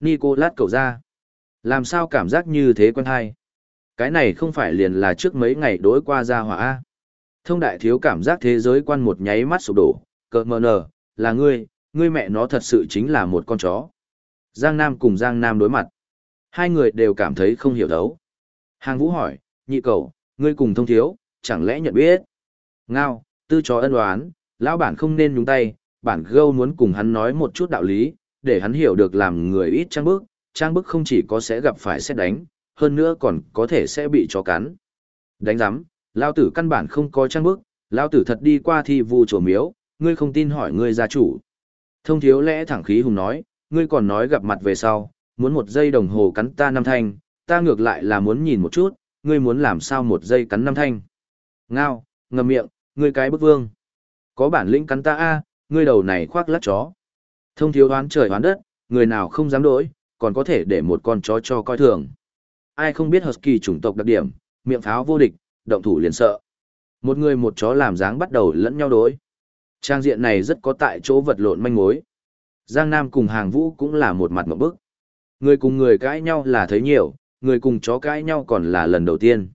Nicolas cầu ra. Làm sao cảm giác như thế quen hay? Cái này không phải liền là trước mấy ngày đối qua ra hỏa A. Thông đại thiếu cảm giác thế giới quan một nháy mắt sụp đổ, cờ mờ nở, là ngươi, ngươi mẹ nó thật sự chính là một con chó. Giang Nam cùng Giang Nam đối mặt. Hai người đều cảm thấy không hiểu đấu. Hàng Vũ hỏi, nhị cầu, ngươi cùng thông thiếu, chẳng lẽ nhận biết? Ngao, tư chó ân đoán, lão bản không nên nhúng tay, bản gâu muốn cùng hắn nói một chút đạo lý, để hắn hiểu được làm người ít trang bức, trang bức không chỉ có sẽ gặp phải xét đánh, hơn nữa còn có thể sẽ bị chó cắn. Đánh giám, lão tử căn bản không có trang bức, lão tử thật đi qua thi vu chùa miếu, ngươi không tin hỏi ngươi gia chủ. Thông thiếu lẽ thẳng khí hùng nói, ngươi còn nói gặp mặt về sau, muốn một giây đồng hồ cắn ta năm thanh, ta ngược lại là muốn nhìn một chút, ngươi muốn làm sao một giây cắn năm thanh. Ngao, ngậm miệng, ngươi cái bức vương. Có bản lĩnh cắn ta a, ngươi đầu này khoác lát chó. Thông thiếu đoán trời đoán đất, người nào không dám đổi, còn có thể để một con chó cho coi thường. Ai không biết Husky chủng tộc đặc điểm, miệng pháo vô địch, động thủ liền sợ. Một người một chó làm dáng bắt đầu lẫn nhau đối. Trang diện này rất có tại chỗ vật lộn manh mối. Giang Nam cùng hàng vũ cũng là một mặt một bức. Người cùng người cãi nhau là thấy nhiều, người cùng chó cãi nhau còn là lần đầu tiên.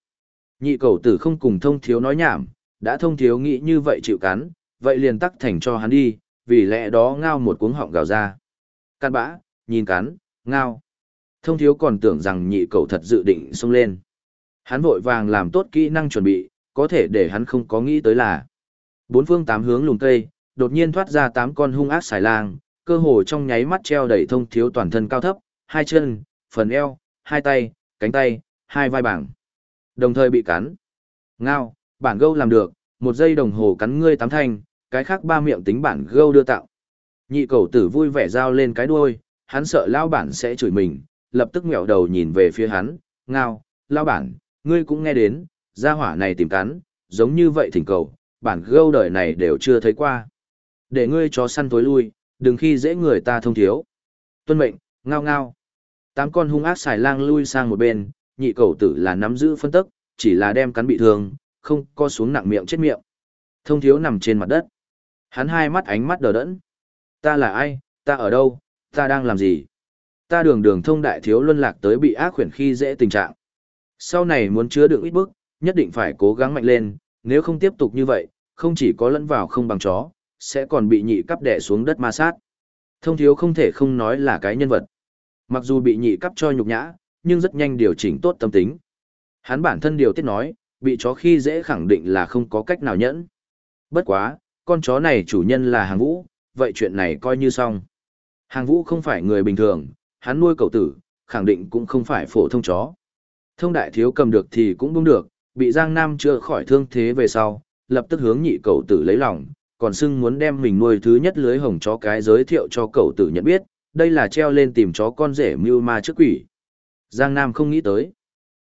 Nhị cầu tử không cùng thông thiếu nói nhảm, đã thông thiếu nghĩ như vậy chịu cắn, vậy liền tắc thành cho hắn đi, vì lẽ đó ngao một cuống họng gào ra. cắn bã, nhìn cắn, ngao. Thông thiếu còn tưởng rằng nhị cầu thật dự định xông lên. Hắn vội vàng làm tốt kỹ năng chuẩn bị, có thể để hắn không có nghĩ tới là. Bốn phương tám hướng lùng cây, đột nhiên thoát ra tám con hung ác xài lang, cơ hồ trong nháy mắt treo đầy thông thiếu toàn thân cao thấp, hai chân, phần eo, hai tay, cánh tay, hai vai bảng. Đồng thời bị cắn. Ngao, bản gâu làm được, một giây đồng hồ cắn ngươi tám thanh, cái khác ba miệng tính bản gâu đưa tạo. Nhị cầu tử vui vẻ giao lên cái đuôi, hắn sợ lao bản sẽ chửi mình, lập tức ngẹo đầu nhìn về phía hắn, ngao, lao bản, ngươi cũng nghe đến, gia hỏa này tìm cắn, giống như vậy thỉnh cầu, bản gâu đời này đều chưa thấy qua. Để ngươi chó săn tối lui, đừng khi dễ người ta thông thiếu. Tuân mệnh, ngao ngao. Tám con hung ác xài lang lui sang một bên, nhị cầu tử là nắm giữ phân tức, chỉ là đem cắn bị thương, không co xuống nặng miệng chết miệng. Thông thiếu nằm trên mặt đất. Hắn hai mắt ánh mắt đờ đẫn. Ta là ai, ta ở đâu, ta đang làm gì? Ta đường đường thông đại thiếu luân lạc tới bị ác khuyển khi dễ tình trạng. Sau này muốn chứa đựng ít bức, nhất định phải cố gắng mạnh lên, nếu không tiếp tục như vậy, không chỉ có lẫn vào không bằng chó, sẽ còn bị nhị cắp đẻ xuống đất ma sát. Thông thiếu không thể không nói là cái nhân vật. Mặc dù bị nhị cắp cho nhục nhã, nhưng rất nhanh điều chỉnh tốt tâm tính. Hắn bản thân điều tiết nói, bị chó khi dễ khẳng định là không có cách nào nhẫn. Bất quá, con chó này chủ nhân là hàng vũ, vậy chuyện này coi như xong. Hàng vũ không phải người bình thường, hắn nuôi cậu tử, khẳng định cũng không phải phổ thông chó. Thông đại thiếu cầm được thì cũng đúng được, bị Giang Nam chưa khỏi thương thế về sau, lập tức hướng nhị cậu tử lấy lòng, còn xưng muốn đem mình nuôi thứ nhất lưới hồng chó cái giới thiệu cho cậu tử nhận biết, đây là treo lên tìm chó con rể mưu ma trước quỷ. Giang Nam không nghĩ tới.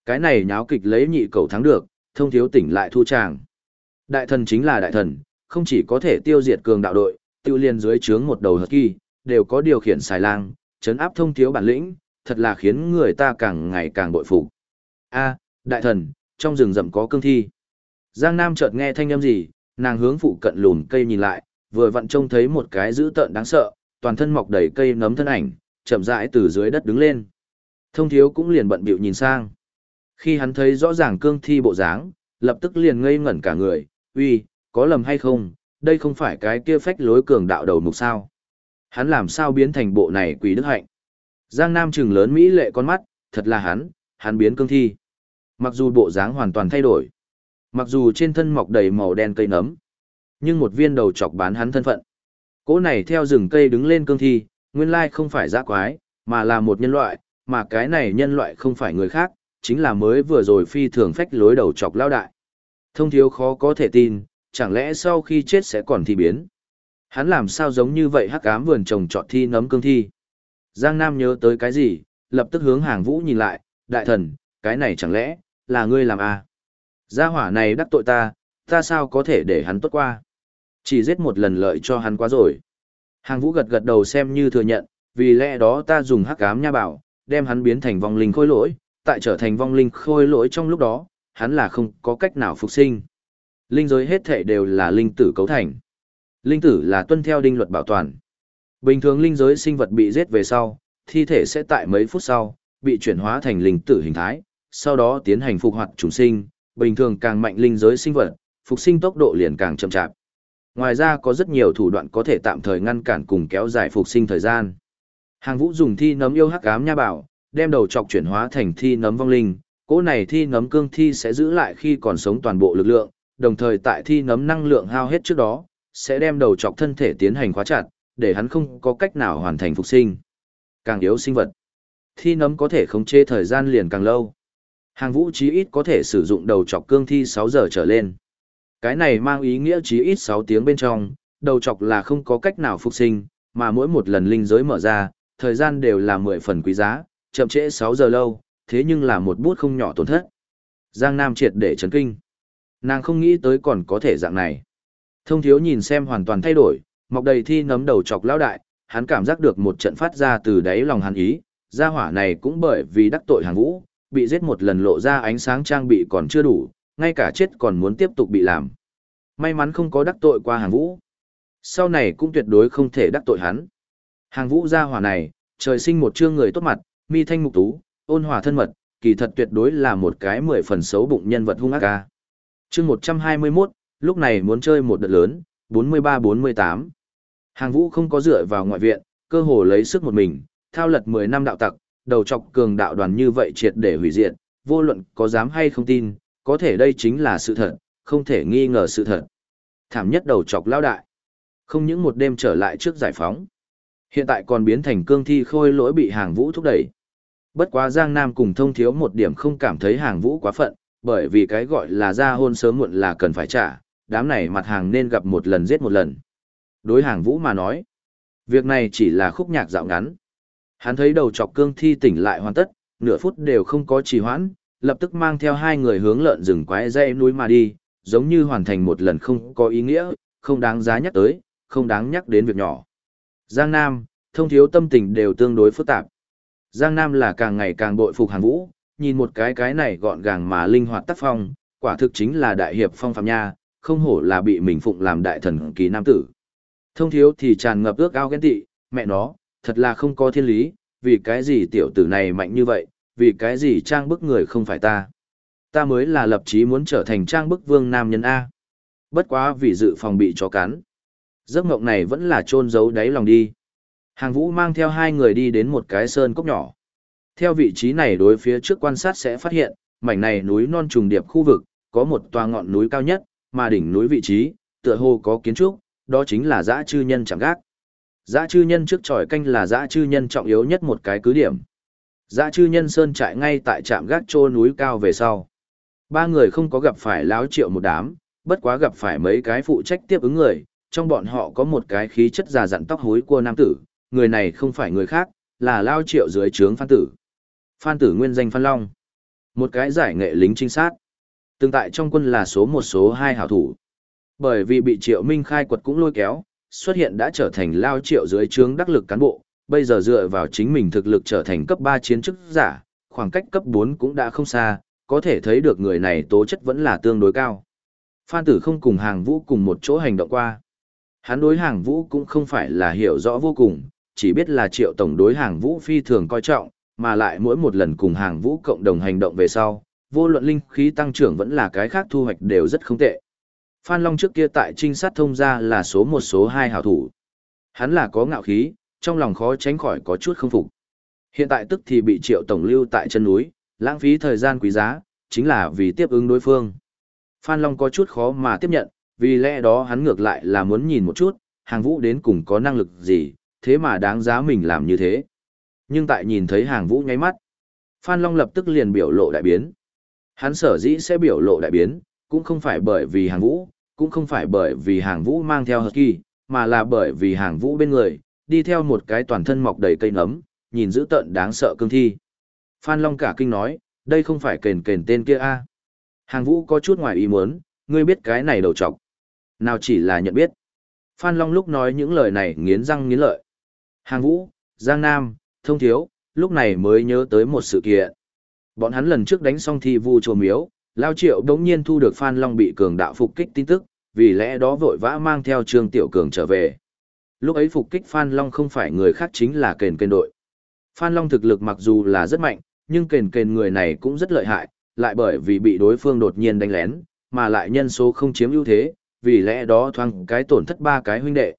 Cái này nháo kịch lấy nhị cậu thắng được, thông thiếu tỉnh lại thu tràng. Đại thần chính là đại thần, không chỉ có thể tiêu diệt cường đạo đội, tiêu liên dưới trướng một đầu hợp kỳ, đều có điều khiển xài lang, chấn áp thông thiếu bản lĩnh, thật là khiến người ta càng ngày càng bội phục. A, đại thần, trong rừng rậm có cương thi. Giang Nam chợt nghe thanh âm gì, nàng hướng phụ cận lùn cây nhìn lại, vừa vặn trông thấy một cái dữ tợn đáng sợ, toàn thân mọc đầy cây nấm thân ảnh, chậm rãi từ dưới đất đứng lên. Thông thiếu cũng liền bận bịu nhìn sang. Khi hắn thấy rõ ràng cương thi bộ dáng, lập tức liền ngây ngẩn cả người, uy, có lầm hay không, đây không phải cái kia phách lối cường đạo đầu mục sao. Hắn làm sao biến thành bộ này quỷ đức hạnh. Giang Nam trừng lớn Mỹ lệ con mắt, thật là hắn, hắn biến cương thi. Mặc dù bộ dáng hoàn toàn thay đổi, mặc dù trên thân mọc đầy màu đen cây nấm, nhưng một viên đầu chọc bán hắn thân phận. Cỗ này theo rừng cây đứng lên cương thi, nguyên lai không phải giã quái, mà là một nhân loại, mà cái này nhân loại không phải người khác, chính là mới vừa rồi phi thường phách lối đầu chọc lao đại. Thông thiếu khó có thể tin, chẳng lẽ sau khi chết sẽ còn thi biến. Hắn làm sao giống như vậy hắc ám vườn trồng trọt thi nấm cương thi. Giang Nam nhớ tới cái gì, lập tức hướng hàng vũ nhìn lại, đại thần, cái này chẳng lẽ, là ngươi làm à? Gia hỏa này đắc tội ta, ta sao có thể để hắn tốt qua? Chỉ giết một lần lợi cho hắn quá rồi. Hàng vũ gật gật đầu xem như thừa nhận, vì lẽ đó ta dùng hắc ám nha bảo, đem hắn biến thành vong linh khôi lỗi, tại trở thành vong linh khôi lỗi trong lúc đó, hắn là không có cách nào phục sinh. Linh giới hết thể đều là linh tử cấu thành. Linh tử là tuân theo đinh luật bảo toàn. Bình thường linh giới sinh vật bị giết về sau, thi thể sẽ tại mấy phút sau, bị chuyển hóa thành linh tử hình thái, sau đó tiến hành phục hoạt trùng sinh, bình thường càng mạnh linh giới sinh vật, phục sinh tốc độ liền càng chậm chạp. Ngoài ra có rất nhiều thủ đoạn có thể tạm thời ngăn cản cùng kéo dài phục sinh thời gian. Hàng Vũ dùng thi nấm yêu hắc ám nha bảo, đem đầu chọc chuyển hóa thành thi nấm vong linh, cỗ này thi nấm cương thi sẽ giữ lại khi còn sống toàn bộ lực lượng, đồng thời tại thi nấm năng lượng hao hết trước đó, sẽ đem đầu chọc thân thể tiến hành khóa chặt, để hắn không có cách nào hoàn thành phục sinh. Càng yếu sinh vật, thi nấm có thể khống chế thời gian liền càng lâu. Hàng vũ chí ít có thể sử dụng đầu chọc cương thi 6 giờ trở lên. Cái này mang ý nghĩa chí ít 6 tiếng bên trong, đầu chọc là không có cách nào phục sinh, mà mỗi một lần linh giới mở ra, thời gian đều là 10 phần quý giá, chậm trễ 6 giờ lâu, thế nhưng là một bút không nhỏ tổn thất. Giang Nam triệt để chấn kinh. Nàng không nghĩ tới còn có thể dạng này. Thông thiếu nhìn xem hoàn toàn thay đổi, mọc đầy thi nấm đầu chọc lão đại, hắn cảm giác được một trận phát ra từ đáy lòng hắn ý, gia hỏa này cũng bởi vì đắc tội hàng vũ, bị giết một lần lộ ra ánh sáng trang bị còn chưa đủ, ngay cả chết còn muốn tiếp tục bị làm. May mắn không có đắc tội qua hàng vũ. Sau này cũng tuyệt đối không thể đắc tội hắn. Hàng vũ gia hỏa này, trời sinh một trương người tốt mặt, mi thanh mục tú, ôn hòa thân mật, kỳ thật tuyệt đối là một cái mười phần xấu bụng nhân vật hung ác ca chương 121, lúc này muốn chơi một đợt lớn, 43-48. Hàng vũ không có dựa vào ngoại viện, cơ hồ lấy sức một mình, thao lật 10 năm đạo tặc, đầu chọc cường đạo đoàn như vậy triệt để hủy diệt, vô luận có dám hay không tin, có thể đây chính là sự thật, không thể nghi ngờ sự thật. Thảm nhất đầu chọc lao đại. Không những một đêm trở lại trước giải phóng. Hiện tại còn biến thành cương thi khôi lỗi bị hàng vũ thúc đẩy. Bất quá Giang Nam cùng thông thiếu một điểm không cảm thấy hàng vũ quá phận, bởi vì cái gọi là ra hôn sớm muộn là cần phải trả, đám này mặt hàng nên gặp một lần giết một lần. Đối hàng vũ mà nói, việc này chỉ là khúc nhạc dạo ngắn. Hắn thấy đầu chọc cương thi tỉnh lại hoàn tất, nửa phút đều không có trì hoãn, lập tức mang theo hai người hướng lợn rừng quái dây núi mà đi, giống như hoàn thành một lần không có ý nghĩa, không đáng giá nhắc tới, không đáng nhắc đến việc nhỏ. Giang Nam, thông thiếu tâm tình đều tương đối phức tạp. Giang Nam là càng ngày càng bội phục hàng vũ, nhìn một cái cái này gọn gàng mà linh hoạt tác phong, quả thực chính là đại hiệp phong phạm nha, không hổ là bị mình phụng làm đại thần kỳ nam tử. Thông thiếu thì tràn ngập ước ao ghen tị, mẹ nó, thật là không có thiên lý, vì cái gì tiểu tử này mạnh như vậy, vì cái gì trang bức người không phải ta. Ta mới là lập chí muốn trở thành trang bức vương nam nhân A. Bất quá vì dự phòng bị chó cắn. Giấc mộng này vẫn là trôn giấu đáy lòng đi. Hàng vũ mang theo hai người đi đến một cái sơn cốc nhỏ. Theo vị trí này đối phía trước quan sát sẽ phát hiện, mảnh này núi non trùng điệp khu vực, có một tòa ngọn núi cao nhất, mà đỉnh núi vị trí, tựa hồ có kiến trúc, đó chính là dã chư nhân chẳng gác. Dã chư nhân trước tròi canh là dã chư nhân trọng yếu nhất một cái cứ điểm. Dã chư nhân sơn trại ngay tại trạm gác trô núi cao về sau. Ba người không có gặp phải láo triệu một đám, bất quá gặp phải mấy cái phụ trách tiếp ứng người, trong bọn họ có một cái khí chất già dặn tóc hối của nam tử, người này không phải người khác, là lao triệu dưới trướng phan tử. Phan tử nguyên danh Phan Long. Một cái giải nghệ lính trinh sát. Từng tại trong quân là số một số hai hảo thủ. Bởi vì bị triệu minh khai quật cũng lôi kéo, xuất hiện đã trở thành lao triệu dưới trướng đắc lực cán bộ, bây giờ dựa vào chính mình thực lực trở thành cấp ba chiến chức giả, khoảng cách cấp bốn cũng đã không xa, có thể thấy được người này tố chất vẫn là tương đối cao. Phan tử không cùng hàng vũ cùng một chỗ hành động qua. Hắn đối hàng vũ cũng không phải là hiểu rõ vô cùng, chỉ biết là triệu tổng đối hàng vũ phi thường coi trọng, mà lại mỗi một lần cùng hàng vũ cộng đồng hành động về sau, vô luận linh khí tăng trưởng vẫn là cái khác thu hoạch đều rất không tệ. Phan Long trước kia tại trinh sát thông ra là số một số hai hảo thủ. Hắn là có ngạo khí, trong lòng khó tránh khỏi có chút không phục. Hiện tại tức thì bị triệu tổng lưu tại chân núi, lãng phí thời gian quý giá, chính là vì tiếp ứng đối phương. Phan Long có chút khó mà tiếp nhận, vì lẽ đó hắn ngược lại là muốn nhìn một chút, hàng vũ đến cùng có năng lực gì, thế mà đáng giá mình làm như thế. Nhưng tại nhìn thấy hàng vũ nháy mắt, Phan Long lập tức liền biểu lộ đại biến. Hắn sở dĩ sẽ biểu lộ đại biến, cũng không phải bởi vì hàng vũ, cũng không phải bởi vì hàng vũ mang theo hợp kỳ, mà là bởi vì hàng vũ bên người, đi theo một cái toàn thân mọc đầy cây nấm, nhìn dữ tợn đáng sợ cương thi. Phan Long cả kinh nói, đây không phải kền kền tên kia a Hàng vũ có chút ngoài ý muốn, ngươi biết cái này đầu trọc. Nào chỉ là nhận biết. Phan Long lúc nói những lời này nghiến răng nghiến lợi. Hàng vũ, Giang Nam, Thông Thiếu, lúc này mới nhớ tới một sự kiện. Bọn hắn lần trước đánh xong thi vu chùa miếu, Lao Triệu đống nhiên thu được Phan Long bị cường đạo phục kích tin tức, vì lẽ đó vội vã mang theo Trương Tiểu Cường trở về. Lúc ấy phục kích Phan Long không phải người khác chính là kền kền đội. Phan Long thực lực mặc dù là rất mạnh, nhưng kền kền người này cũng rất lợi hại, lại bởi vì bị đối phương đột nhiên đánh lén, mà lại nhân số không chiếm ưu thế, vì lẽ đó thoáng cái tổn thất ba cái huynh đệ.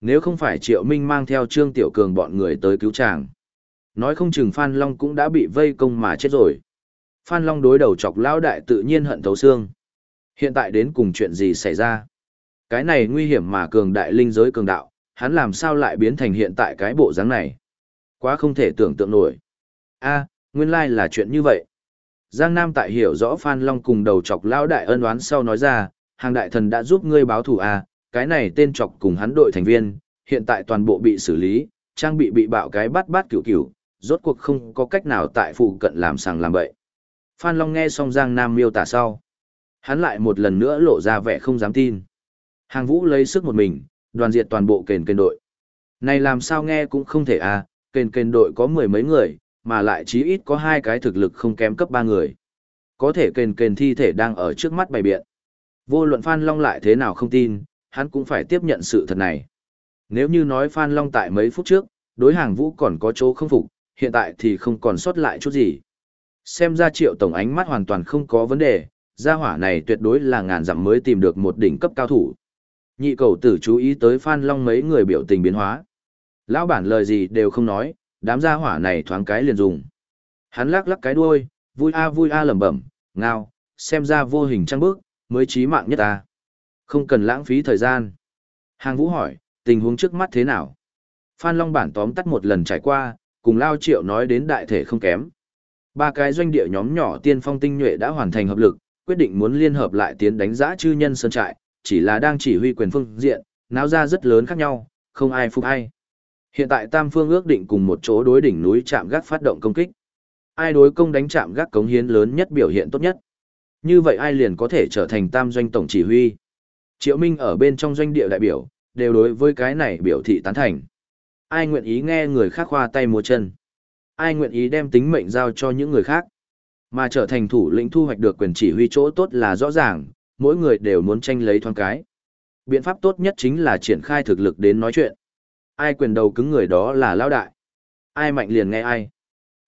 Nếu không phải Triệu Minh mang theo Trương Tiểu Cường bọn người tới cứu chàng, nói không chừng Phan Long cũng đã bị vây công mà chết rồi. Phan Long đối đầu chọc lão đại tự nhiên hận thấu xương. Hiện tại đến cùng chuyện gì xảy ra? Cái này nguy hiểm mà cường đại linh giới cường đạo, hắn làm sao lại biến thành hiện tại cái bộ dáng này? Quá không thể tưởng tượng nổi. a nguyên lai là chuyện như vậy. Giang Nam tại hiểu rõ Phan Long cùng đầu chọc lão đại ân oán sau nói ra, hàng đại thần đã giúp ngươi báo thù a cái này tên chọc cùng hắn đội thành viên, hiện tại toàn bộ bị xử lý, trang bị bị bạo cái bắt bắt cửu cửu, rốt cuộc không có cách nào tại phụ cận làm sàng làm bậy. Phan Long nghe xong Giang Nam miêu tả sau. Hắn lại một lần nữa lộ ra vẻ không dám tin. Hàng vũ lấy sức một mình, đoàn diệt toàn bộ kền kền đội. Này làm sao nghe cũng không thể à, kền kền đội có mười mấy người, mà lại chí ít có hai cái thực lực không kém cấp ba người. Có thể kền kền thi thể đang ở trước mắt bày biện. Vô luận Phan Long lại thế nào không tin, hắn cũng phải tiếp nhận sự thật này. Nếu như nói Phan Long tại mấy phút trước, đối hàng vũ còn có chỗ không phục, hiện tại thì không còn sót lại chút gì. Xem ra triệu tổng ánh mắt hoàn toàn không có vấn đề, gia hỏa này tuyệt đối là ngàn dặm mới tìm được một đỉnh cấp cao thủ. Nhị cầu tử chú ý tới Phan Long mấy người biểu tình biến hóa. Lão bản lời gì đều không nói, đám gia hỏa này thoáng cái liền dùng. Hắn lắc lắc cái đuôi, vui a vui a lẩm bẩm, ngao, xem ra vô hình trăng bước, mới chí mạng nhất ta. Không cần lãng phí thời gian. Hàng Vũ hỏi, tình huống trước mắt thế nào? Phan Long bản tóm tắt một lần trải qua, cùng Lao Triệu nói đến đại thể không kém. Ba cái doanh địa nhóm nhỏ tiên phong tinh nhuệ đã hoàn thành hợp lực, quyết định muốn liên hợp lại tiến đánh giã chư nhân sơn trại, chỉ là đang chỉ huy quyền phương diện, náo ra rất lớn khác nhau, không ai phục ai. Hiện tại Tam Phương ước định cùng một chỗ đối đỉnh núi chạm gác phát động công kích. Ai đối công đánh chạm gác cống hiến lớn nhất biểu hiện tốt nhất. Như vậy ai liền có thể trở thành tam doanh tổng chỉ huy. Triệu Minh ở bên trong doanh địa đại biểu, đều đối với cái này biểu thị tán thành. Ai nguyện ý nghe người khác khoa tay múa chân. Ai nguyện ý đem tính mệnh giao cho những người khác. Mà trở thành thủ lĩnh thu hoạch được quyền chỉ huy chỗ tốt là rõ ràng, mỗi người đều muốn tranh lấy thoáng cái. Biện pháp tốt nhất chính là triển khai thực lực đến nói chuyện. Ai quyền đầu cứng người đó là lao đại. Ai mạnh liền nghe ai.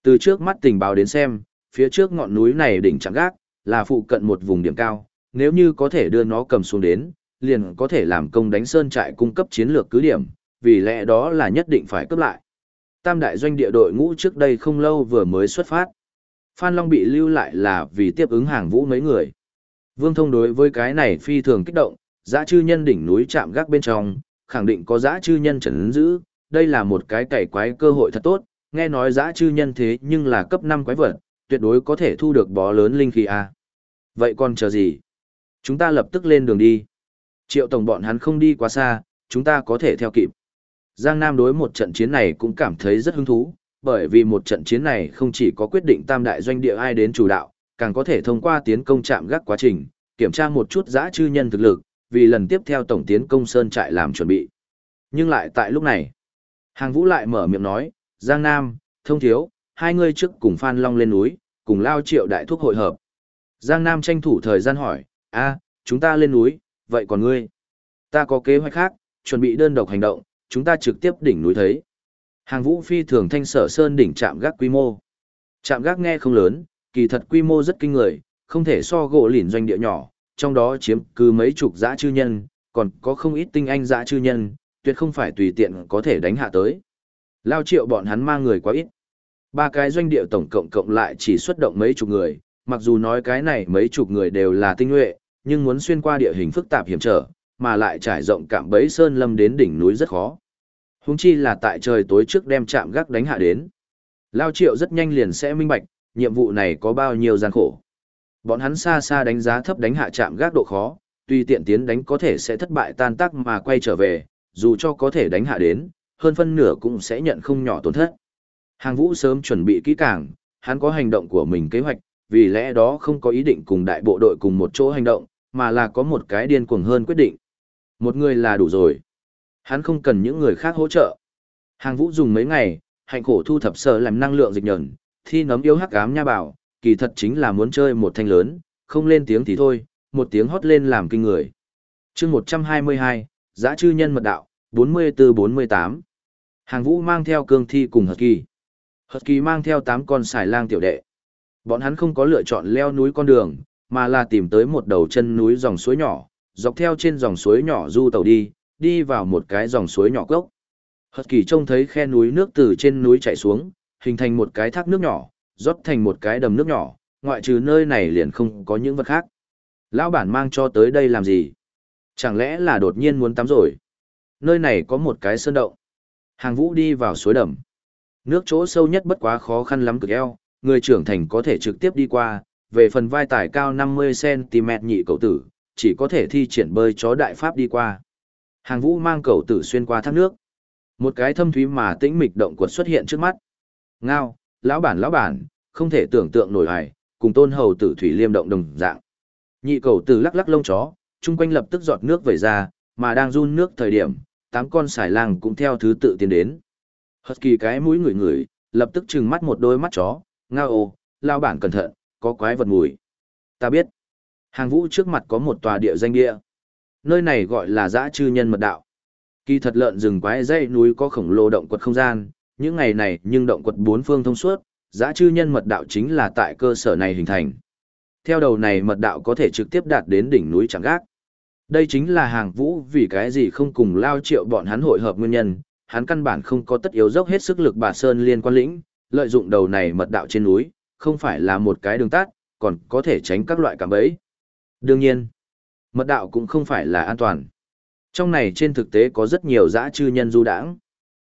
Từ trước mắt tình báo đến xem, phía trước ngọn núi này đỉnh chẳng gác, là phụ cận một vùng điểm cao, nếu như có thể đưa nó cầm xuống đến, liền có thể làm công đánh sơn trại cung cấp chiến lược cứ điểm, vì lẽ đó là nhất định phải cấp lại. Tam đại doanh địa đội ngũ trước đây không lâu vừa mới xuất phát. Phan Long bị lưu lại là vì tiếp ứng hàng vũ mấy người. Vương Thông đối với cái này phi thường kích động, giã chư nhân đỉnh núi chạm gác bên trong, khẳng định có giã chư nhân trấn giữ, đây là một cái cày quái cơ hội thật tốt, nghe nói giã chư nhân thế nhưng là cấp 5 quái vật, tuyệt đối có thể thu được bó lớn linh khí A. Vậy còn chờ gì? Chúng ta lập tức lên đường đi. Triệu tổng bọn hắn không đi quá xa, chúng ta có thể theo kịp. Giang Nam đối một trận chiến này cũng cảm thấy rất hứng thú, bởi vì một trận chiến này không chỉ có quyết định tam đại doanh địa ai đến chủ đạo, càng có thể thông qua tiến công chạm gác quá trình, kiểm tra một chút giã chư nhân thực lực, vì lần tiếp theo tổng tiến công sơn trại làm chuẩn bị. Nhưng lại tại lúc này, hàng vũ lại mở miệng nói, Giang Nam, thông thiếu, hai người trước cùng Phan Long lên núi, cùng lao triệu đại thuốc hội hợp. Giang Nam tranh thủ thời gian hỏi, a chúng ta lên núi, vậy còn ngươi? Ta có kế hoạch khác, chuẩn bị đơn độc hành động, chúng ta trực tiếp đỉnh núi thấy. Hàng vũ phi thường thanh sở sơn đỉnh chạm gác quy mô. Chạm gác nghe không lớn, kỳ thật quy mô rất kinh người, không thể so gỗ lỉn doanh địa nhỏ, trong đó chiếm cứ mấy chục dã chư nhân, còn có không ít tinh anh dã chư nhân, tuyệt không phải tùy tiện có thể đánh hạ tới. Lao triệu bọn hắn mang người quá ít. Ba cái doanh địa tổng cộng cộng lại chỉ xuất động mấy chục người, mặc dù nói cái này mấy chục người đều là tinh nhuệ, nhưng muốn xuyên qua địa hình phức tạp hiểm trở, mà lại trải rộng cạm bẫy sơn lâm đến đỉnh núi rất khó. Húng chi là tại trời tối trước đem chạm gác đánh hạ đến. Lao triệu rất nhanh liền sẽ minh bạch, nhiệm vụ này có bao nhiêu gian khổ. Bọn hắn xa xa đánh giá thấp đánh hạ chạm gác độ khó, tuy tiện tiến đánh có thể sẽ thất bại tan tác mà quay trở về, dù cho có thể đánh hạ đến, hơn phân nửa cũng sẽ nhận không nhỏ tổn thất. Hàng vũ sớm chuẩn bị kỹ càng, hắn có hành động của mình kế hoạch, vì lẽ đó không có ý định cùng đại bộ đội cùng một chỗ hành động, mà là có một cái điên cuồng hơn quyết định. Một người là đủ rồi. Hắn không cần những người khác hỗ trợ. Hàng vũ dùng mấy ngày, hạnh khổ thu thập sở làm năng lượng dịch nhẫn, thi nấm yếu hắc ám nha bảo, kỳ thật chính là muốn chơi một thanh lớn, không lên tiếng thì thôi, một tiếng hót lên làm kinh người. chương 122, giã chư nhân mật đạo, 44-48. Hàng vũ mang theo cương thi cùng hợp kỳ. Hật kỳ mang theo 8 con xài lang tiểu đệ. Bọn hắn không có lựa chọn leo núi con đường, mà là tìm tới một đầu chân núi dòng suối nhỏ, dọc theo trên dòng suối nhỏ du tàu đi, đi vào một cái dòng suối nhỏ gốc. Hật kỳ trông thấy khe núi nước từ trên núi chảy xuống, hình thành một cái thác nước nhỏ, rót thành một cái đầm nước nhỏ, ngoại trừ nơi này liền không có những vật khác. Lão bản mang cho tới đây làm gì? Chẳng lẽ là đột nhiên muốn tắm rồi? Nơi này có một cái sơn động. Hàng vũ đi vào suối đầm. Nước chỗ sâu nhất bất quá khó khăn lắm cực eo, người trưởng thành có thể trực tiếp đi qua, về phần vai tải cao 50cm nhị cậu tử, chỉ có thể thi triển bơi chó đại pháp đi qua. Hàng vũ mang cầu tử xuyên qua thác nước. Một cái thâm thúy mà tĩnh mịch động quật xuất hiện trước mắt. Ngao, lão bản lão bản, không thể tưởng tượng nổi hài, cùng tôn hầu tử thủy liêm động đồng dạng. Nhị cầu tử lắc lắc lông chó, chung quanh lập tức giọt nước vẩy ra, mà đang run nước thời điểm, tám con xài lang cũng theo thứ tự tiến đến. Hật kỳ cái mũi ngửi ngửi, lập tức trừng mắt một đôi mắt chó, ngao ô, lao bản cẩn thận, có quái vật mùi. Ta biết, hàng vũ trước mặt có một tòa địa danh địa. Nơi này gọi là dã chư nhân mật đạo. Kỳ thật lợn rừng quái dãy núi có khổng lồ động quật không gian, những ngày này nhưng động quật bốn phương thông suốt, dã chư nhân mật đạo chính là tại cơ sở này hình thành. Theo đầu này mật đạo có thể trực tiếp đạt đến đỉnh núi chẳng gác. Đây chính là hàng vũ vì cái gì không cùng lao triệu bọn hắn hội hợp nguyên nhân, hắn căn bản không có tất yếu dốc hết sức lực bà Sơn liên quan lĩnh, lợi dụng đầu này mật đạo trên núi, không phải là một cái đường tắt, còn có thể tránh các loại cảm bẫy. Đương nhiên, mật đạo cũng không phải là an toàn. Trong này trên thực tế có rất nhiều dã chư nhân du đãng.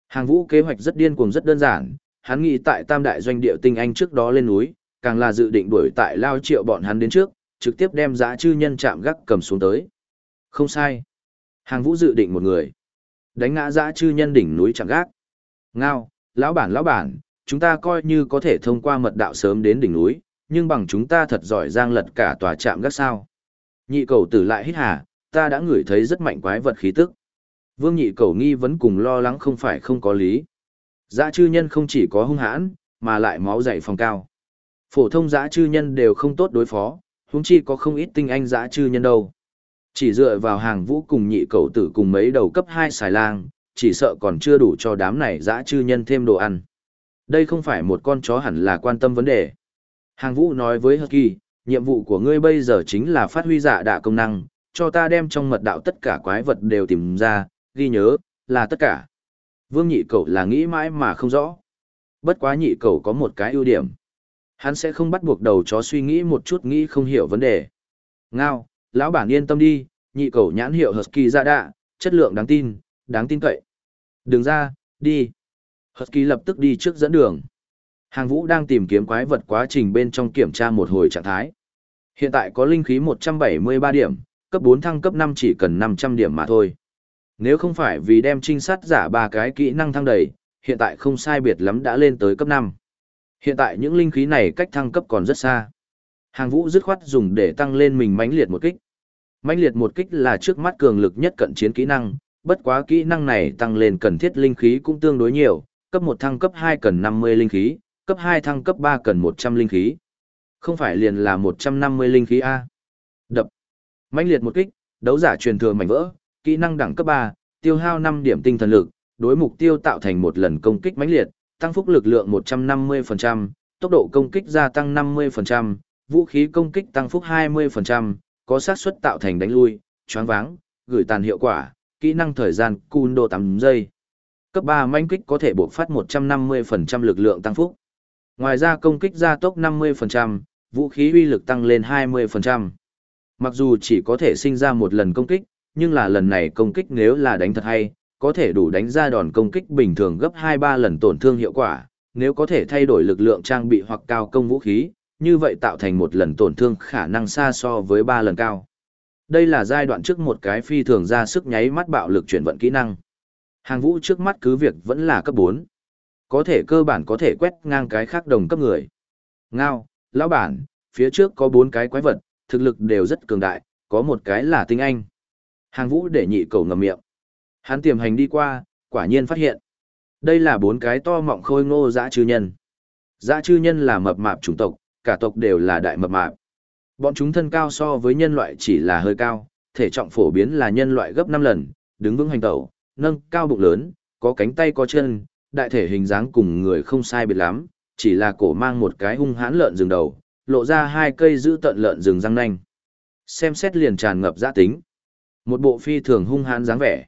Hàng vũ kế hoạch rất điên cuồng rất đơn giản, hắn nghĩ tại tam đại doanh địa tinh anh trước đó lên núi, càng là dự định đuổi tại lao triệu bọn hắn đến trước, trực tiếp đem dã chư nhân chạm gác cầm xuống tới. Không sai. Hàng vũ dự định một người. Đánh ngã dã chư nhân đỉnh núi chạm gác. Ngao, lão bản lão bản, chúng ta coi như có thể thông qua mật đạo sớm đến đỉnh núi, nhưng bằng chúng ta thật giỏi giang lật cả tòa chạm gác sao. Nhị cầu tử lại hít hà, ta đã ngửi thấy rất mạnh quái vật khí tức. Vương nhị cầu nghi vẫn cùng lo lắng không phải không có lý. Dã chư nhân không chỉ có hung hãn, mà lại máu dày phòng cao. Phổ thông dã chư nhân đều không tốt đối phó, huống chi có không ít tinh anh dã chư nhân đâu. Chỉ dựa vào hàng vũ cùng nhị cầu tử cùng mấy đầu cấp 2 xài lang, chỉ sợ còn chưa đủ cho đám này dã chư nhân thêm đồ ăn. Đây không phải một con chó hẳn là quan tâm vấn đề. Hàng vũ nói với Hật Kỳ, nhiệm vụ của ngươi bây giờ chính là phát huy dạ đạ công năng, cho ta đem trong mật đạo tất cả quái vật đều tìm ra, ghi nhớ, là tất cả. Vương nhị cầu là nghĩ mãi mà không rõ. Bất quá nhị cầu có một cái ưu điểm. Hắn sẽ không bắt buộc đầu chó suy nghĩ một chút nghĩ không hiểu vấn đề. Ngao, lão bản yên tâm đi, nhị cầu nhãn hiệu Husky ra đạ, chất lượng đáng tin, đáng tin cậy. Đừng ra, đi. Husky lập tức đi trước dẫn đường. Hàng vũ đang tìm kiếm quái vật quá trình bên trong kiểm tra một hồi trạng thái. Hiện tại có linh khí 173 điểm, cấp 4 thăng cấp 5 chỉ cần 500 điểm mà thôi. Nếu không phải vì đem trinh sát giả ba cái kỹ năng thăng đầy, hiện tại không sai biệt lắm đã lên tới cấp 5. Hiện tại những linh khí này cách thăng cấp còn rất xa. Hàng vũ dứt khoát dùng để tăng lên mình mãnh liệt một kích. Mãnh liệt một kích là trước mắt cường lực nhất cận chiến kỹ năng, bất quá kỹ năng này tăng lên cần thiết linh khí cũng tương đối nhiều, cấp 1 thăng cấp 2 cần 50 linh khí, cấp 2 thăng cấp 3 cần 100 linh khí. Không phải liền là 150 linh khí A. Đập. mãnh liệt một kích, đấu giả truyền thừa mảnh vỡ, kỹ năng đẳng cấp 3, tiêu hao 5 điểm tinh thần lực, đối mục tiêu tạo thành một lần công kích mãnh liệt, tăng phúc lực lượng 150%, tốc độ công kích gia tăng 50%, vũ khí công kích tăng phúc 20%, có xác suất tạo thành đánh lui, choáng váng, gửi tàn hiệu quả, kỹ năng thời gian cun độ 8 giây. Cấp 3 mãnh kích có thể buộc phát 150% lực lượng tăng phúc. Ngoài ra công kích gia tốc 50%, vũ khí uy lực tăng lên 20%. Mặc dù chỉ có thể sinh ra một lần công kích, nhưng là lần này công kích nếu là đánh thật hay, có thể đủ đánh ra đòn công kích bình thường gấp 2-3 lần tổn thương hiệu quả, nếu có thể thay đổi lực lượng trang bị hoặc cao công vũ khí, như vậy tạo thành một lần tổn thương khả năng xa so với 3 lần cao. Đây là giai đoạn trước một cái phi thường ra sức nháy mắt bạo lực chuyển vận kỹ năng. Hàng vũ trước mắt cứ việc vẫn là cấp 4. Có thể cơ bản có thể quét ngang cái khác đồng cấp người. Ngao, lão bản, phía trước có bốn cái quái vật, thực lực đều rất cường đại, có một cái là tinh anh. Hàng vũ để nhị cầu ngầm miệng. Hắn tiềm hành đi qua, quả nhiên phát hiện. Đây là bốn cái to mọng khôi ngô dã chư nhân. Dã chư nhân là mập mạp chủng tộc, cả tộc đều là đại mập mạp. Bọn chúng thân cao so với nhân loại chỉ là hơi cao, thể trọng phổ biến là nhân loại gấp 5 lần, đứng vững hành tẩu, nâng cao bụng lớn, có cánh tay có chân, đại thể hình dáng cùng người không sai biệt lắm, chỉ là cổ mang một cái hung hãn lợn rừng đầu, lộ ra hai cây giữ tận lợn rừng răng nanh. Xem xét liền tràn ngập giã tính. Một bộ phi thường hung hãn dáng vẻ.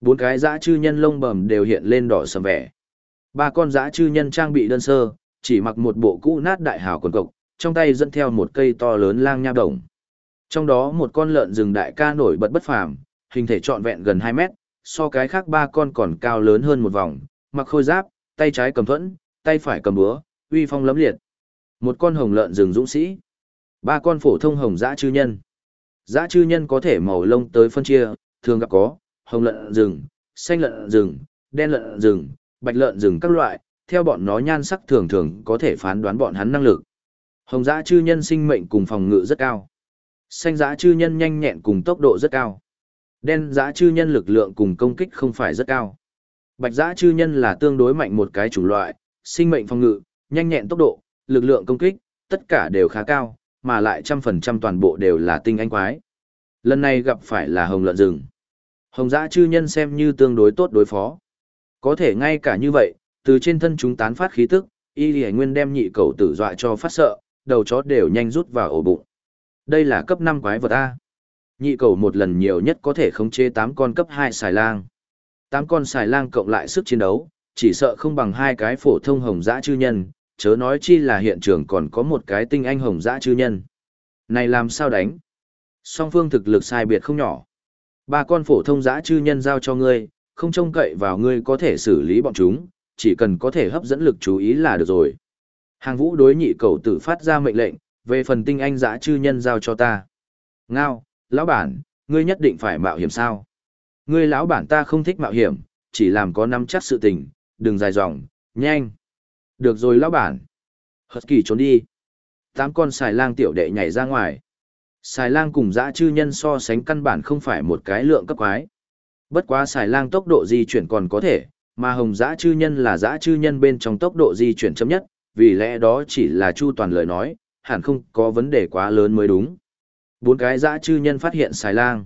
Bốn cái dã chư nhân lông bầm đều hiện lên đỏ sầm vẻ. Ba con dã chư nhân trang bị đơn sơ, chỉ mặc một bộ cũ nát đại hào quần cộc, trong tay dẫn theo một cây to lớn lang nha đồng. Trong đó một con lợn rừng đại ca nổi bật bất phàm, hình thể trọn vẹn gần 2 mét, so cái khác ba con còn cao lớn hơn một vòng, mặc khôi giáp, tay trái cầm thuẫn, tay phải cầm búa, uy phong lấm liệt. Một con hồng lợn rừng dũng sĩ, ba con phổ thông hồng dã chư nhân. Dã chư nhân có thể màu lông tới phân chia, thường gặp có hồng lợn rừng, xanh lợn rừng, đen lợn rừng, bạch lợn rừng các loại, theo bọn nó nhan sắc thường thường có thể phán đoán bọn hắn năng lực. Hồng dã chư nhân sinh mệnh cùng phòng ngự rất cao. Xanh dã chư nhân nhanh nhẹn cùng tốc độ rất cao. Đen dã chư nhân lực lượng cùng công kích không phải rất cao. Bạch dã chư nhân là tương đối mạnh một cái chủng loại, sinh mệnh phòng ngự, nhanh nhẹn tốc độ, lực lượng công kích, tất cả đều khá cao, mà lại trăm phần trăm toàn bộ đều là tinh anh quái. Lần này gặp phải là hồng lợn rừng. Hồng dã chư nhân xem như tương đối tốt đối phó. Có thể ngay cả như vậy, từ trên thân chúng tán phát khí tức, y lì nguyên đem nhị cầu tử dọa cho phát sợ, đầu chó đều nhanh rút vào ổ bụng. Đây là cấp 5 quái vật A. Nhị cầu một lần nhiều nhất có thể khống chế 8 con cấp 2 xài lang tám con xài lang cộng lại sức chiến đấu, chỉ sợ không bằng hai cái phổ thông hồng dã chư nhân, chớ nói chi là hiện trường còn có một cái tinh anh hồng dã chư nhân. Này làm sao đánh? Song phương thực lực sai biệt không nhỏ. Ba con phổ thông dã chư nhân giao cho ngươi, không trông cậy vào ngươi có thể xử lý bọn chúng, chỉ cần có thể hấp dẫn lực chú ý là được rồi. Hàng vũ đối nhị cầu tử phát ra mệnh lệnh, về phần tinh anh dã chư nhân giao cho ta. Ngao, lão bản, ngươi nhất định phải mạo hiểm sao? Ngươi lão bản ta không thích mạo hiểm, chỉ làm có nắm chắc sự tình, đừng dài dòng, nhanh. Được rồi lão bản. Hật kỳ trốn đi. Tám con xài lang tiểu đệ nhảy ra ngoài. Xài lang cùng dã chư nhân so sánh căn bản không phải một cái lượng cấp quái. Bất quá xài lang tốc độ di chuyển còn có thể, mà hồng dã chư nhân là dã chư nhân bên trong tốc độ di chuyển chậm nhất, vì lẽ đó chỉ là chu toàn lời nói, hẳn không có vấn đề quá lớn mới đúng. Bốn cái dã chư nhân phát hiện xài lang.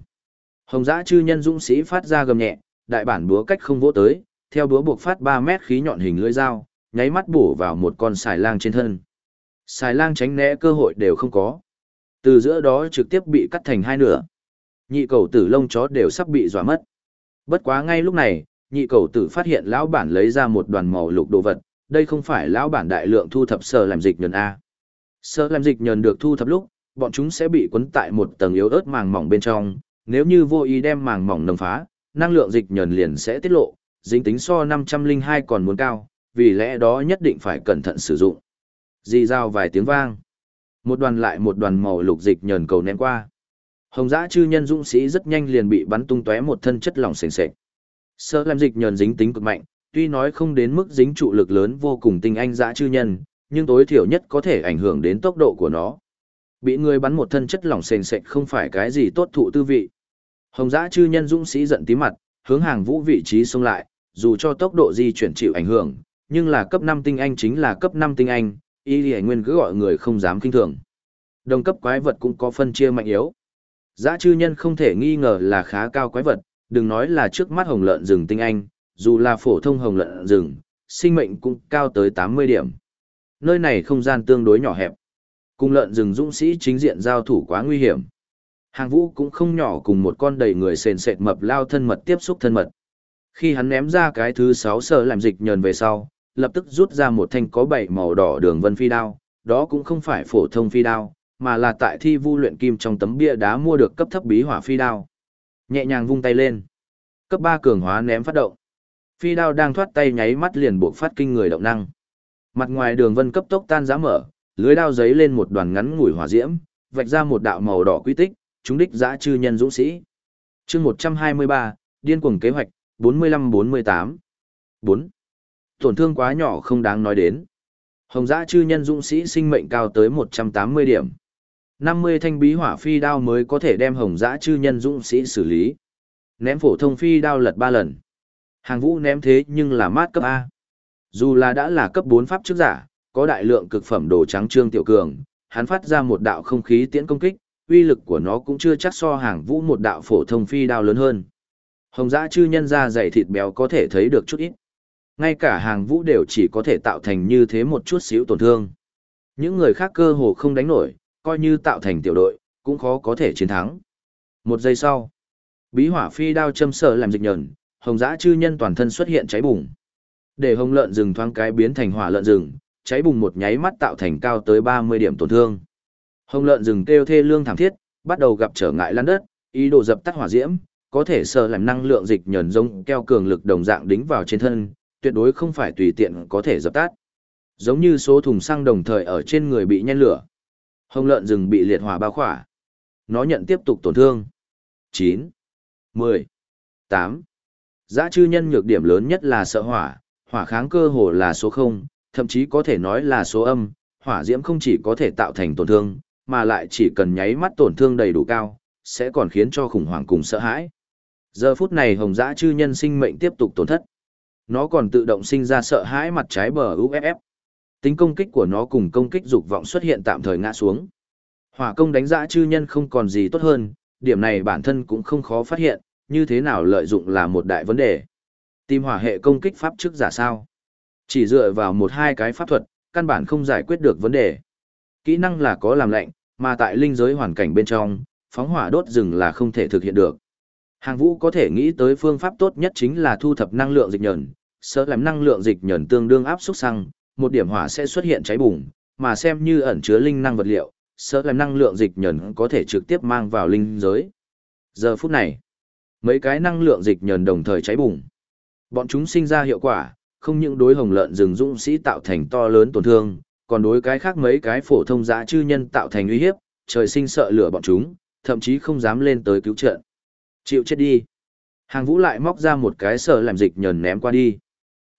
Hồng dã chư nhân dũng sĩ phát ra gầm nhẹ, đại bản búa cách không vỗ tới, theo búa buộc phát 3 mét khí nhọn hình lưỡi dao, nháy mắt bổ vào một con xài lang trên thân. Xài lang tránh né cơ hội đều không có. Từ giữa đó trực tiếp bị cắt thành hai nửa. Nhị cầu tử lông chó đều sắp bị dọa mất. Bất quá ngay lúc này, nhị cầu tử phát hiện lão bản lấy ra một đoàn màu lục đồ vật, đây không phải lão bản đại lượng thu thập sơ làm dịch nhờn A. Sơ làm dịch nhờn được thu thập lúc, bọn chúng sẽ bị cuốn tại một tầng yếu ớt màng mỏng bên trong, nếu như vô ý đem màng mỏng nâng phá, năng lượng dịch nhờn liền sẽ tiết lộ, dính tính so 502 còn muốn cao, vì lẽ đó nhất định phải cẩn thận sử dụng. Di giao vài tiếng vang. Một đoàn lại một đoàn màu lục dịch nhờn cầu ném qua. Hồng dã chư nhân dũng sĩ rất nhanh liền bị bắn tung tóe một thân chất lỏng sền sệt. Sơ làm dịch nhờn dính tính cực mạnh, tuy nói không đến mức dính trụ lực lớn vô cùng tinh anh dã chư nhân, nhưng tối thiểu nhất có thể ảnh hưởng đến tốc độ của nó. Bị người bắn một thân chất lỏng sền sệt không phải cái gì tốt thụ tư vị. Hồng dã chư nhân dũng sĩ giận tí mặt, hướng hàng vũ vị trí xông lại, dù cho tốc độ di chuyển chịu ảnh hưởng, nhưng là cấp 5 tinh anh chính là cấp 5 tinh anh, y lì nguyên cứ gọi người không dám kinh thường. Đồng cấp quái vật cũng có phân chia mạnh yếu. Dã chư nhân không thể nghi ngờ là khá cao quái vật, đừng nói là trước mắt hồng lợn rừng tinh anh, dù là phổ thông hồng lợn rừng, sinh mệnh cũng cao tới 80 điểm. Nơi này không gian tương đối nhỏ hẹp. Cùng lợn rừng dũng sĩ chính diện giao thủ quá nguy hiểm. Hàng vũ cũng không nhỏ cùng một con đầy người sền sệt mập lao thân mật tiếp xúc thân mật. Khi hắn ném ra cái thứ sáu sợ làm dịch nhờn về sau, lập tức rút ra một thanh có bảy màu đỏ đường vân phi đao, đó cũng không phải phổ thông phi đao, mà là tại thi vu luyện kim trong tấm bia đá mua được cấp thấp bí hỏa phi đao. Nhẹ nhàng vung tay lên. Cấp ba cường hóa ném phát động. Phi đao đang thoát tay nháy mắt liền buộc phát kinh người động năng. Mặt ngoài đường vân cấp tốc tan giá mở, lưới đao giấy lên một đoàn ngắn ngủi hỏa diễm, vạch ra một đạo màu đỏ quy tích, chúng đích dã chư nhân dũng sĩ. Chương 123, điên cuồng kế hoạch, 45-48. 4. Tổn thương quá nhỏ không đáng nói đến. Hồng dã chư nhân dũng sĩ sinh mệnh cao tới 180 điểm. 50 thanh bí hỏa phi đao mới có thể đem hồng dã chư nhân dũng sĩ xử lý. Ném phổ thông phi đao lật 3 lần. Hàng vũ ném thế nhưng là mát cấp A. Dù là đã là cấp 4 pháp trước giả, có đại lượng cực phẩm đồ trắng trương tiểu cường, hắn phát ra một đạo không khí tiễn công kích, uy lực của nó cũng chưa chắc so hàng vũ một đạo phổ thông phi đao lớn hơn. Hồng dã chư nhân ra dày thịt béo có thể thấy được chút ít. Ngay cả hàng vũ đều chỉ có thể tạo thành như thế một chút xíu tổn thương. Những người khác cơ hồ không đánh nổi, coi như tạo thành tiểu đội, cũng khó có thể chiến thắng. Một giây sau, bí hỏa phi đao châm sở làm dịch nhờn, hồng dã chư nhân toàn thân xuất hiện cháy bùng. Để hồng lợn rừng thoáng cái biến thành hỏa lợn rừng, cháy bùng một nháy mắt tạo thành cao tới 30 điểm tổn thương. Hồng lợn rừng kêu thê lương thảm thiết, bắt đầu gặp trở ngại lăn đất, ý đồ dập tắt hỏa diễm, có thể sợ làm năng lượng dịch nhờn giống keo cường lực đồng dạng đính vào trên thân, tuyệt đối không phải tùy tiện có thể dập tắt. Giống như số thùng xăng đồng thời ở trên người bị nhen lửa. Hồng lợn rừng bị liệt hỏa bao khỏa. Nó nhận tiếp tục tổn thương. 9, 10, 8. Giá chư nhân nhược điểm lớn nhất là sợ hỏa, hỏa kháng cơ hồ là số 0, thậm chí có thể nói là số âm, hỏa diễm không chỉ có thể tạo thành tổn thương, mà lại chỉ cần nháy mắt tổn thương đầy đủ cao, sẽ còn khiến cho khủng hoảng cùng sợ hãi. Giờ phút này hồng dã chư nhân sinh mệnh tiếp tục tổn thất. Nó còn tự động sinh ra sợ hãi mặt trái bờ UFF. Tính công kích của nó cùng công kích dục vọng xuất hiện tạm thời ngã xuống. Hỏa công đánh dã chư nhân không còn gì tốt hơn, điểm này bản thân cũng không khó phát hiện, như thế nào lợi dụng là một đại vấn đề. Tìm hỏa hệ công kích pháp trước giả sao? Chỉ dựa vào một hai cái pháp thuật, căn bản không giải quyết được vấn đề. Kỹ năng là có làm lạnh, mà tại linh giới hoàn cảnh bên trong, phóng hỏa đốt rừng là không thể thực hiện được. Hàng vũ có thể nghĩ tới phương pháp tốt nhất chính là thu thập năng lượng dịch nhẫn, sợ làm năng lượng dịch nhẫn tương đương áp suất xăng, một điểm hỏa sẽ xuất hiện cháy bùng, mà xem như ẩn chứa linh năng vật liệu, sợ làm năng lượng dịch nhẫn có thể trực tiếp mang vào linh giới. Giờ phút này, mấy cái năng lượng dịch nhẫn đồng thời cháy bùng. Bọn chúng sinh ra hiệu quả, không những đối hồng lợn rừng dũng sĩ tạo thành to lớn tổn thương, còn đối cái khác mấy cái phổ thông dã chư nhân tạo thành uy hiếp, trời sinh sợ lửa bọn chúng, thậm chí không dám lên tới cứu trận. Chịu chết đi. Hàng vũ lại móc ra một cái sợ làm dịch nhờn ném qua đi.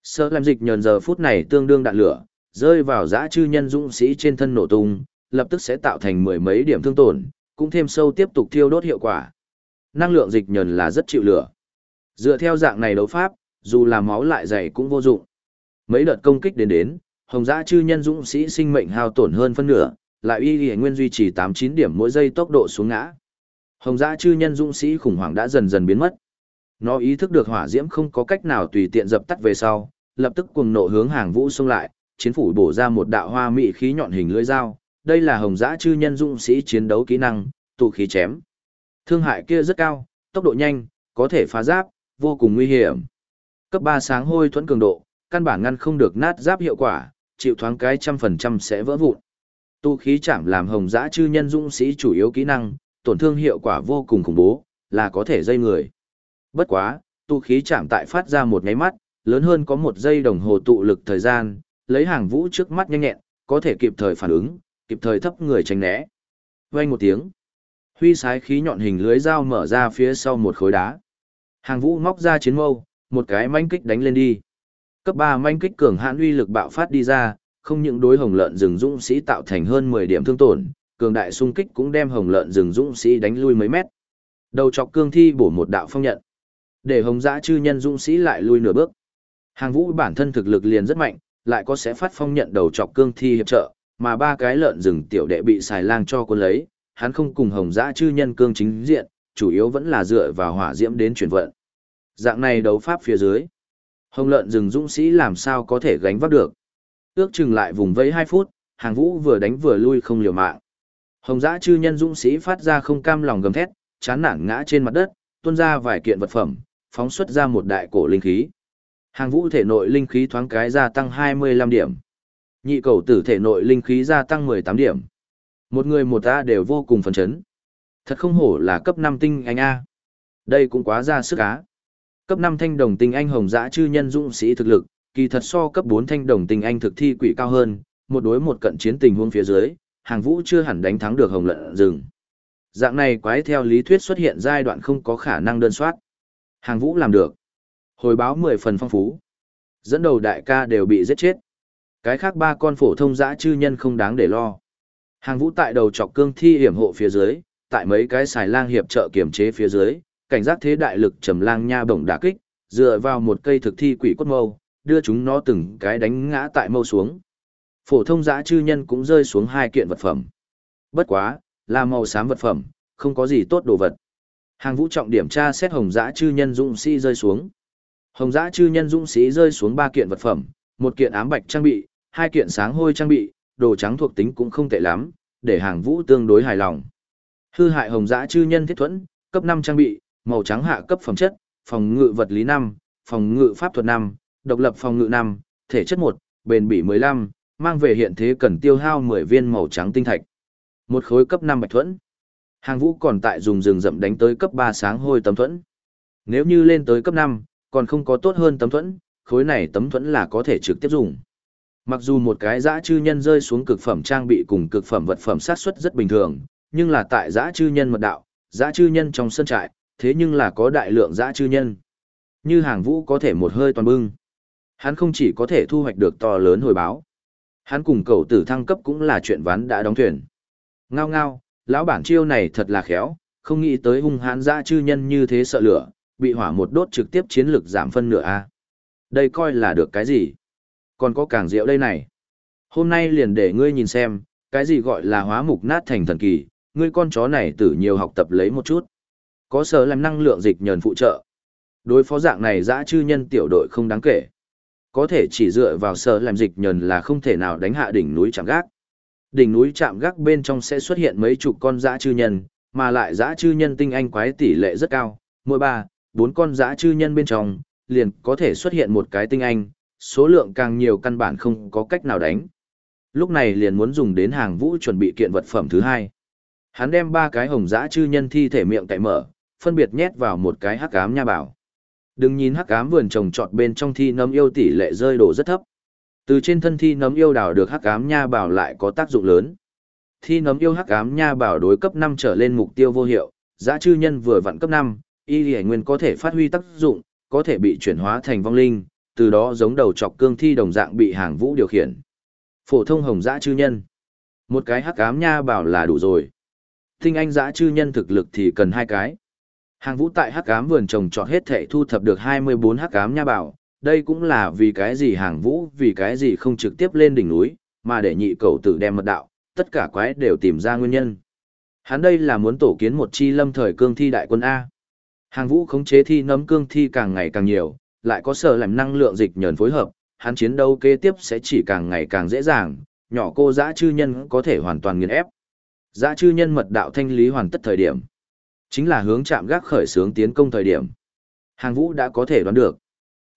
Sợ làm dịch nhờn giờ phút này tương đương đạn lửa, rơi vào dã chư nhân dũng sĩ trên thân nổ tung, lập tức sẽ tạo thành mười mấy điểm thương tổn, cũng thêm sâu tiếp tục thiêu đốt hiệu quả. Năng lượng dịch nhờn là rất chịu lửa. Dựa theo dạng này đấu pháp, dù là máu lại dày cũng vô dụng. Mấy đợt công kích đến đến, hồng dã chư nhân dũng sĩ sinh mệnh hao tổn hơn phân nửa, lại y y nguyên duy trì 8-9 điểm mỗi giây tốc độ xuống ngã. Hồng dã chư nhân dũng sĩ khủng hoảng đã dần dần biến mất. Nó ý thức được hỏa diễm không có cách nào tùy tiện dập tắt về sau, lập tức cuồng nộ hướng hàng vũ xông lại, chiến phủ bổ ra một đạo hoa mị khí nhọn hình lưỡi dao. Đây là hồng dã chư nhân dũng sĩ chiến đấu kỹ năng, tụ khí chém. Thương hại kia rất cao, tốc độ nhanh, có thể phá giáp, vô cùng nguy hiểm. Cấp 3 sáng hôi thuẫn cường độ, căn bản ngăn không được nát giáp hiệu quả, chịu thoáng cái trăm phần trăm sẽ vỡ vụn. Tu khí chạm làm hồng dã chư nhân dũng sĩ chủ yếu kỹ năng, tổn thương hiệu quả vô cùng khủng bố, là có thể dây người. Bất quá, tu khí chạm tại phát ra một nháy mắt, lớn hơn có một giây đồng hồ tụ lực thời gian, lấy hàng vũ trước mắt nhanh nhẹn, có thể kịp thời phản ứng, kịp thời thấp người tránh né. Vang một tiếng, huy sái khí nhọn hình lưới dao mở ra phía sau một khối đá. Hàng vũ móc ra chiến mâu, một cái manh kích đánh lên đi. Cấp 3 manh kích cường hãn uy lực bạo phát đi ra, không những đối hồng lợn rừng dũng sĩ tạo thành hơn 10 điểm thương tổn, cường đại xung kích cũng đem hồng lợn rừng dũng sĩ đánh lui mấy mét. Đầu chọc cương thi bổ một đạo phong nhận. Để hồng dã chư nhân dũng sĩ lại lui nửa bước. Hàng vũ bản thân thực lực liền rất mạnh, lại có sẽ phát phong nhận đầu chọc cương thi hiệp trợ, mà ba cái lợn rừng tiểu đệ bị xài lang cho cuốn lấy, hắn không cùng hồng dã chư nhân cương chính diện, chủ yếu vẫn là dựa vào hỏa diễm đến chuyển vận. Dạng này đấu pháp phía dưới. Hồng lợn rừng dũng sĩ làm sao có thể gánh vác được. Ước chừng lại vùng vẫy 2 phút, hàng vũ vừa đánh vừa lui không liều mạng. Hồng dã chư nhân dũng sĩ phát ra không cam lòng gầm thét, chán nản ngã trên mặt đất, tuôn ra vài kiện vật phẩm, phóng xuất ra một đại cổ linh khí. Hàng vũ thể nội linh khí thoáng cái gia tăng 25 điểm. Nhị cầu tử thể nội linh khí gia tăng 18 điểm. Một người một ta đều vô cùng phấn chấn. Thật không hổ là cấp 5 tinh anh A. Đây cũng quá ra sức á. Cấp 5 thanh đồng tinh anh hồng dã chư nhân dũng sĩ thực lực, kỳ thật so cấp 4 thanh đồng tinh anh thực thi quỷ cao hơn, một đối một cận chiến tình huống phía dưới, hàng vũ chưa hẳn đánh thắng được hồng lợn rừng. Dạng này quái theo lý thuyết xuất hiện giai đoạn không có khả năng đơn soát. Hàng vũ làm được. Hồi báo 10 phần phong phú. Dẫn đầu đại ca đều bị giết chết. Cái khác ba con phổ thông dã chư nhân không đáng để lo. Hàng vũ tại đầu chọc cương thi hiểm hộ phía dưới, tại mấy cái xài lang hiệp trợ kiểm chế phía dưới, cảnh giác thế đại lực trầm lang nha bổng đả kích, dựa vào một cây thực thi quỷ cốt mâu, đưa chúng nó từng cái đánh ngã tại mâu xuống. Phổ thông dã chư nhân cũng rơi xuống hai kiện vật phẩm. Bất quá, là màu xám vật phẩm, không có gì tốt đồ vật. Hàng vũ trọng điểm tra xét hồng dã chư nhân dũng sĩ rơi xuống. Hồng dã chư nhân dũng sĩ rơi xuống ba kiện vật phẩm, một kiện ám bạch trang bị, hai kiện sáng hôi trang bị, đồ trắng thuộc tính cũng không tệ lắm, để hàng vũ tương đối hài lòng. Hư hại hồng dã chư nhân thiết thuẫn, cấp 5 trang bị, màu trắng hạ cấp phẩm chất, phòng ngự vật lý 5, phòng ngự pháp thuật 5, độc lập phòng ngự 5, thể chất 1, bền bỉ 15, mang về hiện thế cần tiêu hao 10 viên màu trắng tinh thạch. Một khối cấp 5 bạch thuẫn. Hàng vũ còn tại dùng rừng rậm đánh tới cấp 3 sáng hôi tấm thuẫn. Nếu như lên tới cấp 5, còn không có tốt hơn tấm thuẫn, khối này tấm thuẫn là có thể trực tiếp dùng. Mặc dù một cái dã chư nhân rơi xuống cực phẩm trang bị cùng cực phẩm vật phẩm sát xuất rất bình thường, nhưng là tại dã chư nhân mật đạo, dã chư nhân trong sân trại, thế nhưng là có đại lượng dã chư nhân. Như hàng vũ có thể một hơi toàn bưng. Hắn không chỉ có thể thu hoạch được to lớn hồi báo. Hắn cùng cầu tử thăng cấp cũng là chuyện ván đã đóng thuyền. Ngao ngao, lão bản chiêu này thật là khéo, không nghĩ tới hung hãn dã chư nhân như thế sợ lửa, bị hỏa một đốt trực tiếp chiến lực giảm phân nửa a. Đây coi là được cái gì? Còn có càng rượu đây này. Hôm nay liền để ngươi nhìn xem, cái gì gọi là hóa mục nát thành thần kỳ, ngươi con chó này tử nhiều học tập lấy một chút. Có sở làm năng lượng dịch nhờn phụ trợ. Đối phó dạng này dã chư nhân tiểu đội không đáng kể. Có thể chỉ dựa vào sở làm dịch nhờn là không thể nào đánh hạ đỉnh núi chạm gác. Đỉnh núi chạm gác bên trong sẽ xuất hiện mấy chục con dã chư nhân, mà lại dã chư nhân tinh anh quái tỷ lệ rất cao, mỗi ba, bốn con dã chư nhân bên trong, liền có thể xuất hiện một cái tinh anh, số lượng càng nhiều căn bản không có cách nào đánh. Lúc này liền muốn dùng đến hàng vũ chuẩn bị kiện vật phẩm thứ hai. Hắn đem ba cái hồng dã chư nhân thi thể miệng cậy mở, phân biệt nhét vào một cái hắc ám nha bảo. Đừng nhìn hắc ám vườn trồng trọt bên trong thi nấm yêu tỷ lệ rơi đổ rất thấp. Từ trên thân thi nấm yêu đào được hắc ám nha bảo lại có tác dụng lớn. Thi nấm yêu hắc ám nha bảo đối cấp 5 trở lên mục tiêu vô hiệu, giá chư nhân vừa vặn cấp 5, y lý nguyên có thể phát huy tác dụng, có thể bị chuyển hóa thành vong linh, từ đó giống đầu chọc cương thi đồng dạng bị hàng vũ điều khiển. Phổ thông hồng dã chư nhân. Một cái hắc ám nha bảo là đủ rồi. Tinh anh dã chư nhân thực lực thì cần hai cái. Hàng vũ tại hắc ám vườn trồng trọt hết thể thu thập được 24 hắc ám nha bảo, đây cũng là vì cái gì hàng vũ vì cái gì không trực tiếp lên đỉnh núi, mà để nhị cầu tử đem mật đạo, tất cả quái đều tìm ra nguyên nhân. Hắn đây là muốn tổ kiến một chi lâm thời cương thi đại quân A. Hàng vũ khống chế thi nấm cương thi càng ngày càng nhiều, lại có sở làm năng lượng dịch nhờn phối hợp, hắn chiến đấu kế tiếp sẽ chỉ càng ngày càng dễ dàng, nhỏ cô dã chư nhân có thể hoàn toàn nghiền ép. Dã chư nhân mật đạo thanh lý hoàn tất thời điểm, chính là hướng chạm gác khởi xướng tiến công thời điểm. Hàng vũ đã có thể đoán được.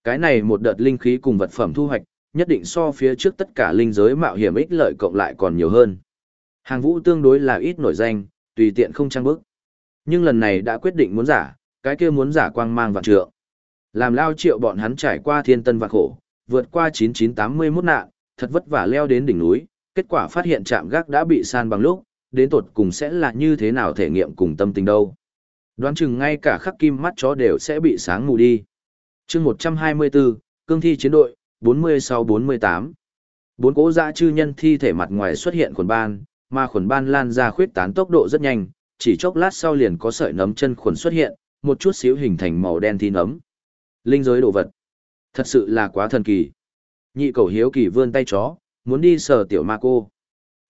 Cái này một đợt linh khí cùng vật phẩm thu hoạch, nhất định so phía trước tất cả linh giới mạo hiểm ích lợi cộng lại còn nhiều hơn. Hàng vũ tương đối là ít nổi danh, tùy tiện không trang bức. Nhưng lần này đã quyết định muốn giả, cái kia muốn giả quang mang vạn trượng. Làm lao triệu bọn hắn trải qua thiên tân vạn khổ, vượt qua 9981 nạn, thật vất vả leo đến đỉnh núi, kết quả phát hiện trạm gác đã bị san bằng lúc, đến tột cùng sẽ là như thế nào thể nghiệm cùng tâm tình đâu. Đoán chừng ngay cả khắc kim mắt chó đều sẽ bị sáng mù đi. chương 124, cương thi chiến đội, 46-48. Bốn cố dã chư nhân thi thể mặt ngoài xuất hiện khuẩn ban, mà khuẩn ban lan ra khuyết tán tốc độ rất nhanh, chỉ chốc lát sau liền có sợi nấm chân khuẩn xuất hiện, một chút xíu hình thành màu đen thi nấm. Linh giới đồ vật. Thật sự là quá thần kỳ. Nhị cầu hiếu kỳ vươn tay chó, muốn đi sờ tiểu ma cô.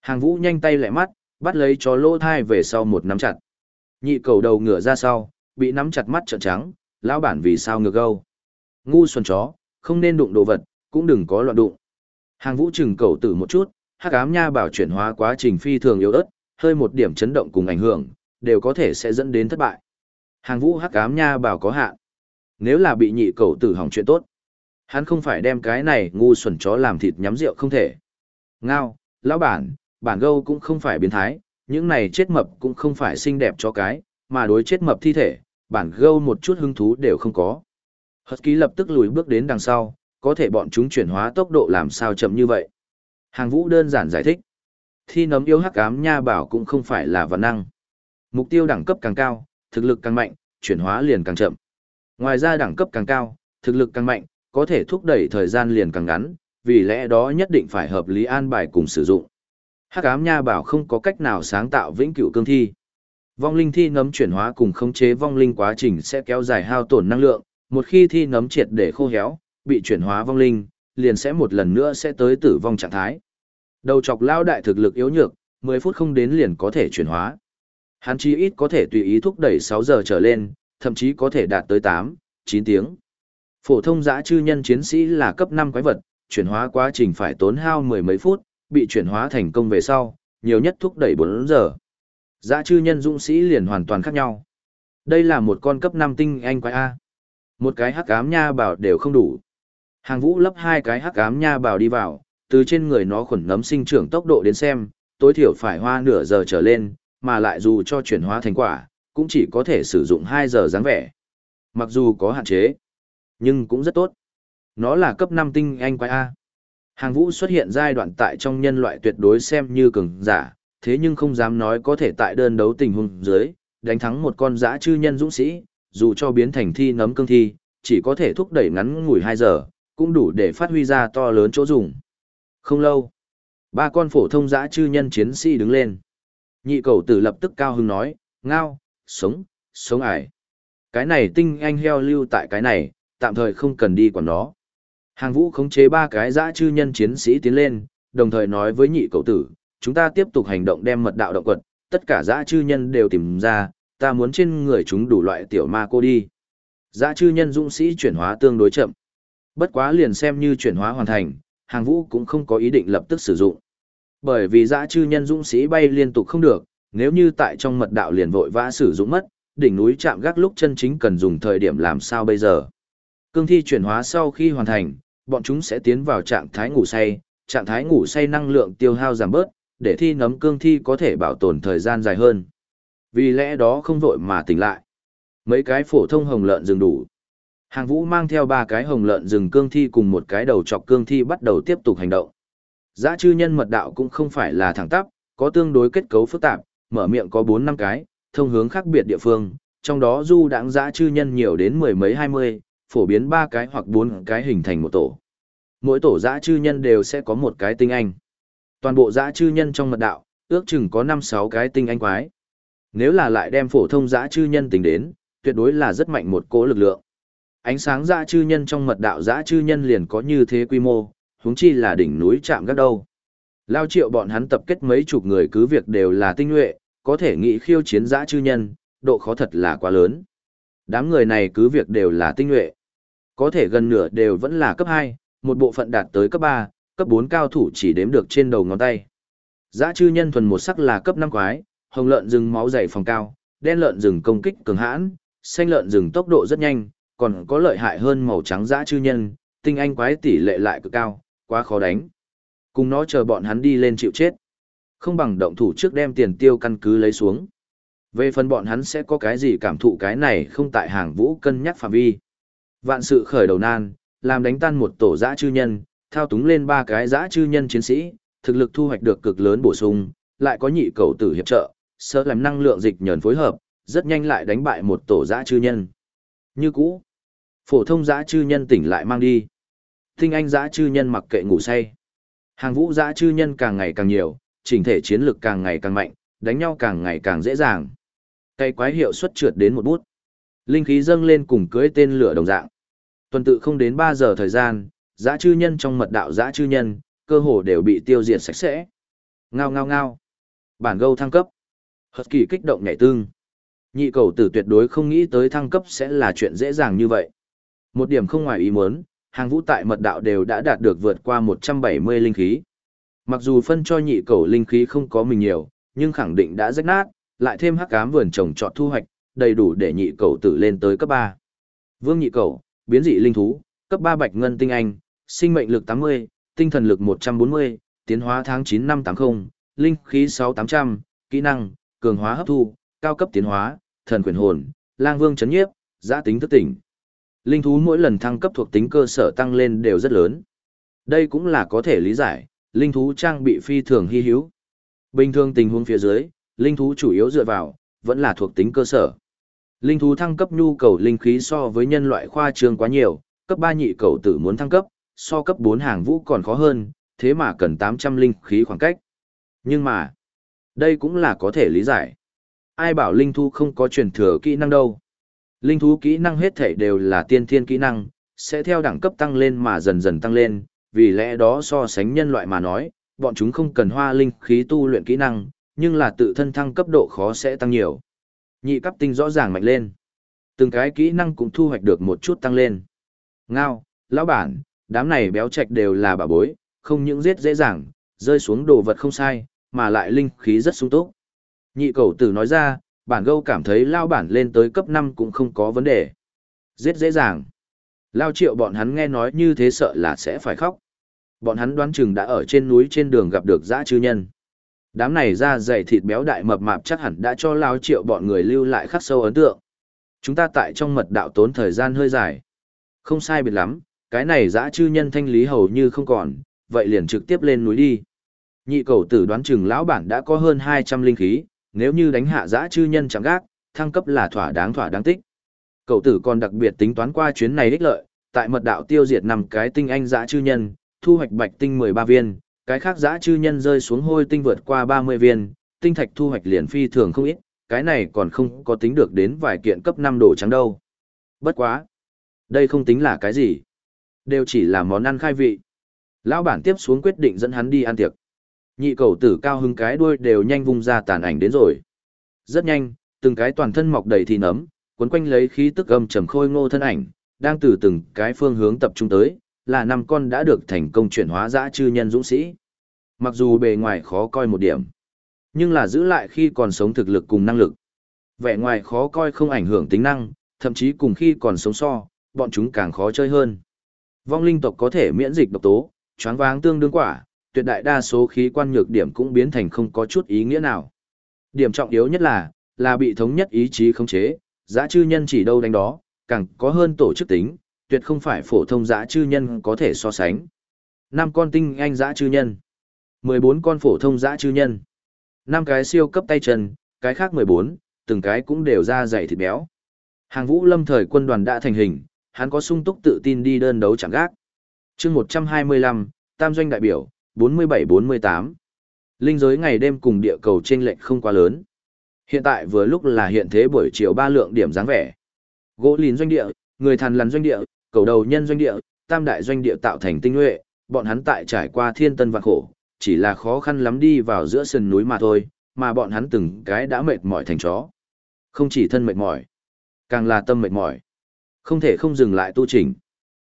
Hàng vũ nhanh tay lẹ mắt, bắt lấy chó lỗ thai về sau một nắm chặt. Nhị cầu đầu ngửa ra sau, bị nắm chặt mắt trợn trắng, lão bản vì sao ngược gâu. Ngu xuân chó, không nên đụng đồ vật, cũng đừng có loạn đụng. Hàng vũ chừng cầu tử một chút, hắc ám nha bảo chuyển hóa quá trình phi thường yếu ớt, hơi một điểm chấn động cùng ảnh hưởng, đều có thể sẽ dẫn đến thất bại. Hàng vũ hắc ám nha bảo có hạn. Nếu là bị nhị cầu tử hỏng chuyện tốt, hắn không phải đem cái này ngu xuẩn chó làm thịt nhắm rượu không thể. Ngao, lão bản, bản gâu cũng không phải biến thái, những này chết mập cũng không phải xinh đẹp cho cái, mà đối chết mập thi thể, bản gâu một chút hứng thú đều không có. Hật ký lập tức lùi bước đến đằng sau, có thể bọn chúng chuyển hóa tốc độ làm sao chậm như vậy. Hàng vũ đơn giản giải thích. Thi nấm yêu hắc ám nha bảo cũng không phải là văn năng. Mục tiêu đẳng cấp càng cao, thực lực càng mạnh, chuyển hóa liền càng chậm. Ngoài ra đẳng cấp càng cao, thực lực càng mạnh, có thể thúc đẩy thời gian liền càng ngắn, vì lẽ đó nhất định phải hợp lý an bài cùng sử dụng. Hắc ám nha bảo không có cách nào sáng tạo vĩnh cửu cương thi. Vong linh thi nấm chuyển hóa cùng khống chế vong linh quá trình sẽ kéo dài hao tổn năng lượng, một khi thi nấm triệt để khô héo, bị chuyển hóa vong linh, liền sẽ một lần nữa sẽ tới tử vong trạng thái. Đầu chọc lao đại thực lực yếu nhược, 10 phút không đến liền có thể chuyển hóa. Hắn chí ít có thể tùy ý thúc đẩy 6 giờ trở lên, thậm chí có thể đạt tới 8, 9 tiếng. Phổ thông giã chư nhân chiến sĩ là cấp 5 quái vật, chuyển hóa quá trình phải tốn hao mười mấy phút, bị chuyển hóa thành công về sau, nhiều nhất thúc đẩy 4 giờ. Dã chư nhân dũng sĩ liền hoàn toàn khác nhau. Đây là một con cấp 5 tinh anh quái A. Một cái hắc ám nha bảo đều không đủ. Hàng vũ lấp hai cái hắc ám nha bảo đi vào, từ trên người nó khuẩn nấm sinh trưởng tốc độ đến xem, tối thiểu phải hoa nửa giờ trở lên, mà lại dù cho chuyển hóa thành quả, cũng chỉ có thể sử dụng 2 giờ dáng vẻ. Mặc dù có hạn chế, nhưng cũng rất tốt. Nó là cấp 5 tinh anh quái A. Hàng vũ xuất hiện giai đoạn tại trong nhân loại tuyệt đối xem như cường giả, thế nhưng không dám nói có thể tại đơn đấu tình huống dưới, đánh thắng một con dã chư nhân dũng sĩ, dù cho biến thành thi nấm cương thi, chỉ có thể thúc đẩy ngắn ngủi 2 giờ, cũng đủ để phát huy ra to lớn chỗ dùng. Không lâu, ba con phổ thông dã chư nhân chiến sĩ đứng lên. Nhị cầu tử lập tức cao hứng nói, ngao, sống, sống ải. Cái này tinh anh heo lưu tại cái này, tạm thời không cần đi quản nó. Hàng vũ khống chế ba cái dã chư nhân chiến sĩ tiến lên, đồng thời nói với nhị cậu tử, chúng ta tiếp tục hành động đem mật đạo động quật, tất cả dã chư nhân đều tìm ra, ta muốn trên người chúng đủ loại tiểu ma cô đi. Dã chư nhân dũng sĩ chuyển hóa tương đối chậm. Bất quá liền xem như chuyển hóa hoàn thành, hàng vũ cũng không có ý định lập tức sử dụng. Bởi vì dã chư nhân dũng sĩ bay liên tục không được, nếu như tại trong mật đạo liền vội vã sử dụng mất, đỉnh núi chạm gác lúc chân chính cần dùng thời điểm làm sao bây giờ. Cương thi chuyển hóa sau khi hoàn thành, bọn chúng sẽ tiến vào trạng thái ngủ say, trạng thái ngủ say năng lượng tiêu hao giảm bớt, để thi nấm cương thi có thể bảo tồn thời gian dài hơn. Vì lẽ đó không vội mà tỉnh lại. Mấy cái phổ thông hồng lợn rừng đủ. Hàng vũ mang theo ba cái hồng lợn rừng cương thi cùng một cái đầu chọc cương thi bắt đầu tiếp tục hành động. Giá chư nhân mật đạo cũng không phải là thẳng tắp, có tương đối kết cấu phức tạp, mở miệng có 4 năm cái, thông hướng khác biệt địa phương, trong đó du đãng giá chư nhân nhiều đến mười mấy hai mươi, phổ biến ba cái hoặc bốn cái hình thành một tổ. Mỗi tổ dã chư nhân đều sẽ có một cái tinh anh. Toàn bộ dã chư nhân trong mật đạo, ước chừng có 5-6 cái tinh anh quái. Nếu là lại đem phổ thông dã chư nhân tính đến, tuyệt đối là rất mạnh một cỗ lực lượng. Ánh sáng dã chư nhân trong mật đạo dã chư nhân liền có như thế quy mô, huống chi là đỉnh núi chạm gác đâu. Lao triệu bọn hắn tập kết mấy chục người cứ việc đều là tinh nhuệ, có thể nghĩ khiêu chiến dã chư nhân, độ khó thật là quá lớn. Đám người này cứ việc đều là tinh nhuệ. Có thể gần nửa đều vẫn là cấp 2, một bộ phận đạt tới cấp 3, cấp 4 cao thủ chỉ đếm được trên đầu ngón tay. Dã chư nhân thuần một sắc là cấp 5 quái, hồng lợn rừng máu dày phòng cao, đen lợn rừng công kích cường hãn, xanh lợn rừng tốc độ rất nhanh, còn có lợi hại hơn màu trắng dã chư nhân, tinh anh quái tỷ lệ lại cực cao, quá khó đánh. Cùng nó chờ bọn hắn đi lên chịu chết. Không bằng động thủ trước đem tiền tiêu căn cứ lấy xuống. Về phần bọn hắn sẽ có cái gì cảm thụ cái này không tại hàng vũ cân nhắc phạm vi. Vạn sự khởi đầu nan, làm đánh tan một tổ dã chư nhân, thao túng lên ba cái dã chư nhân chiến sĩ, thực lực thu hoạch được cực lớn bổ sung, lại có nhị cầu tử hiệp trợ, sơ làm năng lượng dịch nhờn phối hợp, rất nhanh lại đánh bại một tổ dã chư nhân. Như cũ, phổ thông dã chư nhân tỉnh lại mang đi. Tinh anh dã chư nhân mặc kệ ngủ say. Hàng vũ dã chư nhân càng ngày càng nhiều, chỉnh thể chiến lực càng ngày càng mạnh, đánh nhau càng ngày càng dễ dàng. Cây quái hiệu suất trượt đến một bút. Linh khí dâng lên cùng cưới tên lửa đồng dạng. Tuần tự không đến 3 giờ thời gian, dã chư nhân trong mật đạo dã chư nhân, cơ hồ đều bị tiêu diệt sạch sẽ. Ngao ngao ngao. Bản gâu thăng cấp. Hật kỳ kích động nhảy tương. Nhị cầu tử tuyệt đối không nghĩ tới thăng cấp sẽ là chuyện dễ dàng như vậy. Một điểm không ngoài ý muốn, hàng vũ tại mật đạo đều đã đạt được vượt qua 170 linh khí. Mặc dù phân cho nhị cầu linh khí không có mình nhiều, nhưng khẳng định đã rách nát, lại thêm hắc ám vườn trồng trọt thu hoạch, đầy đủ để nhị cầu tử lên tới cấp 3. Vương nhị cầu, biến dị linh thú, cấp 3 bạch ngân tinh anh, sinh mệnh lực 80, tinh thần lực 140, tiến hóa tháng 9 năm 80, linh khí 6800, kỹ năng, cường hóa hấp thu, cao cấp tiến hóa, thần quyền hồn, lang vương chấn nhiếp, giã tính thức tỉnh. Linh thú mỗi lần thăng cấp thuộc tính cơ sở tăng lên đều rất lớn. Đây cũng là có thể lý giải, linh thú trang bị phi thường hy hữu. Bình thường tình huống phía dưới, linh thú chủ yếu dựa vào, vẫn là thuộc tính cơ sở. Linh thú thăng cấp nhu cầu linh khí so với nhân loại khoa trương quá nhiều, cấp 3 nhị cầu tử muốn thăng cấp, so cấp 4 hàng vũ còn khó hơn, thế mà cần 800 linh khí khoảng cách. Nhưng mà, đây cũng là có thể lý giải. Ai bảo linh thú không có truyền thừa kỹ năng đâu. Linh thú kỹ năng hết thể đều là tiên thiên kỹ năng, sẽ theo đẳng cấp tăng lên mà dần dần tăng lên, vì lẽ đó so sánh nhân loại mà nói, bọn chúng không cần hoa linh khí tu luyện kỹ năng, nhưng là tự thân thăng cấp độ khó sẽ tăng nhiều. Nhị cấp tinh rõ ràng mạnh lên. Từng cái kỹ năng cũng thu hoạch được một chút tăng lên. Ngao, lão bản, đám này béo trạch đều là bà bối, không những giết dễ dàng, rơi xuống đồ vật không sai, mà lại linh khí rất sung túc. Nhị cầu tử nói ra, bản gâu cảm thấy lao bản lên tới cấp 5 cũng không có vấn đề. Giết dễ dàng. Lao triệu bọn hắn nghe nói như thế sợ là sẽ phải khóc. Bọn hắn đoán chừng đã ở trên núi trên đường gặp được dã chư nhân. Đám này ra dày thịt béo đại mập mạp chắc hẳn đã cho Lao triệu bọn người lưu lại khắc sâu ấn tượng. Chúng ta tại trong mật đạo tốn thời gian hơi dài. Không sai biệt lắm, cái này dã chư nhân thanh lý hầu như không còn, vậy liền trực tiếp lên núi đi. Nhị cầu tử đoán chừng lão bản đã có hơn 200 linh khí, nếu như đánh hạ dã chư nhân chẳng gác, thăng cấp là thỏa đáng thỏa đáng tích. Cậu tử còn đặc biệt tính toán qua chuyến này đích lợi, tại mật đạo tiêu diệt nằm cái tinh anh dã chư nhân, thu hoạch bạch tinh 13 viên, cái khác dã chư nhân rơi xuống hôi tinh vượt qua 30 viên, tinh thạch thu hoạch liền phi thường không ít, cái này còn không có tính được đến vài kiện cấp 5 đồ trắng đâu. Bất quá. Đây không tính là cái gì. Đều chỉ là món ăn khai vị. Lão bản tiếp xuống quyết định dẫn hắn đi ăn tiệc. Nhị cầu tử cao hứng cái đuôi đều nhanh vung ra tàn ảnh đến rồi. Rất nhanh, từng cái toàn thân mọc đầy thì nấm, cuốn quanh lấy khí tức âm trầm khôi ngô thân ảnh, đang từ từng cái phương hướng tập trung tới, là năm con đã được thành công chuyển hóa dã chư nhân dũng sĩ. Mặc dù bề ngoài khó coi một điểm, nhưng là giữ lại khi còn sống thực lực cùng năng lực. Vẻ ngoài khó coi không ảnh hưởng tính năng, thậm chí cùng khi còn sống so, bọn chúng càng khó chơi hơn. Vong linh tộc có thể miễn dịch độc tố, choáng váng tương đương quả, tuyệt đại đa số khí quan nhược điểm cũng biến thành không có chút ý nghĩa nào. Điểm trọng yếu nhất là, là bị thống nhất ý chí khống chế, giã chư nhân chỉ đâu đánh đó, càng có hơn tổ chức tính, tuyệt không phải phổ thông giã chư nhân có thể so sánh. 5 con tinh anh giã chư nhân, 14 con phổ thông giã chư nhân, 5 cái siêu cấp tay chân, cái khác 14, từng cái cũng đều ra dày thịt béo. Hàng vũ lâm thời quân đoàn đã thành hình, hắn có sung túc tự tin đi đơn đấu chẳng gác. chương 125, Tam doanh đại biểu, 47-48. Linh giới ngày đêm cùng địa cầu trên lệnh không quá lớn. Hiện tại vừa lúc là hiện thế buổi chiều ba lượng điểm dáng vẻ. Gỗ lìn doanh địa, người thần lằn doanh địa, cầu đầu nhân doanh địa, tam đại doanh địa tạo thành tinh nhuệ, bọn hắn tại trải qua thiên tân và khổ, chỉ là khó khăn lắm đi vào giữa sườn núi mà thôi, mà bọn hắn từng cái đã mệt mỏi thành chó. Không chỉ thân mệt mỏi, càng là tâm mệt mỏi. Không thể không dừng lại tu chỉnh.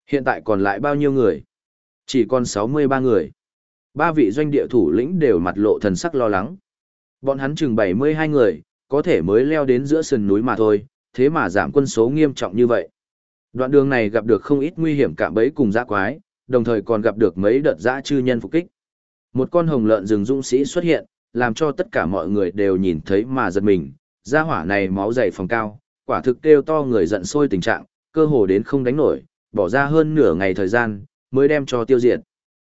Hiện tại còn lại bao nhiêu người? Chỉ còn 63 người. Ba vị doanh địa thủ lĩnh đều mặt lộ thần sắc lo lắng. Bọn hắn chừng 72 người, có thể mới leo đến giữa sườn núi mà thôi, thế mà giảm quân số nghiêm trọng như vậy. Đoạn đường này gặp được không ít nguy hiểm cả bấy cùng dã quái, đồng thời còn gặp được mấy đợt dã chư nhân phục kích. Một con hồng lợn rừng dũng sĩ xuất hiện, làm cho tất cả mọi người đều nhìn thấy mà giật mình, gia hỏa này máu dày phòng cao, quả thực kêu to người giận sôi tình trạng, cơ hồ đến không đánh nổi, bỏ ra hơn nửa ngày thời gian, mới đem cho tiêu diệt.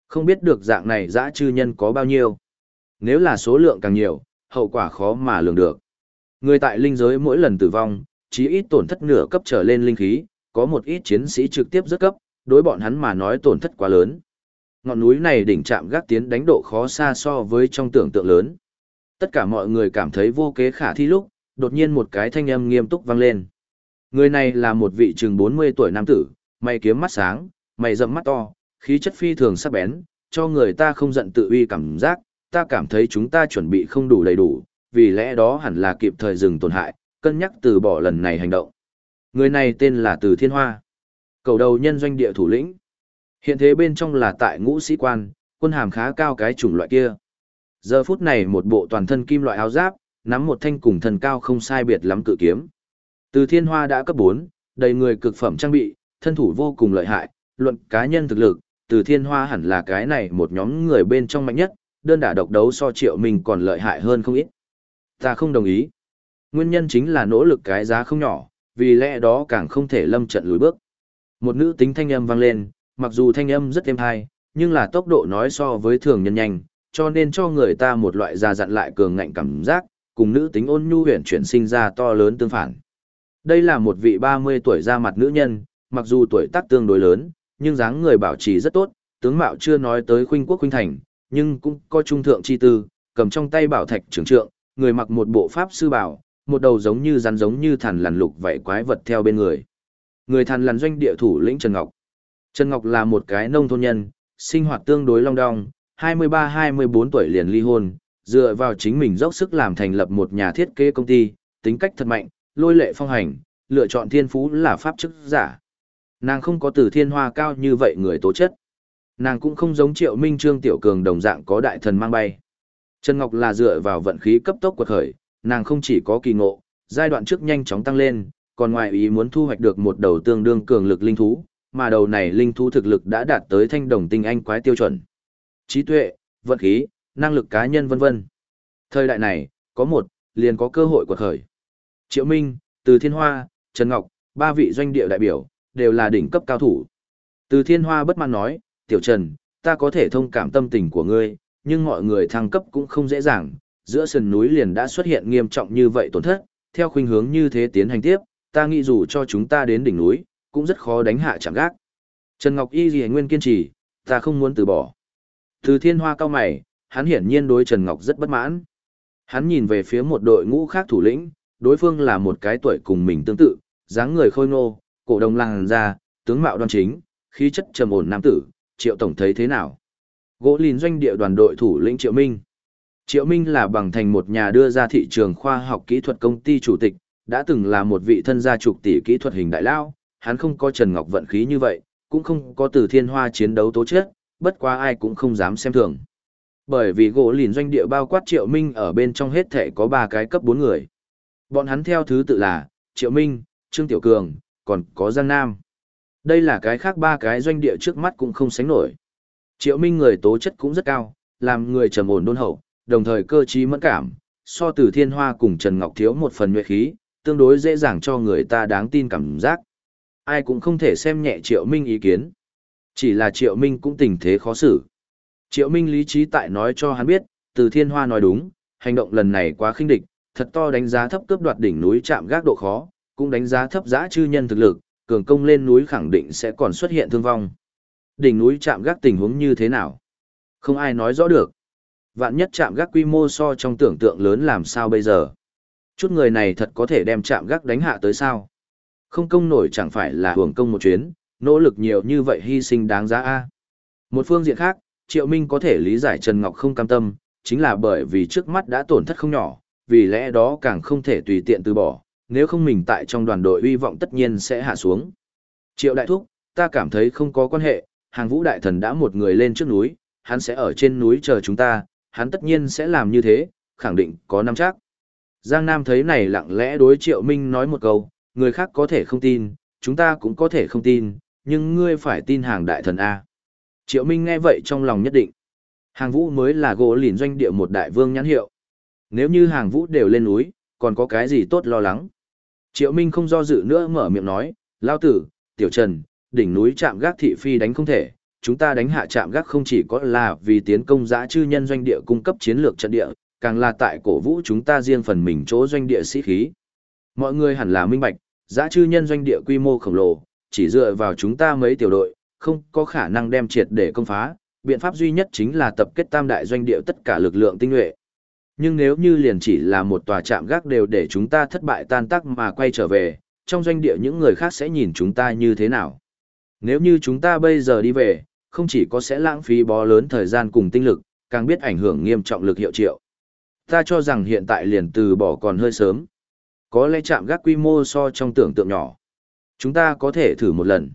Không biết được dạng này dã chư nhân có bao nhiêu. Nếu là số lượng càng nhiều, hậu quả khó mà lường được. Người tại linh giới mỗi lần tử vong, chí ít tổn thất nửa cấp trở lên linh khí, có một ít chiến sĩ trực tiếp rất cấp, đối bọn hắn mà nói tổn thất quá lớn. Ngọn núi này đỉnh chạm gác tiến đánh độ khó xa so với trong tưởng tượng lớn. Tất cả mọi người cảm thấy vô kế khả thi lúc, đột nhiên một cái thanh âm nghiêm túc vang lên. Người này là một vị chừng 40 tuổi nam tử, mày kiếm mắt sáng, mày rậm mắt to, khí chất phi thường sắc bén, cho người ta không giận tự uy cảm giác, ta cảm thấy chúng ta chuẩn bị không đủ đầy đủ, vì lẽ đó hẳn là kịp thời dừng tổn hại, cân nhắc từ bỏ lần này hành động. Người này tên là Từ Thiên Hoa, cầu đầu nhân doanh địa thủ lĩnh. Hiện thế bên trong là tại ngũ sĩ quan, quân hàm khá cao cái chủng loại kia. Giờ phút này một bộ toàn thân kim loại áo giáp, nắm một thanh cùng thần cao không sai biệt lắm cự kiếm. Từ Thiên Hoa đã cấp 4, đầy người cực phẩm trang bị, thân thủ vô cùng lợi hại, luận cá nhân thực lực, Từ Thiên Hoa hẳn là cái này một nhóm người bên trong mạnh nhất, đơn đả độc đấu so Triệu Minh còn lợi hại hơn không ít. Ta không đồng ý. Nguyên nhân chính là nỗ lực cái giá không nhỏ, vì lẽ đó càng không thể lâm trận lùi bước. Một nữ tính thanh âm vang lên, mặc dù thanh âm rất êm hay, nhưng là tốc độ nói so với thường nhân nhanh, cho nên cho người ta một loại già dặn lại cường ngạnh cảm giác, cùng nữ tính ôn nhu huyền chuyển sinh ra to lớn tương phản. Đây là một vị 30 tuổi ra mặt nữ nhân, mặc dù tuổi tác tương đối lớn, nhưng dáng người bảo trì rất tốt, tướng mạo chưa nói tới khuynh quốc khuynh thành, nhưng cũng có trung thượng chi tư, cầm trong tay bảo thạch trưởng trượng, người mặc một bộ pháp sư bảo, một đầu giống như rắn giống như thần lằn lục vậy quái vật theo bên người. Người thần lằn doanh địa thủ lĩnh Trần Ngọc. Trần Ngọc là một cái nông thôn nhân, sinh hoạt tương đối long đong, 23-24 tuổi liền ly hôn, dựa vào chính mình dốc sức làm thành lập một nhà thiết kế công ty, tính cách thật mạnh, lôi lệ phong hành, lựa chọn thiên phú là pháp chức giả. Nàng không có từ thiên hoa cao như vậy người tố chất. Nàng cũng không giống triệu minh trương tiểu cường đồng dạng có đại thần mang bay. Trần Ngọc là dựa vào vận khí cấp tốc quật khởi, nàng không chỉ có kỳ ngộ, giai đoạn trước nhanh chóng tăng lên, còn ngoài ý muốn thu hoạch được một đầu tương đương cường lực linh thú, mà đầu này linh thú thực lực đã đạt tới thanh đồng tinh anh quái tiêu chuẩn. Trí tuệ, vận khí, năng lực cá nhân vân vân. Thời đại này, có một, liền có cơ hội quật khởi. Triệu Minh, Từ Thiên Hoa, Trần Ngọc, ba vị doanh địa đại biểu, đều là đỉnh cấp cao thủ. Từ Thiên Hoa bất mãn nói, Tiểu Trần, ta có thể thông cảm tâm tình của ngươi, nhưng mọi người thăng cấp cũng không dễ dàng, giữa sườn núi liền đã xuất hiện nghiêm trọng như vậy tổn thất, theo khuynh hướng như thế tiến hành tiếp, ta nghĩ dù cho chúng ta đến đỉnh núi, cũng rất khó đánh hạ chẳng gác. Trần Ngọc Y gì Nguyên kiên trì, ta không muốn từ bỏ. Từ thiên hoa cao mày, hắn hiển nhiên đối Trần Ngọc rất bất mãn. Hắn nhìn về phía một đội ngũ khác thủ lĩnh, đối phương là một cái tuổi cùng mình tương tự, dáng người khôi ngô, cổ đồng làng ra, tướng mạo đoan chính, khí chất trầm ổn nam tử, Triệu tổng thấy thế nào? Gỗ lìn doanh địa đoàn đội thủ lĩnh Triệu Minh. Triệu Minh là bằng thành một nhà đưa ra thị trường khoa học kỹ thuật công ty chủ tịch, đã từng là một vị thân gia trục tỷ kỹ thuật hình đại lao, hắn không có Trần Ngọc vận khí như vậy, cũng không có từ thiên hoa chiến đấu tố chết, bất quá ai cũng không dám xem thường. Bởi vì gỗ lìn doanh địa bao quát Triệu Minh ở bên trong hết thể có 3 cái cấp 4 người. Bọn hắn theo thứ tự là Triệu Minh, Trương Tiểu Cường, còn có Giang Nam. Đây là cái khác ba cái doanh địa trước mắt cũng không sánh nổi. Triệu Minh người tố chất cũng rất cao, làm người trầm ổn đôn hậu, đồng thời cơ trí mẫn cảm, so từ thiên hoa cùng Trần Ngọc thiếu một phần nhuệ khí, tương đối dễ dàng cho người ta đáng tin cảm giác. Ai cũng không thể xem nhẹ Triệu Minh ý kiến. Chỉ là Triệu Minh cũng tình thế khó xử. Triệu Minh lý trí tại nói cho hắn biết, từ thiên hoa nói đúng, hành động lần này quá khinh địch, thật to đánh giá thấp cướp đoạt đỉnh núi chạm gác độ khó, cũng đánh giá thấp giá chư nhân thực lực, cường công lên núi khẳng định sẽ còn xuất hiện thương vong. Đỉnh núi chạm gác tình huống như thế nào? Không ai nói rõ được. Vạn nhất chạm gác quy mô so trong tưởng tượng lớn làm sao bây giờ? Chút người này thật có thể đem chạm gác đánh hạ tới sao? Không công nổi chẳng phải là hưởng công một chuyến, nỗ lực nhiều như vậy hy sinh đáng giá a. Một phương diện khác, Triệu Minh có thể lý giải Trần Ngọc không cam tâm, chính là bởi vì trước mắt đã tổn thất không nhỏ, vì lẽ đó càng không thể tùy tiện từ bỏ, nếu không mình tại trong đoàn đội uy vọng tất nhiên sẽ hạ xuống. Triệu Đại Thúc, ta cảm thấy không có quan hệ, hàng vũ đại thần đã một người lên trước núi, hắn sẽ ở trên núi chờ chúng ta, hắn tất nhiên sẽ làm như thế, khẳng định có nắm chắc. Giang Nam thấy này lặng lẽ đối Triệu Minh nói một câu, người khác có thể không tin, chúng ta cũng có thể không tin, nhưng ngươi phải tin hàng đại thần A. Triệu Minh nghe vậy trong lòng nhất định. Hàng vũ mới là gỗ lìn doanh địa một đại vương nhãn hiệu. Nếu như hàng vũ đều lên núi, còn có cái gì tốt lo lắng. Triệu Minh không do dự nữa mở miệng nói, lao tử, tiểu trần, đỉnh núi chạm gác thị phi đánh không thể, chúng ta đánh hạ chạm gác không chỉ có là vì tiến công giã chư nhân doanh địa cung cấp chiến lược trận địa, càng là tại cổ vũ chúng ta riêng phần mình chỗ doanh địa sĩ khí. Mọi người hẳn là minh bạch, giã chư nhân doanh địa quy mô khổng lồ, chỉ dựa vào chúng ta mấy tiểu đội, không có khả năng đem triệt để công phá, biện pháp duy nhất chính là tập kết tam đại doanh địa tất cả lực lượng tinh nhuệ. Nhưng nếu như liền chỉ là một tòa trạm gác đều để chúng ta thất bại tan tác mà quay trở về, trong doanh địa những người khác sẽ nhìn chúng ta như thế nào? Nếu như chúng ta bây giờ đi về, không chỉ có sẽ lãng phí bó lớn thời gian cùng tinh lực, càng biết ảnh hưởng nghiêm trọng lực hiệu triệu. Ta cho rằng hiện tại liền từ bỏ còn hơi sớm. Có lẽ chạm gác quy mô so trong tưởng tượng nhỏ. Chúng ta có thể thử một lần.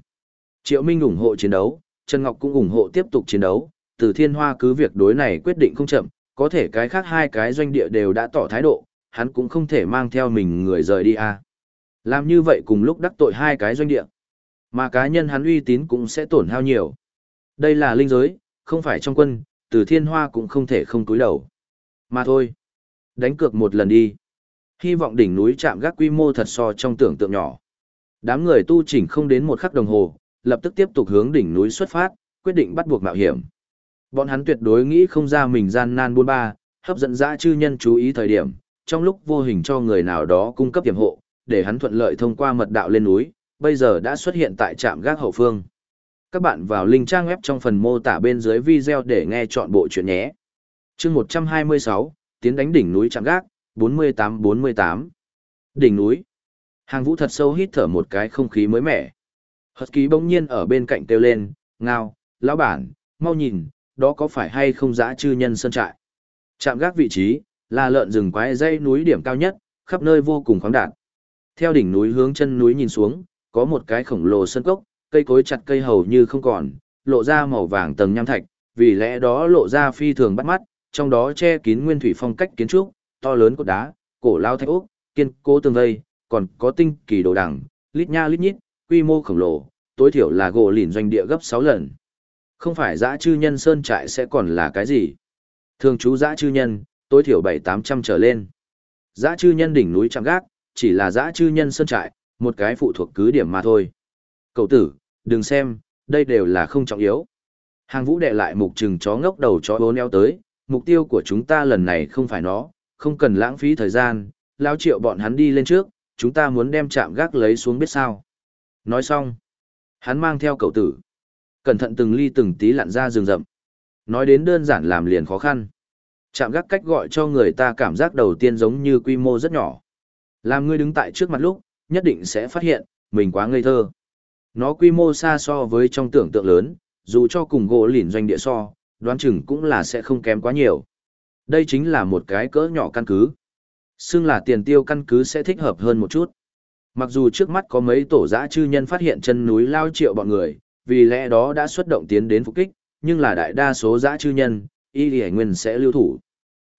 Triệu Minh ủng hộ chiến đấu, Trần Ngọc cũng ủng hộ tiếp tục chiến đấu, từ thiên hoa cứ việc đối này quyết định không chậm, có thể cái khác hai cái doanh địa đều đã tỏ thái độ, hắn cũng không thể mang theo mình người rời đi à. Làm như vậy cùng lúc đắc tội hai cái doanh địa, mà cá nhân hắn uy tín cũng sẽ tổn hao nhiều. Đây là linh giới, không phải trong quân, từ thiên hoa cũng không thể không túi đầu. Mà thôi, đánh cược một lần đi. Hy vọng đỉnh núi chạm gác quy mô thật so trong tưởng tượng nhỏ. Đám người tu chỉnh không đến một khắc đồng hồ, lập tức tiếp tục hướng đỉnh núi xuất phát, quyết định bắt buộc mạo hiểm. Bọn hắn tuyệt đối nghĩ không ra mình gian nan buôn ba, hấp dẫn dã chư nhân chú ý thời điểm, trong lúc vô hình cho người nào đó cung cấp tiềm hộ, để hắn thuận lợi thông qua mật đạo lên núi, bây giờ đã xuất hiện tại trạm gác hậu phương. Các bạn vào link trang web trong phần mô tả bên dưới video để nghe chọn bộ chuyện nhé. chương 126, tiến đánh đỉnh núi chạm gác, 48-48. Đỉnh núi. Hàng vũ thật sâu hít thở một cái không khí mới mẻ. Hật ký bỗng nhiên ở bên cạnh kêu lên, ngao, lão bản, mau nhìn, đó có phải hay không dã chư nhân sơn trại. chạm gác vị trí, là lợn rừng quái dây núi điểm cao nhất, khắp nơi vô cùng khoáng đạt. Theo đỉnh núi hướng chân núi nhìn xuống, có một cái khổng lồ sân cốc, cây cối chặt cây hầu như không còn, lộ ra màu vàng tầng nham thạch, vì lẽ đó lộ ra phi thường bắt mắt, trong đó che kín nguyên thủy phong cách kiến trúc, to lớn cột đá, cổ lao thạch ốc, kiên cố tường vây, còn có tinh kỳ đồ đằng, lít nha lít nhít, quy mô khổng lồ, tối thiểu là gỗ lìn doanh địa gấp 6 lần. Không phải dã chư nhân sơn trại sẽ còn là cái gì? Thường trú dã chư nhân, tối thiểu 7-800 trở lên. Dã chư nhân đỉnh núi chạm gác, chỉ là dã chư nhân sơn trại, một cái phụ thuộc cứ điểm mà thôi. Cậu tử, đừng xem, đây đều là không trọng yếu. Hàng vũ đệ lại mục trừng chó ngốc đầu chó bố neo tới, mục tiêu của chúng ta lần này không phải nó, không cần lãng phí thời gian, lao triệu bọn hắn đi lên trước, chúng ta muốn đem chạm gác lấy xuống biết sao. Nói xong, hắn mang theo cậu tử. Cẩn thận từng ly từng tí lặn ra rừng rậm. Nói đến đơn giản làm liền khó khăn. Chạm gác cách gọi cho người ta cảm giác đầu tiên giống như quy mô rất nhỏ. Làm ngươi đứng tại trước mặt lúc, nhất định sẽ phát hiện, mình quá ngây thơ. Nó quy mô xa so với trong tưởng tượng lớn, dù cho cùng gỗ lìn doanh địa so, đoán chừng cũng là sẽ không kém quá nhiều. Đây chính là một cái cỡ nhỏ căn cứ. Xưng là tiền tiêu căn cứ sẽ thích hợp hơn một chút. Mặc dù trước mắt có mấy tổ giã chư nhân phát hiện chân núi lao triệu bọn người, vì lẽ đó đã xuất động tiến đến phục kích, nhưng là đại đa số giã chư nhân, y lì nguyên sẽ lưu thủ.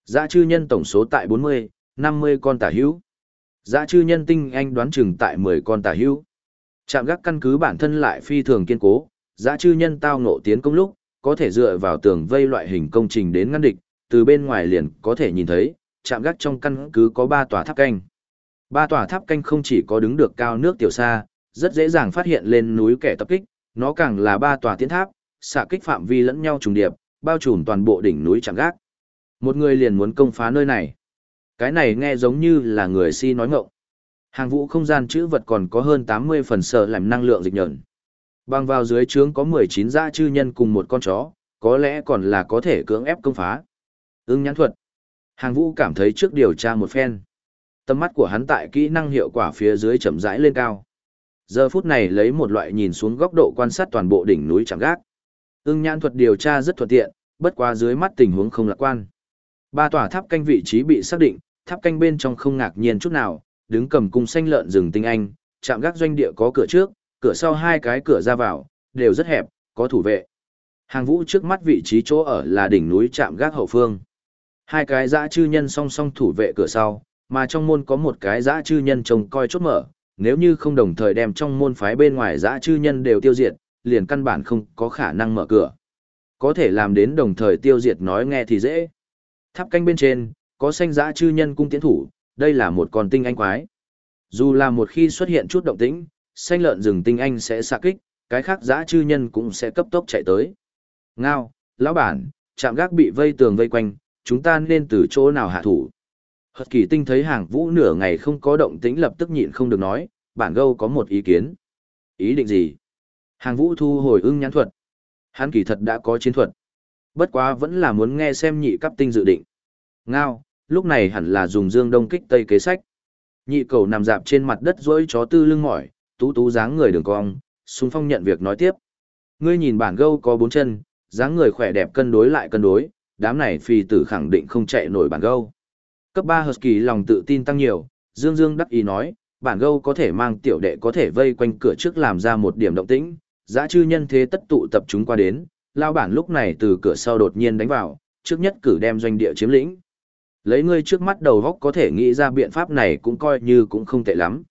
Giã chư nhân tổng số tại 40, 50 con tả hữu. Giã chư nhân tinh anh đoán chừng tại 10 con tả hữu. Trạm gác căn cứ bản thân lại phi thường kiên cố, giã chư nhân tao ngộ tiến công lúc, có thể dựa vào tường vây loại hình công trình đến ngăn địch, từ bên ngoài liền có thể nhìn thấy, trạm gác trong căn cứ có 3 tòa tháp canh. Ba tòa tháp canh không chỉ có đứng được cao nước tiểu xa, rất dễ dàng phát hiện lên núi kẻ tập kích, nó càng là ba tòa tiến tháp, xạ kích phạm vi lẫn nhau trùng điệp, bao trùm toàn bộ đỉnh núi trạm gác. Một người liền muốn công phá nơi này. Cái này nghe giống như là người si nói ngọng. Hàng vũ không gian chữ vật còn có hơn 80 phần sở làm năng lượng dịch nhẫn. Bằng vào dưới trướng có 19 dã chư nhân cùng một con chó, có lẽ còn là có thể cưỡng ép công phá. Ưng nhãn thuật. Hàng vũ cảm thấy trước điều tra một phen. Tầm mắt của hắn tại kỹ năng hiệu quả phía dưới chậm rãi lên cao. Giờ phút này lấy một loại nhìn xuống góc độ quan sát toàn bộ đỉnh núi chẳng gác. Ưng nhãn thuật điều tra rất thuận tiện, bất quá dưới mắt tình huống không lạc quan. Ba tòa tháp canh vị trí bị xác định, tháp canh bên trong không ngạc nhiên chút nào, đứng cầm cung xanh lợn rừng tinh anh, chạm gác doanh địa có cửa trước, cửa sau hai cái cửa ra vào, đều rất hẹp, có thủ vệ. Hàng vũ trước mắt vị trí chỗ ở là đỉnh núi chạm gác hậu phương. Hai cái dã chư nhân song song thủ vệ cửa sau, mà trong môn có một cái dã chư nhân trông coi chốt mở, nếu như không đồng thời đem trong môn phái bên ngoài dã chư nhân đều tiêu diệt, liền căn bản không có khả năng mở cửa. Có thể làm đến đồng thời tiêu diệt nói nghe thì dễ. Tháp canh bên trên, có xanh dã chư nhân cung tiến thủ, đây là một con tinh anh quái. Dù là một khi xuất hiện chút động tĩnh, xanh lợn rừng tinh anh sẽ xạ kích, cái khác dã chư nhân cũng sẽ cấp tốc chạy tới. Ngao, lão bản, chạm gác bị vây tường vây quanh, chúng ta nên từ chỗ nào hạ thủ. Hật kỳ tinh thấy hàng vũ nửa ngày không có động tĩnh lập tức nhịn không được nói, bản gâu có một ý kiến. Ý định gì? Hàng vũ thu hồi ưng nhãn thuật. Hắn kỳ thật đã có chiến thuật. Bất quá vẫn là muốn nghe xem nhị cấp tinh dự định. Ngao, lúc này hẳn là dùng dương đông kích tây kế sách. Nhị cầu nằm dạp trên mặt đất rỗi chó tư lưng mỏi, tú tú dáng người đường cong, xung phong nhận việc nói tiếp. Ngươi nhìn bản gâu có bốn chân, dáng người khỏe đẹp cân đối lại cân đối, đám này phi tử khẳng định không chạy nổi bản gâu. Cấp 3 Husky lòng tự tin tăng nhiều, Dương Dương đắc ý nói, bản gâu có thể mang tiểu đệ có thể vây quanh cửa trước làm ra một điểm động tĩnh, dã chư nhân thế tất tụ tập chúng qua đến, lao bản lúc này từ cửa sau đột nhiên đánh vào, trước nhất cử đem doanh địa chiếm lĩnh. Lấy ngươi trước mắt đầu góc có thể nghĩ ra biện pháp này cũng coi như cũng không tệ lắm.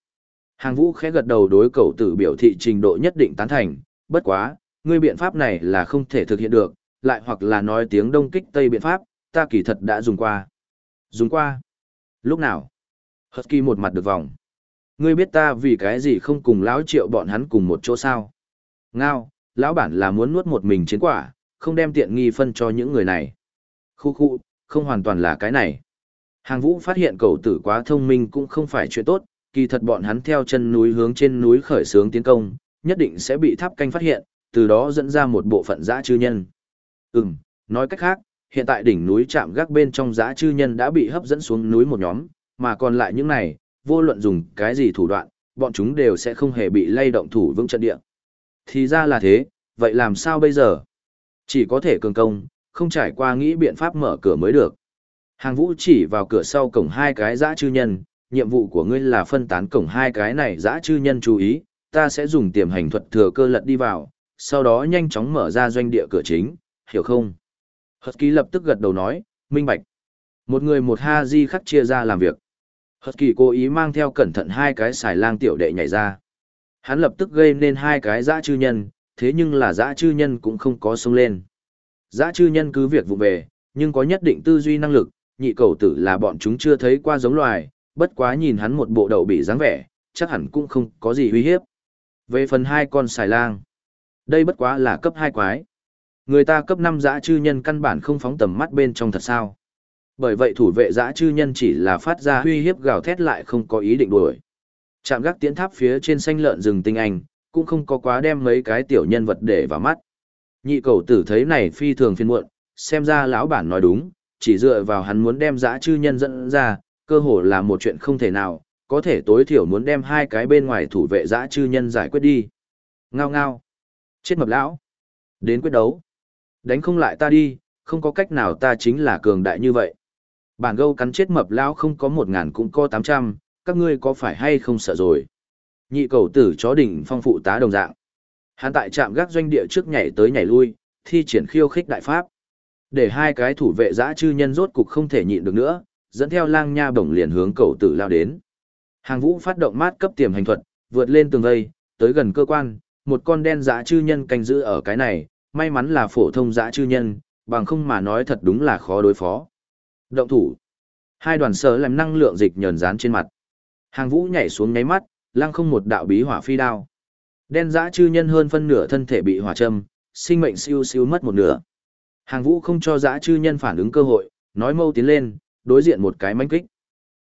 Hàng vũ khẽ gật đầu đối cầu tử biểu thị trình độ nhất định tán thành, bất quá, ngươi biện pháp này là không thể thực hiện được, lại hoặc là nói tiếng đông kích tây biện pháp, ta kỳ thật đã dùng qua. Dùng qua. Lúc nào? Husky một mặt được vòng. Ngươi biết ta vì cái gì không cùng lão triệu bọn hắn cùng một chỗ sao? Ngao, lão bản là muốn nuốt một mình chiến quả, không đem tiện nghi phân cho những người này. Khu khu, không hoàn toàn là cái này. Hàng vũ phát hiện cầu tử quá thông minh cũng không phải chuyện tốt, kỳ thật bọn hắn theo chân núi hướng trên núi khởi xướng tiến công, nhất định sẽ bị tháp canh phát hiện, từ đó dẫn ra một bộ phận dã chư nhân. Ừm, nói cách khác, hiện tại đỉnh núi chạm gác bên trong giã chư nhân đã bị hấp dẫn xuống núi một nhóm, mà còn lại những này, vô luận dùng cái gì thủ đoạn, bọn chúng đều sẽ không hề bị lay động thủ vững trận địa. Thì ra là thế, vậy làm sao bây giờ? Chỉ có thể cường công, không trải qua nghĩ biện pháp mở cửa mới được. Hàng vũ chỉ vào cửa sau cổng hai cái dã chư nhân, nhiệm vụ của ngươi là phân tán cổng hai cái này dã chư nhân chú ý, ta sẽ dùng tiềm hành thuật thừa cơ lật đi vào, sau đó nhanh chóng mở ra doanh địa cửa chính, hiểu không? Husky lập tức gật đầu nói, minh bạch. Một người một ha di khắc chia ra làm việc. Husky cố ý mang theo cẩn thận hai cái xài lang tiểu đệ nhảy ra. Hắn lập tức gây nên hai cái dã chư nhân, thế nhưng là dã chư nhân cũng không có sông lên. Dã chư nhân cứ việc vụ về, nhưng có nhất định tư duy năng lực, nhị cầu tử là bọn chúng chưa thấy qua giống loài, bất quá nhìn hắn một bộ đầu bị dáng vẻ, chắc hẳn cũng không có gì uy hiếp. Về phần hai con xài lang, đây bất quá là cấp hai quái. Người ta cấp 5 dã chư nhân căn bản không phóng tầm mắt bên trong thật sao. Bởi vậy thủ vệ dã chư nhân chỉ là phát ra uy hiếp gào thét lại không có ý định đuổi. Chạm gác tiến tháp phía trên xanh lợn rừng tinh anh, cũng không có quá đem mấy cái tiểu nhân vật để vào mắt. Nhị cầu tử thấy này phi thường phiên muộn, xem ra lão bản nói đúng, chỉ dựa vào hắn muốn đem dã chư nhân dẫn ra, cơ hồ là một chuyện không thể nào, có thể tối thiểu muốn đem hai cái bên ngoài thủ vệ dã chư nhân giải quyết đi. Ngao ngao. Chết mập lão. Đến quyết đấu. Đánh không lại ta đi, không có cách nào ta chính là cường đại như vậy. Bản gâu cắn chết mập lão không có một ngàn cũng có tám trăm, các ngươi có phải hay không sợ rồi. Nhị cầu tử chó đỉnh phong phụ tá đồng dạng. Hắn tại trạm gác doanh địa trước nhảy tới nhảy lui, thi triển khiêu khích đại pháp. Để hai cái thủ vệ dã chư nhân rốt cục không thể nhịn được nữa, dẫn theo lang nha bổng liền hướng cầu tử lao đến. Hàng vũ phát động mát cấp tiềm hành thuật, vượt lên tường vây, tới gần cơ quan, một con đen dã chư nhân canh giữ ở cái này, may mắn là phổ thông dã chư nhân, bằng không mà nói thật đúng là khó đối phó. Động thủ. Hai đoàn sở làm năng lượng dịch nhờn dán trên mặt. Hàng vũ nhảy xuống nháy mắt, lăng không một đạo bí hỏa phi đao. Đen dã chư nhân hơn phân nửa thân thể bị hỏa châm, sinh mệnh siêu siêu mất một nửa. Hàng vũ không cho dã chư nhân phản ứng cơ hội, nói mâu tiến lên, đối diện một cái manh kích.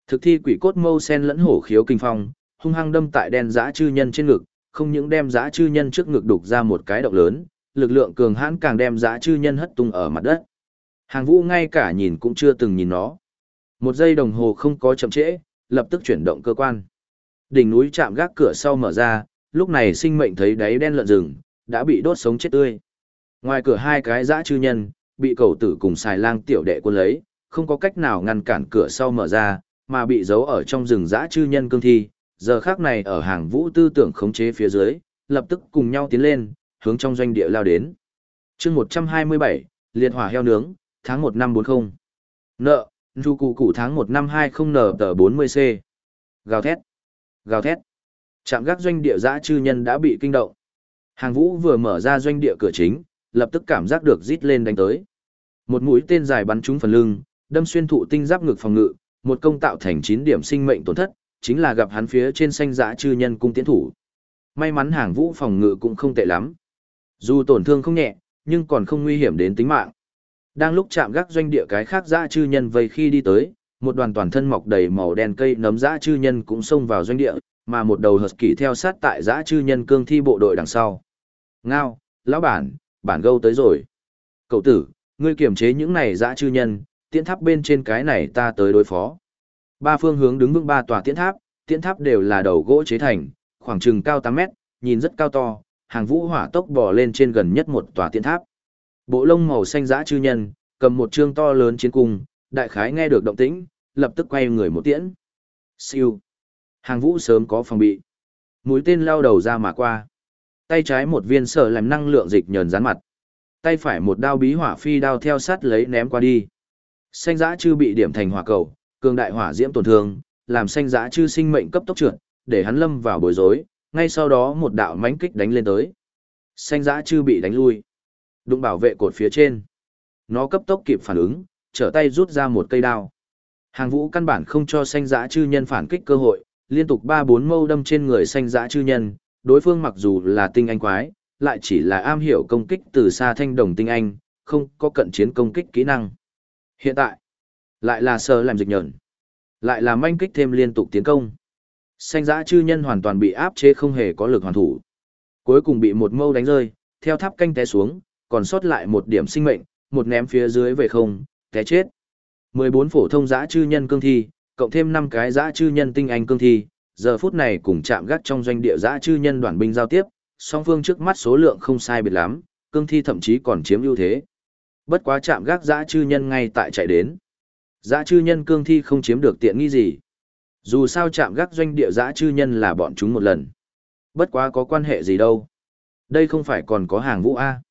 Thực thi quỷ cốt mâu sen lẫn hổ khiếu kinh phong, hung hăng đâm tại đen dã chư nhân trên ngực, không những đem dã chư nhân trước ngực đục ra một cái động lớn, lực lượng cường hãn càng đem dã chư nhân hất tung ở mặt đất. Hàng vũ ngay cả nhìn cũng chưa từng nhìn nó. Một giây đồng hồ không có chậm trễ, lập tức chuyển động cơ quan. Đỉnh núi chạm gác cửa sau mở ra, lúc này sinh mệnh thấy đáy đen lợn rừng, đã bị đốt sống chết tươi. Ngoài cửa hai cái dã chư nhân, bị cầu tử cùng xài lang tiểu đệ quân lấy, không có cách nào ngăn cản cửa sau mở ra, mà bị giấu ở trong rừng dã chư nhân cương thi, giờ khác này ở hàng vũ tư tưởng khống chế phía dưới, lập tức cùng nhau tiến lên, hướng trong doanh địa lao đến. chương 127, liệt hỏa heo nướng, tháng 1 năm 40. Nợ, du cụ cụ tháng 1 năm 20 nở tờ 40C. Gào thét, gào thét. Trạm gác doanh địa dã chư nhân đã bị kinh động. Hàng vũ vừa mở ra doanh địa cửa chính, lập tức cảm giác được rít lên đánh tới. Một mũi tên dài bắn trúng phần lưng, đâm xuyên thụ tinh giáp ngực phòng ngự, một công tạo thành 9 điểm sinh mệnh tổn thất, chính là gặp hắn phía trên xanh dã chư nhân cung tiến thủ. May mắn hàng vũ phòng ngự cũng không tệ lắm. Dù tổn thương không nhẹ, nhưng còn không nguy hiểm đến tính mạng. Đang lúc chạm gác doanh địa cái khác dã chư nhân vây khi đi tới, một đoàn toàn thân mọc đầy màu đen cây nấm dã chư nhân cũng xông vào doanh địa, mà một đầu hợp kỷ theo sát tại dã chư nhân cương thi bộ đội đằng sau. Ngao, lão bản, bản gâu tới rồi. Cậu tử, ngươi kiểm chế những này dã chư nhân, tiễn tháp bên trên cái này ta tới đối phó. Ba phương hướng đứng vững ba tòa tiễn tháp, tiễn tháp đều là đầu gỗ chế thành, khoảng chừng cao 8 mét, nhìn rất cao to, hàng vũ hỏa tốc bò lên trên gần nhất một tòa tiễn tháp. Bộ lông màu xanh dã chư nhân, cầm một trương to lớn chiến cung, đại khái nghe được động tĩnh, lập tức quay người một tiễn. Siêu. Hàng vũ sớm có phòng bị. Mũi tên lao đầu ra mà qua. Tay trái một viên sở làm năng lượng dịch nhờn rán mặt. Tay phải một đao bí hỏa phi đao theo sát lấy ném qua đi. Xanh dã chư bị điểm thành hỏa cầu, cường đại hỏa diễm tổn thương, làm xanh dã chư sinh mệnh cấp tốc trượt, để hắn lâm vào bối rối, ngay sau đó một đạo mãnh kích đánh lên tới. Xanh dã chư bị đánh lui. Đụng bảo vệ cột phía trên. Nó cấp tốc kịp phản ứng, trở tay rút ra một cây đao. Hàng vũ căn bản không cho xanh dã chư nhân phản kích cơ hội, liên tục ba bốn mâu đâm trên người xanh dã chư nhân, đối phương mặc dù là tinh anh quái, lại chỉ là am hiểu công kích từ xa thanh đồng tinh anh, không có cận chiến công kích kỹ năng. Hiện tại, lại là sờ làm dịch nhẫn, lại là manh kích thêm liên tục tiến công. Xanh dã chư nhân hoàn toàn bị áp chế không hề có lực hoàn thủ. Cuối cùng bị một mâu đánh rơi, theo tháp canh té xuống, còn sót lại một điểm sinh mệnh, một ném phía dưới về không, té chết. 14 phổ thông dã chư nhân cương thi, cộng thêm năm cái dã chư nhân tinh anh cương thi, giờ phút này cùng chạm gác trong doanh địa dã chư nhân đoàn binh giao tiếp, song phương trước mắt số lượng không sai biệt lắm, cương thi thậm chí còn chiếm ưu thế. Bất quá chạm gác dã chư nhân ngay tại chạy đến. Dã chư nhân cương thi không chiếm được tiện nghi gì. Dù sao chạm gác doanh địa dã chư nhân là bọn chúng một lần. Bất quá có quan hệ gì đâu. Đây không phải còn có hàng vũ A.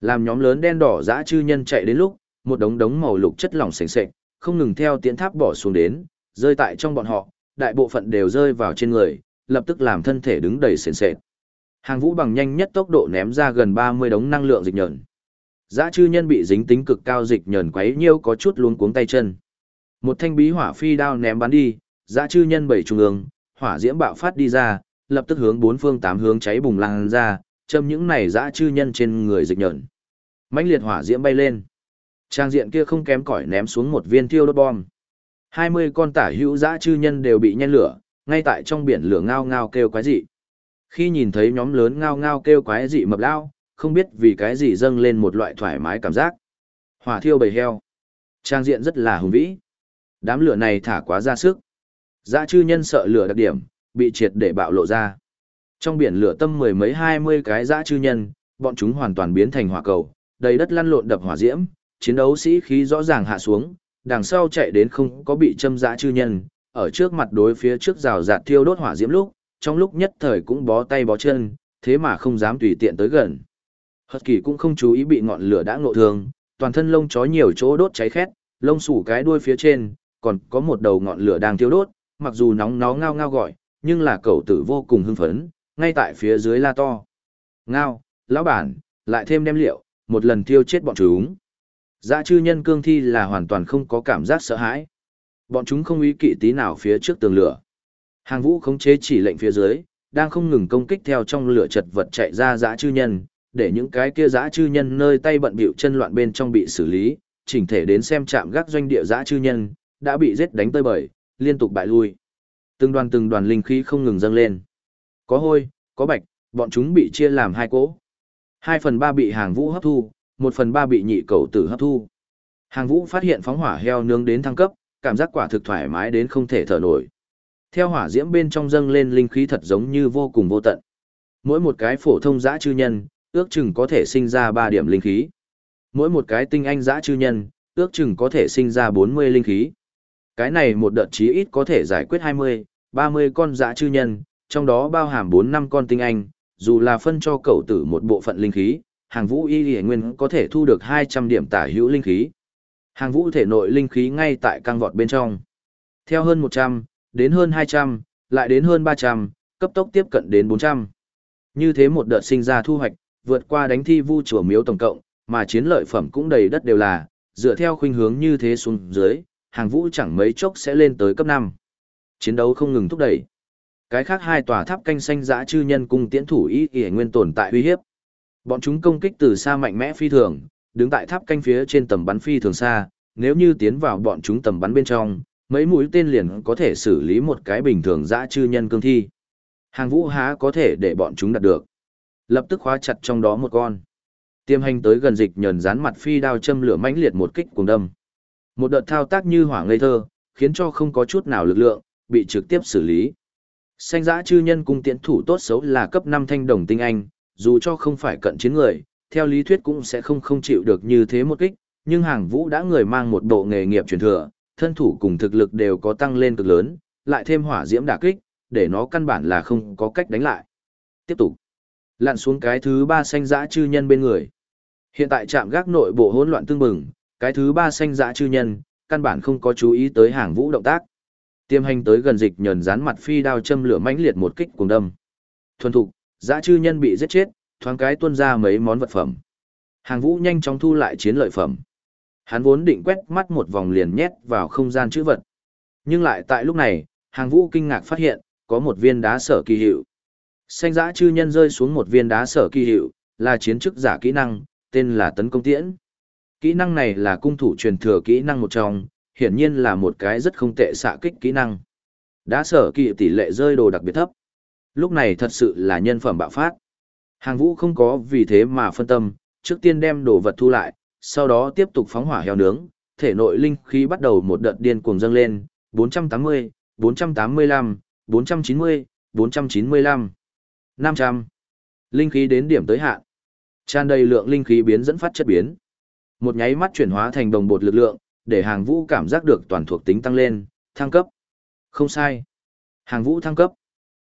Làm nhóm lớn đen đỏ dã chư nhân chạy đến lúc, một đống đống màu lục chất lỏng sền sệt, không ngừng theo tiến tháp bỏ xuống đến, rơi tại trong bọn họ, đại bộ phận đều rơi vào trên người, lập tức làm thân thể đứng đầy sền sệt. Hàng vũ bằng nhanh nhất tốc độ ném ra gần 30 đống năng lượng dịch nhẫn. Giá chư nhân bị dính tính cực cao dịch nhẫn quấy nhiêu có chút luống cuống tay chân. Một thanh bí hỏa phi đao ném bắn đi, Giá chư nhân bảy trung ương, hỏa diễm bạo phát đi ra, lập tức hướng bốn phương tám hướng cháy bùng lan ra, châm những này dã chư nhân trên người dịch nhẫn. mãnh liệt hỏa diễm bay lên. Trang diện kia không kém cỏi ném xuống một viên tiêu đốt bom. 20 con tả hữu dã chư nhân đều bị nhen lửa, ngay tại trong biển lửa ngao ngao kêu quái dị. Khi nhìn thấy nhóm lớn ngao ngao kêu quái dị mập lao, không biết vì cái gì dâng lên một loại thoải mái cảm giác. Hỏa thiêu bầy heo. Trang diện rất là hùng vĩ. Đám lửa này thả quá ra sức. Dã chư nhân sợ lửa đặc điểm, bị triệt để bạo lộ ra. Trong biển lửa tâm mười mấy hai mươi cái dã chư nhân, bọn chúng hoàn toàn biến thành hỏa cầu, đầy đất lăn lộn đập hỏa diễm, chiến đấu sĩ khí rõ ràng hạ xuống, đằng sau chạy đến không có bị châm dã chư nhân, ở trước mặt đối phía trước rào rạt thiêu đốt hỏa diễm lúc, trong lúc nhất thời cũng bó tay bó chân, thế mà không dám tùy tiện tới gần. Hật kỳ cũng không chú ý bị ngọn lửa đã ngộ thương, toàn thân lông chó nhiều chỗ đốt cháy khét, lông sủ cái đuôi phía trên, còn có một đầu ngọn lửa đang thiêu đốt, mặc dù nóng nó ngao ngao gọi, nhưng là cậu tử vô cùng hưng phấn, ngay tại phía dưới la to. Ngao, lão bản, lại thêm đem liệu, một lần thiêu chết bọn chúng. Dã chư nhân cương thi là hoàn toàn không có cảm giác sợ hãi. Bọn chúng không ý kỵ tí nào phía trước tường lửa. Hàng vũ khống chế chỉ lệnh phía dưới, đang không ngừng công kích theo trong lửa chật vật chạy ra dã chư nhân, để những cái kia dã chư nhân nơi tay bận bịu chân loạn bên trong bị xử lý, chỉnh thể đến xem chạm gác doanh địa dã chư nhân, đã bị giết đánh tơi bời, liên tục bại lui. Từng đoàn từng đoàn linh khí không ngừng dâng lên. Có hôi, có bạch, bọn chúng bị chia làm hai cỗ. Hai phần ba bị hàng vũ hấp thu, một phần ba bị nhị cầu tử hấp thu. Hàng vũ phát hiện phóng hỏa heo nướng đến thăng cấp, cảm giác quả thực thoải mái đến không thể thở nổi. Theo hỏa diễm bên trong dâng lên linh khí thật giống như vô cùng vô tận. Mỗi một cái phổ thông dã chư nhân, ước chừng có thể sinh ra 3 điểm linh khí. Mỗi một cái tinh anh dã chư nhân, ước chừng có thể sinh ra 40 linh khí. Cái này một đợt chí ít có thể giải quyết 20, 30 con dã chư nhân, trong đó bao hàm 4 năm con tinh anh, dù là phân cho cậu tử một bộ phận linh khí, hàng vũ y lì nguyên có thể thu được 200 điểm tả hữu linh khí. Hàng vũ thể nội linh khí ngay tại căng vọt bên trong. Theo hơn 100, đến hơn 200, lại đến hơn 300, cấp tốc tiếp cận đến 400. Như thế một đợt sinh ra thu hoạch, vượt qua đánh thi vu chùa miếu tổng cộng, mà chiến lợi phẩm cũng đầy đất đều là, dựa theo khuynh hướng như thế xuống dưới, hàng vũ chẳng mấy chốc sẽ lên tới cấp 5. Chiến đấu không ngừng thúc đẩy. Cái khác hai tòa tháp canh xanh dã chư nhân cung tiễn thủ ý kỷ nguyên tồn tại uy hiếp. Bọn chúng công kích từ xa mạnh mẽ phi thường, đứng tại tháp canh phía trên tầm bắn phi thường xa, nếu như tiến vào bọn chúng tầm bắn bên trong, mấy mũi tên liền có thể xử lý một cái bình thường dã chư nhân cương thi. Hàng vũ há có thể để bọn chúng đạt được. Lập tức khóa chặt trong đó một con. Tiêm hành tới gần dịch nhờn dán mặt phi đao châm lửa mãnh liệt một kích cùng đâm. Một đợt thao tác như hỏa ngây thơ, khiến cho không có chút nào lực lượng, bị trực tiếp xử lý. Xanh dã chư nhân cung tiễn thủ tốt xấu là cấp 5 thanh đồng tinh anh, dù cho không phải cận chiến người, theo lý thuyết cũng sẽ không không chịu được như thế một kích, nhưng hàng vũ đã người mang một bộ nghề nghiệp truyền thừa, thân thủ cùng thực lực đều có tăng lên cực lớn, lại thêm hỏa diễm đả kích, để nó căn bản là không có cách đánh lại. Tiếp tục, lặn xuống cái thứ ba xanh dã chư nhân bên người. Hiện tại trạm gác nội bộ hỗn loạn tương bừng, cái thứ ba xanh dã chư nhân, căn bản không có chú ý tới hàng vũ động tác. Tiêm hành tới gần dịch nhờn dán mặt phi đao châm lửa mãnh liệt một kích cùng đâm. Thuần thục, dã chư nhân bị giết chết, thoáng cái tuôn ra mấy món vật phẩm. Hàng vũ nhanh chóng thu lại chiến lợi phẩm. Hắn vốn định quét mắt một vòng liền nhét vào không gian chữ vật. Nhưng lại tại lúc này, hàng vũ kinh ngạc phát hiện, có một viên đá sở kỳ hiệu. Xanh dã chư nhân rơi xuống một viên đá sở kỳ hiệu, là chiến chức giả kỹ năng, tên là tấn công tiễn. Kỹ năng này là cung thủ truyền thừa kỹ năng một trong, hiển nhiên là một cái rất không tệ xạ kích kỹ năng. Đá sở kỳ tỷ lệ rơi đồ đặc biệt thấp. Lúc này thật sự là nhân phẩm bạo phát. Hàng vũ không có vì thế mà phân tâm, trước tiên đem đồ vật thu lại, sau đó tiếp tục phóng hỏa heo nướng, thể nội linh khí bắt đầu một đợt điên cuồng dâng lên, 480, 485, 490, 495, 500. Linh khí đến điểm tới hạn. Tràn đầy lượng linh khí biến dẫn phát chất biến. Một nháy mắt chuyển hóa thành đồng bột lực lượng, để hàng vũ cảm giác được toàn thuộc tính tăng lên, thăng cấp. Không sai. Hàng vũ thăng cấp.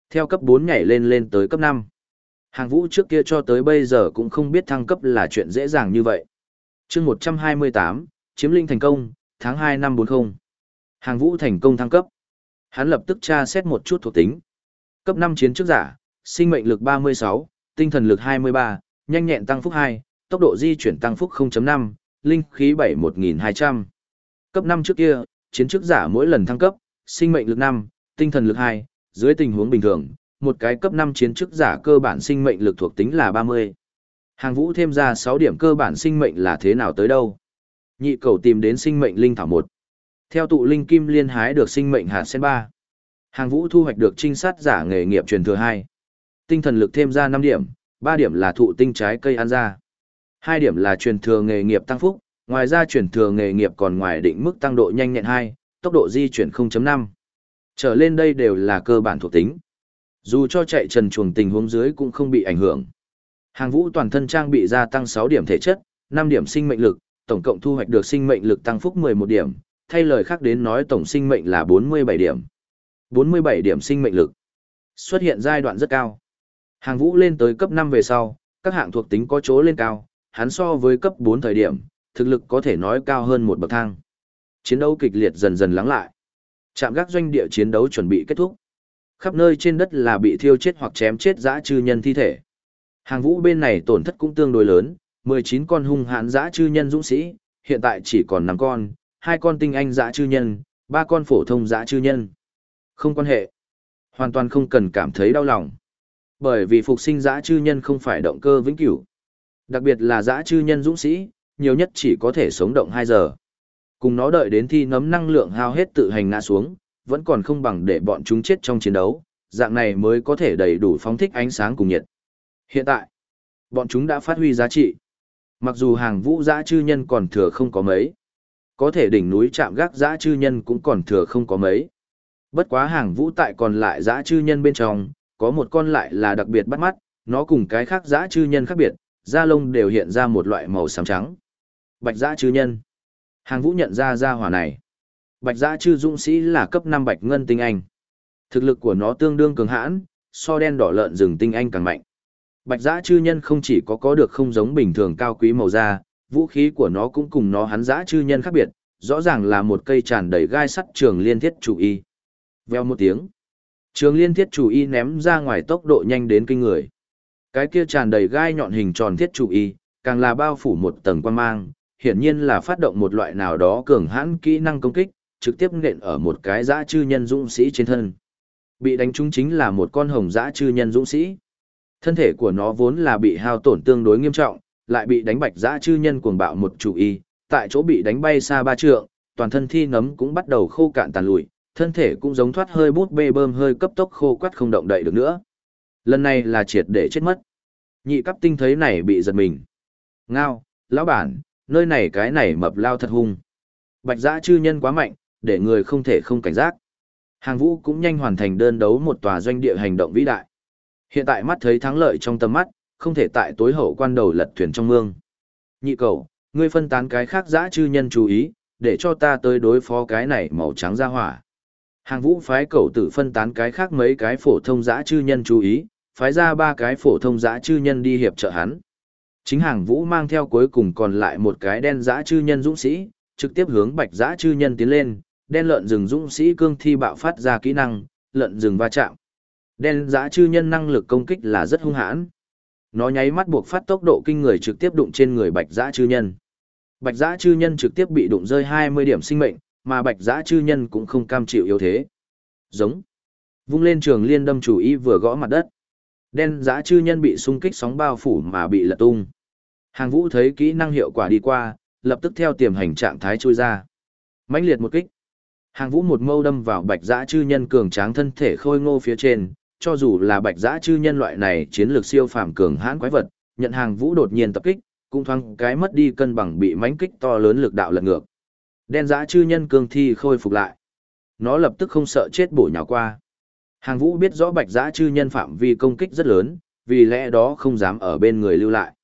Theo cấp 4 nhảy lên lên tới cấp 5. Hàng vũ trước kia cho tới bây giờ cũng không biết thăng cấp là chuyện dễ dàng như vậy. chương 128, chiếm linh thành công, tháng 2 năm 40. Hàng vũ thành công thăng cấp. Hắn lập tức tra xét một chút thuộc tính. Cấp 5 chiến trước giả, sinh mệnh lực 36, tinh thần lực 23, nhanh nhẹn tăng phúc 2, tốc độ di chuyển tăng phúc 0.5, linh khí 71200. Cấp 5 trước kia, chiến trước giả mỗi lần thăng cấp, sinh mệnh lực 5, tinh thần lực 2, dưới tình huống bình thường, một cái cấp 5 chiến chức giả cơ bản sinh mệnh lực thuộc tính là 30. Hàng vũ thêm ra 6 điểm cơ bản sinh mệnh là thế nào tới đâu? Nhị cầu tìm đến sinh mệnh linh thảo 1. Theo tụ linh kim liên hái được sinh mệnh hạt sen 3. Hàng vũ thu hoạch được trinh sát giả nghề nghiệp truyền thừa 2. Tinh thần lực thêm ra 5 điểm, 3 điểm là thụ tinh trái cây ăn ra. 2 điểm là truyền thừa nghề nghiệp tăng phúc, ngoài ra truyền thừa nghề nghiệp còn ngoài định mức tăng độ nhanh nhẹn 2, tốc độ di chuyển 0.5. Trở lên đây đều là cơ bản thuộc tính. Dù cho chạy trần chuồng tình huống dưới cũng không bị ảnh hưởng. Hàng vũ toàn thân trang bị gia tăng 6 điểm thể chất, 5 điểm sinh mệnh lực, tổng cộng thu hoạch được sinh mệnh lực tăng phúc 11 điểm, thay lời khác đến nói tổng sinh mệnh là 47 điểm. 47 điểm sinh mệnh lực. Xuất hiện giai đoạn rất cao. Hàng vũ lên tới cấp 5 về sau, các hạng thuộc tính có chỗ lên cao, hắn so với cấp 4 thời điểm, thực lực có thể nói cao hơn một bậc thang. Chiến đấu kịch liệt dần dần lắng lại. Trạm gác doanh địa chiến đấu chuẩn bị kết thúc. Khắp nơi trên đất là bị thiêu chết hoặc chém chết dã chư nhân thi thể. Hàng vũ bên này tổn thất cũng tương đối lớn, 19 con hung hãn dã chư nhân dũng sĩ, hiện tại chỉ còn 5 con, hai con tinh anh dã chư nhân, ba con phổ thông dã chư nhân. Không quan hệ. Hoàn toàn không cần cảm thấy đau lòng. Bởi vì phục sinh dã chư nhân không phải động cơ vĩnh cửu. Đặc biệt là dã chư nhân dũng sĩ, nhiều nhất chỉ có thể sống động 2 giờ. Cùng nó đợi đến thi nấm năng lượng hao hết tự hành ngã xuống, vẫn còn không bằng để bọn chúng chết trong chiến đấu, dạng này mới có thể đầy đủ phóng thích ánh sáng cùng nhiệt. Hiện tại, bọn chúng đã phát huy giá trị. Mặc dù hàng vũ dã chư nhân còn thừa không có mấy, có thể đỉnh núi chạm gác dã chư nhân cũng còn thừa không có mấy. Bất quá hàng vũ tại còn lại dã chư nhân bên trong, có một con lại là đặc biệt bắt mắt, nó cùng cái khác dã chư nhân khác biệt, da lông đều hiện ra một loại màu xám trắng. Bạch dã chư nhân. Hàng vũ nhận ra ra hỏa này. Bạch giã chư dũng sĩ là cấp 5 bạch ngân tinh anh. Thực lực của nó tương đương cường hãn, so đen đỏ lợn rừng tinh anh càng mạnh. Bạch giã chư nhân không chỉ có có được không giống bình thường cao quý màu da, vũ khí của nó cũng cùng nó hắn giã chư nhân khác biệt, rõ ràng là một cây tràn đầy gai sắt trường liên thiết chủ y. Veo một tiếng. Trường liên thiết chủ y ném ra ngoài tốc độ nhanh đến kinh người. Cái kia tràn đầy gai nhọn hình tròn thiết chủ y, càng là bao phủ một tầng quan mang, hiển nhiên là phát động một loại nào đó cường hãn kỹ năng công kích, trực tiếp nện ở một cái dã chư nhân dũng sĩ trên thân. Bị đánh trúng chính là một con hồng dã chư nhân dũng sĩ. Thân thể của nó vốn là bị hao tổn tương đối nghiêm trọng, lại bị đánh bạch dã chư nhân cuồng bạo một chủ y, tại chỗ bị đánh bay xa ba trượng, toàn thân thi nấm cũng bắt đầu khô cạn tàn lụi, thân thể cũng giống thoát hơi bút bê bơm hơi cấp tốc khô quắt không động đậy được nữa. Lần này là triệt để chết mất. Nhị cấp tinh thấy này bị giật mình. Ngao, lão bản, nơi này cái này mập lao thật hung. Bạch giã chư nhân quá mạnh, để người không thể không cảnh giác. Hàng vũ cũng nhanh hoàn thành đơn đấu một tòa doanh địa hành động vĩ đại. Hiện tại mắt thấy thắng lợi trong tầm mắt, không thể tại tối hậu quan đầu lật thuyền trong mương. Nhị cầu, ngươi phân tán cái khác giã chư nhân chú ý, để cho ta tới đối phó cái này màu trắng ra hỏa. Hàng vũ phái cầu tử phân tán cái khác mấy cái phổ thông giã chư nhân chú ý, phái ra ba cái phổ thông giã chư nhân đi hiệp trợ hắn. Chính hàng vũ mang theo cuối cùng còn lại một cái đen dã chư nhân dũng sĩ, trực tiếp hướng bạch dã chư nhân tiến lên, đen lợn rừng dũng sĩ cương thi bạo phát ra kỹ năng, lợn rừng va chạm. Đen dã chư nhân năng lực công kích là rất hung hãn. Nó nháy mắt buộc phát tốc độ kinh người trực tiếp đụng trên người bạch dã chư nhân. Bạch dã chư nhân trực tiếp bị đụng rơi 20 điểm sinh mệnh, mà bạch dã chư nhân cũng không cam chịu yếu thế. Giống. Vung lên trường liên đâm chủ ý vừa gõ mặt đất. Đen dã chư nhân bị xung kích sóng bao phủ mà bị lật tung. Hàng vũ thấy kỹ năng hiệu quả đi qua, lập tức theo tiềm hành trạng thái trôi ra. mãnh liệt một kích. Hàng vũ một mâu đâm vào bạch dã chư nhân cường tráng thân thể khôi ngô phía trên, cho dù là bạch dã chư nhân loại này chiến lược siêu phàm cường hãn quái vật, nhận hàng vũ đột nhiên tập kích, cũng thoáng cái mất đi cân bằng bị mãnh kích to lớn lực đạo lật ngược. Đen dã chư nhân cường thi khôi phục lại. Nó lập tức không sợ chết bổ nhào qua. Hàng vũ biết rõ bạch dã chư nhân phạm vi công kích rất lớn, vì lẽ đó không dám ở bên người lưu lại.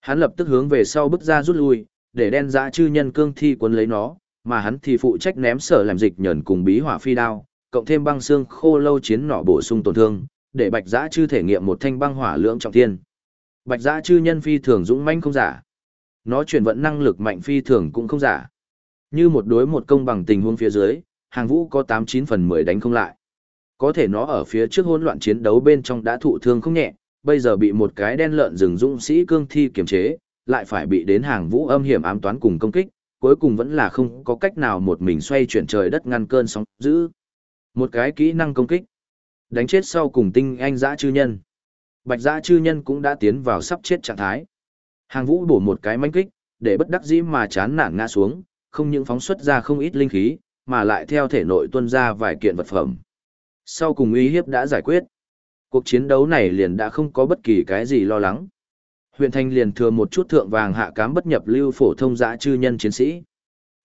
Hắn lập tức hướng về sau bước ra rút lui, để đen dã chư nhân cương thi cuốn lấy nó, mà hắn thì phụ trách ném sở làm dịch nhẫn cùng bí hỏa phi đao, cộng thêm băng xương khô lâu chiến nỏ bổ sung tổn thương, để Bạch dã Chư thể nghiệm một thanh băng hỏa lưỡng trọng thiên. Bạch dã Chư nhân phi thường dũng mãnh không giả. Nó chuyển vận năng lực mạnh phi thường cũng không giả. Như một đối một công bằng tình huống phía dưới, hàng vũ có 89 phần 10 đánh không lại. Có thể nó ở phía trước hỗn loạn chiến đấu bên trong đã thụ thương không nhẹ, bây giờ bị một cái đen lợn rừng dũng sĩ cương thi kiềm chế, lại phải bị đến hàng vũ âm hiểm ám toán cùng công kích, cuối cùng vẫn là không có cách nào một mình xoay chuyển trời đất ngăn cơn sóng dữ. Một cái kỹ năng công kích. Đánh chết sau cùng tinh anh dã chư nhân. Bạch dã chư nhân cũng đã tiến vào sắp chết trạng thái. Hàng vũ bổ một cái manh kích, để bất đắc dĩ mà chán nản ngã xuống, không những phóng xuất ra không ít linh khí, mà lại theo thể nội tuân ra vài kiện vật phẩm. Sau cùng uy hiếp đã giải quyết. Cuộc chiến đấu này liền đã không có bất kỳ cái gì lo lắng. Huyện Thanh liền thừa một chút thượng vàng hạ cám bất nhập lưu phổ thông dã chư nhân chiến sĩ.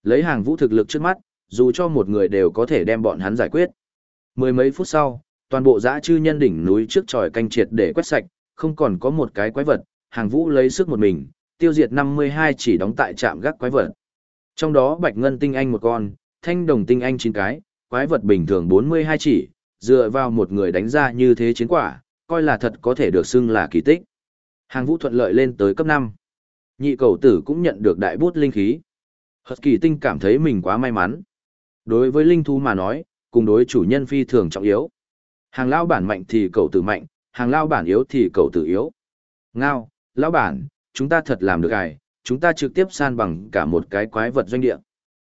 Lấy hàng vũ thực lực trước mắt, dù cho một người đều có thể đem bọn hắn giải quyết. Mười mấy phút sau, toàn bộ dã chư nhân đỉnh núi trước tròi canh triệt để quét sạch, không còn có một cái quái vật, hàng vũ lấy sức một mình, tiêu diệt 52 chỉ đóng tại trạm gác quái vật. Trong đó bạch ngân tinh anh một con, thanh đồng tinh anh 9 cái, quái vật bình thường 42 chỉ, dựa vào một người đánh ra như thế chiến quả, coi là thật có thể được xưng là kỳ tích. Hàng vũ thuận lợi lên tới cấp 5. Nhị cầu tử cũng nhận được đại bút linh khí. Hật kỳ tinh cảm thấy mình quá may mắn. Đối với linh thú mà nói, cùng đối chủ nhân phi thường trọng yếu. Hàng lao bản mạnh thì cầu tử mạnh, hàng lao bản yếu thì cầu tử yếu. Ngao, lão bản, chúng ta thật làm được ải, chúng ta trực tiếp san bằng cả một cái quái vật doanh địa.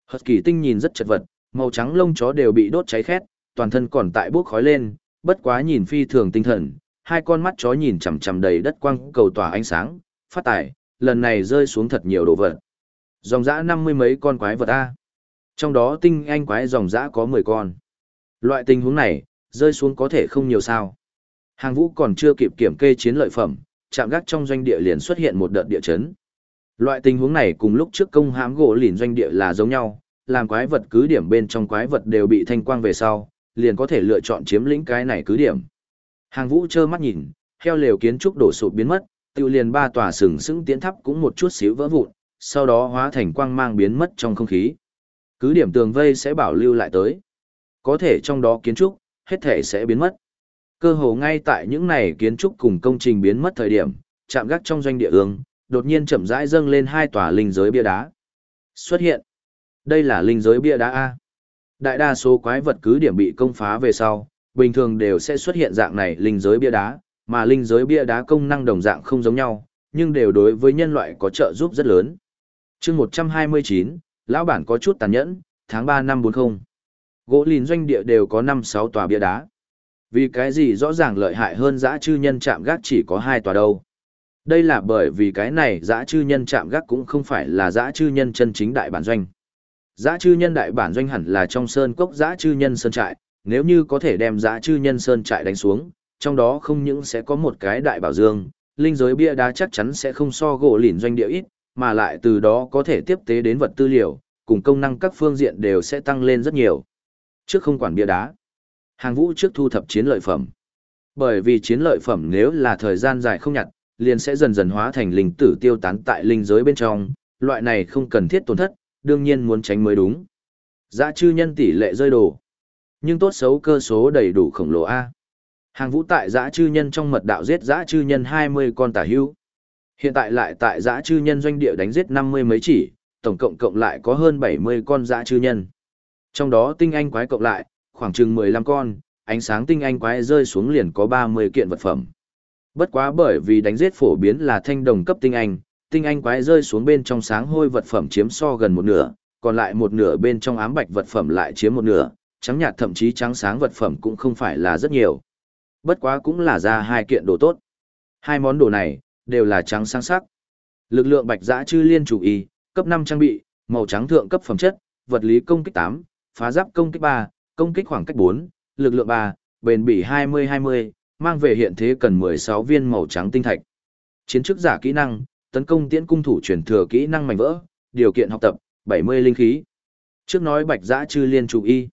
Hật kỳ tinh nhìn rất chật vật, màu trắng lông chó đều bị đốt cháy khét, toàn thân còn tại bốc khói lên, bất quá nhìn phi thường tinh thần, hai con mắt chó nhìn chằm chằm đầy đất quang cầu tỏa ánh sáng, phát tài, lần này rơi xuống thật nhiều đồ vật. Dòng dã năm mươi mấy con quái vật A. Trong đó tinh anh quái dòng dã có 10 con. Loại tình huống này, rơi xuống có thể không nhiều sao. Hàng vũ còn chưa kịp kiểm kê chiến lợi phẩm, chạm gác trong doanh địa liền xuất hiện một đợt địa chấn. Loại tình huống này cùng lúc trước công hãm gỗ lìn doanh địa là giống nhau, làm quái vật cứ điểm bên trong quái vật đều bị thanh quang về sau, liền có thể lựa chọn chiếm lĩnh cái này cứ điểm. Hàng vũ trơ mắt nhìn, heo lều kiến trúc đổ sụp biến mất, tiêu liền ba tòa sừng sững tiến tháp cũng một chút xíu vỡ vụn, sau đó hóa thành quang mang biến mất trong không khí. Cứ điểm tường vây sẽ bảo lưu lại tới. Có thể trong đó kiến trúc, hết thể sẽ biến mất. Cơ hồ ngay tại những này kiến trúc cùng công trình biến mất thời điểm, chạm gác trong doanh địa ương, đột nhiên chậm rãi dâng lên hai tòa linh giới bia đá. Xuất hiện. Đây là linh giới bia đá A. Đại đa số quái vật cứ điểm bị công phá về sau, bình thường đều sẽ xuất hiện dạng này linh giới bia đá, mà linh giới bia đá công năng đồng dạng không giống nhau, nhưng đều đối với nhân loại có trợ giúp rất lớn. chương 129, lão bản có chút tàn nhẫn, tháng 3 năm 40. Gỗ lìn doanh địa đều có 5-6 tòa bia đá. Vì cái gì rõ ràng lợi hại hơn dã chư nhân chạm gác chỉ có 2 tòa đâu. Đây là bởi vì cái này dã chư nhân chạm gác cũng không phải là dã chư nhân chân chính đại bản doanh. Giã chư nhân đại bản doanh hẳn là trong sơn cốc Giã chư nhân sơn trại, nếu như có thể đem Giã chư nhân sơn trại đánh xuống, trong đó không những sẽ có một cái đại bảo dương, linh giới bia đá chắc chắn sẽ không so gỗ lìn doanh địa ít, mà lại từ đó có thể tiếp tế đến vật tư liệu, cùng công năng các phương diện đều sẽ tăng lên rất nhiều. Trước không quản bia đá, hàng vũ trước thu thập chiến lợi phẩm. Bởi vì chiến lợi phẩm nếu là thời gian dài không nhặt, liền sẽ dần dần hóa thành linh tử tiêu tán tại linh giới bên trong, loại này không cần thiết tổn thất, đương nhiên muốn tránh mới đúng. Dã chư nhân tỷ lệ rơi đổ, Nhưng tốt xấu cơ số đầy đủ khổng lồ A. Hàng vũ tại dã chư nhân trong mật đạo giết dã chư nhân 20 con tả hưu. Hiện tại lại tại dã chư nhân doanh địa đánh giết 50 mấy chỉ, tổng cộng cộng lại có hơn 70 con dã chư nhân. Trong đó tinh anh quái cộng lại, khoảng chừng 15 con, ánh sáng tinh anh quái rơi xuống liền có 30 kiện vật phẩm. Bất quá bởi vì đánh giết phổ biến là thanh đồng cấp tinh anh, tinh anh quái rơi xuống bên trong sáng hôi vật phẩm chiếm so gần một nửa, còn lại một nửa bên trong ám bạch vật phẩm lại chiếm một nửa, trắng nhạt thậm chí trắng sáng vật phẩm cũng không phải là rất nhiều. Bất quá cũng là ra hai kiện đồ tốt. Hai món đồ này, đều là trắng sáng sắc. Lực lượng bạch dã chư liên chủ y, cấp 5 trang bị, màu trắng thượng cấp phẩm chất, vật lý công kích 8, phá giáp công kích 3, công kích khoảng cách 4, lực lượng 3, bền bỉ 20-20, mang về hiện thế cần 16 viên màu trắng tinh thạch. Chiến chức giả kỹ năng, tấn công tiễn cung thủ truyền thừa kỹ năng mảnh vỡ, điều kiện học tập, 70 linh khí. Trước nói bạch giã chư liên chủ y.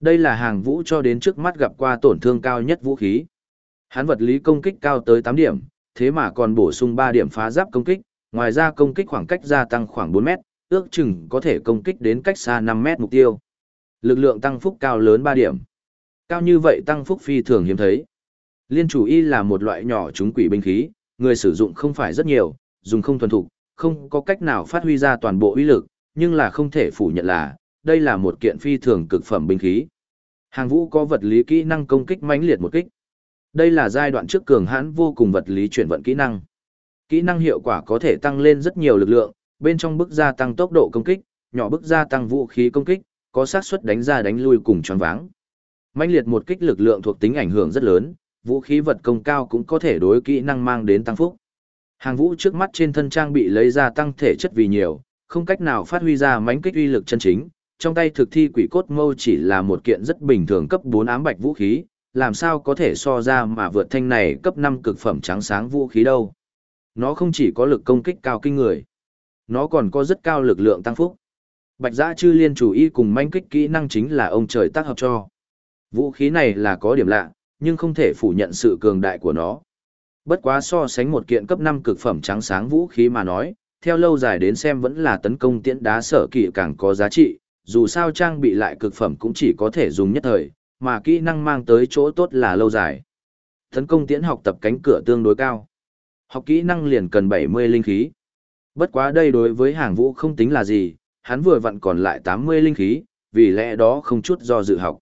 Đây là hàng vũ cho đến trước mắt gặp qua tổn thương cao nhất vũ khí. Hắn vật lý công kích cao tới 8 điểm, thế mà còn bổ sung 3 điểm phá giáp công kích, ngoài ra công kích khoảng cách gia tăng khoảng 4 mét, ước chừng có thể công kích đến cách xa 5 mét mục tiêu. Lực lượng tăng phúc cao lớn 3 điểm. Cao như vậy tăng phúc phi thường hiếm thấy. Liên chủ y là một loại nhỏ trúng quỷ binh khí, người sử dụng không phải rất nhiều, dùng không thuần thục, không có cách nào phát huy ra toàn bộ uy lực, nhưng là không thể phủ nhận là, đây là một kiện phi thường cực phẩm binh khí. Hàng vũ có vật lý kỹ năng công kích mãnh liệt một kích. Đây là giai đoạn trước cường hãn vô cùng vật lý chuyển vận kỹ năng. Kỹ năng hiệu quả có thể tăng lên rất nhiều lực lượng, bên trong bức gia tăng tốc độ công kích, nhỏ bức gia tăng vũ khí công kích, có xác suất đánh ra đánh lui cùng choáng váng. Mãnh liệt một kích lực lượng thuộc tính ảnh hưởng rất lớn, vũ khí vật công cao cũng có thể đối kỹ năng mang đến tăng phúc. Hàng vũ trước mắt trên thân trang bị lấy ra tăng thể chất vì nhiều, không cách nào phát huy ra mãnh kích uy lực chân chính. Trong tay thực thi quỷ cốt mâu chỉ là một kiện rất bình thường cấp 4 ám bạch vũ khí, làm sao có thể so ra mà vượt thanh này cấp 5 cực phẩm trắng sáng vũ khí đâu. Nó không chỉ có lực công kích cao kinh người, nó còn có rất cao lực lượng tăng phúc. Bạch giã chư liên chủ y cùng manh kích kỹ năng chính là ông trời tác hợp cho. Vũ khí này là có điểm lạ, nhưng không thể phủ nhận sự cường đại của nó. Bất quá so sánh một kiện cấp 5 cực phẩm trắng sáng vũ khí mà nói, theo lâu dài đến xem vẫn là tấn công tiễn đá sở kỵ càng có giá trị, dù sao trang bị lại cực phẩm cũng chỉ có thể dùng nhất thời, mà kỹ năng mang tới chỗ tốt là lâu dài. Tấn công tiễn học tập cánh cửa tương đối cao. Học kỹ năng liền cần 70 linh khí. Bất quá đây đối với hàng vũ không tính là gì, hắn vừa vặn còn lại 80 linh khí, vì lẽ đó không chút do dự học.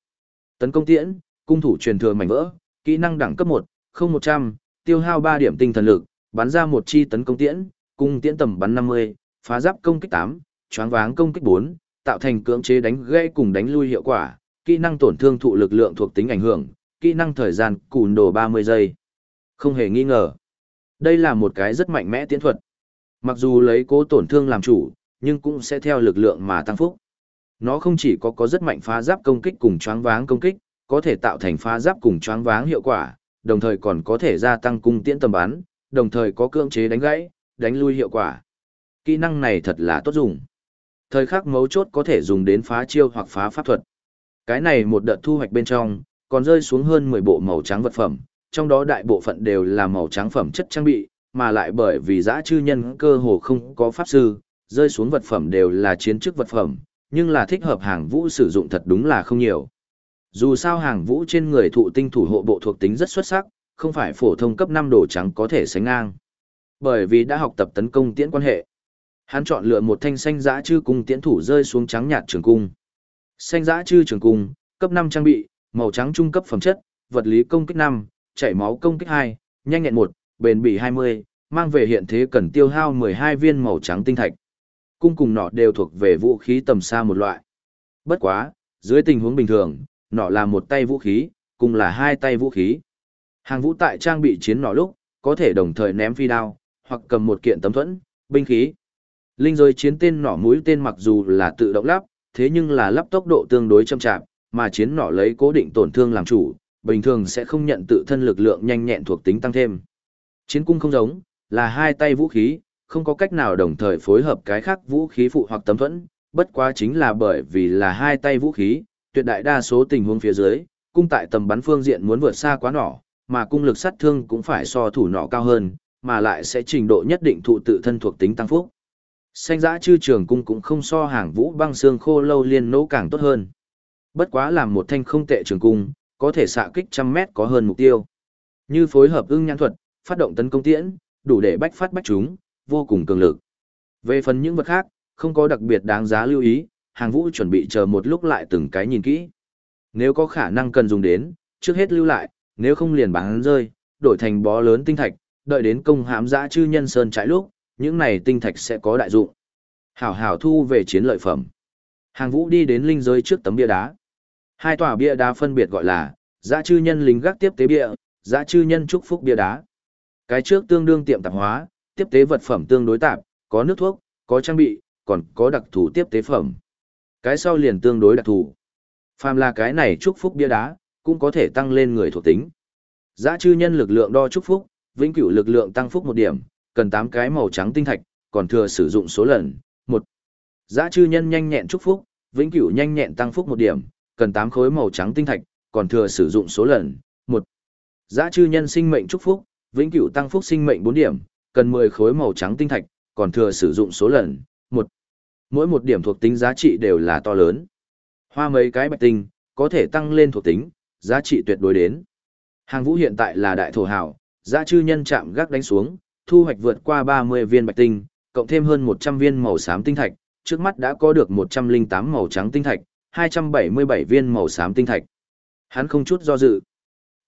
Tấn công tiễn, cung thủ truyền thừa mảnh vỡ, kỹ năng đẳng cấp 1, không 100, tiêu hao 3 điểm tinh thần lực, bắn ra một chi tấn công tiễn, cung tiễn tầm bắn 50, phá giáp công kích 8, choáng váng công kích 4, tạo thành cưỡng chế đánh gãy cùng đánh lui hiệu quả, kỹ năng tổn thương thụ lực lượng thuộc tính ảnh hưởng, kỹ năng thời gian cùn đồ 30 giây. Không hề nghi ngờ. Đây là một cái rất mạnh mẽ tiến thuật. Mặc dù lấy cố tổn thương làm chủ, nhưng cũng sẽ theo lực lượng mà tăng phúc. Nó không chỉ có có rất mạnh phá giáp công kích cùng choáng váng công kích, có thể tạo thành phá giáp cùng choáng váng hiệu quả, đồng thời còn có thể gia tăng cung tiễn tầm bắn, đồng thời có cưỡng chế đánh gãy, đánh lui hiệu quả. Kỹ năng này thật là tốt dùng. Thời khắc mấu chốt có thể dùng đến phá chiêu hoặc phá pháp thuật. Cái này một đợt thu hoạch bên trong, còn rơi xuống hơn 10 bộ màu trắng vật phẩm, trong đó đại bộ phận đều là màu trắng phẩm chất trang bị, mà lại bởi vì giã chư nhân cơ hồ không có pháp sư, rơi xuống vật phẩm đều là chiến chức vật phẩm, nhưng là thích hợp hàng vũ sử dụng thật đúng là không nhiều. Dù sao hàng vũ trên người thụ tinh thủ hộ bộ thuộc tính rất xuất sắc, không phải phổ thông cấp 5 đồ trắng có thể sánh ngang. Bởi vì đã học tập tấn công tiễn quan hệ. Hắn chọn lựa một thanh xanh giã chư cung tiễn thủ rơi xuống trắng nhạt trường cung. Xanh giã chư trường cung, cấp 5 trang bị, màu trắng trung cấp phẩm chất, vật lý công kích 5, chảy máu công kích 2, nhanh nhẹn 1, bền bỉ 20, mang về hiện thế cần tiêu hao 12 viên màu trắng tinh thạch. Cung cùng nọ đều thuộc về vũ khí tầm xa một loại. Bất quá, dưới tình huống bình thường, nọ là một tay vũ khí, cùng là hai tay vũ khí. Hàng vũ tại trang bị chiến nỏ lúc, có thể đồng thời ném phi đao, hoặc cầm một kiện tấm thuẫn, binh khí. Linh rơi chiến tên nỏ mũi tên mặc dù là tự động lắp, thế nhưng là lắp tốc độ tương đối chậm chạp, mà chiến nỏ lấy cố định tổn thương làm chủ, bình thường sẽ không nhận tự thân lực lượng nhanh nhẹn thuộc tính tăng thêm. Chiến cung không giống, là hai tay vũ khí, không có cách nào đồng thời phối hợp cái khác vũ khí phụ hoặc tấm thuẫn, bất quá chính là bởi vì là hai tay vũ khí, tuyệt đại đa số tình huống phía dưới, cung tại tầm bắn phương diện muốn vượt xa quá nỏ, mà cung lực sát thương cũng phải so thủ nỏ cao hơn, mà lại sẽ trình độ nhất định thụ tự thân thuộc tính tăng phúc. Xanh giã chư trường cung cũng không so hàng vũ băng xương khô lâu liên nỗ càng tốt hơn. Bất quá làm một thanh không tệ trường cung, có thể xạ kích trăm mét có hơn mục tiêu. Như phối hợp ưng nhãn thuật, phát động tấn công tiễn, đủ để bách phát bách chúng, vô cùng cường lực. Về phần những vật khác, không có đặc biệt đáng giá lưu ý, hàng vũ chuẩn bị chờ một lúc lại từng cái nhìn kỹ. Nếu có khả năng cần dùng đến, trước hết lưu lại, nếu không liền bán rơi, đổi thành bó lớn tinh thạch, đợi đến công hãm dã chư nhân sơn trái lúc, những này tinh thạch sẽ có đại dụng. Hảo hảo thu về chiến lợi phẩm. Hàng vũ đi đến linh giới trước tấm bia đá. Hai tòa bia đá phân biệt gọi là, giã chư nhân lính gác tiếp tế bia, giã chư nhân chúc phúc bia đá. Cái trước tương đương tiệm tạp hóa, tiếp tế vật phẩm tương đối tạp, có nước thuốc, có trang bị, còn có đặc thù tiếp tế phẩm. Cái sau liền tương đối đặc thù. Phàm là cái này chúc phúc bia đá, cũng có thể tăng lên người thuộc tính. Giá chư nhân lực lượng đo chúc phúc, vĩnh cửu lực lượng tăng phúc một điểm, cần 8 cái màu trắng tinh thạch, còn thừa sử dụng số lần, 1. Giá chư nhân nhanh nhẹn chúc phúc, vĩnh cửu nhanh nhẹn tăng phúc một điểm, cần 8 khối màu trắng tinh thạch, còn thừa sử dụng số lần, 1. Giá chư nhân sinh mệnh chúc phúc, vĩnh cửu tăng phúc sinh mệnh 4 điểm, cần 10 khối màu trắng tinh thạch, còn thừa sử dụng số lần, 1. Mỗi một điểm thuộc tính giá trị đều là to lớn. Hoa mấy cái bạch tinh, có thể tăng lên thuộc tính, giá trị tuyệt đối đến. Hàng vũ hiện tại là đại thổ hảo, giá chư nhân chạm gác đánh xuống, thu hoạch vượt qua 30 viên bạch tinh, cộng thêm hơn 100 viên màu xám tinh thạch, trước mắt đã có được 108 màu trắng tinh thạch, 277 viên màu xám tinh thạch. Hắn không chút do dự.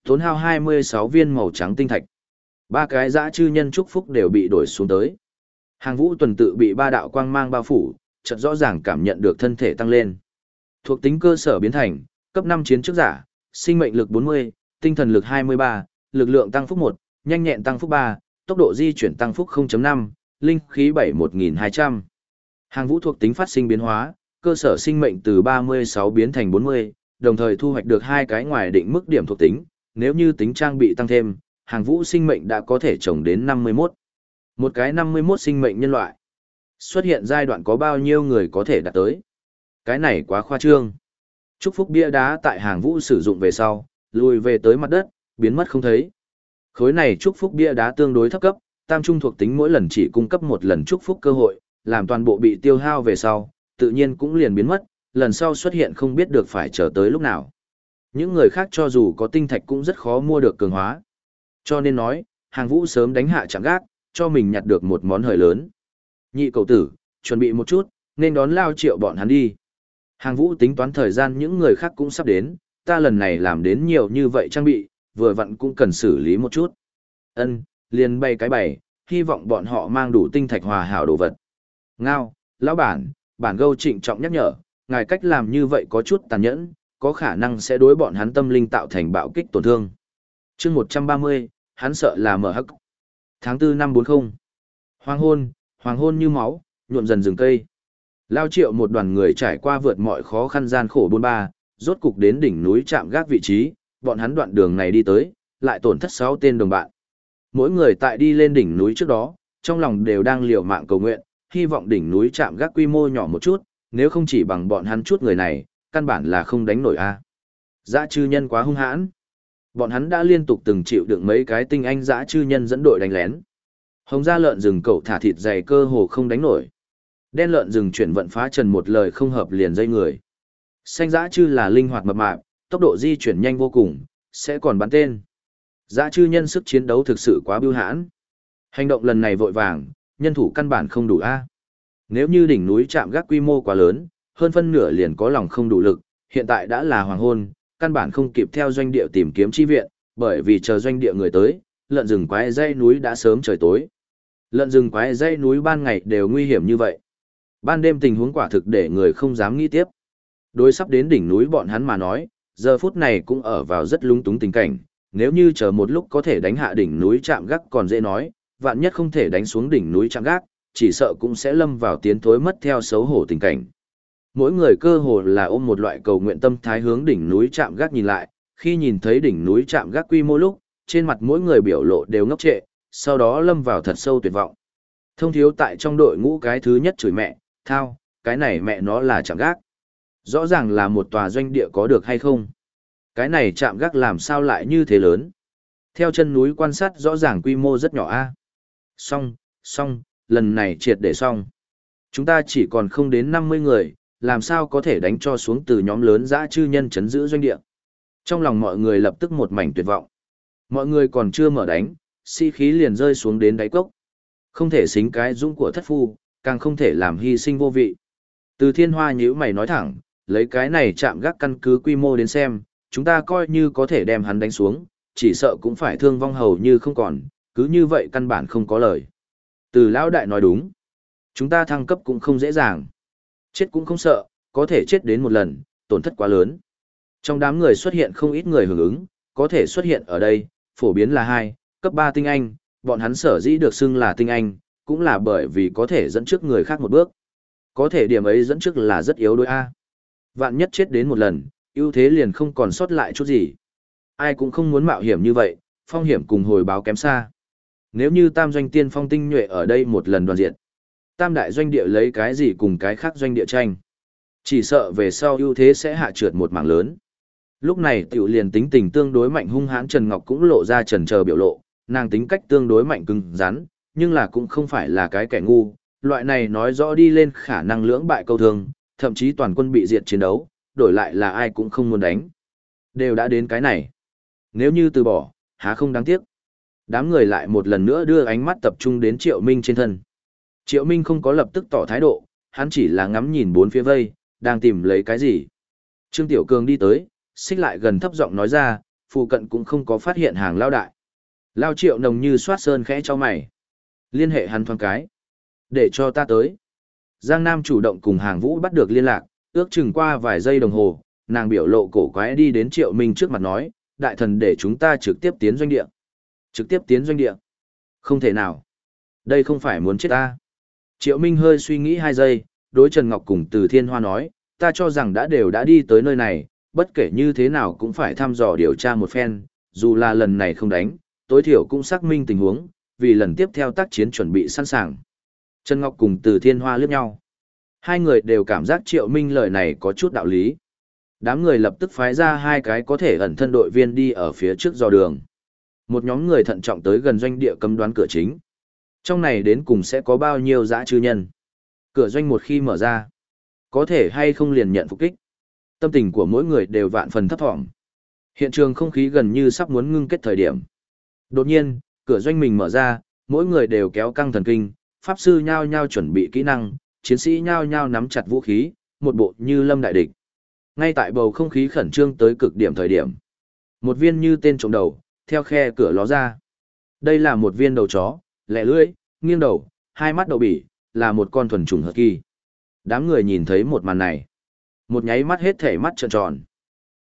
Tốn hao 26 viên màu trắng tinh thạch. Ba cái dã chư nhân chúc phúc đều bị đổi xuống tới. Hàng vũ tuần tự bị ba đạo quang mang bao phủ, chợt rõ ràng cảm nhận được thân thể tăng lên. Thuộc tính cơ sở biến thành, cấp 5 chiến trước giả, sinh mệnh lực 40, tinh thần lực 23, lực lượng tăng phúc 1, nhanh nhẹn tăng phúc 3, tốc độ di chuyển tăng phúc 0.5, linh khí 71200. Hàng vũ thuộc tính phát sinh biến hóa, cơ sở sinh mệnh từ 36 biến thành 40, đồng thời thu hoạch được hai cái ngoài định mức điểm thuộc tính, nếu như tính trang bị tăng thêm, hàng vũ sinh mệnh đã có thể trồng đến 51. Một cái 51 sinh mệnh nhân loại. Xuất hiện giai đoạn có bao nhiêu người có thể đạt tới. Cái này quá khoa trương. Chúc phúc bia đá tại hàng vũ sử dụng về sau, lùi về tới mặt đất, biến mất không thấy. Khối này chúc phúc bia đá tương đối thấp cấp, tam trung thuộc tính mỗi lần chỉ cung cấp một lần chúc phúc cơ hội, làm toàn bộ bị tiêu hao về sau, tự nhiên cũng liền biến mất, lần sau xuất hiện không biết được phải chờ tới lúc nào. Những người khác cho dù có tinh thạch cũng rất khó mua được cường hóa. Cho nên nói, hàng vũ sớm đánh hạ chẳng gác, cho mình nhặt được một món hời lớn. Nhị cầu tử, chuẩn bị một chút, nên đón lao triệu bọn hắn đi. Hàng vũ tính toán thời gian những người khác cũng sắp đến, ta lần này làm đến nhiều như vậy trang bị, vừa vặn cũng cần xử lý một chút. Ân, liền bay cái bày, hy vọng bọn họ mang đủ tinh thạch hòa hảo đồ vật. Ngao, lão bản, bản gâu trịnh trọng nhắc nhở, ngài cách làm như vậy có chút tàn nhẫn, có khả năng sẽ đối bọn hắn tâm linh tạo thành bạo kích tổn thương. chương 130, hắn sợ là mở hắc. Tháng 4 năm 40. Hoàng hôn, hoàng hôn như máu, nhuộm dần rừng cây. Lao triệu một đoàn người trải qua vượt mọi khó khăn gian khổ bôn ba, rốt cục đến đỉnh núi chạm gác vị trí, bọn hắn đoạn đường này đi tới, lại tổn thất sáu tên đồng bạn. Mỗi người tại đi lên đỉnh núi trước đó, trong lòng đều đang liều mạng cầu nguyện, hy vọng đỉnh núi chạm gác quy mô nhỏ một chút, nếu không chỉ bằng bọn hắn chút người này, căn bản là không đánh nổi a. Dã chư nhân quá hung hãn. Bọn hắn đã liên tục từng chịu đựng mấy cái tinh anh dã chư nhân dẫn đội đánh lén. Hồng gia lợn rừng cậu thả thịt dày cơ hồ không đánh nổi. Đen lợn rừng chuyển vận phá trần một lời không hợp liền dây người. Xanh dã chư là linh hoạt mập mạp, tốc độ di chuyển nhanh vô cùng, sẽ còn bắn tên. Dã chư nhân sức chiến đấu thực sự quá biêu hãn. Hành động lần này vội vàng, nhân thủ căn bản không đủ a. Nếu như đỉnh núi chạm gác quy mô quá lớn, hơn phân nửa liền có lòng không đủ lực, hiện tại đã là hoàng hôn, căn bản không kịp theo doanh địa tìm kiếm chi viện, bởi vì chờ doanh địa người tới, lợn rừng quái dây núi đã sớm trời tối. Lợn rừng quái dây núi ban ngày đều nguy hiểm như vậy. Ban đêm tình huống quả thực để người không dám nghĩ tiếp. Đối sắp đến đỉnh núi bọn hắn mà nói, giờ phút này cũng ở vào rất lung túng tình cảnh, nếu như chờ một lúc có thể đánh hạ đỉnh núi chạm gác còn dễ nói, vạn nhất không thể đánh xuống đỉnh núi chạm gác, chỉ sợ cũng sẽ lâm vào tiến thối mất theo xấu hổ tình cảnh. Mỗi người cơ hồ là ôm một loại cầu nguyện tâm thái hướng đỉnh núi chạm gác nhìn lại, khi nhìn thấy đỉnh núi chạm gác quy mô lúc, trên mặt mỗi người biểu lộ đều ngốc trệ, sau đó lâm vào thật sâu tuyệt vọng. Thông thiếu tại trong đội ngũ cái thứ nhất chửi mẹ, thao, cái này mẹ nó là chạm gác. Rõ ràng là một tòa doanh địa có được hay không? Cái này chạm gác làm sao lại như thế lớn? Theo chân núi quan sát rõ ràng quy mô rất nhỏ a. Xong, xong, lần này triệt để xong. Chúng ta chỉ còn không đến 50 người, làm sao có thể đánh cho xuống từ nhóm lớn dã chư nhân chấn giữ doanh địa. Trong lòng mọi người lập tức một mảnh tuyệt vọng. Mọi người còn chưa mở đánh, si khí liền rơi xuống đến đáy cốc. Không thể xính cái dũng của thất phu, càng không thể làm hy sinh vô vị. Từ thiên hoa nhữ mày nói thẳng, lấy cái này chạm gác căn cứ quy mô đến xem, chúng ta coi như có thể đem hắn đánh xuống, chỉ sợ cũng phải thương vong hầu như không còn, cứ như vậy căn bản không có lời. Từ lão đại nói đúng. Chúng ta thăng cấp cũng không dễ dàng. Chết cũng không sợ, có thể chết đến một lần, tổn thất quá lớn. Trong đám người xuất hiện không ít người hưởng ứng, có thể xuất hiện ở đây, phổ biến là hai, cấp 3 tinh anh, bọn hắn sở dĩ được xưng là tinh anh, cũng là bởi vì có thể dẫn trước người khác một bước. Có thể điểm ấy dẫn trước là rất yếu đối A. Vạn nhất chết đến một lần, ưu thế liền không còn sót lại chút gì. Ai cũng không muốn mạo hiểm như vậy, phong hiểm cùng hồi báo kém xa. Nếu như tam doanh tiên phong tinh nhuệ ở đây một lần đoàn diện, tam đại doanh địa lấy cái gì cùng cái khác doanh địa tranh. Chỉ sợ về sau ưu thế sẽ hạ trượt một mảng lớn. Lúc này tiểu liền tính tình tương đối mạnh hung hãn Trần Ngọc cũng lộ ra trần chờ biểu lộ, nàng tính cách tương đối mạnh cứng rắn, nhưng là cũng không phải là cái kẻ ngu, loại này nói rõ đi lên khả năng lưỡng bại câu thương, thậm chí toàn quân bị diệt chiến đấu, đổi lại là ai cũng không muốn đánh. Đều đã đến cái này. Nếu như từ bỏ, há không đáng tiếc. Đám người lại một lần nữa đưa ánh mắt tập trung đến Triệu Minh trên thân. Triệu Minh không có lập tức tỏ thái độ, hắn chỉ là ngắm nhìn bốn phía vây, đang tìm lấy cái gì. Trương Tiểu Cường đi tới, xích lại gần thấp giọng nói ra, phụ cận cũng không có phát hiện hàng lao đại. Lao Triệu nồng như soát sơn khẽ cho mày. Liên hệ hắn thoáng cái. Để cho ta tới. Giang Nam chủ động cùng hàng vũ bắt được liên lạc, ước chừng qua vài giây đồng hồ, nàng biểu lộ cổ quái đi đến Triệu Minh trước mặt nói, đại thần để chúng ta trực tiếp tiến doanh địa. Trực tiếp tiến doanh địa. Không thể nào. Đây không phải muốn chết ta. Triệu Minh hơi suy nghĩ hai giây, đối Trần Ngọc cùng từ Thiên Hoa nói, ta cho rằng đã đều đã đi tới nơi này, bất kể như thế nào cũng phải thăm dò điều tra một phen, dù là lần này không đánh, tối thiểu cũng xác minh tình huống, vì lần tiếp theo tác chiến chuẩn bị sẵn sàng. Trần Ngọc cùng từ Thiên Hoa liếc nhau. Hai người đều cảm giác Triệu Minh lời này có chút đạo lý. Đám người lập tức phái ra hai cái có thể ẩn thân đội viên đi ở phía trước dò đường. Một nhóm người thận trọng tới gần doanh địa cấm đoán cửa chính. Trong này đến cùng sẽ có bao nhiêu dã chư nhân. Cửa doanh một khi mở ra, có thể hay không liền nhận phục kích. Tâm tình của mỗi người đều vạn phần thấp thỏm. Hiện trường không khí gần như sắp muốn ngưng kết thời điểm. Đột nhiên, cửa doanh mình mở ra, mỗi người đều kéo căng thần kinh, pháp sư nhao nhao chuẩn bị kỹ năng, chiến sĩ nhao nhao nắm chặt vũ khí, một bộ như lâm đại địch. Ngay tại bầu không khí khẩn trương tới cực điểm thời điểm, một viên như tên trộm đầu, theo khe cửa ló ra. Đây là một viên đầu chó, lẻ lưỡi, nghiêng đầu, hai mắt đầu bỉ, là một con thuần trùng hợp kỳ. Đám người nhìn thấy một màn này. Một nháy mắt hết thể mắt trợn tròn.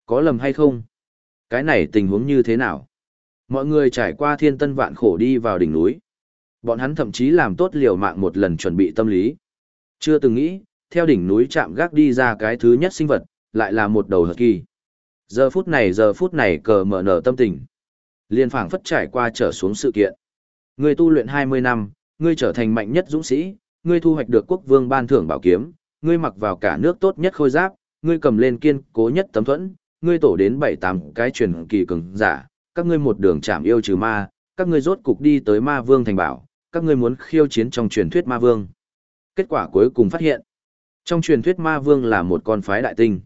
Có lầm hay không? Cái này tình huống như thế nào? Mọi người trải qua thiên tân vạn khổ đi vào đỉnh núi. Bọn hắn thậm chí làm tốt liều mạng một lần chuẩn bị tâm lý. Chưa từng nghĩ, theo đỉnh núi chạm gác đi ra cái thứ nhất sinh vật, lại là một đầu hợp kỳ. Giờ phút này giờ phút này cờ mở nở tâm tình. Liên phảng phất trải qua trở xuống sự kiện. Ngươi tu luyện 20 năm, ngươi trở thành mạnh nhất dũng sĩ, ngươi thu hoạch được quốc vương ban thưởng bảo kiếm, ngươi mặc vào cả nước tốt nhất khôi giáp, ngươi cầm lên kiên cố nhất tấm thuẫn, ngươi tổ đến 7-8 cái truyền kỳ cường giả, các ngươi một đường chạm yêu trừ ma, các ngươi rốt cục đi tới ma vương thành bảo, các ngươi muốn khiêu chiến trong truyền thuyết ma vương. Kết quả cuối cùng phát hiện, trong truyền thuyết ma vương là một con phái đại tinh.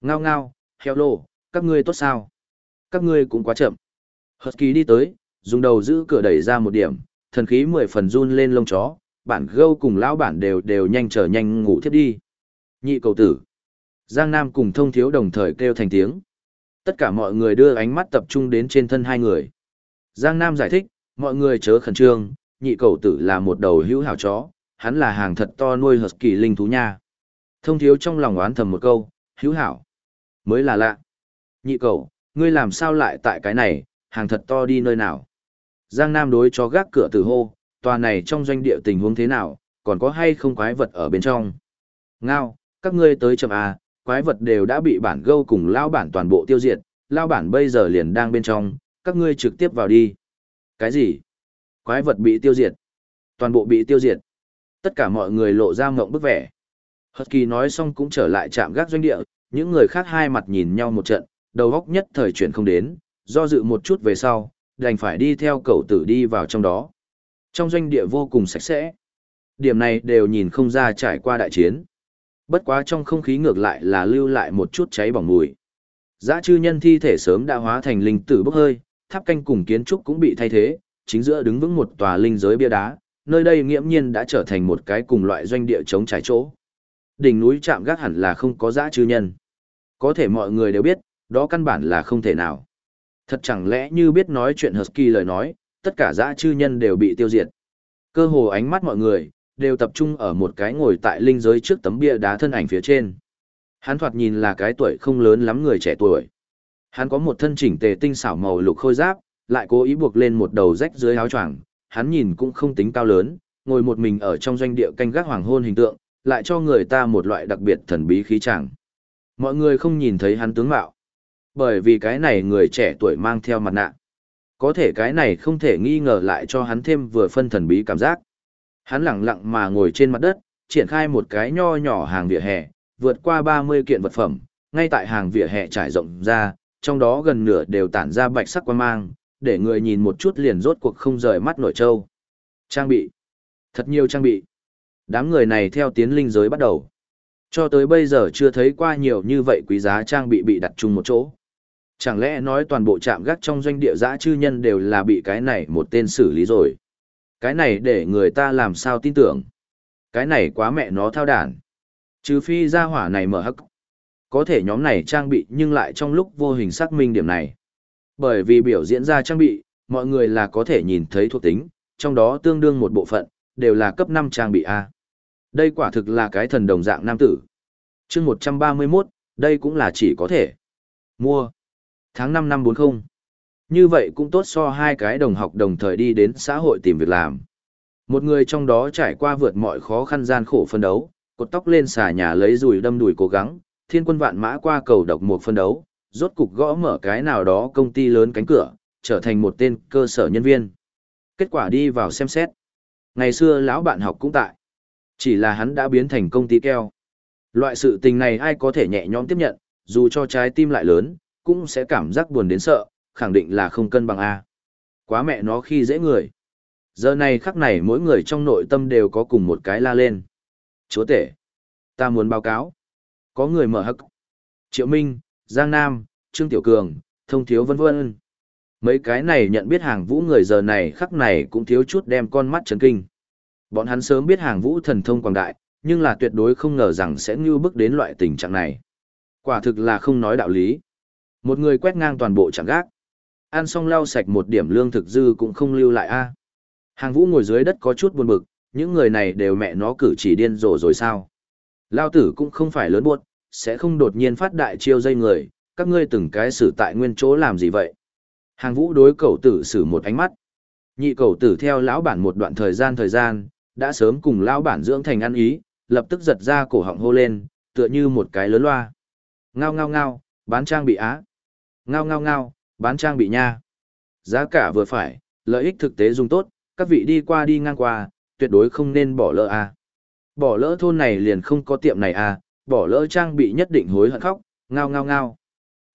Ngao ngao, heo lô, các ngươi tốt sao? Các ngươi cũng quá chậm. Husky đi tới, dùng đầu giữ cửa đẩy ra một điểm, thần khí mười phần run lên lông chó, bản gâu cùng lão bản đều đều nhanh trở nhanh ngủ thiếp đi. Nhị cầu tử. Giang Nam cùng thông thiếu đồng thời kêu thành tiếng. Tất cả mọi người đưa ánh mắt tập trung đến trên thân hai người. Giang Nam giải thích, mọi người chớ khẩn trương, nhị cầu tử là một đầu hữu hảo chó, hắn là hàng thật to nuôi hợp kỳ linh thú nha. Thông thiếu trong lòng oán thầm một câu, hữu hảo. Mới là lạ. Nhị cầu, ngươi làm sao lại tại cái này, hàng thật to đi nơi nào. Giang Nam đối cho gác cửa tử hô, tòa này trong doanh địa tình huống thế nào, còn có hay không quái vật ở bên trong. Ngao, các ngươi tới chậm à, quái vật đều đã bị bản gâu cùng lao bản toàn bộ tiêu diệt, lao bản bây giờ liền đang bên trong, các ngươi trực tiếp vào đi. Cái gì? Quái vật bị tiêu diệt. Toàn bộ bị tiêu diệt. Tất cả mọi người lộ ra ngộng bức vẻ. Husky nói xong cũng trở lại chạm gác doanh địa, những người khác hai mặt nhìn nhau một trận, đầu góc nhất thời chuyển không đến, do dự một chút về sau, đành phải đi theo cậu tử đi vào trong đó. Trong doanh địa vô cùng sạch sẽ. Điểm này đều nhìn không ra trải qua đại chiến. Bất quá trong không khí ngược lại là lưu lại một chút cháy bỏng mùi. Dã chư nhân thi thể sớm đã hóa thành linh tử bốc hơi, tháp canh cùng kiến trúc cũng bị thay thế, chính giữa đứng vững một tòa linh giới bia đá, nơi đây nghiễm nhiên đã trở thành một cái cùng loại doanh địa chống trải chỗ. Đỉnh núi chạm gác hẳn là không có dã chư nhân. Có thể mọi người đều biết, đó căn bản là không thể nào. Thật chẳng lẽ như biết nói chuyện Husky lời nói, tất cả dã chư nhân đều bị tiêu diệt. Cơ hồ ánh mắt mọi người, đều tập trung ở một cái ngồi tại linh giới trước tấm bia đá thân ảnh phía trên. Hắn thoạt nhìn là cái tuổi không lớn lắm người trẻ tuổi. Hắn có một thân chỉnh tề tinh xảo màu lục khôi giáp, lại cố ý buộc lên một đầu rách dưới áo choàng, hắn nhìn cũng không tính cao lớn, ngồi một mình ở trong doanh địa canh gác hoàng hôn hình tượng, lại cho người ta một loại đặc biệt thần bí khí chẳng. Mọi người không nhìn thấy hắn tướng mạo, bởi vì cái này người trẻ tuổi mang theo mặt nạ. Có thể cái này không thể nghi ngờ lại cho hắn thêm vừa phân thần bí cảm giác. Hắn lẳng lặng mà ngồi trên mặt đất, triển khai một cái nho nhỏ hàng vỉa hè, vượt qua 30 kiện vật phẩm, ngay tại hàng vỉa hè trải rộng ra, trong đó gần nửa đều tản ra bạch sắc quan mang, để người nhìn một chút liền rốt cuộc không rời mắt nổi trâu. Trang bị. Thật nhiều trang bị. Đám người này theo tiến linh giới bắt đầu. Cho tới bây giờ chưa thấy qua nhiều như vậy quý giá trang bị bị đặt chung một chỗ. Chẳng lẽ nói toàn bộ trạm gác trong doanh địa giã chư nhân đều là bị cái này một tên xử lý rồi. Cái này để người ta làm sao tin tưởng. Cái này quá mẹ nó thao đản. Trừ phi ra hỏa này mở hắc. Có thể nhóm này trang bị nhưng lại trong lúc vô hình xác minh điểm này. Bởi vì biểu diễn ra trang bị, mọi người là có thể nhìn thấy thuộc tính, trong đó tương đương một bộ phận, đều là cấp 5 trang bị A. Đây quả thực là cái thần đồng dạng nam tử. chương 131, đây cũng là chỉ có thể. Mua. Tháng 5 năm 40. Như vậy cũng tốt so hai cái đồng học đồng thời đi đến xã hội tìm việc làm. Một người trong đó trải qua vượt mọi khó khăn gian khổ phân đấu, cột tóc lên xà nhà lấy dùi đâm đùi cố gắng, thiên quân vạn mã qua cầu độc một phân đấu, rốt cục gõ mở cái nào đó công ty lớn cánh cửa, trở thành một tên cơ sở nhân viên. Kết quả đi vào xem xét. Ngày xưa lão bạn học cũng tại. Chỉ là hắn đã biến thành công ty keo. Loại sự tình này ai có thể nhẹ nhõm tiếp nhận, dù cho trái tim lại lớn, cũng sẽ cảm giác buồn đến sợ, khẳng định là không cân bằng A. Quá mẹ nó khi dễ người. Giờ này khắc này mỗi người trong nội tâm đều có cùng một cái la lên. Chúa tể. Ta muốn báo cáo. Có người mở hắc. Triệu Minh, Giang Nam, Trương Tiểu Cường, Thông Thiếu vân vân. Mấy cái này nhận biết hàng vũ người giờ này khắc này cũng thiếu chút đem con mắt chấn kinh. Bọn hắn sớm biết hàng vũ thần thông quảng đại, nhưng là tuyệt đối không ngờ rằng sẽ như bước đến loại tình trạng này. Quả thực là không nói đạo lý. Một người quét ngang toàn bộ chẳng gác. Ăn xong lau sạch một điểm lương thực dư cũng không lưu lại a. À. Hàng vũ ngồi dưới đất có chút buồn bực, những người này đều mẹ nó cử chỉ điên rồ rồi sao. Lao tử cũng không phải lớn buốt, sẽ không đột nhiên phát đại chiêu dây người, các ngươi từng cái xử tại nguyên chỗ làm gì vậy. Hàng vũ đối cầu tử xử một ánh mắt. Nhị cầu tử theo lão bản một đoạn thời gian thời gian, đã sớm cùng lão bản dưỡng thành ăn ý, lập tức giật ra cổ họng hô lên, tựa như một cái lớn loa. Ngao ngao ngao, bán trang bị á. Ngao ngao ngao, bán trang bị nha. Giá cả vừa phải, lợi ích thực tế dùng tốt, các vị đi qua đi ngang qua, tuyệt đối không nên bỏ lỡ a. Bỏ lỡ thôn này liền không có tiệm này a, bỏ lỡ trang bị nhất định hối hận khóc, ngao ngao ngao.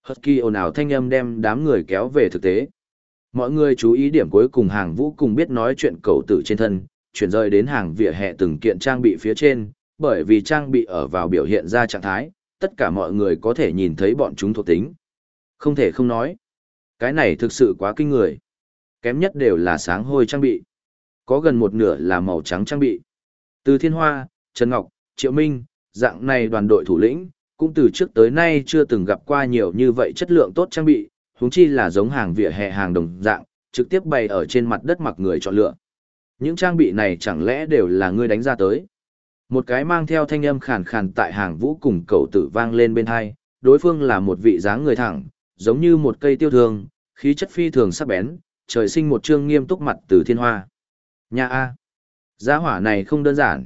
Husky ồn ào thanh âm đem đám người kéo về thực tế. Mọi người chú ý điểm cuối cùng hàng vũ cùng biết nói chuyện cầu tử trên thân, chuyển rời đến hàng vỉa hè từng kiện trang bị phía trên, bởi vì trang bị ở vào biểu hiện ra trạng thái, tất cả mọi người có thể nhìn thấy bọn chúng thuộc tính. Không thể không nói. Cái này thực sự quá kinh người. Kém nhất đều là sáng hôi trang bị. Có gần một nửa là màu trắng trang bị. Từ Thiên Hoa, Trần Ngọc, Triệu Minh, dạng này đoàn đội thủ lĩnh, cũng từ trước tới nay chưa từng gặp qua nhiều như vậy chất lượng tốt trang bị, huống chi là giống hàng vỉa hè hàng đồng dạng, trực tiếp bày ở trên mặt đất mặc người chọn lựa. Những trang bị này chẳng lẽ đều là ngươi đánh ra tới? Một cái mang theo thanh âm khàn khàn tại hàng vũ cùng cầu tử vang lên bên hai, đối phương là một vị dáng người thẳng, giống như một cây tiêu thường, khí chất phi thường sắc bén, trời sinh một trương nghiêm túc mặt từ thiên hoa. Nhà A. Giá hỏa này không đơn giản.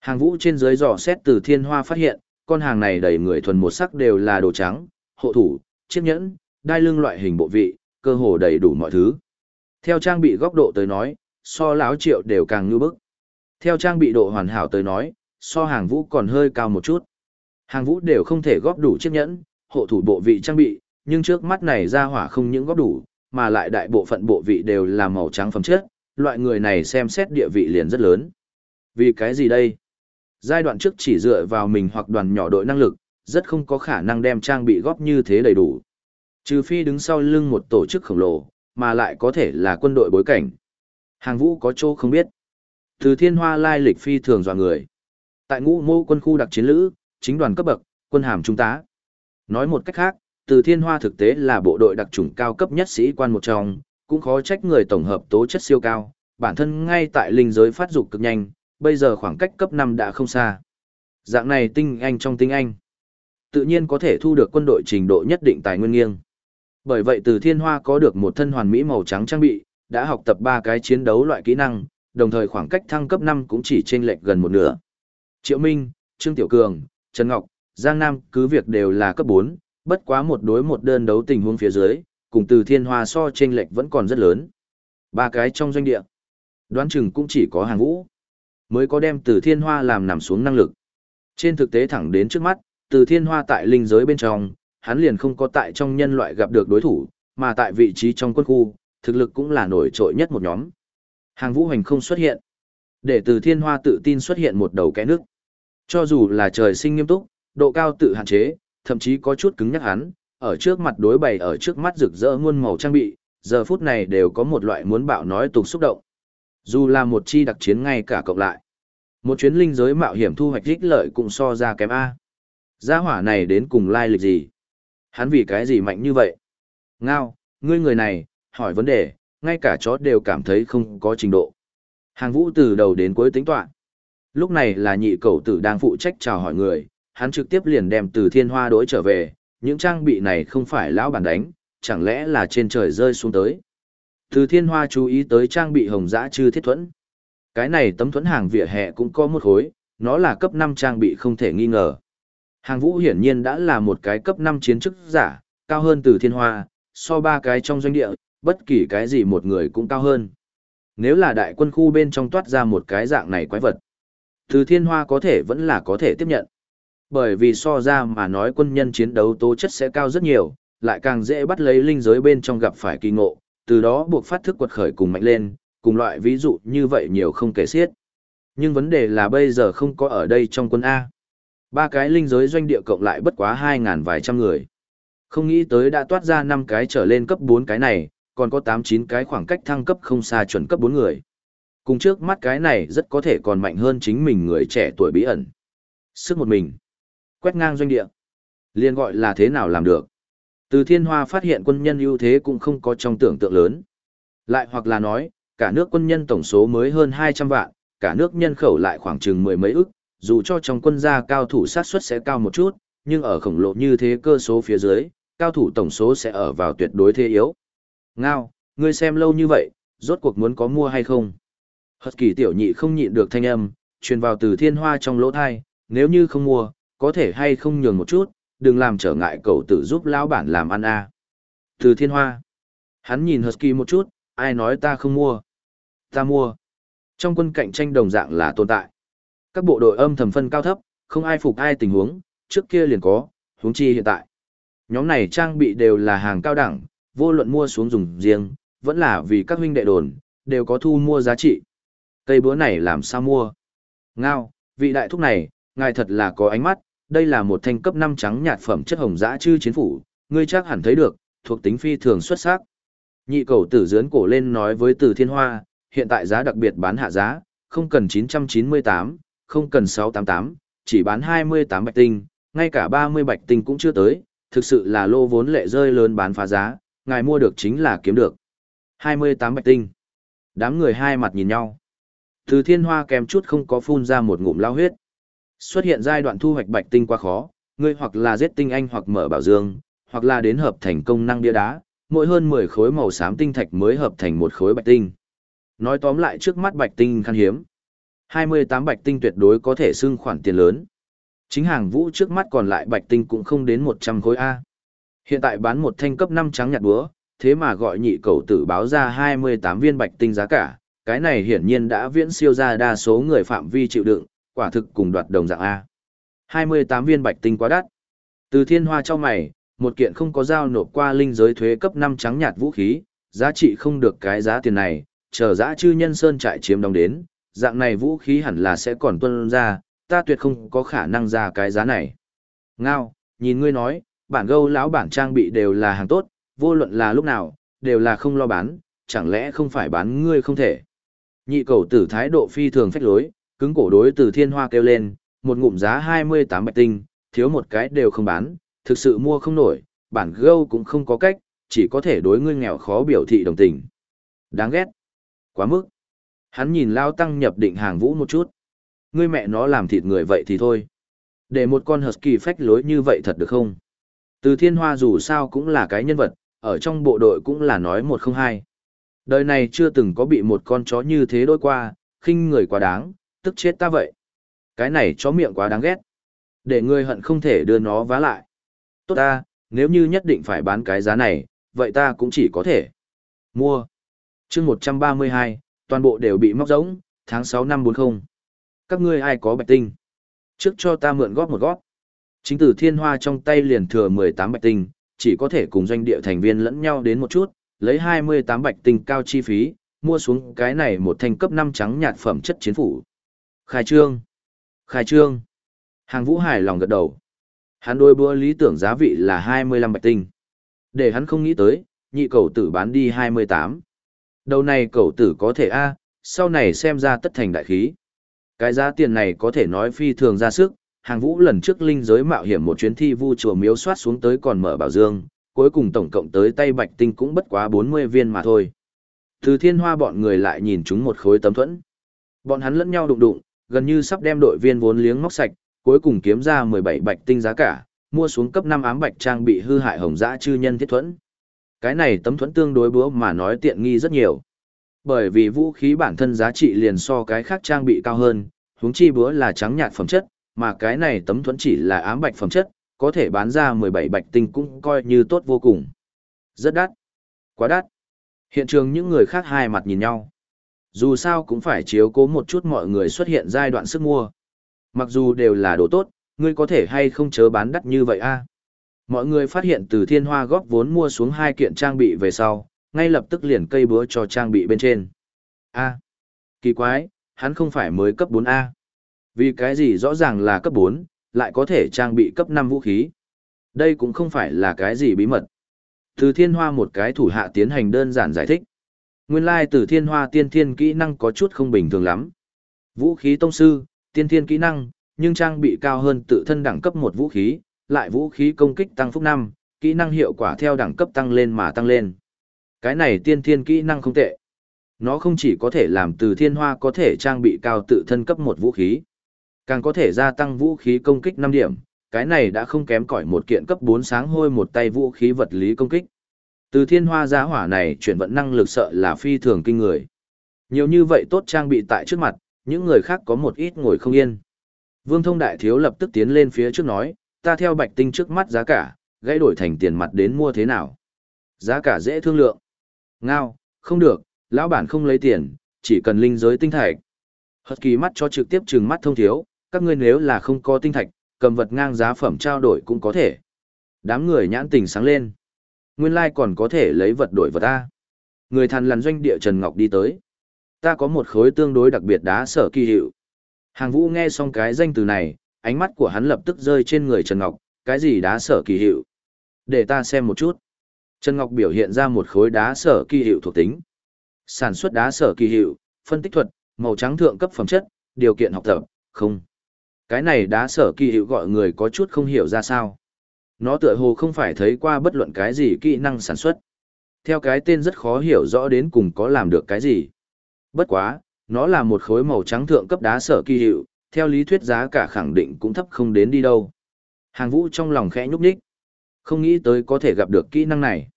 Hàng vũ trên dưới dò xét từ thiên hoa phát hiện, con hàng này đầy người thuần một sắc đều là đồ trắng, hộ thủ, chiếc nhẫn, đai lưng loại hình bộ vị, cơ hồ đầy đủ mọi thứ. Theo trang bị góc độ tới nói, so láo triệu đều càng ngư bức. Theo trang bị độ hoàn hảo tới nói, so hàng vũ còn hơi cao một chút. Hàng vũ đều không thể góp đủ chiếc nhẫn, hộ thủ bộ vị trang bị, nhưng trước mắt này ra hỏa không những góp đủ, mà lại đại bộ phận bộ vị đều là màu trắng phẩm chất, loại người này xem xét địa vị liền rất lớn. Vì cái gì đây? Giai đoạn trước chỉ dựa vào mình hoặc đoàn nhỏ đội năng lực, rất không có khả năng đem trang bị góp như thế đầy đủ. Trừ phi đứng sau lưng một tổ chức khổng lồ, mà lại có thể là quân đội bối cảnh. Hàng vũ có chỗ không biết. Từ thiên hoa lai lịch phi thường dọa người. Tại ngũ mô quân khu đặc chiến lữ, chính đoàn cấp bậc, quân hàm trung tá. Nói một cách khác, từ thiên hoa thực tế là bộ đội đặc trùng cao cấp nhất sĩ quan một trong, cũng khó trách người tổng hợp tố chất siêu cao, bản thân ngay tại linh giới phát dục cực nhanh, bây giờ khoảng cách cấp 5 đã không xa. Dạng này tinh anh trong tinh anh, tự nhiên có thể thu được quân đội trình độ nhất định tài nguyên nghiêng. Bởi vậy từ thiên hoa có được một thân hoàn mỹ màu trắng trang bị, đã học tập ba cái chiến đấu loại kỹ năng, đồng thời khoảng cách thăng cấp 5 cũng chỉ chênh lệch gần một nửa. Triệu Minh, Trương Tiểu Cường, Trần Ngọc, Giang Nam cứ việc đều là cấp 4, bất quá một đối một đơn đấu tình huống phía dưới, cùng từ thiên hoa so chênh lệch vẫn còn rất lớn. Ba cái trong doanh địa, đoán chừng cũng chỉ có hàng vũ, mới có đem từ thiên hoa làm nằm xuống năng lực. Trên thực tế thẳng đến trước mắt, từ thiên hoa tại linh giới bên trong, hắn liền không có tại trong nhân loại gặp được đối thủ, mà tại vị trí trong quân khu, thực lực cũng là nổi trội nhất một nhóm. Hàng vũ hành không xuất hiện. Để từ thiên hoa tự tin xuất hiện một đầu kẽ nước. Cho dù là trời sinh nghiêm túc, độ cao tự hạn chế, thậm chí có chút cứng nhắc hắn, ở trước mặt đối bày ở trước mắt rực rỡ muôn màu trang bị, giờ phút này đều có một loại muốn bạo nói tục xúc động. Dù là một chi đặc chiến ngay cả cộng lại. Một chuyến linh giới mạo hiểm thu hoạch ích lợi cũng so ra kém A. Gia hỏa này đến cùng lai lịch gì? Hắn vì cái gì mạnh như vậy? Ngao, ngươi người này, hỏi vấn đề, ngay cả chó đều cảm thấy không có trình độ. Hàng vũ từ đầu đến cuối tính toán. Lúc này là nhị cầu tử đang phụ trách chào hỏi người, hắn trực tiếp liền đem từ thiên hoa đối trở về, những trang bị này không phải lão bản đánh, chẳng lẽ là trên trời rơi xuống tới. Từ thiên hoa chú ý tới trang bị hồng dã chư thiết thuẫn. Cái này tấm thuẫn hàng vỉa hè cũng có một khối, nó là cấp 5 trang bị không thể nghi ngờ. Hàng vũ hiển nhiên đã là một cái cấp 5 chiến chức giả, cao hơn từ thiên hoa, so ba cái trong doanh địa, bất kỳ cái gì một người cũng cao hơn. Nếu là đại quân khu bên trong toát ra một cái dạng này quái vật, từ thiên hoa có thể vẫn là có thể tiếp nhận. Bởi vì so ra mà nói quân nhân chiến đấu tố chất sẽ cao rất nhiều, lại càng dễ bắt lấy linh giới bên trong gặp phải kỳ ngộ, từ đó buộc phát thức quật khởi cùng mạnh lên, cùng loại ví dụ như vậy nhiều không kể xiết. Nhưng vấn đề là bây giờ không có ở đây trong quân A. Ba cái linh giới doanh địa cộng lại bất quá 2.000 vài trăm người. Không nghĩ tới đã toát ra 5 cái trở lên cấp 4 cái này, còn có 8-9 cái khoảng cách thăng cấp không xa chuẩn cấp 4 người. Cùng trước mắt cái này rất có thể còn mạnh hơn chính mình người trẻ tuổi bí ẩn. Sức một mình. Quét ngang doanh địa. Liên gọi là thế nào làm được. Từ thiên hoa phát hiện quân nhân ưu thế cũng không có trong tưởng tượng lớn. Lại hoặc là nói, cả nước quân nhân tổng số mới hơn 200 vạn, cả nước nhân khẩu lại khoảng chừng mười mấy ức, dù cho trong quân gia cao thủ sát suất sẽ cao một chút, nhưng ở khổng lồ như thế cơ số phía dưới, cao thủ tổng số sẽ ở vào tuyệt đối thế yếu. Ngao, ngươi xem lâu như vậy, rốt cuộc muốn có mua hay không? Hật kỳ tiểu nhị không nhịn được thanh âm, truyền vào từ thiên hoa trong lỗ thai, nếu như không mua, có thể hay không nhường một chút, đừng làm trở ngại cậu tự giúp lão bản làm ăn a. À. Từ thiên hoa. Hắn nhìn Husky một chút, ai nói ta không mua. Ta mua. Trong quân cạnh tranh đồng dạng là tồn tại. Các bộ đội âm thầm phân cao thấp, không ai phục ai tình huống, trước kia liền có, huống chi hiện tại. Nhóm này trang bị đều là hàng cao đẳng, vô luận mua xuống dùng riêng, vẫn là vì các huynh đệ đồn, đều có thu mua giá trị. Cây búa này làm sao mua? Ngao, vị đại thúc này, ngài thật là có ánh mắt, đây là một thanh cấp 5 trắng nhạt phẩm chất hồng dã chư chiến phủ, ngươi chắc hẳn thấy được, thuộc tính phi thường xuất sắc. Nhị cầu tử dướn cổ lên nói với Từ Thiên Hoa, hiện tại giá đặc biệt bán hạ giá, không cần 998, không cần 688, chỉ bán 28 bạch tinh, ngay cả 30 bạch tinh cũng chưa tới, thực sự là lô vốn lệ rơi lớn bán phá giá, ngài mua được chính là kiếm được. 28 bạch tinh. Đám người hai mặt nhìn nhau. Từ thiên hoa kèm chút không có phun ra một ngụm lao huyết. Xuất hiện giai đoạn thu hoạch bạch tinh quá khó, ngươi hoặc là giết tinh anh hoặc mở bảo dương, hoặc là đến hợp thành công năng bia đá, mỗi hơn 10 khối màu xám tinh thạch mới hợp thành một khối bạch tinh. Nói tóm lại trước mắt bạch tinh khan hiếm. 28 bạch tinh tuyệt đối có thể xưng khoản tiền lớn. Chính hàng vũ trước mắt còn lại bạch tinh cũng không đến 100 khối A. Hiện tại bán một thanh cấp 5 trắng nhạt búa, thế mà gọi nhị cầu tử báo ra 28 viên bạch tinh giá cả, cái này hiển nhiên đã viễn siêu ra đa số người phạm vi chịu đựng, quả thực cùng đoạt đồng dạng A. 28 viên bạch tinh quá đắt. Từ thiên hoa cho mày, một kiện không có giao nộp qua linh giới thuế cấp 5 trắng nhạt vũ khí, giá trị không được cái giá tiền này, chờ giá chư nhân sơn trại chiếm đóng đến, dạng này vũ khí hẳn là sẽ còn tuân ra, ta tuyệt không có khả năng ra cái giá này. Ngao, nhìn ngươi nói, bản gâu lão bản trang bị đều là hàng tốt, vô luận là lúc nào, đều là không lo bán, chẳng lẽ không phải bán ngươi không thể. Nhị cầu tử thái độ phi thường phách lối, cứng cổ đối từ thiên hoa kêu lên, một ngụm giá 28 bạch tinh, thiếu một cái đều không bán, thực sự mua không nổi, bản gâu cũng không có cách, chỉ có thể đối ngươi nghèo khó biểu thị đồng tình. Đáng ghét. Quá mức. Hắn nhìn lao tăng nhập định hàng vũ một chút. Ngươi mẹ nó làm thịt người vậy thì thôi. Để một con husky phách lối như vậy thật được không? Từ thiên hoa dù sao cũng là cái nhân vật, ở trong bộ đội cũng là nói một không hai. Đời này chưa từng có bị một con chó như thế đôi qua, khinh người quá đáng, tức chết ta vậy. Cái này chó miệng quá đáng ghét. Để ngươi hận không thể đưa nó vá lại. Tốt ta, nếu như nhất định phải bán cái giá này, vậy ta cũng chỉ có thể mua. chương 132, toàn bộ đều bị móc giống tháng 6 năm 40. Các ngươi ai có bạch tinh? Trước cho ta mượn góp một góp. Chính tử thiên hoa trong tay liền thừa 18 bạch tinh, chỉ có thể cùng doanh địa thành viên lẫn nhau đến một chút, lấy 28 bạch tinh cao chi phí, mua xuống cái này một thanh cấp 5 trắng nhạt phẩm chất chiến phủ. Khai trương! Khai trương! Hàng vũ hài lòng gật đầu. Hắn đôi bữa lý tưởng giá vị là 25 bạch tinh. Để hắn không nghĩ tới, nhị cầu tử bán đi 28. Đầu này cầu tử có thể A, sau này xem ra tất thành đại khí. Cái giá tiền này có thể nói phi thường ra sức, hàng vũ lần trước linh giới mạo hiểm một chuyến thi vu chùa miếu soát xuống tới còn mở bảo dương, cuối cùng tổng cộng tới tay bạch tinh cũng bất quá 40 viên mà thôi. Từ thiên hoa bọn người lại nhìn chúng một khối tấm thuẫn. Bọn hắn lẫn nhau đụng đụng, gần như sắp đem đội viên vốn liếng móc sạch, cuối cùng kiếm ra 17 bạch tinh giá cả, mua xuống cấp 5 ám bạch trang bị hư hại hồng dã chư nhân thiết thuẫn. Cái này tấm thuẫn tương đối búa mà nói tiện nghi rất nhiều. Bởi vì vũ khí bản thân giá trị liền so cái khác trang bị cao hơn, huống chi búa là trắng nhạt phẩm chất, mà cái này tấm thuẫn chỉ là ám bạch phẩm chất, có thể bán ra 17 bạch tinh cũng coi như tốt vô cùng. Rất đắt. Quá đắt. Hiện trường những người khác hai mặt nhìn nhau. Dù sao cũng phải chiếu cố một chút mọi người xuất hiện giai đoạn sức mua. Mặc dù đều là đồ tốt, ngươi có thể hay không chớ bán đắt như vậy a? Mọi người phát hiện từ thiên hoa góp vốn mua xuống hai kiện trang bị về sau, ngay lập tức liền cây búa cho trang bị bên trên. A. Kỳ quái, hắn không phải mới cấp 4A. Vì cái gì rõ ràng là cấp 4, lại có thể trang bị cấp 5 vũ khí. Đây cũng không phải là cái gì bí mật. Từ thiên hoa một cái thủ hạ tiến hành đơn giản giải thích. Nguyên lai từ thiên hoa tiên thiên kỹ năng có chút không bình thường lắm. Vũ khí tông sư, tiên thiên kỹ năng, nhưng trang bị cao hơn tự thân đẳng cấp một vũ khí, lại vũ khí công kích tăng phúc năm, kỹ năng hiệu quả theo đẳng cấp tăng lên mà tăng lên. Cái này tiên thiên kỹ năng không tệ. Nó không chỉ có thể làm từ thiên hoa có thể trang bị cao tự thân cấp một vũ khí, càng có thể gia tăng vũ khí công kích năm điểm, cái này đã không kém cỏi một kiện cấp bốn sáng hôi một tay vũ khí vật lý công kích. Từ thiên hoa giá hỏa này chuyển vận năng lực sợ là phi thường kinh người. Nhiều như vậy tốt trang bị tại trước mặt, những người khác có một ít ngồi không yên. Vương thông đại thiếu lập tức tiến lên phía trước nói, ta theo bạch tinh trước mắt giá cả, gãy đổi thành tiền mặt đến mua thế nào. Giá cả dễ thương lượng. Ngao, không được, lão bản không lấy tiền, chỉ cần linh giới tinh thạch. Hật kỳ mắt cho trực tiếp trừng mắt thông thiếu, các ngươi nếu là không có tinh thạch, cầm vật ngang giá phẩm trao đổi cũng có thể. Đám người nhãn tình sáng lên. Nguyên lai còn có thể lấy vật đổi vật ta. Người thằn lằn doanh địa Trần Ngọc đi tới. Ta có một khối tương đối đặc biệt đá sở kỳ hiệu. Hàng vũ nghe xong cái danh từ này, ánh mắt của hắn lập tức rơi trên người Trần Ngọc, cái gì đá sở kỳ hiệu. Để ta xem một chút. Trần Ngọc biểu hiện ra một khối đá sở kỳ hiệu thuộc tính. Sản xuất đá sở kỳ hiệu, phân tích thuật, màu trắng thượng cấp phẩm chất, điều kiện học tập, không. Cái này đá sở kỳ hiệu gọi người có chút không hiểu ra sao. Nó tựa hồ không phải thấy qua bất luận cái gì kỹ năng sản xuất. Theo cái tên rất khó hiểu rõ đến cùng có làm được cái gì. Bất quá, nó là một khối màu trắng thượng cấp đá sở kỳ hiệu, theo lý thuyết giá cả khẳng định cũng thấp không đến đi đâu. Hàng vũ trong lòng khẽ nhúc nhích. Không nghĩ tới có thể gặp được kỹ năng này.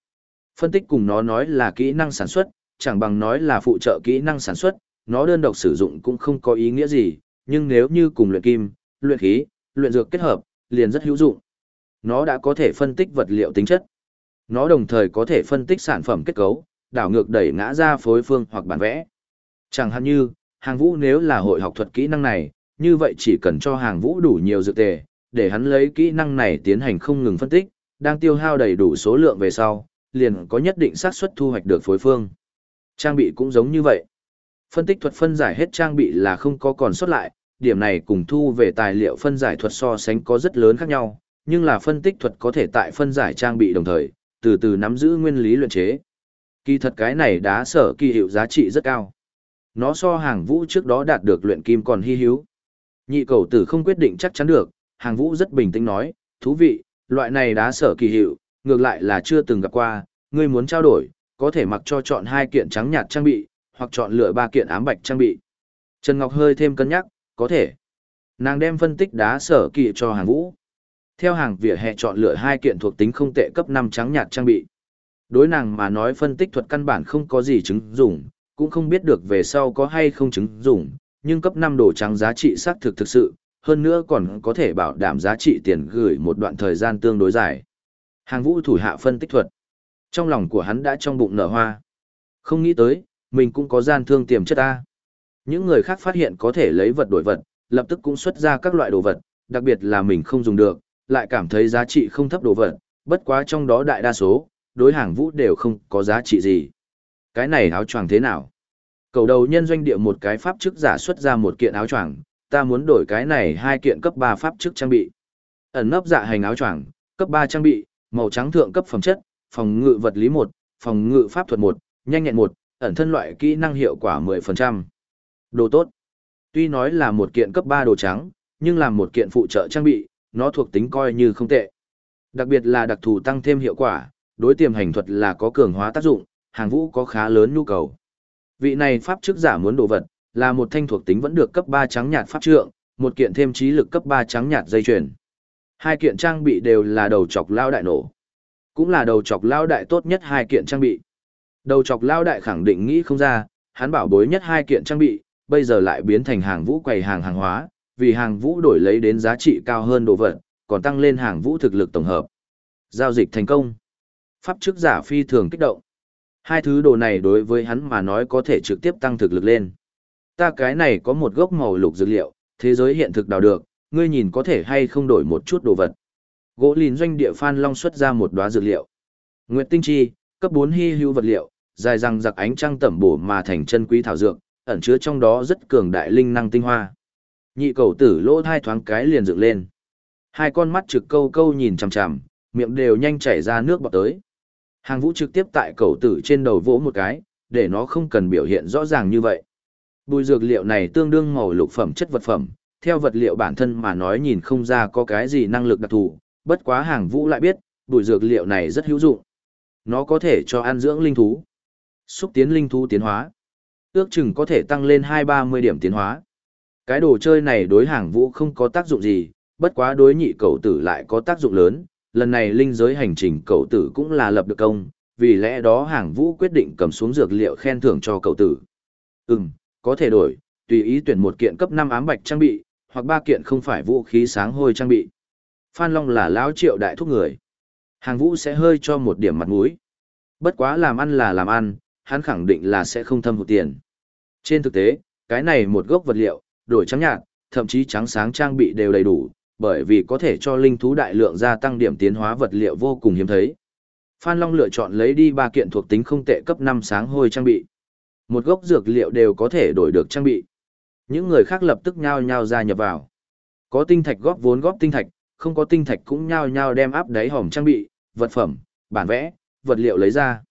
Phân tích cùng nó nói là kỹ năng sản xuất, chẳng bằng nói là phụ trợ kỹ năng sản xuất, nó đơn độc sử dụng cũng không có ý nghĩa gì, nhưng nếu như cùng luyện kim, luyện khí, luyện dược kết hợp, liền rất hữu dụng. Nó đã có thể phân tích vật liệu tính chất. Nó đồng thời có thể phân tích sản phẩm kết cấu, đảo ngược đẩy ngã ra phối phương hoặc bản vẽ. Chẳng hạn như, hàng vũ nếu là hội học thuật kỹ năng này, như vậy chỉ cần cho hàng vũ đủ nhiều dự tề, để hắn lấy kỹ năng này tiến hành không ngừng phân tích, đang tiêu hao đầy đủ số lượng về sau, liền có nhất định xác suất thu hoạch được phối phương. Trang bị cũng giống như vậy. Phân tích thuật phân giải hết trang bị là không có còn sót lại, điểm này cùng thu về tài liệu phân giải thuật so sánh có rất lớn khác nhau, nhưng là phân tích thuật có thể tại phân giải trang bị đồng thời, từ từ nắm giữ nguyên lý luyện chế. Kỳ thật cái này đá sở kỳ hiệu giá trị rất cao. Nó so hàng vũ trước đó đạt được luyện kim còn hy hữu. Nhị cầu tử không quyết định chắc chắn được, hàng vũ rất bình tĩnh nói, thú vị, loại này đá sở kỳ hiệu, ngược lại là chưa từng gặp qua, ngươi muốn trao đổi, có thể mặc cho chọn hai kiện trắng nhạt trang bị, hoặc chọn lựa ba kiện ám bạch trang bị. Trần Ngọc hơi thêm cân nhắc, có thể. Nàng đem phân tích đá sở kỳ cho hàng vũ. Theo hàng vỉa hè chọn lựa hai kiện thuộc tính không tệ cấp 5 trắng nhạt trang bị. Đối nàng mà nói phân tích thuật căn bản không có gì chứng dụng, cũng không biết được về sau có hay không chứng dụng, nhưng cấp 5 đồ trắng giá trị xác thực thực sự, hơn nữa còn có thể bảo đảm giá trị tiền gửi một đoạn thời gian tương đối dài. Hàng vũ thủ hạ phân tích thuật. Trong lòng của hắn đã trong bụng nở hoa. Không nghĩ tới, mình cũng có gian thương tiềm chất ta. Những người khác phát hiện có thể lấy vật đổi vật, lập tức cũng xuất ra các loại đồ vật, đặc biệt là mình không dùng được, lại cảm thấy giá trị không thấp đồ vật, bất quá trong đó đại đa số, đối hàng vũ đều không có giá trị gì. Cái này áo choàng thế nào? Cầu đầu nhân doanh địa một cái pháp chức giả xuất ra một kiện áo choàng, ta muốn đổi cái này hai kiện cấp 3 pháp chức trang bị. Ẩn nấp dạ hành áo choàng, cấp 3 trang bị, màu trắng thượng cấp phẩm chất, phòng ngự vật lý 1, phòng ngự pháp thuật 1, nhanh nhẹn 1, ẩn thân loại kỹ năng hiệu quả 10%. Đồ tốt. Tuy nói là một kiện cấp 3 đồ trắng, nhưng làm một kiện phụ trợ trang bị, nó thuộc tính coi như không tệ. Đặc biệt là đặc thù tăng thêm hiệu quả, đối tiềm hành thuật là có cường hóa tác dụng, hàng vũ có khá lớn nhu cầu. Vị này pháp chức giả muốn đồ vật, là một thanh thuộc tính vẫn được cấp 3 trắng nhạt pháp trượng, một kiện thêm trí lực cấp 3 trắng nhạt dây chuyền. Hai kiện trang bị đều là đầu chọc lao đại nổ. Cũng là đầu chọc lao đại tốt nhất hai kiện trang bị. Đầu chọc lao đại khẳng định nghĩ không ra, hắn bảo bối nhất hai kiện trang bị, bây giờ lại biến thành hàng vũ quầy hàng hàng hóa, vì hàng vũ đổi lấy đến giá trị cao hơn đồ vật, còn tăng lên hàng vũ thực lực tổng hợp. Giao dịch thành công. Pháp chức giả phi thường kích động. Hai thứ đồ này đối với hắn mà nói có thể trực tiếp tăng thực lực lên. Ta cái này có một gốc màu lục dược liệu, thế giới hiện thực đào được, ngươi nhìn có thể hay không đổi một chút đồ vật. Gỗ lìn doanh địa Phan Long xuất ra một đóa dược liệu. Nguyệt tinh chi, cấp 4 hy hữu vật liệu, dài răng giặc ánh trăng tẩm bổ mà thành chân quý thảo dược, ẩn chứa trong đó rất cường đại linh năng tinh hoa. Nhị cầu tử lỗ thai thoáng cái liền dựng lên. Hai con mắt trực câu câu nhìn chằm chằm, miệng đều nhanh chảy ra nước bọt tới. Hàng vũ trực tiếp tại cầu tử trên đầu vỗ một cái, để nó không cần biểu hiện rõ ràng như vậy. Bùi dược liệu này tương đương màu lục phẩm chất vật phẩm, theo vật liệu bản thân mà nói nhìn không ra có cái gì năng lực đặc thù, bất quá hàng vũ lại biết, bùi dược liệu này rất hữu dụng. Nó có thể cho ăn dưỡng linh thú, xúc tiến linh thú tiến hóa. Ước chừng có thể tăng lên 2-30 điểm tiến hóa. Cái đồ chơi này đối hàng vũ không có tác dụng gì, bất quá đối nhị cậu tử lại có tác dụng lớn, lần này linh giới hành trình cậu tử cũng là lập được công, vì lẽ đó hàng vũ quyết định cầm xuống dược liệu khen thưởng cho cậu tử. Ừm, có thể đổi, tùy ý tuyển một kiện cấp năm ám bạch trang bị, hoặc ba kiện không phải vũ khí sáng hôi trang bị. Phan Long là lão triệu đại thúc người. Hàng vũ sẽ hơi cho một điểm mặt mũi. Bất quá làm ăn là làm ăn, hắn khẳng định là sẽ không thâm hụt tiền. Trên thực tế, cái này một gốc vật liệu, đổi trắng nhạt, thậm chí trắng sáng trang bị đều đầy đủ, bởi vì có thể cho linh thú đại lượng gia tăng điểm tiến hóa vật liệu vô cùng hiếm thấy. Phan Long lựa chọn lấy đi ba kiện thuộc tính không tệ cấp 5 sáng hôi trang bị. Một gốc dược liệu đều có thể đổi được trang bị. Những người khác lập tức nhao nhao gia nhập vào. Có tinh thạch góp vốn góp tinh thạch, không có tinh thạch cũng nhao nhao đem áp đáy hòm trang bị, vật phẩm, bản vẽ, vật liệu lấy ra.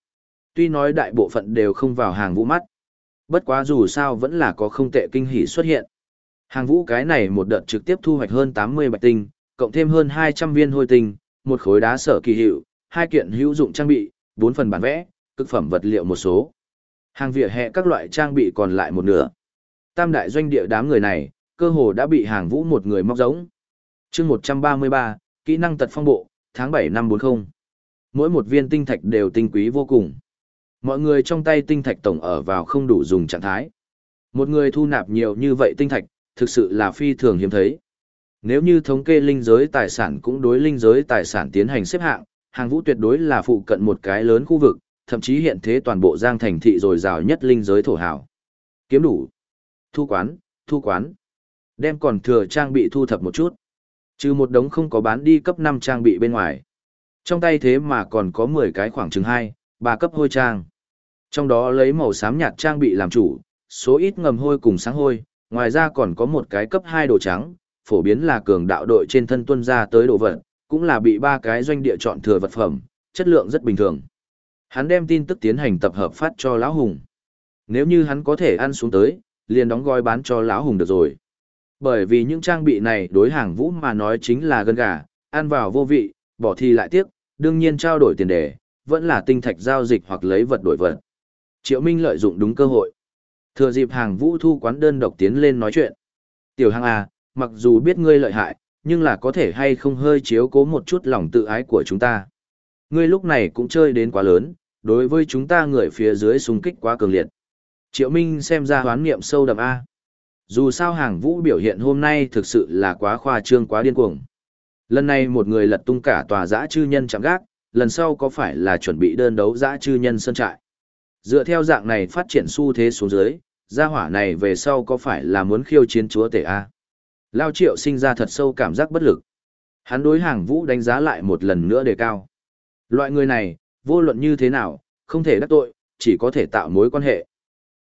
Tuy nói đại bộ phận đều không vào hàng vũ mắt. Bất quá dù sao vẫn là có không tệ kinh hỉ xuất hiện. Hàng vũ cái này một đợt trực tiếp thu hoạch hơn 80 bạch tinh, cộng thêm hơn 200 viên hôi tinh, một khối đá sở kỳ hiệu, hai kiện hữu dụng trang bị, bốn phần bản vẽ, cực phẩm vật liệu một số. Hàng vỉa hè các loại trang bị còn lại một nửa. Tam đại doanh địa đám người này, cơ hồ đã bị hàng vũ một người móc giống. chương 133, kỹ năng tật phong bộ, tháng 7 năm 40. Mỗi một viên tinh thạch đều tinh quý vô cùng. Mọi người trong tay tinh thạch tổng ở vào không đủ dùng trạng thái. Một người thu nạp nhiều như vậy tinh thạch, thực sự là phi thường hiếm thấy. Nếu như thống kê linh giới tài sản cũng đối linh giới tài sản tiến hành xếp hạng, hàng vũ tuyệt đối là phụ cận một cái lớn khu vực, thậm chí hiện thế toàn bộ giang thành thị rồi rào nhất linh giới thổ hào. Kiếm đủ. Thu quán, thu quán. Đem còn thừa trang bị thu thập một chút. Trừ một đống không có bán đi cấp 5 trang bị bên ngoài. Trong tay thế mà còn có 10 cái khoảng chừng 2, 3 cấp hôi trang. Trong đó lấy màu xám nhạt trang bị làm chủ, số ít ngầm hôi cùng sáng hôi, ngoài ra còn có một cái cấp 2 đồ trắng, phổ biến là cường đạo đội trên thân tuân ra tới đồ vật, cũng là bị ba cái doanh địa chọn thừa vật phẩm, chất lượng rất bình thường. Hắn đem tin tức tiến hành tập hợp phát cho lão hùng. Nếu như hắn có thể ăn xuống tới, liền đóng gói bán cho lão hùng được rồi. Bởi vì những trang bị này đối hàng vũ mà nói chính là gân gà, ăn vào vô vị, bỏ thì lại tiếc, đương nhiên trao đổi tiền đề, vẫn là tinh thạch giao dịch hoặc lấy vật đổi vật. Triệu Minh lợi dụng đúng cơ hội. Thừa dịp hàng vũ thu quán đơn độc tiến lên nói chuyện. Tiểu hàng à, mặc dù biết ngươi lợi hại, nhưng là có thể hay không hơi chiếu cố một chút lòng tự ái của chúng ta. Ngươi lúc này cũng chơi đến quá lớn, đối với chúng ta người phía dưới xung kích quá cường liệt. Triệu Minh xem ra hoán niệm sâu đậm A. Dù sao hàng vũ biểu hiện hôm nay thực sự là quá khoa trương quá điên cuồng. Lần này một người lật tung cả tòa giã chư nhân chạm gác, lần sau có phải là chuẩn bị đơn đấu giã chư nhân sân trại. Dựa theo dạng này phát triển xu thế xuống dưới, gia hỏa này về sau có phải là muốn khiêu chiến chúa tể A. Lao triệu sinh ra thật sâu cảm giác bất lực. Hắn đối hàng vũ đánh giá lại một lần nữa đề cao. Loại người này, vô luận như thế nào, không thể đắc tội, chỉ có thể tạo mối quan hệ.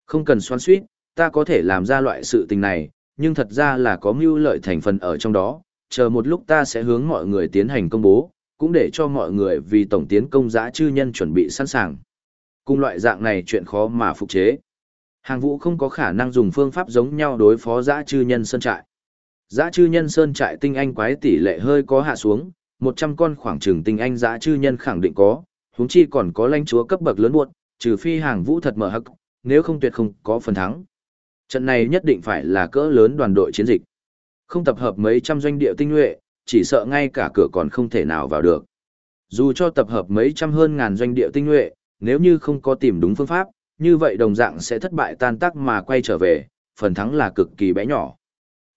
Không cần xoan suýt, ta có thể làm ra loại sự tình này, nhưng thật ra là có mưu lợi thành phần ở trong đó, chờ một lúc ta sẽ hướng mọi người tiến hành công bố, cũng để cho mọi người vì tổng tiến công giã chư nhân chuẩn bị sẵn sàng. Cùng loại dạng này chuyện khó mà phục chế. Hàng vũ không có khả năng dùng phương pháp giống nhau đối phó giã chư nhân sơn trại. Giã chư nhân sơn trại tinh anh quái tỷ lệ hơi có hạ xuống, 100 con khoảng trừng tinh anh giã chư nhân khẳng định có, huống chi còn có lãnh chúa cấp bậc lớn buộc, trừ phi hàng vũ thật mở hắc, nếu không tuyệt không có phần thắng. Trận này nhất định phải là cỡ lớn đoàn đội chiến dịch. Không tập hợp mấy trăm doanh địa tinh nhuệ, chỉ sợ ngay cả cửa còn không thể nào vào được. Dù cho tập hợp mấy trăm hơn ngàn doanh địa tinh nhuệ, nếu như không có tìm đúng phương pháp, như vậy đồng dạng sẽ thất bại tan tác mà quay trở về, phần thắng là cực kỳ bé nhỏ.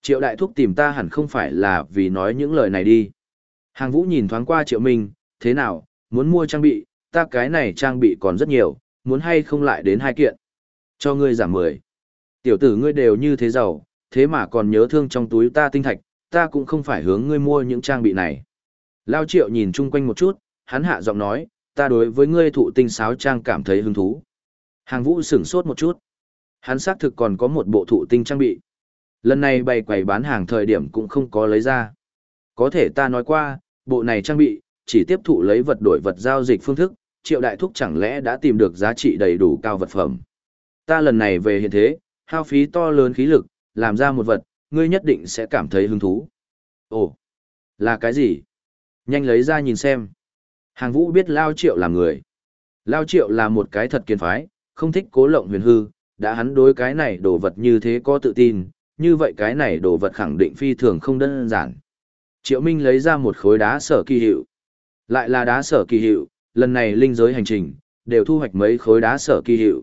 Triệu đại thúc tìm ta hẳn không phải là vì nói những lời này đi. Hàng vũ nhìn thoáng qua triệu minh, thế nào, muốn mua trang bị, ta cái này trang bị còn rất nhiều, muốn hay không lại đến hai kiện. Cho ngươi giảm mười. Tiểu tử ngươi đều như thế giàu, thế mà còn nhớ thương trong túi ta tinh thạch, ta cũng không phải hướng ngươi mua những trang bị này. Lao triệu nhìn chung quanh một chút, hắn hạ giọng nói, ta đối với ngươi thụ tinh sáo trang cảm thấy hứng thú. Hàng vũ sửng sốt một chút. Hắn xác thực còn có một bộ thụ tinh trang bị. Lần này bày quầy bán hàng thời điểm cũng không có lấy ra. Có thể ta nói qua, bộ này trang bị, chỉ tiếp thụ lấy vật đổi vật giao dịch phương thức, triệu đại thúc chẳng lẽ đã tìm được giá trị đầy đủ cao vật phẩm. Ta lần này về hiện thế, hao phí to lớn khí lực, làm ra một vật, ngươi nhất định sẽ cảm thấy hứng thú. Ồ, là cái gì? Nhanh lấy ra nhìn xem. Hàng vũ biết Lao Triệu là người. Lao Triệu là một cái thật kiên phái, không thích cố lộng huyền hư, đã hắn đối cái này đồ vật như thế có tự tin, như vậy cái này đồ vật khẳng định phi thường không đơn giản. Triệu Minh lấy ra một khối đá sở kỳ hiệu. Lại là đá sở kỳ hiệu, lần này linh giới hành trình, đều thu hoạch mấy khối đá sở kỳ hiệu.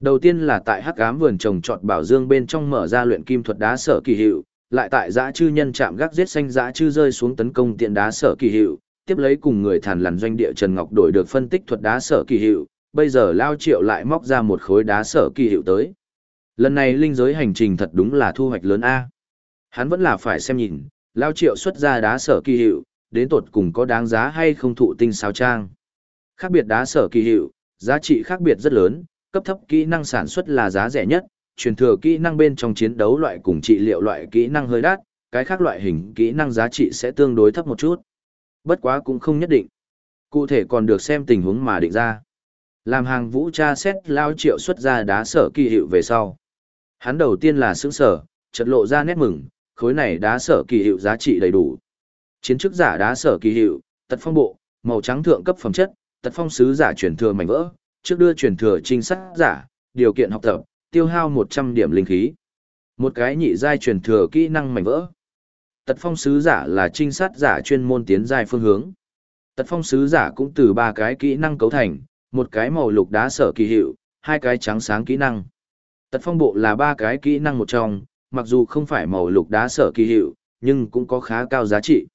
Đầu tiên là tại hắc ám vườn trồng trọt bảo dương bên trong mở ra luyện kim thuật đá sở kỳ hiệu, lại tại dã chư nhân chạm gác giết xanh dã chư rơi xuống tấn công tiện đá sở kỳ hiệu, tiếp lấy cùng người thàn lằn doanh địa Trần Ngọc đổi được phân tích thuật đá sở kỳ hiệu, bây giờ Lao Triệu lại móc ra một khối đá sở kỳ hiệu tới. Lần này linh giới hành trình thật đúng là thu hoạch lớn A. Hắn vẫn là phải xem nhìn, Lao Triệu xuất ra đá sở kỳ hiệu, đến tột cùng có đáng giá hay không thụ tinh sao trang. Khác biệt đá sở kỳ hiệu, giá trị khác biệt rất lớn, cấp thấp kỹ năng sản xuất là giá rẻ nhất, truyền thừa kỹ năng bên trong chiến đấu loại cùng trị liệu loại kỹ năng hơi đắt, cái khác loại hình kỹ năng giá trị sẽ tương đối thấp một chút. Bất quá cũng không nhất định. Cụ thể còn được xem tình huống mà định ra. Làm hàng vũ tra xét lao triệu xuất ra đá sở kỳ hiệu về sau. Hắn đầu tiên là sướng sở, chợt lộ ra nét mừng, khối này đá sở kỳ hiệu giá trị đầy đủ. Chiến chức giả đá sở kỳ hiệu, tật phong bộ, màu trắng thượng cấp phẩm chất, tật phong sứ giả truyền thừa mảnh vỡ, trước đưa truyền thừa trinh sát giả, điều kiện học tập, tiêu hao 100 điểm linh khí. Một cái nhị giai truyền thừa kỹ năng mảnh vỡ. Tật phong sứ giả là trinh sát giả chuyên môn tiến giai phương hướng. Tật phong sứ giả cũng từ ba cái kỹ năng cấu thành, một cái màu lục đá sở kỳ hiệu, hai cái trắng sáng kỹ năng. Tật phong bộ là ba cái kỹ năng một trong, mặc dù không phải màu lục đá sở kỳ hiệu, nhưng cũng có khá cao giá trị.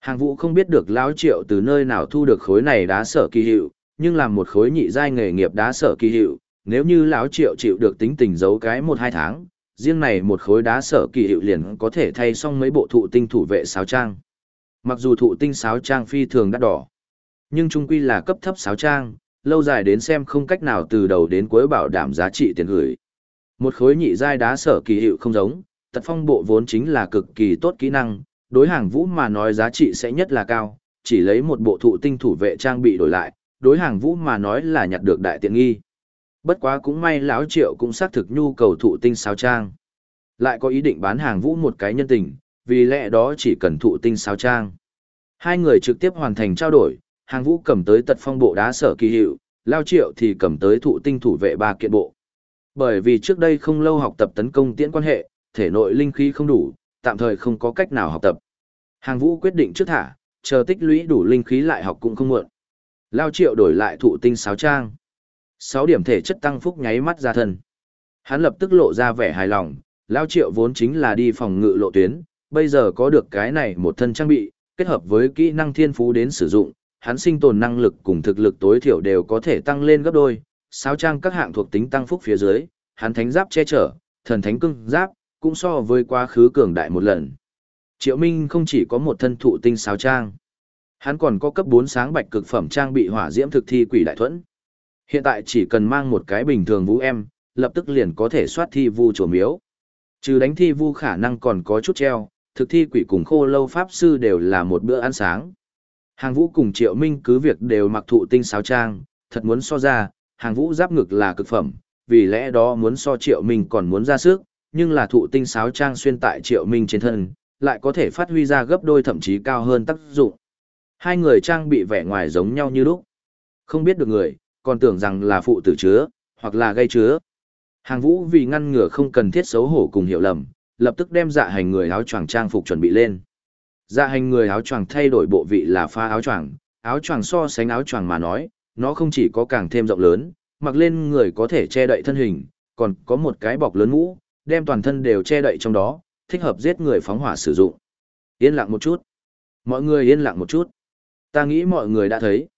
Hàng vũ không biết được lão triệu từ nơi nào thu được khối này đá sở kỳ hiệu, nhưng làm một khối nhị giai nghề nghiệp đá sở kỳ hiệu, nếu như lão triệu chịu được tính tình giấu cái một hai tháng, riêng này một khối đá sở kỳ hiệu liền có thể thay xong mấy bộ thụ tinh thủ vệ sáo trang. Mặc dù thụ tinh sáo trang phi thường đắt đỏ, nhưng trung quy là cấp thấp sáo trang, lâu dài đến xem không cách nào từ đầu đến cuối bảo đảm giá trị tiền gửi. Một khối nhị giai đá sở kỳ hiệu không giống, tật phong bộ vốn chính là cực kỳ tốt kỹ năng, đối hàng vũ mà nói giá trị sẽ nhất là cao, chỉ lấy một bộ thụ tinh thủ vệ trang bị đổi lại, đối hàng vũ mà nói là nhặt được đại tiện nghi. Bất quá cũng may lão triệu cũng xác thực nhu cầu thụ tinh sao trang. Lại có ý định bán hàng vũ một cái nhân tình, vì lẽ đó chỉ cần thụ tinh sao trang. Hai người trực tiếp hoàn thành trao đổi, hàng vũ cầm tới tật phong bộ đá sở kỳ hiệu, lao triệu thì cầm tới thụ tinh thủ vệ ba kiện bộ. Bởi vì trước đây không lâu học tập tấn công tiễn quan hệ, thể nội linh khí không đủ, tạm thời không có cách nào học tập. Hàng vũ quyết định trước thả, chờ tích lũy đủ linh khí lại học cũng không muộn. Lao triệu đổi lại thụ tinh sáo trang. Sáu điểm thể chất tăng phúc nháy mắt ra thân. Hắn lập tức lộ ra vẻ hài lòng, Lao triệu vốn chính là đi phòng ngự lộ tuyến, bây giờ có được cái này một thân trang bị, kết hợp với kỹ năng thiên phú đến sử dụng, hắn sinh tồn năng lực cùng thực lực tối thiểu đều có thể tăng lên gấp đôi. Sáu trang các hạng thuộc tính tăng phúc phía dưới, hắn thánh giáp che chở, thần thánh cưng giáp, cũng so với quá khứ cường đại một lần. Triệu Minh không chỉ có một thân thụ tinh sáu trang, hắn còn có cấp 4 sáng bạch cực phẩm trang bị hỏa diễm thực thi quỷ đại thuẫn. Hiện tại chỉ cần mang một cái bình thường vũ em, lập tức liền có thể soát thi vu chùa miếu. Trừ đánh thi vu khả năng còn có chút treo, thực thi quỷ cùng khô lâu pháp sư đều là một bữa ăn sáng. Hàng vũ cùng triệu minh cứ việc đều mặc thụ tinh sáo trang, thật muốn so ra, hàng vũ giáp ngực là cực phẩm, vì lẽ đó muốn so triệu minh còn muốn ra sức, nhưng là thụ tinh sáo trang xuyên tại triệu minh trên thân, lại có thể phát huy ra gấp đôi thậm chí cao hơn tác dụng. Hai người trang bị vẻ ngoài giống nhau như lúc. Không biết được người, còn tưởng rằng là phụ tử chứa, hoặc là gây chứa. Hàng vũ vì ngăn ngừa không cần thiết xấu hổ cùng hiểu lầm, lập tức đem dạ hành người áo choàng trang phục chuẩn bị lên. Dạ hành người áo choàng thay đổi bộ vị là pha áo choàng, áo choàng so sánh áo choàng mà nói, nó không chỉ có càng thêm rộng lớn, mặc lên người có thể che đậy thân hình, còn có một cái bọc lớn mũ, đem toàn thân đều che đậy trong đó, thích hợp giết người phóng hỏa sử dụng. Yên lặng một chút. Mọi người yên lặng một chút. Ta nghĩ mọi người đã thấy.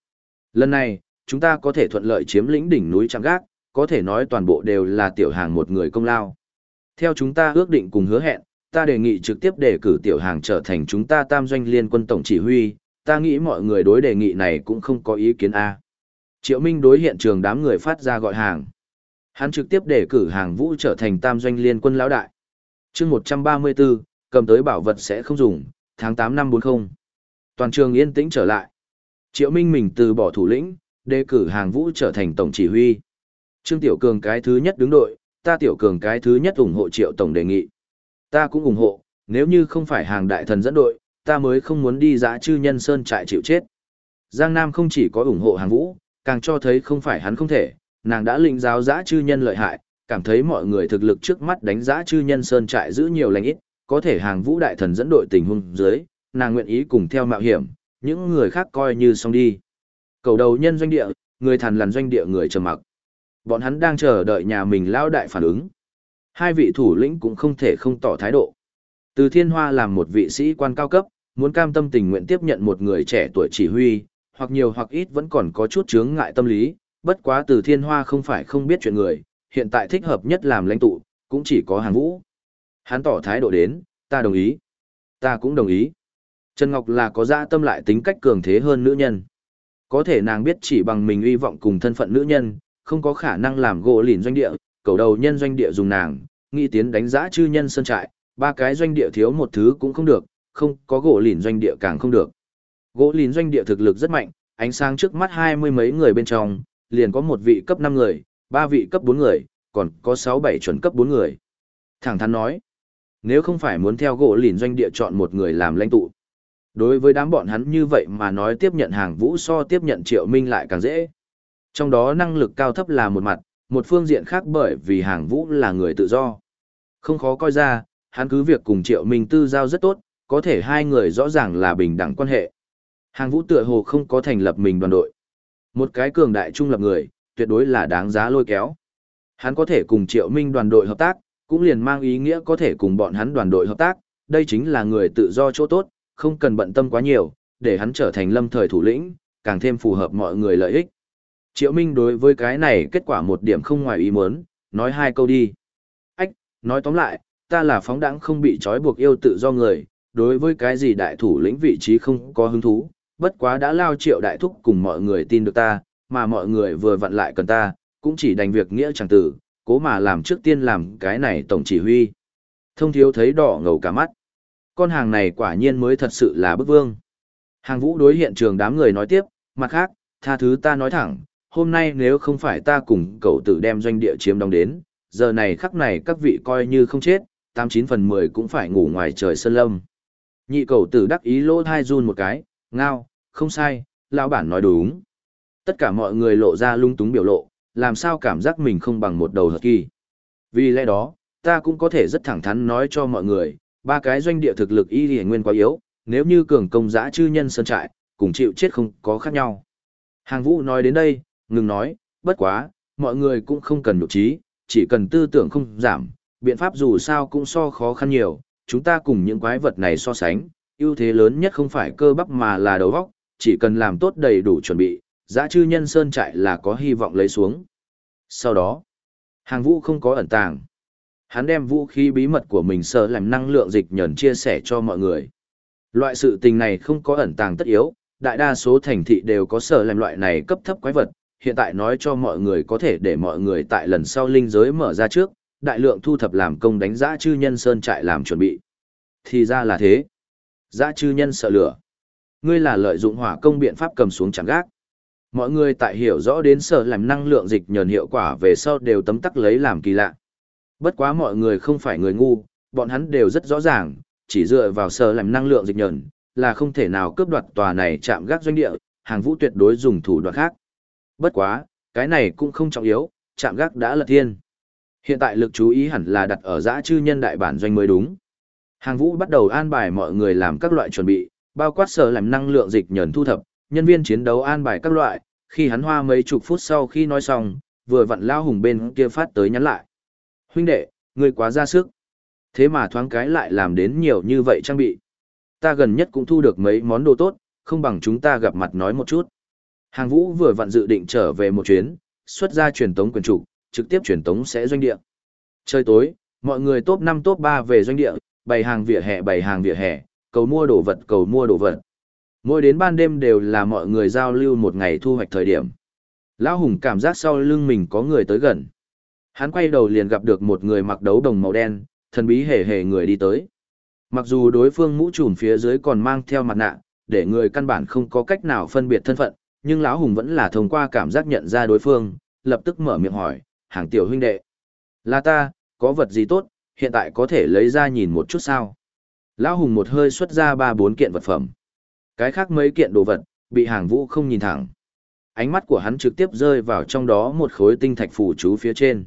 Lần này, chúng ta có thể thuận lợi chiếm lĩnh đỉnh núi Trạm Gác, có thể nói toàn bộ đều là tiểu hàng một người công lao. Theo chúng ta ước định cùng hứa hẹn, ta đề nghị trực tiếp đề cử tiểu hàng trở thành chúng ta tam doanh liên quân tổng chỉ huy, ta nghĩ mọi người đối đề nghị này cũng không có ý kiến A. Triệu Minh đối hiện trường đám người phát ra gọi hàng. Hắn trực tiếp đề cử hàng vũ trở thành tam doanh liên quân lão đại. chương 134, cầm tới bảo vật sẽ không dùng, tháng 8 năm 40. Toàn trường yên tĩnh trở lại. Triệu Minh mình từ bỏ thủ lĩnh, đề cử hàng vũ trở thành tổng chỉ huy. Trương Tiểu Cường cái thứ nhất đứng đội, ta Tiểu Cường cái thứ nhất ủng hộ Triệu Tổng đề nghị. Ta cũng ủng hộ, nếu như không phải hàng đại thần dẫn đội, ta mới không muốn đi giã chư nhân sơn trại chịu chết. Giang Nam không chỉ có ủng hộ hàng vũ, càng cho thấy không phải hắn không thể, nàng đã lĩnh giáo giã chư nhân lợi hại, cảm thấy mọi người thực lực trước mắt đánh giã chư nhân sơn trại giữ nhiều lành ít, có thể hàng vũ đại thần dẫn đội tình huống dưới, nàng nguyện ý cùng theo mạo hiểm, những người khác coi như xong đi. Cầu đầu nhân doanh địa, người thần lằn doanh địa người trầm mặc. Bọn hắn đang chờ đợi nhà mình lao đại phản ứng. Hai vị thủ lĩnh cũng không thể không tỏ thái độ. Từ Thiên Hoa làm một vị sĩ quan cao cấp, muốn cam tâm tình nguyện tiếp nhận một người trẻ tuổi chỉ huy, hoặc nhiều hoặc ít vẫn còn có chút chướng ngại tâm lý, bất quá Từ Thiên Hoa không phải không biết chuyện người, hiện tại thích hợp nhất làm lãnh tụ, cũng chỉ có Hàng Vũ. Hắn tỏ thái độ đến, ta đồng ý. Ta cũng đồng ý. Trần Ngọc là có dạ tâm lại tính cách cường thế hơn nữ nhân. Có thể nàng biết chỉ bằng mình uy vọng cùng thân phận nữ nhân, không có khả năng làm gỗ lìn doanh địa, cầu đầu nhân doanh địa dùng nàng, nghĩ tiến đánh giá chư nhân sân trại, ba cái doanh địa thiếu một thứ cũng không được, không có gỗ lìn doanh địa càng không được. Gỗ lìn doanh địa thực lực rất mạnh, ánh sáng trước mắt hai mươi mấy người bên trong, liền có một vị cấp năm người, ba vị cấp bốn người, còn có sáu bảy chuẩn cấp bốn người. Thẳng thắn nói, nếu không phải muốn theo gỗ lìn doanh địa chọn một người làm lãnh tụ, Đối với đám bọn hắn như vậy mà nói tiếp nhận hàng vũ so tiếp nhận triệu minh lại càng dễ. Trong đó năng lực cao thấp là một mặt, một phương diện khác bởi vì hàng vũ là người tự do. Không khó coi ra, hắn cứ việc cùng triệu minh tư giao rất tốt, có thể hai người rõ ràng là bình đẳng quan hệ. Hàng vũ tựa hồ không có thành lập mình đoàn đội. Một cái cường đại trung lập người, tuyệt đối là đáng giá lôi kéo. Hắn có thể cùng triệu minh đoàn đội hợp tác, cũng liền mang ý nghĩa có thể cùng bọn hắn đoàn đội hợp tác, đây chính là người tự do chỗ tốt, không cần bận tâm quá nhiều, để hắn trở thành lâm thời thủ lĩnh, càng thêm phù hợp mọi người lợi ích. Triệu Minh đối với cái này kết quả một điểm không ngoài ý muốn, nói hai câu đi. Ách, nói tóm lại, ta là phóng đẳng không bị trói buộc yêu tự do người, đối với cái gì đại thủ lĩnh vị trí không có hứng thú, bất quá đã lao triệu đại thúc cùng mọi người tin được ta, mà mọi người vừa vặn lại cần ta, cũng chỉ đành việc nghĩa chẳng tử, cố mà làm trước tiên làm cái này tổng chỉ huy. Thông thiếu thấy đỏ ngầu cả mắt con hàng này quả nhiên mới thật sự là bức vương. Hàng vũ đối hiện trường đám người nói tiếp, mặt khác, tha thứ ta nói thẳng, hôm nay nếu không phải ta cùng cậu tử đem doanh địa chiếm đóng đến, giờ này khắc này các vị coi như không chết, 89 phần 10 cũng phải ngủ ngoài trời sơn lâm. Nhị cậu tử đắc ý lỗ thai run một cái, ngao, không sai, lão bản nói đúng. Tất cả mọi người lộ ra lung túng biểu lộ, làm sao cảm giác mình không bằng một đầu hợp kỳ. Vì lẽ đó, ta cũng có thể rất thẳng thắn nói cho mọi người, ba cái doanh địa thực lực y hiển nguyên quá yếu, nếu như cường công giã chư nhân sơn trại, cùng chịu chết không có khác nhau. Hàng vũ nói đến đây, ngừng nói, bất quá, mọi người cũng không cần nhục trí, chỉ cần tư tưởng không giảm, biện pháp dù sao cũng so khó khăn nhiều, chúng ta cùng những quái vật này so sánh, ưu thế lớn nhất không phải cơ bắp mà là đầu óc, chỉ cần làm tốt đầy đủ chuẩn bị, giã chư nhân sơn trại là có hy vọng lấy xuống. Sau đó, hàng vũ không có ẩn tàng. Hắn đem vũ khí bí mật của mình sợ làm năng lượng dịch nhẫn chia sẻ cho mọi người. Loại sự tình này không có ẩn tàng tất yếu, đại đa số thành thị đều có sở làm loại này cấp thấp quái vật, hiện tại nói cho mọi người có thể để mọi người tại lần sau linh giới mở ra trước, đại lượng thu thập làm công đánh giã chư nhân sơn trại làm chuẩn bị. Thì ra là thế. Giã chư nhân sợ lửa. Ngươi là lợi dụng hỏa công biện pháp cầm xuống chẳng gác. Mọi người tại hiểu rõ đến sở làm năng lượng dịch nhờn hiệu quả về sau đều tấm tắc lấy làm kỳ lạ. Bất quá mọi người không phải người ngu, bọn hắn đều rất rõ ràng, chỉ dựa vào sở làm năng lượng dịch nhờn, là không thể nào cướp đoạt tòa này chạm gác doanh địa, hàng vũ tuyệt đối dùng thủ đoạn khác. Bất quá, cái này cũng không trọng yếu, chạm gác đã lật thiên. Hiện tại lực chú ý hẳn là đặt ở giã chư nhân đại bản doanh mới đúng. Hàng vũ bắt đầu an bài mọi người làm các loại chuẩn bị, bao quát sở làm năng lượng dịch nhờn thu thập, nhân viên chiến đấu an bài các loại, khi hắn hoa mấy chục phút sau khi nói xong, vừa vặn lao hùng bên kia phát tới nhắn lại. Huynh đệ, ngươi quá ra sức. Thế mà thoáng cái lại làm đến nhiều như vậy trang bị. Ta gần nhất cũng thu được mấy món đồ tốt, không bằng chúng ta gặp mặt nói một chút. Hàng vũ vừa vặn dự định trở về một chuyến, xuất ra truyền tống quyền trục, trực tiếp truyền tống sẽ doanh địa. Trời tối, mọi người top 5 top 3 về doanh địa, bày hàng vỉa hè bày hàng vỉa hè, cầu mua đồ vật cầu mua đồ vật. Mỗi đến ban đêm đều là mọi người giao lưu một ngày thu hoạch thời điểm. Lão Hùng cảm giác sau lưng mình có người tới gần. Hắn quay đầu liền gặp được một người mặc đấu đồng màu đen, thần bí hề hề người đi tới. Mặc dù đối phương mũ trùm phía dưới còn mang theo mặt nạ, để người căn bản không có cách nào phân biệt thân phận, nhưng lão hùng vẫn là thông qua cảm giác nhận ra đối phương, lập tức mở miệng hỏi, hàng tiểu huynh đệ. Là ta, có vật gì tốt, hiện tại có thể lấy ra nhìn một chút sao? Lão hùng một hơi xuất ra ba bốn kiện vật phẩm. Cái khác mấy kiện đồ vật, bị hàng vũ không nhìn thẳng. Ánh mắt của hắn trực tiếp rơi vào trong đó một khối tinh thạch phù chú phía trên.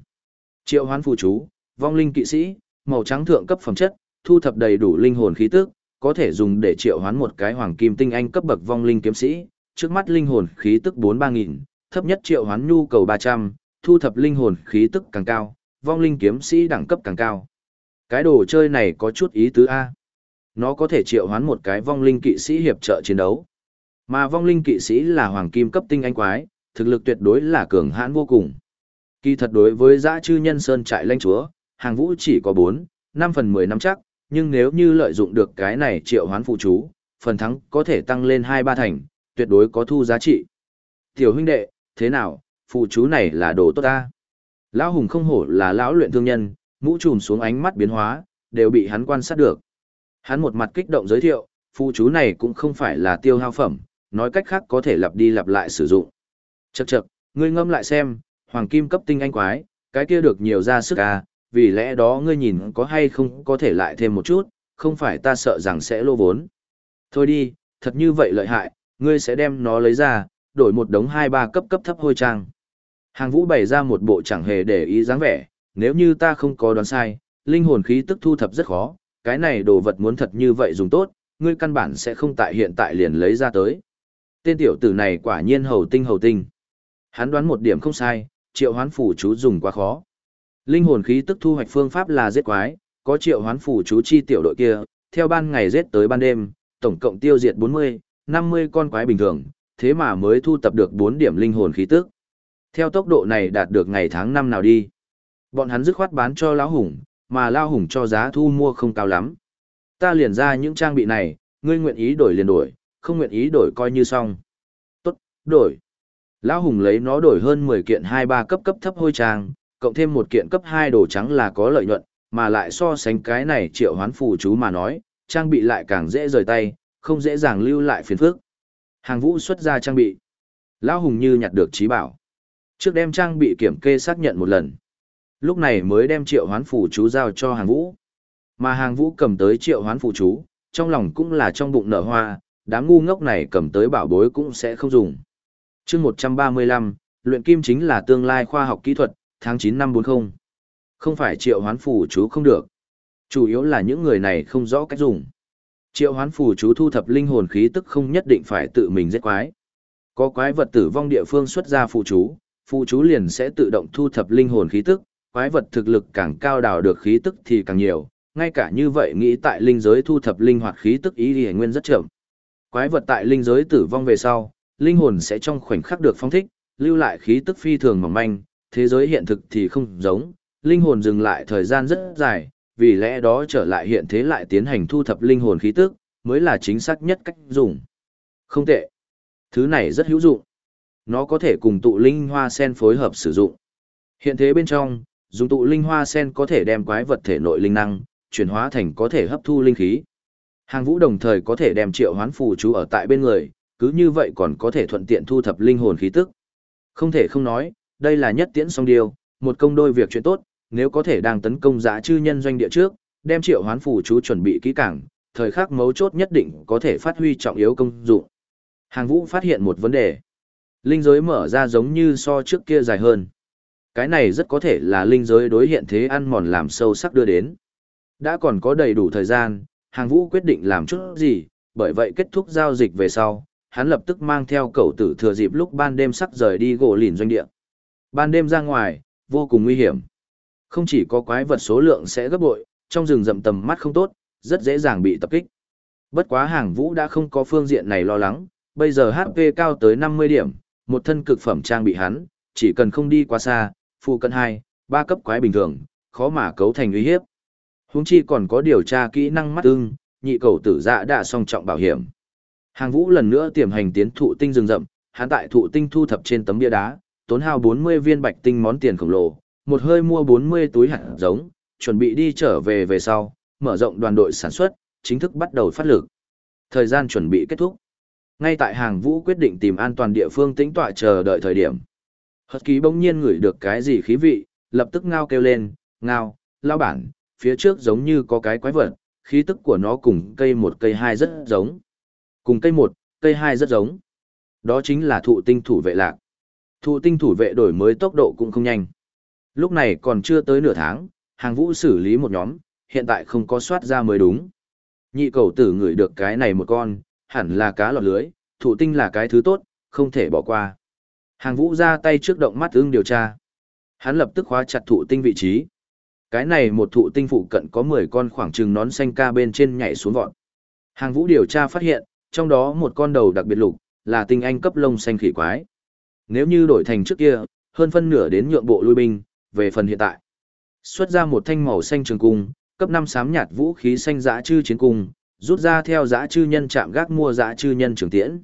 Triệu hoán phù chú, vong linh kỵ sĩ, màu trắng thượng cấp phẩm chất, thu thập đầy đủ linh hồn khí tức, có thể dùng để triệu hoán một cái hoàng kim tinh anh cấp bậc vong linh kiếm sĩ, trước mắt linh hồn khí tức 4-3000, thấp nhất triệu hoán nhu cầu 300, thu thập linh hồn khí tức càng cao, vong linh kiếm sĩ đẳng cấp càng cao. Cái đồ chơi này có chút ý tứ A. Nó có thể triệu hoán một cái vong linh kỵ sĩ hiệp trợ chiến đấu. Mà vong linh kỵ sĩ là hoàng kim cấp tinh anh quái, thực lực tuyệt đối là cường hãn vô cùng. Kỳ thật đối với dã chư nhân sơn trại lãnh chúa, hàng vũ chỉ có 4, 5 phần 10 năm chắc, nhưng nếu như lợi dụng được cái này triệu hoán phụ chú, phần thắng có thể tăng lên 2-3 thành, tuyệt đối có thu giá trị. Tiểu huynh đệ, thế nào, phụ chú này là đồ tốt ta. Lão hùng không hổ là lão luyện thương nhân, mũ trùm xuống ánh mắt biến hóa, đều bị hắn quan sát được. Hắn một mặt kích động giới thiệu, phụ chú này cũng không phải là tiêu hao phẩm, nói cách khác có thể lặp đi lặp lại sử dụng. Chậc chậc, ngươi ngâm lại xem, hoàng kim cấp tinh anh quái, cái kia được nhiều ra sức à, vì lẽ đó ngươi nhìn có hay không có thể lại thêm một chút, không phải ta sợ rằng sẽ lô vốn. Thôi đi, thật như vậy lợi hại, ngươi sẽ đem nó lấy ra, đổi một đống hai ba cấp cấp thấp hôi trang. Hàng vũ bày ra một bộ chẳng hề để ý dáng vẻ, nếu như ta không có đoán sai, linh hồn khí tức thu thập rất khó, cái này đồ vật muốn thật như vậy dùng tốt, ngươi căn bản sẽ không tại hiện tại liền lấy ra tới. Tên tiểu tử này quả nhiên hầu tinh hầu tinh. Hắn đoán một điểm không sai, triệu hoán phủ chú dùng quá khó. Linh hồn khí tức thu hoạch phương pháp là giết quái, có triệu hoán phủ chú chi tiểu đội kia, theo ban ngày giết tới ban đêm, tổng cộng tiêu diệt 40, 50 con quái bình thường, thế mà mới thu tập được 4 điểm linh hồn khí tức. Theo tốc độ này đạt được ngày tháng năm nào đi. Bọn hắn dứt khoát bán cho lão hùng, mà lão hùng cho giá thu mua không cao lắm. Ta liền ra những trang bị này, ngươi nguyện ý đổi liền đổi, không nguyện ý đổi coi như xong. Tốt, đổi. Lão hùng lấy nó đổi hơn 10 kiện 2-3 cấp cấp thấp hôi trang, cộng thêm một kiện cấp 2 đồ trắng là có lợi nhuận, mà lại so sánh cái này triệu hoán phù chú mà nói, trang bị lại càng dễ rời tay, không dễ dàng lưu lại phiền phức. Hàng vũ xuất ra trang bị. Lão Hùng như nhặt được trí bảo. Trước đem trang bị kiểm kê xác nhận một lần. Lúc này mới đem triệu hoán phù chú giao cho hàng vũ. Mà hàng vũ cầm tới triệu hoán phù chú, trong lòng cũng là trong bụng nở hoa, đám ngu ngốc này cầm tới bảo bối cũng sẽ không dùng chương 135, luyện kim chính là tương lai khoa học kỹ thuật, tháng 9 năm 40. Không phải triệu hoán phù chú không được. Chủ yếu là những người này không rõ cách dùng. Triệu hoán phù chú thu thập linh hồn khí tức không nhất định phải tự mình giết quái. Có quái vật tử vong địa phương xuất ra phù chú, phù chú liền sẽ tự động thu thập linh hồn khí tức, quái vật thực lực càng cao đào được khí tức thì càng nhiều, ngay cả như vậy nghĩ tại linh giới thu thập linh hoạt khí tức ý thì nguyên rất chậm. Quái vật tại linh giới tử vong về sau, linh hồn sẽ trong khoảnh khắc được phong thích, lưu lại khí tức phi thường mỏng manh, thế giới hiện thực thì không giống, linh hồn dừng lại thời gian rất dài, vì lẽ đó trở lại hiện thế lại tiến hành thu thập linh hồn khí tức, mới là chính xác nhất cách dùng. Không tệ. Thứ này rất hữu dụng. Nó có thể cùng tụ linh hoa sen phối hợp sử dụng. Hiện thế bên trong, dùng tụ linh hoa sen có thể đem quái vật thể nội linh năng, chuyển hóa thành có thể hấp thu linh khí. Hàng vũ đồng thời có thể đem triệu hoán phù chú ở tại bên người, cứ như vậy còn có thể thuận tiện thu thập linh hồn khí tức. Không thể không nói, đây là nhất tiễn song điều, một công đôi việc chuyện tốt, nếu có thể đang tấn công giá chư nhân doanh địa trước, đem triệu hoán phù chú chuẩn bị kỹ càng, thời khắc mấu chốt nhất định có thể phát huy trọng yếu công dụng. Hàng vũ phát hiện một vấn đề. Linh giới mở ra giống như so trước kia dài hơn. Cái này rất có thể là linh giới đối hiện thế ăn mòn làm sâu sắc đưa đến. Đã còn có đầy đủ thời gian, hàng vũ quyết định làm chút gì, bởi vậy kết thúc giao dịch về sau, hắn lập tức mang theo cậu tử thừa dịp lúc ban đêm sắp rời đi gỗ lìn doanh địa. Ban đêm ra ngoài, vô cùng nguy hiểm. Không chỉ có quái vật số lượng sẽ gấp bội, trong rừng rậm tầm mắt không tốt, rất dễ dàng bị tập kích. Bất quá hàng vũ đã không có phương diện này lo lắng, bây giờ HP cao tới 50 điểm, một thân cực phẩm trang bị hắn, chỉ cần không đi quá xa, phụ cận 2, 3 cấp quái bình thường, khó mà cấu thành uy hiếp. Huống chi còn có điều tra kỹ năng mắt ưng, nhị cầu tử dạ đã song trọng bảo hiểm. Hàng vũ lần nữa tiềm hành tiến thụ tinh rừng rậm, hắn tại thụ tinh thu thập trên tấm bia đá, tốn hao 40 viên bạch tinh món tiền khổng lồ, một hơi mua 40 túi hạt giống, chuẩn bị đi trở về về sau, mở rộng đoàn đội sản xuất, chính thức bắt đầu phát lực. Thời gian chuẩn bị kết thúc. Ngay tại hàng vũ quyết định tìm an toàn địa phương tĩnh tọa chờ đợi thời điểm. Hật ký bỗng nhiên ngửi được cái gì khí vị, lập tức ngao kêu lên, ngao, lao bản, phía trước giống như có cái quái vật, khí tức của nó cùng cây một cây hai rất giống. Cùng cây một, cây hai rất giống. Đó chính là thụ tinh thủ vệ lạc. Thụ tinh thủ vệ đổi mới tốc độ cũng không nhanh. Lúc này còn chưa tới nửa tháng, hàng vũ xử lý một nhóm, hiện tại không có soát ra mới đúng. Nhị cầu tử ngửi được cái này một con, hẳn là cá lọt lưới, thụ tinh là cái thứ tốt, không thể bỏ qua. Hàng vũ ra tay trước động mắt ưng điều tra. Hắn lập tức khóa chặt thụ tinh vị trí. Cái này một thụ tinh phụ cận có 10 con khoảng trừng nón xanh ca bên trên nhảy xuống vọt. Hàng vũ điều tra phát hiện, trong đó một con đầu đặc biệt lục, là tinh anh cấp lông xanh khỉ quái. Nếu như đổi thành trước kia, hơn phân nửa đến nhượng bộ lui binh, về phần hiện tại. Xuất ra một thanh màu xanh trường cung, cấp 5 sám nhạt vũ khí xanh dã chư chiến cung, rút ra theo dã chư nhân chạm gác mua dã chư nhân trường tiễn.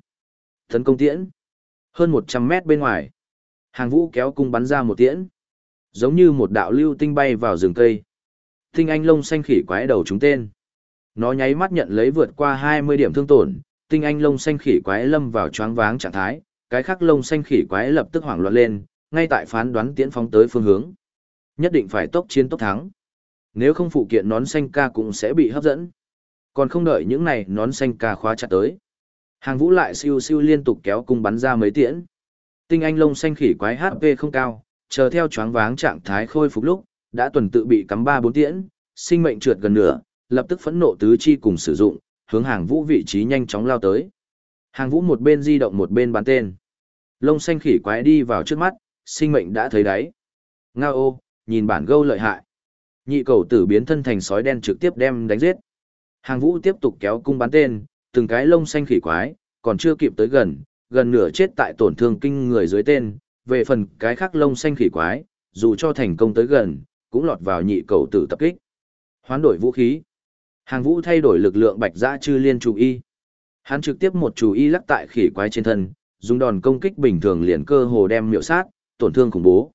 Tấn công tiễn. Hơn 100 mét bên ngoài. Hàng vũ kéo cung bắn ra một tiễn. Giống như một đạo lưu tinh bay vào rừng cây. Tinh anh lông xanh khỉ quái đầu chúng tên. Nó nháy mắt nhận lấy vượt qua 20 điểm thương tổn, tinh anh lông xanh khỉ quái lâm vào choáng váng trạng thái, cái khác lông xanh khỉ quái lập tức hoảng loạn lên, ngay tại phán đoán tiễn phóng tới phương hướng. Nhất định phải tốc chiến tốc thắng. Nếu không phụ kiện nón xanh ca cũng sẽ bị hấp dẫn. Còn không đợi những này nón xanh ca khóa chặt tới. Hàng vũ lại siêu siêu liên tục kéo cung bắn ra mấy tiễn. Tinh anh lông xanh khỉ quái HP không cao, chờ theo choáng váng trạng thái khôi phục lúc, đã tuần tự bị cắm ba bốn tiễn, sinh mệnh trượt gần nửa, lập tức phẫn nộ tứ chi cùng sử dụng, hướng hàng vũ vị trí nhanh chóng lao tới. Hàng vũ một bên di động một bên bắn tên. Lông xanh khỉ quái đi vào trước mắt, sinh mệnh đã thấy đáy. Ngao ô, nhìn bản gâu lợi hại. Nhị cầu tử biến thân thành sói đen trực tiếp đem đánh giết. Hàng vũ tiếp tục kéo cung bắn tên, từng cái lông xanh khỉ quái, còn chưa kịp tới gần, gần nửa chết tại tổn thương kinh người dưới tên. Về phần cái khác lông xanh khỉ quái, dù cho thành công tới gần, cũng lọt vào nhị cầu tử tập kích. Hoán đổi vũ khí. Hàng vũ thay đổi lực lượng bạch dã chư liên chủ y. Hắn trực tiếp một chủ y lắc tại khỉ quái trên thân, dùng đòn công kích bình thường liền cơ hồ đem miệu sát, tổn thương khủng bố.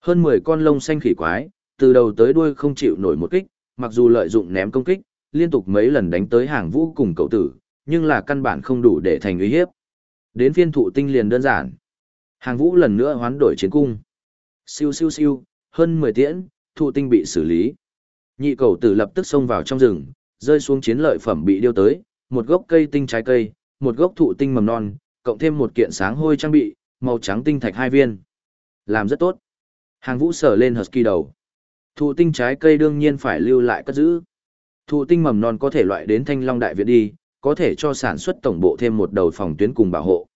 Hơn 10 con lông xanh khỉ quái, từ đầu tới đuôi không chịu nổi một kích, mặc dù lợi dụng ném công kích, liên tục mấy lần đánh tới hàng vũ cùng cậu tử, nhưng là căn bản không đủ để thành uy hiếp. Đến phiên thụ tinh liền đơn giản. Hàng vũ lần nữa hoán đổi chiến cung. Siêu siêu siêu, hơn 10 tiễn, thụ tinh bị xử lý. Nhị cầu tử lập tức xông vào trong rừng, rơi xuống chiến lợi phẩm bị điêu tới, một gốc cây tinh trái cây, một gốc thụ tinh mầm non, cộng thêm một kiện sáng hôi trang bị, màu trắng tinh thạch hai viên. Làm rất tốt. Hàng vũ sở lên husky đầu. Thụ tinh trái cây đương nhiên phải lưu lại cất giữ. Thụ tinh mầm non có thể loại đến thanh long đại viện đi, có thể cho sản xuất tổng bộ thêm một đầu phòng tuyến cùng bảo hộ.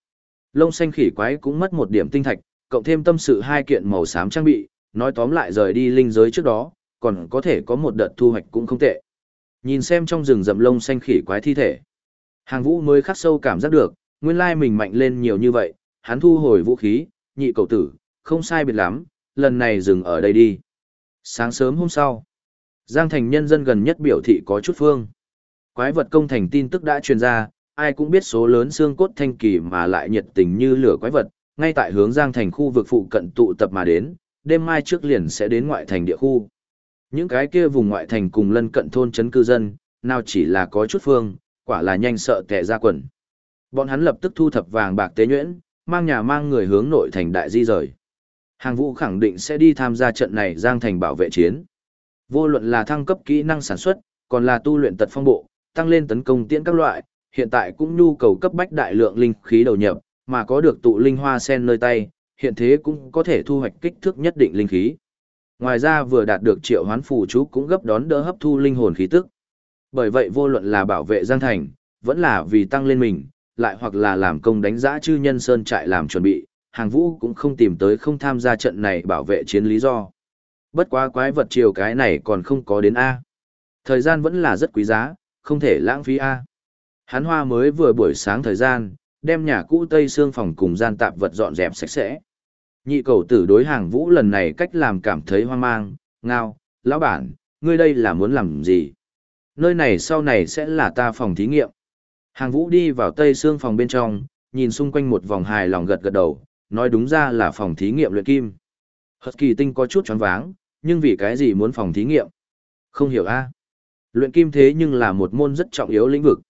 Lông xanh khỉ quái cũng mất một điểm tinh thạch, cộng thêm tâm sự hai kiện màu xám trang bị, nói tóm lại rời đi linh giới trước đó, còn có thể có một đợt thu hoạch cũng không tệ. Nhìn xem trong rừng rậm lông xanh khỉ quái thi thể. Hàng vũ mới khắc sâu cảm giác được, nguyên lai mình mạnh lên nhiều như vậy, hắn thu hồi vũ khí, nhị cầu tử, không sai biệt lắm, lần này dừng ở đây đi. Sáng sớm hôm sau, Giang Thành nhân dân gần nhất biểu thị có chút phương. Quái vật công thành tin tức đã truyền ra, ai cũng biết số lớn xương cốt thanh kỳ mà lại nhiệt tình như lửa quái vật, ngay tại hướng Giang Thành khu vực phụ cận tụ tập mà đến, đêm mai trước liền sẽ đến ngoại thành địa khu. Những cái kia vùng ngoại thành cùng lân cận thôn trấn cư dân, nào chỉ là có chút phương, quả là nhanh sợ tè ra quần. Bọn hắn lập tức thu thập vàng bạc tế nhuyễn, mang nhà mang người hướng nội thành đại di rời. Hàng vũ khẳng định sẽ đi tham gia trận này giang thành bảo vệ chiến. Vô luận là thăng cấp kỹ năng sản xuất, còn là tu luyện tật phong bộ, tăng lên tấn công tiễn các loại, hiện tại cũng nhu cầu cấp bách đại lượng linh khí đầu nhập, mà có được tụ linh hoa sen nơi tay, hiện thế cũng có thể thu hoạch kích thước nhất định linh khí. Ngoài ra vừa đạt được triệu hoán phù chú cũng gấp đón đỡ hấp thu linh hồn khí tức. Bởi vậy vô luận là bảo vệ Giang Thành, vẫn là vì tăng lên mình, lại hoặc là làm công đánh giá chư nhân sơn trại làm chuẩn bị, hàng vũ cũng không tìm tới không tham gia trận này bảo vệ chiến lý do. Bất quá quái vật chiều cái này còn không có đến A. Thời gian vẫn là rất quý giá, không thể lãng phí A. Hắn hoa mới vừa buổi sáng thời gian, đem nhà cũ tây xương phòng cùng gian tạp vật dọn dẹp sạch sẽ. Nhị cầu tử đối hàng vũ lần này cách làm cảm thấy hoang mang, ngao, lão bản, ngươi đây là muốn làm gì? Nơi này sau này sẽ là ta phòng thí nghiệm. Hàng vũ đi vào tây xương phòng bên trong, nhìn xung quanh một vòng hài lòng gật gật đầu, nói đúng ra là phòng thí nghiệm luyện kim. Hật kỳ tinh có chút choáng váng, nhưng vì cái gì muốn phòng thí nghiệm? Không hiểu a Luyện kim thế nhưng là một môn rất trọng yếu lĩnh vực.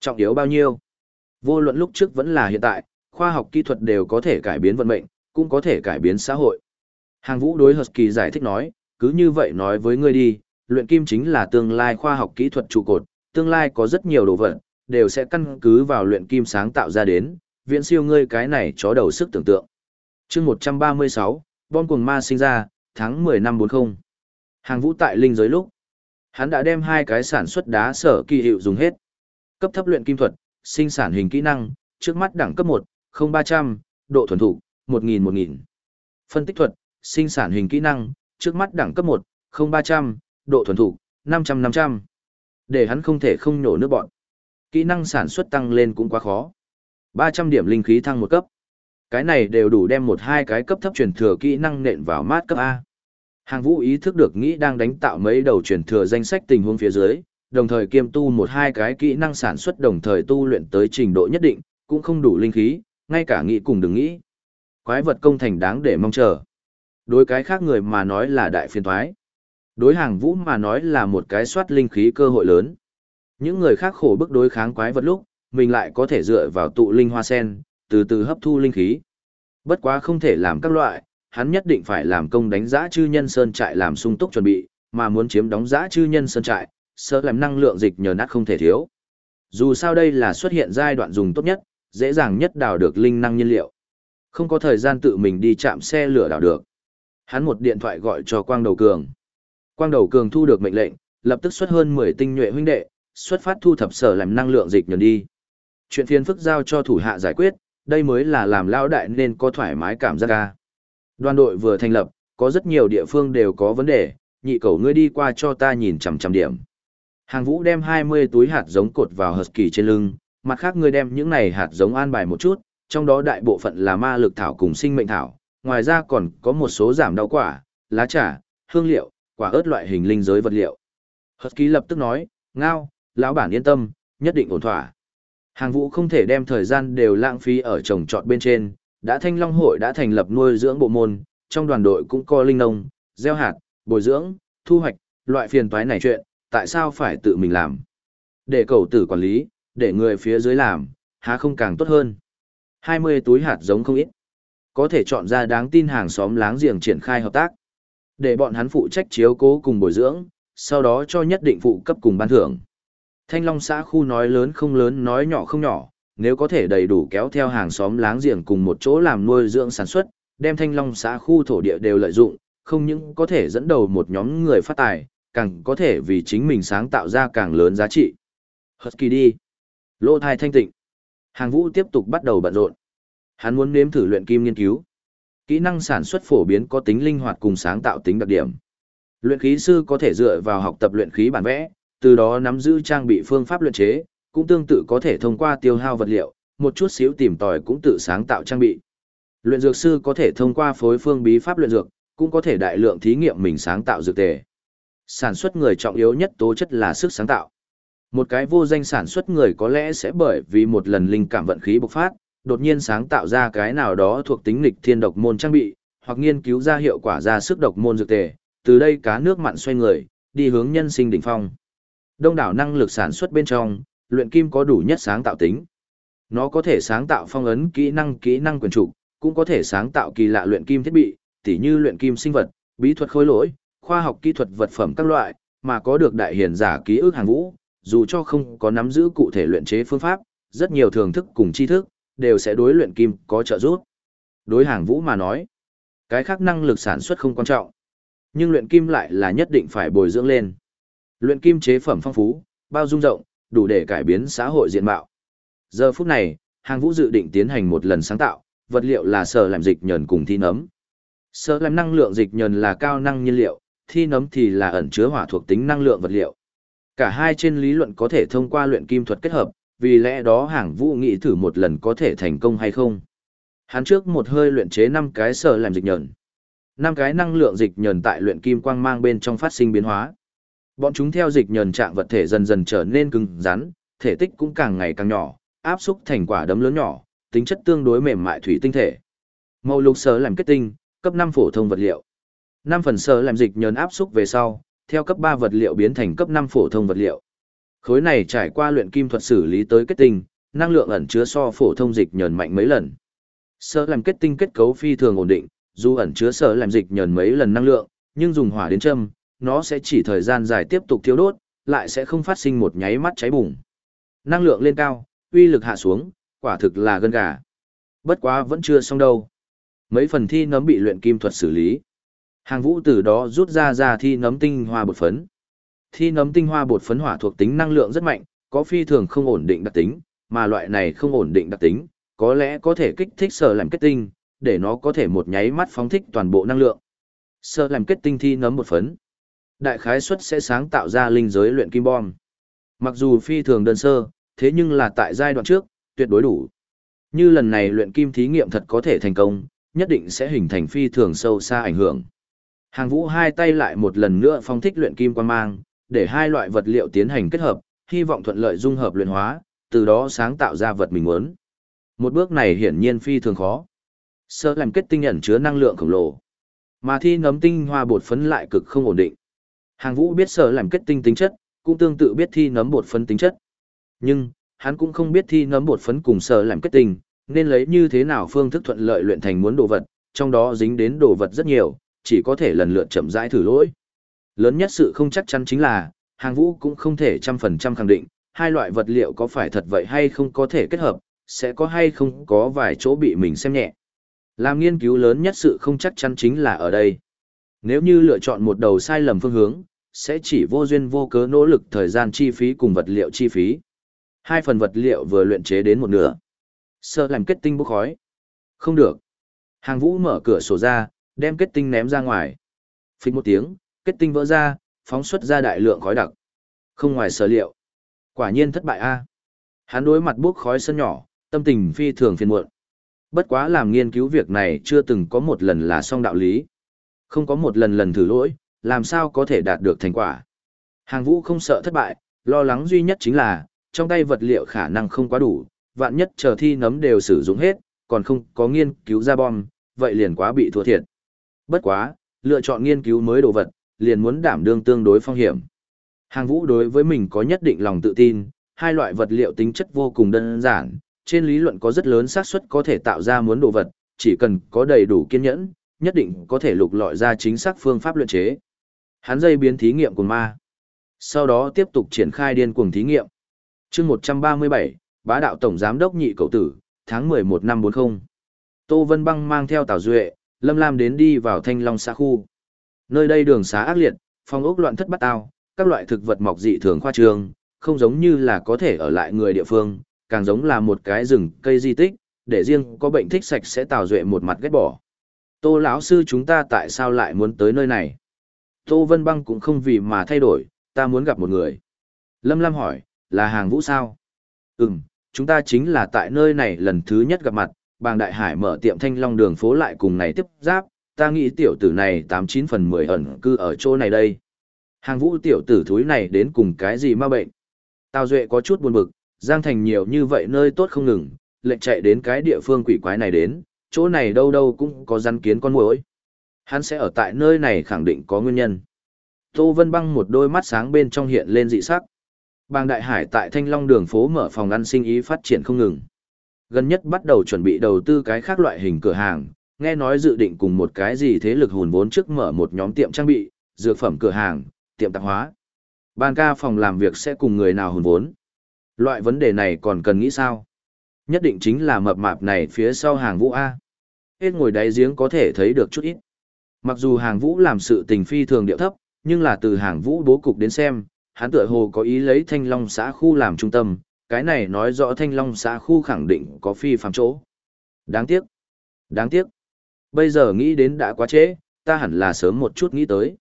Trọng yếu bao nhiêu? Vô luận lúc trước vẫn là hiện tại, khoa học kỹ thuật đều có thể cải biến vận mệnh, cũng có thể cải biến xã hội. Hàng vũ đối Husky giải thích nói, cứ như vậy nói với ngươi đi, luyện kim chính là tương lai khoa học kỹ thuật trụ cột, tương lai có rất nhiều đồ vật, đều sẽ căn cứ vào luyện kim sáng tạo ra đến, viễn siêu ngươi cái này chó đầu sức tưởng tượng. chương 136, bom cuồng ma sinh ra, tháng 10 năm 40. Hàng vũ tại linh giới lúc, hắn đã đem hai cái sản xuất đá sở kỳ hiệu dùng hết. Cấp thấp luyện kim thuật, sinh sản hình kỹ năng, trước mắt đẳng cấp 1, 0300, độ thuần thủ, 1000 1000. Phân tích thuật, sinh sản hình kỹ năng, trước mắt đẳng cấp 1, 0300, độ thuần thủ, 500 500. Để hắn không thể không nhổ nước bọn. Kỹ năng sản xuất tăng lên cũng quá khó. 300 điểm linh khí thăng một cấp. Cái này đều đủ đem một hai cái cấp thấp truyền thừa kỹ năng nện vào mát cấp A. Hàng vũ ý thức được nghĩ đang đánh tạo mấy đầu truyền thừa danh sách tình huống phía dưới, đồng thời kiêm tu một hai cái kỹ năng sản xuất đồng thời tu luyện tới trình độ nhất định, cũng không đủ linh khí, ngay cả nghĩ cùng đừng nghĩ. Quái vật công thành đáng để mong chờ. Đối cái khác người mà nói là đại phiền thoái. Đối hàng vũ mà nói là một cái soát linh khí cơ hội lớn. Những người khác khổ bức đối kháng quái vật lúc, mình lại có thể dựa vào tụ linh hoa sen, từ từ hấp thu linh khí. Bất quá không thể làm các loại, hắn nhất định phải làm công đánh giã chư nhân sơn trại làm sung túc chuẩn bị, mà muốn chiếm đóng giã chư nhân sơn trại, sợ làm năng lượng dịch nhờ nát không thể thiếu. Dù sao đây là xuất hiện giai đoạn dùng tốt nhất, dễ dàng nhất đào được linh năng nhiên liệu. Không có thời gian tự mình đi chạm xe lửa đảo được. Hắn một điện thoại gọi cho Quang Đầu Cường. Quang Đầu Cường thu được mệnh lệnh, lập tức xuất hơn 10 tinh nhuệ huynh đệ, xuất phát thu thập sở làm năng lượng dịch nhờ đi. Chuyện phiền phức giao cho thủ hạ giải quyết, đây mới là làm lao đại nên có thoải mái cảm giác ca. Đoàn đội vừa thành lập, có rất nhiều địa phương đều có vấn đề, nhị cầu ngươi đi qua cho ta nhìn chằm chằm điểm. Hàng vũ đem 20 túi hạt giống cột vào hợp kỳ trên lưng, mặt khác ngươi đem những này hạt giống an bài một chút, trong đó đại bộ phận là ma lực thảo cùng sinh mệnh thảo, ngoài ra còn có một số giảm đau quả, lá trà, hương liệu, quả ớt loại hình linh giới vật liệu. Hợp ký lập tức nói, ngao, lão bản yên tâm, nhất định ổn thỏa. Hàng vũ không thể đem thời gian đều lãng phí ở trồng trọt bên trên, đã thanh long hội đã thành lập nuôi dưỡng bộ môn, trong đoàn đội cũng có linh nông, gieo hạt, bồi dưỡng, thu hoạch, loại phiền toái này chuyện, tại sao phải tự mình làm? Để cầu tử quản lý, để người phía dưới làm, há không càng tốt hơn. 20 túi hạt giống không ít. Có thể chọn ra đáng tin hàng xóm láng giềng triển khai hợp tác. Để bọn hắn phụ trách chiếu cố cùng bồi dưỡng, sau đó cho nhất định phụ cấp cùng ban thưởng. Thanh Long xã khu nói lớn không lớn nói nhỏ không nhỏ, nếu có thể đầy đủ kéo theo hàng xóm láng giềng cùng một chỗ làm nuôi dưỡng sản xuất, đem Thanh Long xã khu thổ địa đều lợi dụng, không những có thể dẫn đầu một nhóm người phát tài, càng có thể vì chính mình sáng tạo ra càng lớn giá trị. Husky đi. Lô thai thanh tịnh. Hàng vũ tiếp tục bắt đầu bận rộn. Hắn muốn nếm thử luyện kim nghiên cứu. Kỹ năng sản xuất phổ biến có tính linh hoạt cùng sáng tạo tính đặc điểm. Luyện khí sư có thể dựa vào học tập luyện khí bản vẽ, từ đó nắm giữ trang bị phương pháp luyện chế, cũng tương tự có thể thông qua tiêu hao vật liệu, một chút xíu tìm tòi cũng tự sáng tạo trang bị. Luyện dược sư có thể thông qua phối phương bí pháp luyện dược, cũng có thể đại lượng thí nghiệm mình sáng tạo dược tề. Sản xuất người trọng yếu nhất tố chất là sức sáng tạo. Một cái vô danh sản xuất người có lẽ sẽ bởi vì một lần linh cảm vận khí bộc phát, đột nhiên sáng tạo ra cái nào đó thuộc tính lịch thiên độc môn trang bị, hoặc nghiên cứu ra hiệu quả ra sức độc môn dược tề, từ đây cá nước mặn xoay người, đi hướng nhân sinh đỉnh phong. Đông đảo năng lực sản xuất bên trong, luyện kim có đủ nhất sáng tạo tính. Nó có thể sáng tạo phong ấn kỹ năng kỹ năng quyền trụ, cũng có thể sáng tạo kỳ lạ luyện kim thiết bị, tỉ như luyện kim sinh vật, bí thuật khối lỗi, khoa học kỹ thuật vật phẩm các loại, mà có được đại hiền giả ký ức hàng vũ, dù cho không có nắm giữ cụ thể luyện chế phương pháp, rất nhiều thưởng thức cùng tri thức, đều sẽ đối luyện kim có trợ giúp. Đối hàng vũ mà nói, cái khác năng lực sản xuất không quan trọng, nhưng luyện kim lại là nhất định phải bồi dưỡng lên. Luyện kim chế phẩm phong phú, bao dung rộng, đủ để cải biến xã hội diện mạo. Giờ phút này, hàng vũ dự định tiến hành một lần sáng tạo, vật liệu là sở làm dịch nhờn cùng thi nấm. Sở làm năng lượng dịch nhờn là cao năng nhiên liệu, thi nấm thì là ẩn chứa hỏa thuộc tính năng lượng vật liệu. Cả hai trên lý luận có thể thông qua luyện kim thuật kết hợp, vì lẽ đó hàng vũ nghĩ thử một lần có thể thành công hay không. Hắn trước một hơi luyện chế 5 cái sở làm dịch nhờn. 5 cái năng lượng dịch nhờn tại luyện kim quang mang bên trong phát sinh biến hóa. Bọn chúng theo dịch nhờn trạng vật thể dần dần trở nên cứng rắn, thể tích cũng càng ngày càng nhỏ, áp xúc thành quả đấm lớn nhỏ, tính chất tương đối mềm mại thủy tinh thể. Màu lục sở làm kết tinh, cấp 5 phổ thông vật liệu. 5 phần sở làm dịch nhờn áp xúc về sau, theo cấp 3 vật liệu biến thành cấp 5 phổ thông vật liệu. Khối này trải qua luyện kim thuật xử lý tới kết tinh, năng lượng ẩn chứa so phổ thông dịch nhờn mạnh mấy lần. Sở làm kết tinh kết cấu phi thường ổn định, dù ẩn chứa sở làm dịch nhờn mấy lần năng lượng, nhưng dùng hỏa đến châm, nó sẽ chỉ thời gian dài tiếp tục thiêu đốt, lại sẽ không phát sinh một nháy mắt cháy bùng. Năng lượng lên cao, uy lực hạ xuống, quả thực là gân gà. Bất quá vẫn chưa xong đâu. Mấy phần thi nấm bị luyện kim thuật xử lý. Hàng vũ từ đó rút ra ra thi nấm tinh hoa bột phấn. Thi nấm tinh hoa bột phấn hỏa thuộc tính năng lượng rất mạnh, có phi thường không ổn định đặc tính, mà loại này không ổn định đặc tính, có lẽ có thể kích thích sở làm kết tinh, để nó có thể một nháy mắt phóng thích toàn bộ năng lượng. Sở làm kết tinh thi nấm bột phấn. Đại khái suất sẽ sáng tạo ra linh giới luyện kim bom. Mặc dù phi thường đơn sơ, thế nhưng là tại giai đoạn trước, tuyệt đối đủ. Như lần này luyện kim thí nghiệm thật có thể thành công, nhất định sẽ hình thành phi thường sâu xa ảnh hưởng. Hàng vũ hai tay lại một lần nữa phong thích luyện kim quan mang, để hai loại vật liệu tiến hành kết hợp, hy vọng thuận lợi dung hợp luyện hóa, từ đó sáng tạo ra vật mình muốn. Một bước này hiển nhiên phi thường khó. Sơ làm kết tinh ẩn chứa năng lượng khổng lồ. Mà thi nấm tinh hoa bột phấn lại cực không ổn định. Hàng vũ biết sơ làm kết tinh tính chất, cũng tương tự biết thi nấm bột phấn tính chất. Nhưng, hắn cũng không biết thi nấm bột phấn cùng sơ làm kết tinh, nên lấy như thế nào phương thức thuận lợi luyện thành muốn đồ vật, trong đó dính đến đồ vật rất nhiều, chỉ có thể lần lượt chậm rãi thử lỗi. Lớn nhất sự không chắc chắn chính là, hàng vũ cũng không thể trăm phần trăm khẳng định, hai loại vật liệu có phải thật vậy hay không có thể kết hợp, sẽ có hay không có vài chỗ bị mình xem nhẹ. Làm nghiên cứu lớn nhất sự không chắc chắn chính là ở đây. Nếu như lựa chọn một đầu sai lầm phương hướng, sẽ chỉ vô duyên vô cớ nỗ lực thời gian chi phí cùng vật liệu chi phí. Hai phần vật liệu vừa luyện chế đến một nửa. Sơ làm kết tinh bốc khói. Không được. Hàng vũ mở cửa sổ ra, đem kết tinh ném ra ngoài. Phích một tiếng, kết tinh vỡ ra, phóng xuất ra đại lượng khói đặc. Không ngoài sở liệu. Quả nhiên thất bại a. Hắn đối mặt bốc khói sân nhỏ, tâm tình phi thường phiền muộn. Bất quá làm nghiên cứu việc này chưa từng có một lần là xong đạo lý. Không có một lần lần thử lỗi, làm sao có thể đạt được thành quả. Hàng vũ không sợ thất bại, lo lắng duy nhất chính là, trong tay vật liệu khả năng không quá đủ, vạn nhất chờ thi nấm đều sử dụng hết, còn không có nghiên cứu ra bom, vậy liền quá bị thua thiệt. Bất quá, lựa chọn nghiên cứu mới đồ vật, liền muốn đảm đương tương đối phong hiểm. Hàng vũ đối với mình có nhất định lòng tự tin, hai loại vật liệu tính chất vô cùng đơn giản, trên lý luận có rất lớn xác suất có thể tạo ra muốn đồ vật, chỉ cần có đầy đủ kiên nhẫn, nhất định có thể lục lọi ra chính xác phương pháp luyện chế. Hắn dây biến thí nghiệm của ma. Sau đó tiếp tục triển khai điên cuồng thí nghiệm. chương 137, bá đạo tổng giám đốc nhị cậu tử, tháng 11 năm 40. Tô Vân Băng mang theo Tào Duệ, Lâm Lam đến đi vào Thanh Long xã khu. Nơi đây đường xá ác liệt, phong ốc loạn thất bắt ao, các loại thực vật mọc dị thường khoa trương, không giống như là có thể ở lại người địa phương, càng giống là một cái rừng cây di tích, để riêng có bệnh thích sạch sẽ Tào Duệ một mặt ghét bỏ. Tô lão sư chúng ta tại sao lại muốn tới nơi này? Tô Vân Băng cũng không vì mà thay đổi, ta muốn gặp một người. Lâm Lam hỏi, là hàng vũ sao? Ừm, chúng ta chính là tại nơi này lần thứ nhất gặp mặt, bàng đại hải mở tiệm thanh long đường phố lại cùng này tiếp giáp, ta nghĩ tiểu tử này 89 phần 10 ẩn cư ở chỗ này đây. Hàng vũ tiểu tử thúi này đến cùng cái gì ma bệnh? Tào Duệ có chút buồn bực, Giang Thành nhiều như vậy nơi tốt không ngừng, lệnh chạy đến cái địa phương quỷ quái này đến, chỗ này đâu đâu cũng có rắn kiến con muỗi. Hắn sẽ ở tại nơi này khẳng định có nguyên nhân. Tô Vân Băng một đôi mắt sáng bên trong hiện lên dị sắc. Bang Đại Hải tại Thanh Long đường phố mở phòng ăn sinh ý phát triển không ngừng. Gần nhất bắt đầu chuẩn bị đầu tư cái khác loại hình cửa hàng, nghe nói dự định cùng một cái gì thế lực hùn vốn trước mở một nhóm tiệm trang bị, dược phẩm cửa hàng, tiệm tạp hóa. Ban ca phòng làm việc sẽ cùng người nào hùn vốn. Loại vấn đề này còn cần nghĩ sao? Nhất định chính là mập mạp này phía sau hàng vũ A. Hết ngồi đáy giếng có thể thấy được chút ít. Mặc dù hàng vũ làm sự tình phi thường điệu thấp, nhưng là từ hàng vũ bố cục đến xem, hắn tựa hồ có ý lấy thanh long xã khu làm trung tâm, cái này nói rõ thanh long xã khu khẳng định có phi phạm chỗ. Đáng tiếc. Đáng tiếc. Bây giờ nghĩ đến đã quá trễ, ta hẳn là sớm một chút nghĩ tới.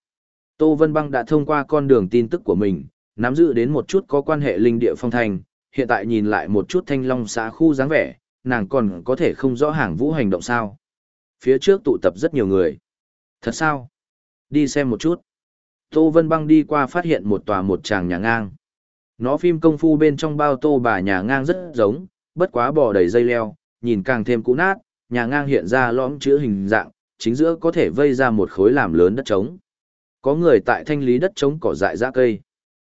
Tô Vân Băng đã thông qua con đường tin tức của mình, nắm giữ đến một chút có quan hệ linh địa phong thành, hiện tại nhìn lại một chút thanh long xã khu dáng vẻ, nàng còn có thể không rõ hàng vũ hành động sao. Phía trước tụ tập rất nhiều người. Thật sao? Đi xem một chút. Tô Vân Băng đi qua phát hiện một tòa một tràng nhà ngang. Nó phim công phu bên trong bao tô bà nhà ngang rất giống, bất quá bò đầy dây leo, nhìn càng thêm cũ nát, nhà ngang hiện ra lõm chữ hình dạng, chính giữa có thể vây ra một khối làm lớn đất trống. Có người tại thanh lý đất trống cỏ dại ra cây.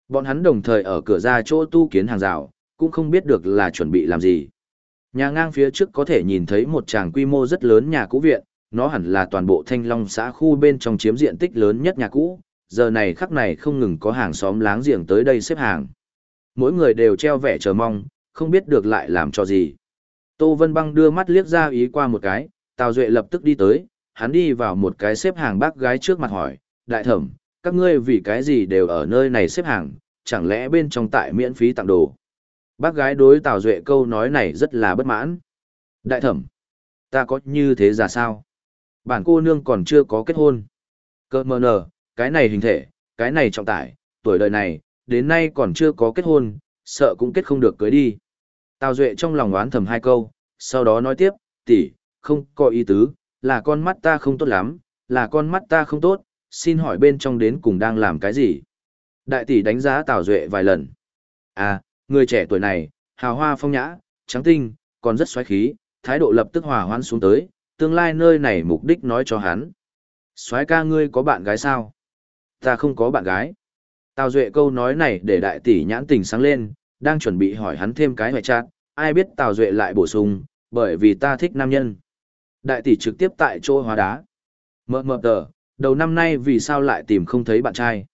Bọn hắn đồng thời ở cửa ra chỗ tu kiến hàng rào, cũng không biết được là chuẩn bị làm gì. Nhà ngang phía trước có thể nhìn thấy một tràng quy mô rất lớn nhà cũ viện, nó hẳn là toàn bộ thanh long xã khu bên trong chiếm diện tích lớn nhất nhà cũ, giờ này khắc này không ngừng có hàng xóm láng giềng tới đây xếp hàng. Mỗi người đều treo vẻ chờ mong, không biết được lại làm cho gì. Tô Vân Băng đưa mắt liếc ra ý qua một cái, Tào Duệ lập tức đi tới, hắn đi vào một cái xếp hàng bác gái trước mặt hỏi, đại thẩm, các ngươi vì cái gì đều ở nơi này xếp hàng, chẳng lẽ bên trong tại miễn phí tặng đồ. Bác gái đối Tào Duệ câu nói này rất là bất mãn. Đại thẩm, ta có như thế ra sao? Bản cô nương còn chưa có kết hôn. Cơ mờ nờ, cái này hình thể, cái này trọng tải, tuổi đời này, đến nay còn chưa có kết hôn, sợ cũng kết không được cưới đi. Tào Duệ trong lòng oán thầm hai câu, sau đó nói tiếp, tỷ, không có ý tứ, là con mắt ta không tốt lắm, là con mắt ta không tốt, xin hỏi bên trong đến cùng đang làm cái gì? Đại tỷ đánh giá Tào Duệ vài lần. À, người trẻ tuổi này, hào hoa phong nhã, trắng tinh, còn rất xoáy khí, thái độ lập tức hòa hoãn xuống tới, tương lai nơi này mục đích nói cho hắn. Xoáy ca ngươi có bạn gái sao? Ta không có bạn gái. Tào Duệ câu nói này để đại tỷ nhãn tình sáng lên, đang chuẩn bị hỏi hắn thêm cái hoài chát, ai biết Tào Duệ lại bổ sung, bởi vì ta thích nam nhân. Đại tỷ trực tiếp tại chỗ hóa đá. Mờ mờ tờ, đầu năm nay vì sao lại tìm không thấy bạn trai.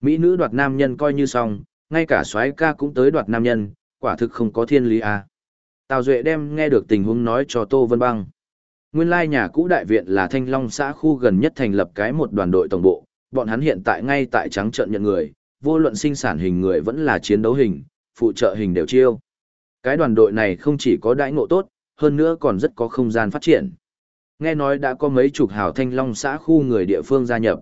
Mỹ nữ đoạt nam nhân coi như xong, ngay cả soái ca cũng tới đoạt nam nhân, quả thực không có thiên lý à. Tào Duệ đem nghe được tình huống nói cho Tô Vân Băng. Nguyên lai nhà cũ đại viện là Thanh Long xã khu gần nhất thành lập cái một đoàn đội tổng bộ, bọn hắn hiện tại ngay tại trắng trận nhận người, vô luận sinh sản hình người vẫn là chiến đấu hình, phụ trợ hình đều chiêu. Cái đoàn đội này không chỉ có đãi ngộ tốt, hơn nữa còn rất có không gian phát triển. Nghe nói đã có mấy chục hào thanh long xã khu người địa phương gia nhập.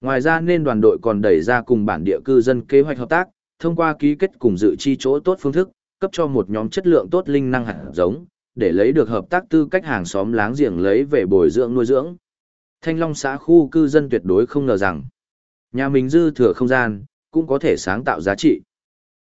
Ngoài ra nên đoàn đội còn đẩy ra cùng bản địa cư dân kế hoạch hợp tác, thông qua ký kết cùng dự chi chỗ tốt phương thức, cấp cho một nhóm chất lượng tốt linh năng hạt giống, để lấy được hợp tác tư cách hàng xóm láng giềng lấy về bồi dưỡng nuôi dưỡng. Thanh Long xã khu cư dân tuyệt đối không ngờ rằng, nhà mình dư thừa không gian, cũng có thể sáng tạo giá trị.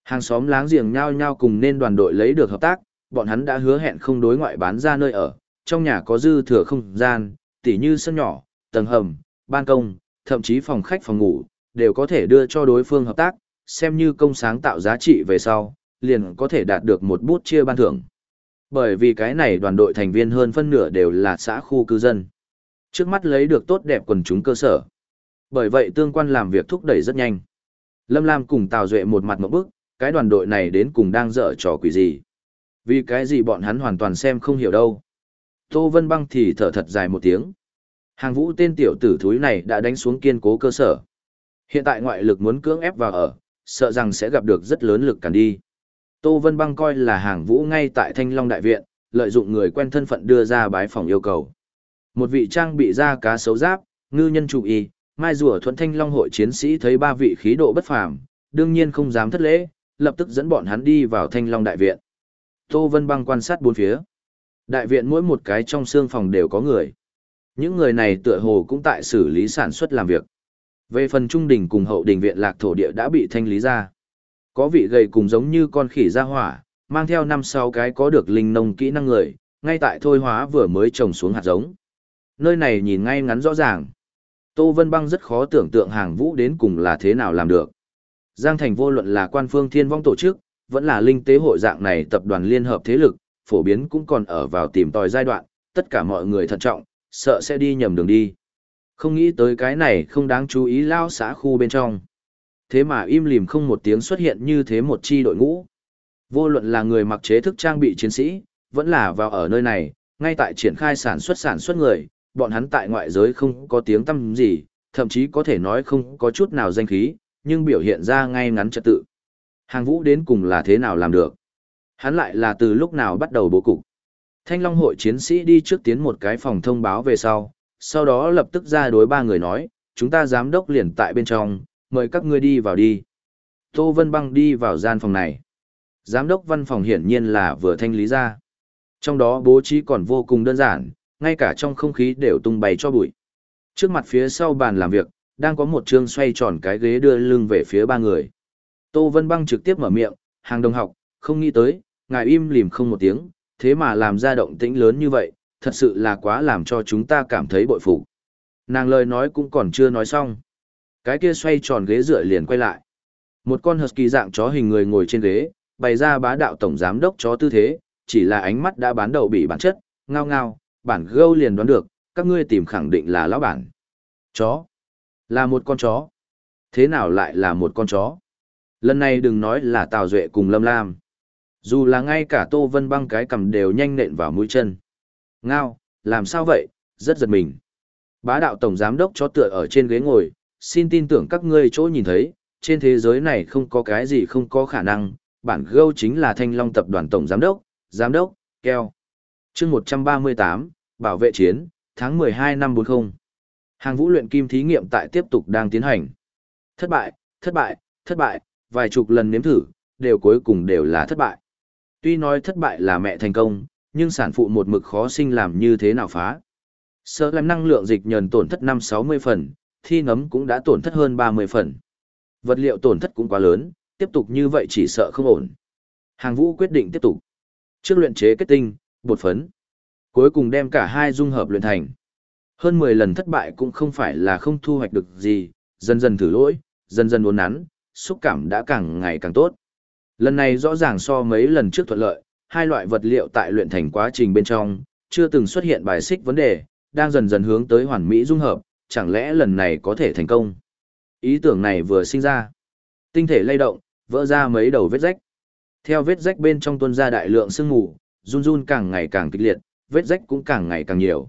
Hàng xóm láng giềng nhau nhau cùng nên đoàn đội lấy được hợp tác, bọn hắn đã hứa hẹn không đối ngoại bán ra nơi ở, trong nhà có dư thừa không gian, tỉ như sân nhỏ, tầng hầm, ban công, thậm chí phòng khách phòng ngủ, đều có thể đưa cho đối phương hợp tác, xem như công sáng tạo giá trị về sau, liền có thể đạt được một bút chia ban thưởng. Bởi vì cái này đoàn đội thành viên hơn phân nửa đều là xã khu cư dân. Trước mắt lấy được tốt đẹp quần chúng cơ sở. Bởi vậy tương quan làm việc thúc đẩy rất nhanh. Lâm Lam cùng Tào Duệ một mặt một bức, cái đoàn đội này đến cùng đang dở trò quỷ gì. Vì cái gì bọn hắn hoàn toàn xem không hiểu đâu. Tô Vân Băng thì thở thật dài một tiếng. Hàng vũ tên tiểu tử thúi này đã đánh xuống kiên cố cơ sở. Hiện tại ngoại lực muốn cưỡng ép vào ở, sợ rằng sẽ gặp được rất lớn lực cản đi. Tô Vân Băng coi là hàng vũ ngay tại Thanh Long Đại Viện, lợi dụng người quen thân phận đưa ra bái phòng yêu cầu. Một vị trang bị ra cá xấu giáp, ngư nhân chủ y, mai rùa thuận Thanh Long hội chiến sĩ thấy ba vị khí độ bất phàm, đương nhiên không dám thất lễ, lập tức dẫn bọn hắn đi vào Thanh Long Đại Viện. Tô Vân Băng quan sát bốn phía. Đại viện mỗi một cái trong xương phòng đều có người. Những người này tựa hồ cũng tại xử lý sản xuất làm việc. Về phần trung đình cùng hậu đình viện lạc thổ địa đã bị thanh lý ra. Có vị gầy cùng giống như con khỉ ra hỏa, mang theo năm sáu cái có được linh nông kỹ năng người, ngay tại thôi hóa vừa mới trồng xuống hạt giống. Nơi này nhìn ngay ngắn rõ ràng. Tô Vân Băng rất khó tưởng tượng hàng vũ đến cùng là thế nào làm được. Giang Thành vô luận là quan phương thiên vong tổ chức, vẫn là linh tế hội dạng này tập đoàn liên hợp thế lực, phổ biến cũng còn ở vào tìm tòi giai đoạn, tất cả mọi người thận trọng, sợ sẽ đi nhầm đường đi. Không nghĩ tới cái này không đáng chú ý lao xã khu bên trong. Thế mà im lìm không một tiếng xuất hiện như thế một chi đội ngũ. Vô luận là người mặc chế thức trang bị chiến sĩ, vẫn là vào ở nơi này, ngay tại triển khai sản xuất sản xuất người, bọn hắn tại ngoại giới không có tiếng tăm gì, thậm chí có thể nói không có chút nào danh khí, nhưng biểu hiện ra ngay ngắn trật tự. Hàng vũ đến cùng là thế nào làm được? Hắn lại là từ lúc nào bắt đầu bố cục? Thanh Long hội chiến sĩ đi trước tiến một cái phòng thông báo về sau, sau đó lập tức ra đối ba người nói, chúng ta giám đốc liền tại bên trong, mời các ngươi đi vào đi. Tô Vân Băng đi vào gian phòng này. Giám đốc văn phòng hiển nhiên là vừa thanh lý ra. Trong đó bố trí còn vô cùng đơn giản, ngay cả trong không khí đều tung bay cho bụi. Trước mặt phía sau bàn làm việc, đang có một chương xoay tròn cái ghế đưa lưng về phía ba người. Tô Vân Băng trực tiếp mở miệng, hàng đồng học, không nghĩ tới, ngài im lìm không một tiếng, thế mà làm ra động tĩnh lớn như vậy, thật sự là quá làm cho chúng ta cảm thấy bội phục. Nàng lời nói cũng còn chưa nói xong. Cái kia xoay tròn ghế dựa liền quay lại. Một con husky dạng chó hình người ngồi trên ghế, bày ra bá đạo tổng giám đốc chó tư thế, chỉ là ánh mắt đã bán đầu bị bản chất, ngao ngao, bản gâu liền đoán được, các ngươi tìm khẳng định là lão bản. Chó. Là một con chó. Thế nào lại là một con chó? Lần này đừng nói là Tào Duệ cùng Lâm Lam. Dù là ngay cả Tô Vân băng cái cầm đều nhanh nện vào mũi chân. Ngao, làm sao vậy, rất giật mình. Bá đạo tổng giám đốc chó tựa ở trên ghế ngồi, xin tin tưởng các ngươi chỗ nhìn thấy, trên thế giới này không có cái gì không có khả năng, bản gâu chính là thanh long tập đoàn tổng giám đốc, giám đốc, keo. chương 138, bảo vệ chiến, tháng 12 năm 40. Hàng vũ luyện kim thí nghiệm tại tiếp tục đang tiến hành. Thất bại, thất bại, thất bại, vài chục lần nếm thử, đều cuối cùng đều là thất bại. Tuy nói thất bại là mẹ thành công, nhưng sản phụ một mực khó sinh làm như thế nào phá. Sơ làm năng lượng dịch nhờn tổn thất 5-60 phần, thi nấm cũng đã tổn thất hơn 30 phần. Vật liệu tổn thất cũng quá lớn, tiếp tục như vậy chỉ sợ không ổn. Hàng vũ quyết định tiếp tục. Trước luyện chế kết tinh, bột phấn. Cuối cùng đem cả hai dung hợp luyện thành. Hơn 10 lần thất bại cũng không phải là không thu hoạch được gì, dần dần thử lỗi, dần dần uốn nắn, xúc cảm đã càng ngày càng tốt. Lần này rõ ràng so mấy lần trước thuận lợi, hai loại vật liệu tại luyện thành quá trình bên trong, chưa từng xuất hiện bài xích vấn đề, đang dần dần hướng tới hoàn mỹ dung hợp, chẳng lẽ lần này có thể thành công. Ý tưởng này vừa sinh ra. Tinh thể lay động, vỡ ra mấy đầu vết rách. Theo vết rách bên trong tuôn ra đại lượng sương mù, run run càng ngày càng kịch liệt, vết rách cũng càng ngày càng nhiều.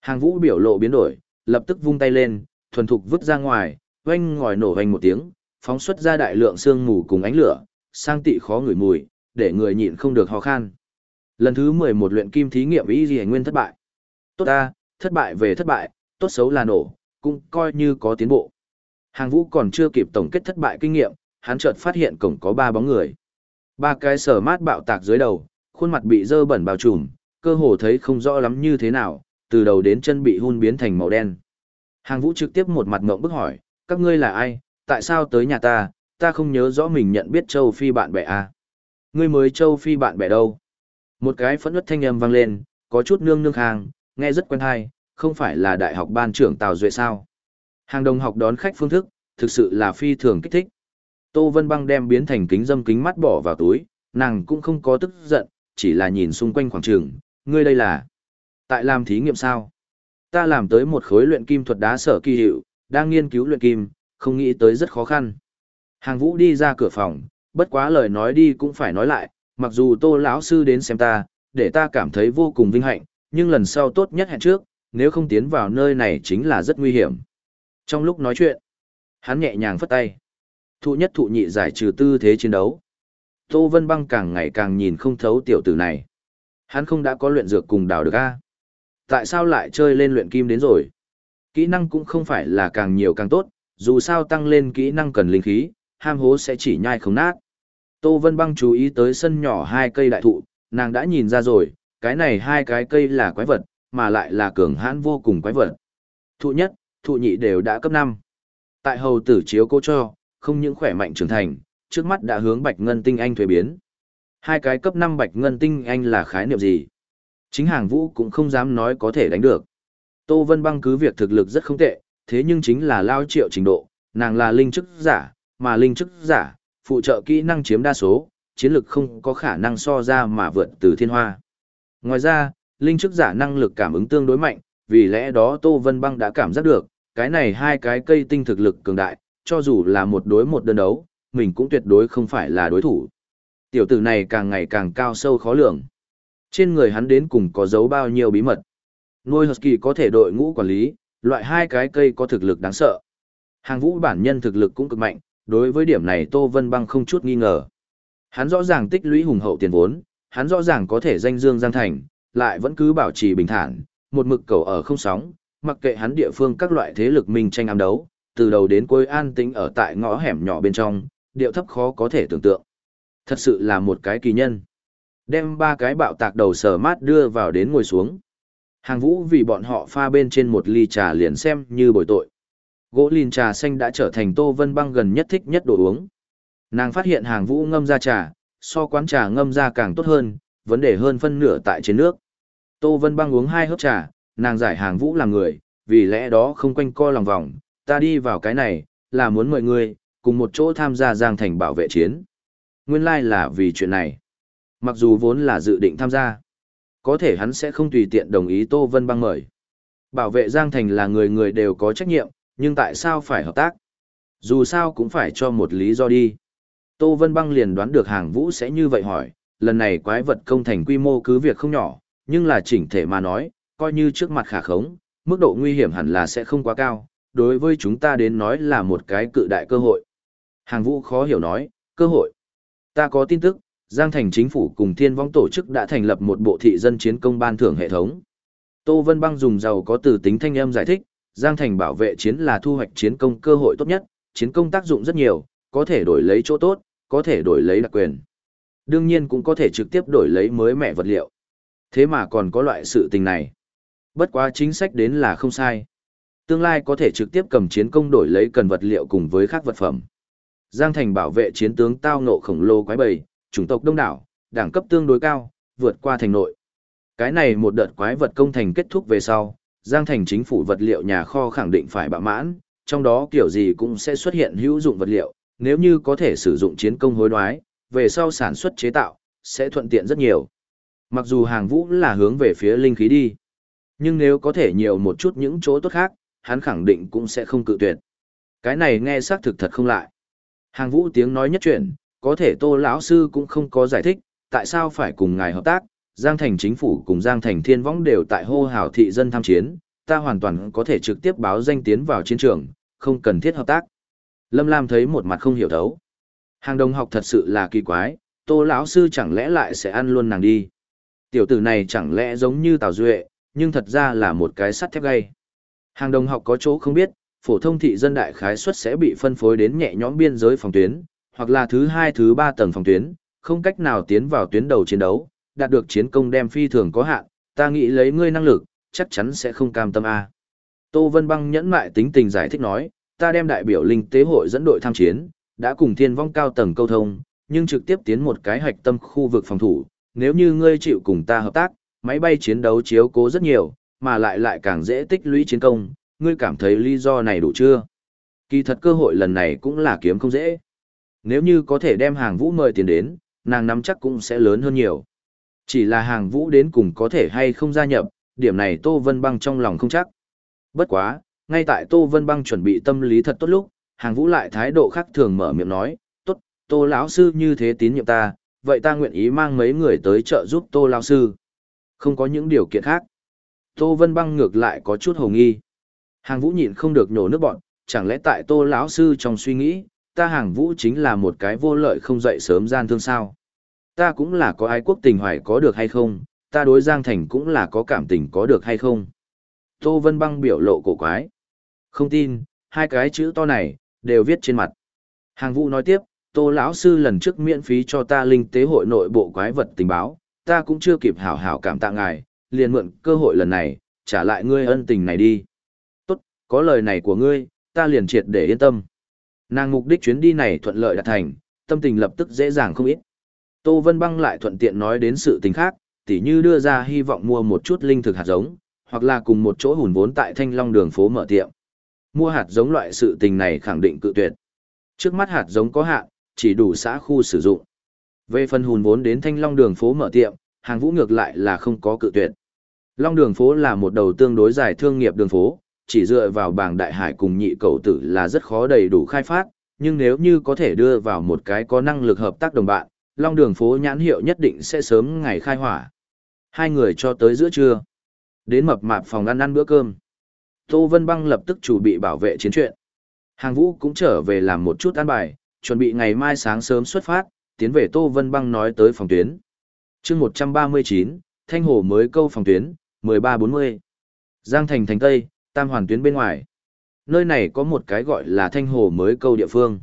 Hàng vũ biểu lộ biến đổi, lập tức vung tay lên, thuần thục vứt ra ngoài, oanh ngòi nổ hoành một tiếng, phóng xuất ra đại lượng sương mù cùng ánh lửa, sang tị khó ngửi mùi, để người nhịn không được ho khan. Lần thứ 11 luyện kim thí nghiệm ý gì nguyên thất bại. Tốt ta, thất bại về thất bại, tốt xấu là nổ, cũng coi như có tiến bộ. Hàng vũ còn chưa kịp tổng kết thất bại kinh nghiệm, hắn chợt phát hiện cổng có ba bóng người. Ba cái sở mát bạo tạc dưới đầu, khuôn mặt bị dơ bẩn bao trùm, cơ hồ thấy không rõ lắm như thế nào, từ đầu đến chân bị hun biến thành màu đen. Hàng vũ trực tiếp một mặt ngộng bức hỏi, các ngươi là ai, tại sao tới nhà ta, ta không nhớ rõ mình nhận biết châu phi bạn bè à. Ngươi mới châu phi bạn bè đâu? Một cái phẫn nứt thanh âm vang lên, có chút nương nương hàng, nghe rất quen hay, không phải là đại học ban trưởng Tào Duệ sao? Hàng đồng học đón khách phương thức, thực sự là phi thường kích thích. Tô Vân Băng đem biến thành kính dâm kính mắt bỏ vào túi, nàng cũng không có tức giận, chỉ là nhìn xung quanh khoảng trường, ngươi đây là tại làm thí nghiệm sao? Ta làm tới một khối luyện kim thuật đá sở kỳ hiệu, đang nghiên cứu luyện kim, không nghĩ tới rất khó khăn. Hàng Vũ đi ra cửa phòng, bất quá lời nói đi cũng phải nói lại, mặc dù Tô lão sư đến xem ta, để ta cảm thấy vô cùng vinh hạnh, nhưng lần sau tốt nhất hẹn trước, nếu không tiến vào nơi này chính là rất nguy hiểm. Trong lúc nói chuyện, hắn nhẹ nhàng phất tay. Thụ nhất thụ nhị giải trừ tư thế chiến đấu. Tô Vân Băng càng ngày càng nhìn không thấu tiểu tử này. Hắn không đã có luyện dược cùng đào được a? Tại sao lại chơi lên luyện kim đến rồi? Kỹ năng cũng không phải là càng nhiều càng tốt, dù sao tăng lên kỹ năng cần linh khí, ham hố sẽ chỉ nhai không nát. Tô Vân Băng chú ý tới sân nhỏ hai cây đại thụ, nàng đã nhìn ra rồi, cái này hai cái cây là quái vật, mà lại là cường hãn vô cùng quái vật. Thụ nhất, thụ nhị đều đã cấp 5. Tại hầu tử chiếu cô cho, không những khỏe mạnh trưởng thành, trước mắt đã hướng bạch ngân tinh anh thuế biến. Hai cái cấp 5 bạch ngân tinh anh là khái niệm gì? Chính hàng vũ cũng không dám nói có thể đánh được. Tô Vân Băng cứ việc thực lực rất không tệ, thế nhưng chính là lao triệu trình độ, nàng là linh chức giả, mà linh chức giả, phụ trợ kỹ năng chiếm đa số, chiến lực không có khả năng so ra mà vượt từ thiên hoa. Ngoài ra, linh chức giả năng lực cảm ứng tương đối mạnh, vì lẽ đó Tô Vân Băng đã cảm giác được, cái này hai cái cây tinh thực lực cường đại, cho dù là một đối một đơn đấu, mình cũng tuyệt đối không phải là đối thủ. Tiểu tử này càng ngày càng cao sâu khó lường. Trên người hắn đến cùng có giấu bao nhiêu bí mật. Nuôi Husky có thể đội ngũ quản lý, loại hai cái cây có thực lực đáng sợ. Hàng vũ bản nhân thực lực cũng cực mạnh, đối với điểm này Tô Vân Băng không chút nghi ngờ. Hắn rõ ràng tích lũy hùng hậu tiền vốn, hắn rõ ràng có thể danh dương giang thành, lại vẫn cứ bảo trì bình thản, một mực cầu ở không sóng, mặc kệ hắn địa phương các loại thế lực minh tranh ám đấu, từ đầu đến cuối an tĩnh ở tại ngõ hẻm nhỏ bên trong, điệu thấp khó có thể tưởng tượng. Thật sự là một cái kỳ nhân. Đem ba cái bạo tạc đầu sở mát đưa vào đến ngồi xuống. Hàng vũ vì bọn họ pha bên trên một ly trà liền xem như bồi tội. Gỗ lìn trà xanh đã trở thành Tô Vân Băng gần nhất thích nhất đồ uống. Nàng phát hiện hàng vũ ngâm ra trà, so quán trà ngâm ra càng tốt hơn, vấn đề hơn phân nửa tại trên nước. Tô Vân Băng uống hai hớp trà, nàng giải hàng vũ là người, vì lẽ đó không quanh co lòng vòng, ta đi vào cái này, là muốn mời người, cùng một chỗ tham gia giang thành bảo vệ chiến. Nguyên lai là vì chuyện này. Mặc dù vốn là dự định tham gia, có thể hắn sẽ không tùy tiện đồng ý Tô Vân Băng mời. Bảo vệ Giang Thành là người người đều có trách nhiệm, nhưng tại sao phải hợp tác? Dù sao cũng phải cho một lý do đi. Tô Vân Băng liền đoán được hàng vũ sẽ như vậy hỏi, lần này quái vật công thành quy mô cứ việc không nhỏ, nhưng là chỉnh thể mà nói, coi như trước mặt khả khống, mức độ nguy hiểm hẳn là sẽ không quá cao, đối với chúng ta đến nói là một cái cự đại cơ hội. Hàng vũ khó hiểu nói, cơ hội. Ta có tin tức, Giang Thành chính phủ cùng Thiên Vong tổ chức đã thành lập một bộ thị dân chiến công ban thưởng hệ thống. Tô Vân Băng dùng giàu có từ tính thanh âm giải thích, Giang Thành bảo vệ chiến là thu hoạch chiến công cơ hội tốt nhất, chiến công tác dụng rất nhiều, có thể đổi lấy chỗ tốt, có thể đổi lấy đặc quyền. Đương nhiên cũng có thể trực tiếp đổi lấy mới mẹ vật liệu. Thế mà còn có loại sự tình này. Bất quá chính sách đến là không sai. Tương lai có thể trực tiếp cầm chiến công đổi lấy cần vật liệu cùng với các vật phẩm. Giang Thành bảo vệ chiến tướng tao ngộ khổng lồ quái bầy, chủng tộc đông đảo, đẳng cấp tương đối cao, vượt qua thành nội. Cái này một đợt quái vật công thành kết thúc về sau, Giang Thành chính phủ vật liệu nhà kho khẳng định phải bạ mãn, trong đó kiểu gì cũng sẽ xuất hiện hữu dụng vật liệu, nếu như có thể sử dụng chiến công hối đoái, về sau sản xuất chế tạo, sẽ thuận tiện rất nhiều. Mặc dù hàng vũ là hướng về phía linh khí đi, nhưng nếu có thể nhiều một chút những chỗ tốt khác, hắn khẳng định cũng sẽ không cự tuyệt. Cái này nghe xác thực thật không lại. Hàng vũ tiếng nói nhất chuyện, có thể tô lão sư cũng không có giải thích, tại sao phải cùng ngài hợp tác, Giang Thành chính phủ cùng Giang Thành thiên võng đều tại hô hào thị dân tham chiến, ta hoàn toàn có thể trực tiếp báo danh tiến vào chiến trường, không cần thiết hợp tác. Lâm Lam thấy một mặt không hiểu thấu. Hàng đồng học thật sự là kỳ quái, tô lão sư chẳng lẽ lại sẽ ăn luôn nàng đi. Tiểu tử này chẳng lẽ giống như Tào Duệ, nhưng thật ra là một cái sắt thép gay. Hàng đồng học có chỗ không biết, phổ thông thị dân đại khái suất sẽ bị phân phối đến nhẹ nhõm biên giới phòng tuyến, hoặc là thứ hai thứ ba tầng phòng tuyến, không cách nào tiến vào tuyến đầu chiến đấu, đạt được chiến công đem phi thường có hạn, ta nghĩ lấy ngươi năng lực, chắc chắn sẽ không cam tâm a. Tô Vân Băng nhẫn mại tính tình giải thích nói, ta đem đại biểu linh tế hội dẫn đội tham chiến, đã cùng thiên vong cao tầng câu thông, nhưng trực tiếp tiến một cái hạch tâm khu vực phòng thủ, nếu như ngươi chịu cùng ta hợp tác, máy bay chiến đấu chiếu cố rất nhiều, mà lại lại càng dễ tích lũy chiến công, ngươi cảm thấy lý do này đủ chưa? Kỳ thật cơ hội lần này cũng là kiếm không dễ. Nếu như có thể đem hàng vũ mời tiền đến, nàng nắm chắc cũng sẽ lớn hơn nhiều. Chỉ là hàng vũ đến cùng có thể hay không gia nhập, điểm này Tô Vân Băng trong lòng không chắc. Bất quá, ngay tại Tô Vân Băng chuẩn bị tâm lý thật tốt lúc, hàng vũ lại thái độ khác thường mở miệng nói, tốt, Tô lão sư như thế tín nhiệm ta, vậy ta nguyện ý mang mấy người tới trợ giúp Tô lão sư. Không có những điều kiện khác. Tô Vân Băng ngược lại có chút hồ nghi. Hàng vũ nhịn không được nhổ nước bọn, chẳng lẽ tại Tô lão sư trong suy nghĩ, ta hàng vũ chính là một cái vô lợi không dậy sớm gian thương sao. Ta cũng là có ái quốc tình hoài có được hay không, ta đối Giang Thành cũng là có cảm tình có được hay không. Tô Vân Băng biểu lộ cổ quái. Không tin, hai cái chữ to này, đều viết trên mặt. Hàng vũ nói tiếp, Tô lão sư lần trước miễn phí cho ta linh tế hội nội bộ quái vật tình báo, ta cũng chưa kịp hảo hảo cảm tạ ngài, liền mượn cơ hội lần này, trả lại ngươi ân tình này đi. Có lời này của ngươi, ta liền triệt để yên tâm. Nàng mục đích chuyến đi này thuận lợi đạt thành, tâm tình lập tức dễ dàng không ít. Tô Vân Băng lại thuận tiện nói đến sự tình khác, tỉ như đưa ra hy vọng mua một chút linh thực hạt giống, hoặc là cùng một chỗ hùn vốn tại Thanh Long đường phố mở tiệm. Mua hạt giống loại sự tình này khẳng định cự tuyệt. Trước mắt hạt giống có hạn, chỉ đủ xã khu sử dụng. Về phần hùn vốn đến thanh long đường phố mở tiệm, hàng vũ ngược lại là không có cự tuyệt. Long đường phố là một đầu tương đối dài thương nghiệp đường phố, chỉ dựa vào bảng đại hải cùng nhị cầu tử là rất khó đầy đủ khai phát, nhưng nếu như có thể đưa vào một cái có năng lực hợp tác đồng bạn, Long đường phố nhãn hiệu nhất định sẽ sớm ngày khai hỏa. Hai người cho tới giữa trưa. Đến mập mạp phòng ăn ăn bữa cơm. Tô Vân Băng lập tức chủ bị bảo vệ chiến chuyện. Hàng vũ cũng trở về làm một chút ăn bài, chuẩn bị ngày mai sáng sớm xuất phát, tiến về Tô Vân Băng nói tới phòng tuyến. chương 139, Thanh Hồ mới câu phòng tuyến, 1340. Giang Thành Thành Tây, Tam Hoàn tuyến bên ngoài. Nơi này có một cái gọi là Thanh Hồ mới câu địa phương.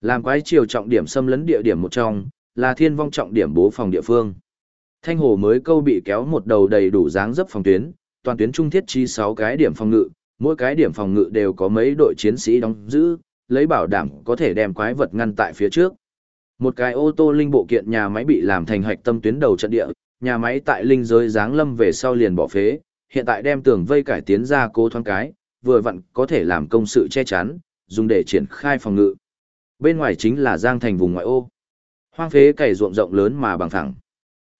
Làm quái chiều trọng điểm xâm lấn địa điểm một trong, là thiên vong trọng điểm bố phòng địa phương. Thanh Hồ mới câu bị kéo một đầu đầy đủ dáng dấp phòng tuyến, toàn tuyến trung thiết chi 6 cái điểm phòng ngự, mỗi cái điểm phòng ngự đều có mấy đội chiến sĩ đóng giữ, lấy bảo đảm có thể đem quái vật ngăn tại phía trước. Một cái ô tô linh bộ kiện nhà máy bị làm thành hạch tâm tuyến đầu trận địa, nhà máy tại linh giới giáng lâm về sau liền bỏ phế, hiện tại đem tường vây cải tiến ra cố thoáng cái, vừa vặn có thể làm công sự che chắn, dùng để triển khai phòng ngự. Bên ngoài chính là giang thành vùng ngoại ô. Hoang phế cày ruộng rộng lớn mà bằng thẳng.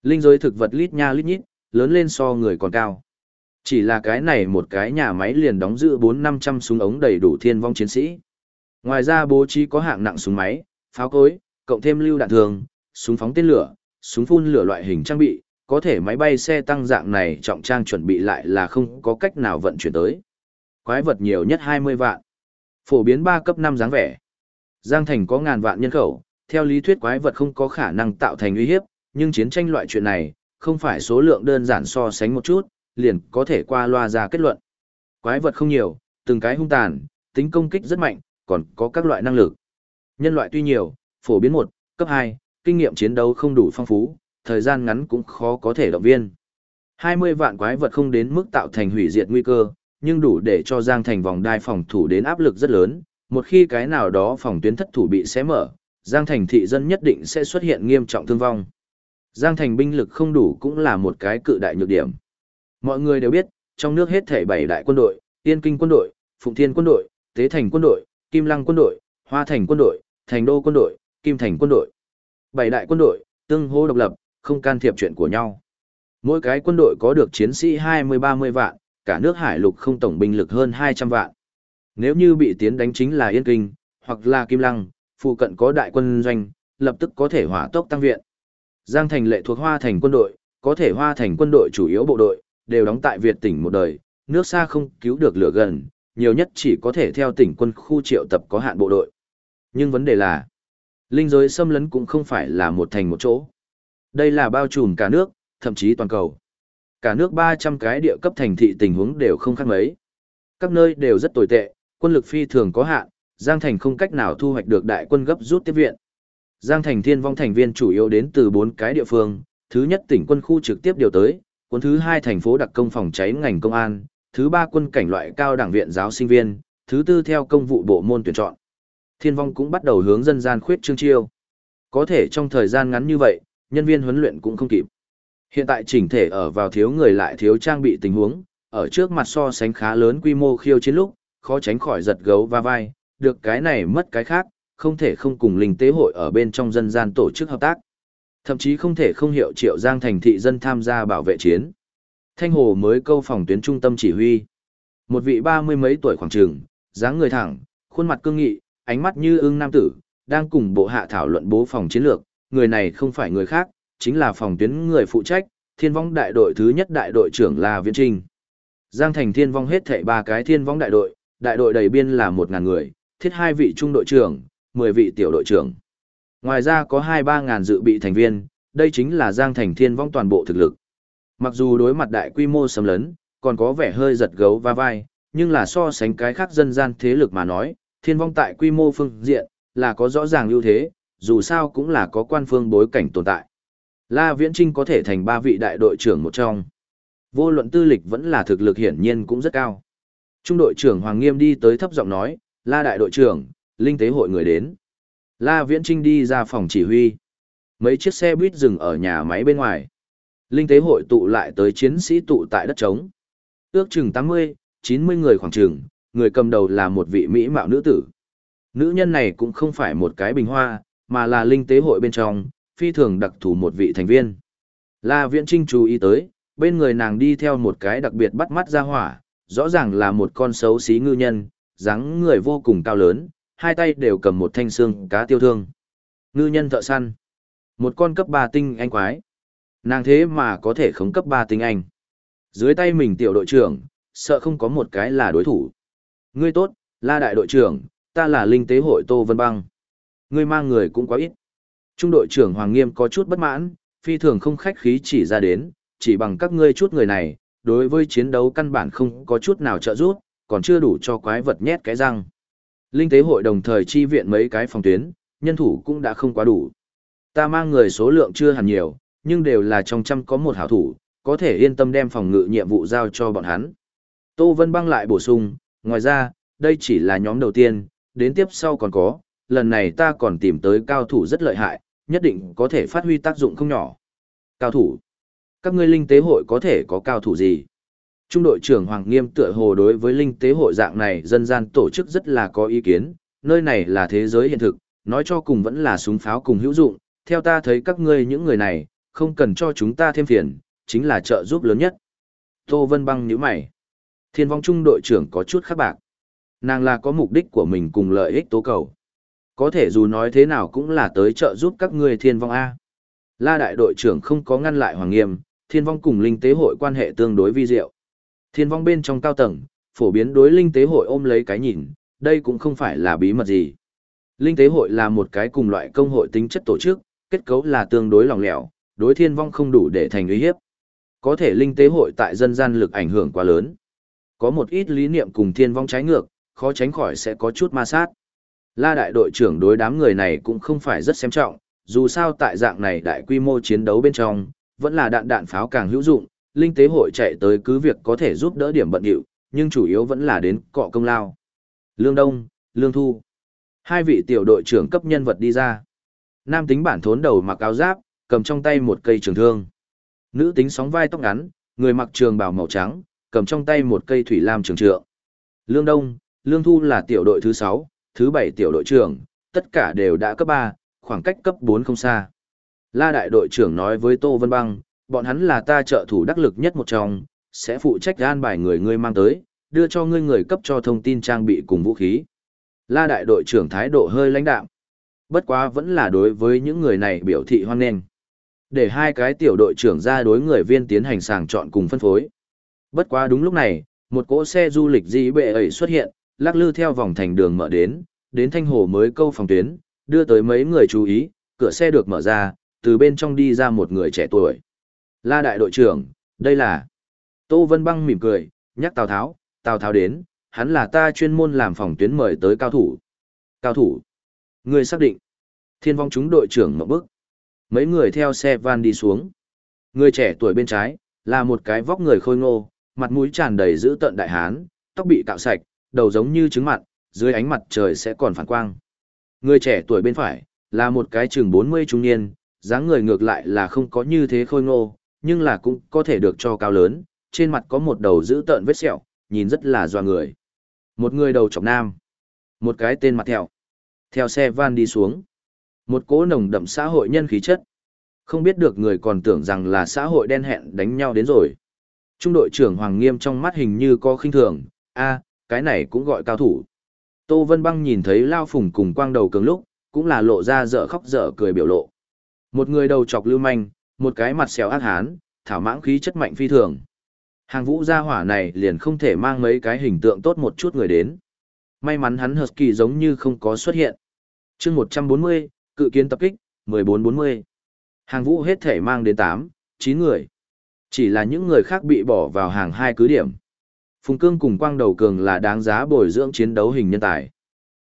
Linh giới thực vật lít nha lít nhít, lớn lên so người còn cao. Chỉ là cái này một cái nhà máy liền đóng giữ 4-500 súng ống đầy đủ thiên vong chiến sĩ. Ngoài ra bố trí có hạng nặng súng máy, pháo cối, cộng thêm lưu đạn thường, súng phóng tên lửa, súng phun lửa loại hình trang bị, có thể máy bay xe tăng dạng này trọng trang chuẩn bị lại là không có cách nào vận chuyển tới. Quái vật nhiều nhất 20 vạn. Phổ biến 3 cấp 5 dáng vẻ. Giang Thành có ngàn vạn nhân khẩu, theo lý thuyết quái vật không có khả năng tạo thành uy hiếp, nhưng chiến tranh loại chuyện này, không phải số lượng đơn giản so sánh một chút, liền có thể qua loa ra kết luận. Quái vật không nhiều, từng cái hung tàn, tính công kích rất mạnh, còn có các loại năng lực. Nhân loại tuy nhiều, phổ biến 1, cấp 2, kinh nghiệm chiến đấu không đủ phong phú, thời gian ngắn cũng khó có thể động viên. 20 vạn quái vật không đến mức tạo thành hủy diệt nguy cơ, nhưng đủ để cho Giang Thành vòng đai phòng thủ đến áp lực rất lớn, một khi cái nào đó phòng tuyến thất thủ bị xé mở, Giang Thành thị dân nhất định sẽ xuất hiện nghiêm trọng thương vong. Giang Thành binh lực không đủ cũng là một cái cự đại nhược điểm. Mọi người đều biết, trong nước hết thảy bảy đại quân đội, Yên Kinh quân đội, Phụng Thiên quân đội, Tế Thành quân đội, Kim Lăng quân đội, Hoa Thành quân đội, Thành Đô quân đội, Kim Thành quân đội. Bảy đại quân đội, tương hô độc lập, không can thiệp chuyện của nhau. Mỗi cái quân đội có được chiến sĩ 20-30 vạn, cả nước hải lục không tổng binh lực hơn 200 vạn. Nếu như bị tiến đánh chính là Yên Kinh, hoặc là Kim Lăng, phụ cận có đại quân doanh, lập tức có thể hỏa tốc tăng viện. Giang Thành lệ thuộc Hoa Thành quân đội, có thể Hoa Thành quân đội chủ yếu bộ đội, đều đóng tại Việt tỉnh một đời, nước xa không cứu được lửa gần, nhiều nhất chỉ có thể theo tỉnh quân khu triệu tập có hạn bộ đội. Nhưng vấn đề là, linh giới xâm lấn cũng không phải là một thành một chỗ. Đây là bao trùm cả nước, thậm chí toàn cầu. Cả nước 300 cái địa cấp thành thị tình huống đều không khác mấy. Các nơi đều rất tồi tệ, quân lực phi thường có hạn, Giang Thành không cách nào thu hoạch được đại quân gấp rút tiếp viện. Giang Thành Thiên Vong thành viên chủ yếu đến từ bốn cái địa phương, thứ nhất tỉnh quân khu trực tiếp điều tới, quân thứ hai thành phố đặc công phòng cháy ngành công an, thứ ba quân cảnh loại cao đảng viện giáo sinh viên, thứ tư theo công vụ bộ môn tuyển chọn. Thiên Vong cũng bắt đầu hướng dân gian khuyết trương chiêu. Có thể trong thời gian ngắn như vậy, nhân viên huấn luyện cũng không kịp. Hiện tại chỉnh thể ở vào thiếu người lại thiếu trang bị tình huống, ở trước mặt so sánh khá lớn quy mô khiêu chiến lúc, khó tránh khỏi giật gấu va vai, được cái này mất cái khác, không thể không cùng linh tế hội ở bên trong dân gian tổ chức hợp tác. Thậm chí không thể không hiệu triệu giang thành thị dân tham gia bảo vệ chiến. Thanh Hồ mới câu phòng tuyến trung tâm chỉ huy. Một vị ba mươi mấy tuổi khoảng trường, dáng người thẳng, khuôn mặt cương nghị, ánh mắt như ưng nam tử, đang cùng bộ hạ thảo luận bố phòng chiến lược, người này không phải người khác, chính là phòng tuyến người phụ trách, thiên vong đại đội thứ nhất đại đội trưởng là Viễn Trinh. Giang thành thiên vong hết thảy ba cái thiên vong đại đội, đại đội đầy biên là một ngàn người, thiết hai vị trung đội trưởng, mười vị tiểu đội trưởng. Ngoài ra có hai ba ngàn dự bị thành viên, đây chính là Giang thành thiên vong toàn bộ thực lực. Mặc dù đối mặt đại quy mô xâm lấn, còn có vẻ hơi giật gấu va vai, nhưng là so sánh cái khác dân gian thế lực mà nói, thiên vong tại quy mô phương diện, là có rõ ràng ưu thế, dù sao cũng là có quan phương bối cảnh tồn tại. La Viễn Trinh có thể thành ba vị đại đội trưởng một trong. Vô luận tư lịch vẫn là thực lực hiển nhiên cũng rất cao. Trung đội trưởng Hoàng Nghiêm đi tới thấp giọng nói, La đại đội trưởng, linh tế hội người đến. La Viễn Trinh đi ra phòng chỉ huy. Mấy chiếc xe buýt dừng ở nhà máy bên ngoài. Linh tế hội tụ lại tới chiến sĩ tụ tại đất trống. Ước chừng 80, 90 người khoảng chừng, người cầm đầu là một vị mỹ mạo nữ tử. Nữ nhân này cũng không phải một cái bình hoa, mà là linh tế hội bên trong, phi thường đặc thù một vị thành viên. La Viễn Trinh chú ý tới, bên người nàng đi theo một cái đặc biệt bắt mắt ra hỏa, rõ ràng là một con xấu xí ngư nhân, dáng người vô cùng cao lớn, hai tay đều cầm một thanh xương cá tiêu thương. Ngư nhân thợ săn. Một con cấp 3 tinh anh quái. Nàng thế mà có thể khống cấp 3 tinh anh. Dưới tay mình tiểu đội trưởng, sợ không có một cái là đối thủ. Ngươi tốt, la đại đội trưởng, ta là linh tế hội Tô Vân Băng. Ngươi mang người cũng quá ít. Trung đội trưởng Hoàng Nghiêm có chút bất mãn, phi thường không khách khí chỉ ra đến, chỉ bằng các ngươi chút người này, đối với chiến đấu căn bản không có chút nào trợ giúp, còn chưa đủ cho quái vật nhét cái răng. Linh tế hội đồng thời chi viện mấy cái phòng tuyến, nhân thủ cũng đã không quá đủ. Ta mang người số lượng chưa hẳn nhiều, nhưng đều là trong trăm có một hảo thủ, có thể yên tâm đem phòng ngự nhiệm vụ giao cho bọn hắn. Tô Vân Băng lại bổ sung, ngoài ra, đây chỉ là nhóm đầu tiên, đến tiếp sau còn có, lần này ta còn tìm tới cao thủ rất lợi hại, nhất định có thể phát huy tác dụng không nhỏ. Cao thủ? Các ngươi linh tế hội có thể có cao thủ gì? Trung đội trưởng Hoàng Nghiêm tựa hồ đối với linh tế hội dạng này dân gian tổ chức rất là có ý kiến, nơi này là thế giới hiện thực, nói cho cùng vẫn là súng pháo cùng hữu dụng, theo ta thấy các ngươi những người này, không cần cho chúng ta thêm phiền, chính là trợ giúp lớn nhất. Tô Vân Băng nhíu mày. Thiên vong trung đội trưởng có chút khác bạc. Nàng là có mục đích của mình cùng lợi ích tố cầu. Có thể dù nói thế nào cũng là tới trợ giúp các ngươi thiên vong A. La đại đội trưởng không có ngăn lại Hoàng Nghiêm, thiên vong cùng linh tế hội quan hệ tương đối vi diệu. Thiên vong bên trong cao tầng, phổ biến đối linh tế hội ôm lấy cái nhìn, đây cũng không phải là bí mật gì. Linh tế hội là một cái cùng loại công hội tính chất tổ chức, kết cấu là tương đối lỏng lẻo, đối thiên vong không đủ để thành uy hiếp. Có thể linh tế hội tại dân gian lực ảnh hưởng quá lớn. Có một ít lý niệm cùng thiên vong trái ngược, khó tránh khỏi sẽ có chút ma sát. La đại đội trưởng đối đám người này cũng không phải rất xem trọng, dù sao tại dạng này đại quy mô chiến đấu bên trong, vẫn là đạn đạn pháo càng hữu dụng, linh tế hội chạy tới cứ việc có thể giúp đỡ điểm bận hiệu, nhưng chủ yếu vẫn là đến cọ công lao. Lương Đông, Lương Thu. Hai vị tiểu đội trưởng cấp nhân vật đi ra. Nam tính bản thốn đầu mặc áo giáp, cầm trong tay một cây trường thương. Nữ tính sóng vai tóc ngắn, người mặc trường bào màu trắng, cầm trong tay một cây thủy lam trường trượng. Lương Đông, Lương Thu là tiểu đội thứ 6, thứ bảy tiểu đội trưởng, tất cả đều đã cấp 3, khoảng cách cấp 4 không xa. La đại đội trưởng nói với Tô Vân Băng, bọn hắn là ta trợ thủ đắc lực nhất một trong, sẽ phụ trách an bài người ngươi mang tới, đưa cho ngươi người cấp cho thông tin trang bị cùng vũ khí. La đại đội trưởng thái độ hơi lãnh đạm. Bất quá vẫn là đối với những người này biểu thị hoan nghênh. Để hai cái tiểu đội trưởng ra đối người viên tiến hành sàng chọn cùng phân phối. Bất quá đúng lúc này, một cỗ xe du lịch dĩ bệ ấy xuất hiện, lắc lư theo vòng thành đường mở đến, đến thanh hồ mới câu phòng tuyến, đưa tới mấy người chú ý, cửa xe được mở ra, từ bên trong đi ra một người trẻ tuổi. La đại đội trưởng, đây là... Tô Vân Băng mỉm cười, nhắc Tào Tháo, Tào Tháo đến, hắn là ta chuyên môn làm phòng tuyến mời tới cao thủ. Cao thủ. Người xác định. Thiên vong chúng đội trưởng mở bước. Mấy người theo xe van đi xuống. Người trẻ tuổi bên trái, là một cái vóc người khôi ngô, mặt mũi tràn đầy dữ tợn đại hán, tóc bị cạo sạch, đầu giống như trứng mặt, dưới ánh mặt trời sẽ còn phản quang. Người trẻ tuổi bên phải, là một cái chừng 40 trung niên, dáng người ngược lại là không có như thế khôi ngô, nhưng là cũng có thể được cho cao lớn, trên mặt có một đầu giữ tợn vết sẹo, nhìn rất là doa người. Một người đầu trọc nam, một cái tên mặt theo. Theo xe van đi xuống. Một cỗ nồng đậm xã hội nhân khí chất. Không biết được người còn tưởng rằng là xã hội đen hẹn đánh nhau đến rồi. Trung đội trưởng Hoàng Nghiêm trong mắt hình như có khinh thường, a cái này cũng gọi cao thủ. Tô Vân Băng nhìn thấy Lao Phùng cùng quang đầu cường lúc, cũng là lộ ra dở khóc dở cười biểu lộ. Một người đầu chọc lưu manh, một cái mặt xèo ác hán, thảo mãng khí chất mạnh phi thường. Hàng vũ gia hỏa này liền không thể mang mấy cái hình tượng tốt một chút người đến. May mắn hắn hợp kỳ giống như không có xuất hiện. chương 140, cự kiến tập kích, 1440. Hàng vũ hết thể mang đến 8, 9 người. Chỉ là những người khác bị bỏ vào hàng hai cứ điểm. Phùng Cương cùng Quang Đầu Cường là đáng giá bồi dưỡng chiến đấu hình nhân tài.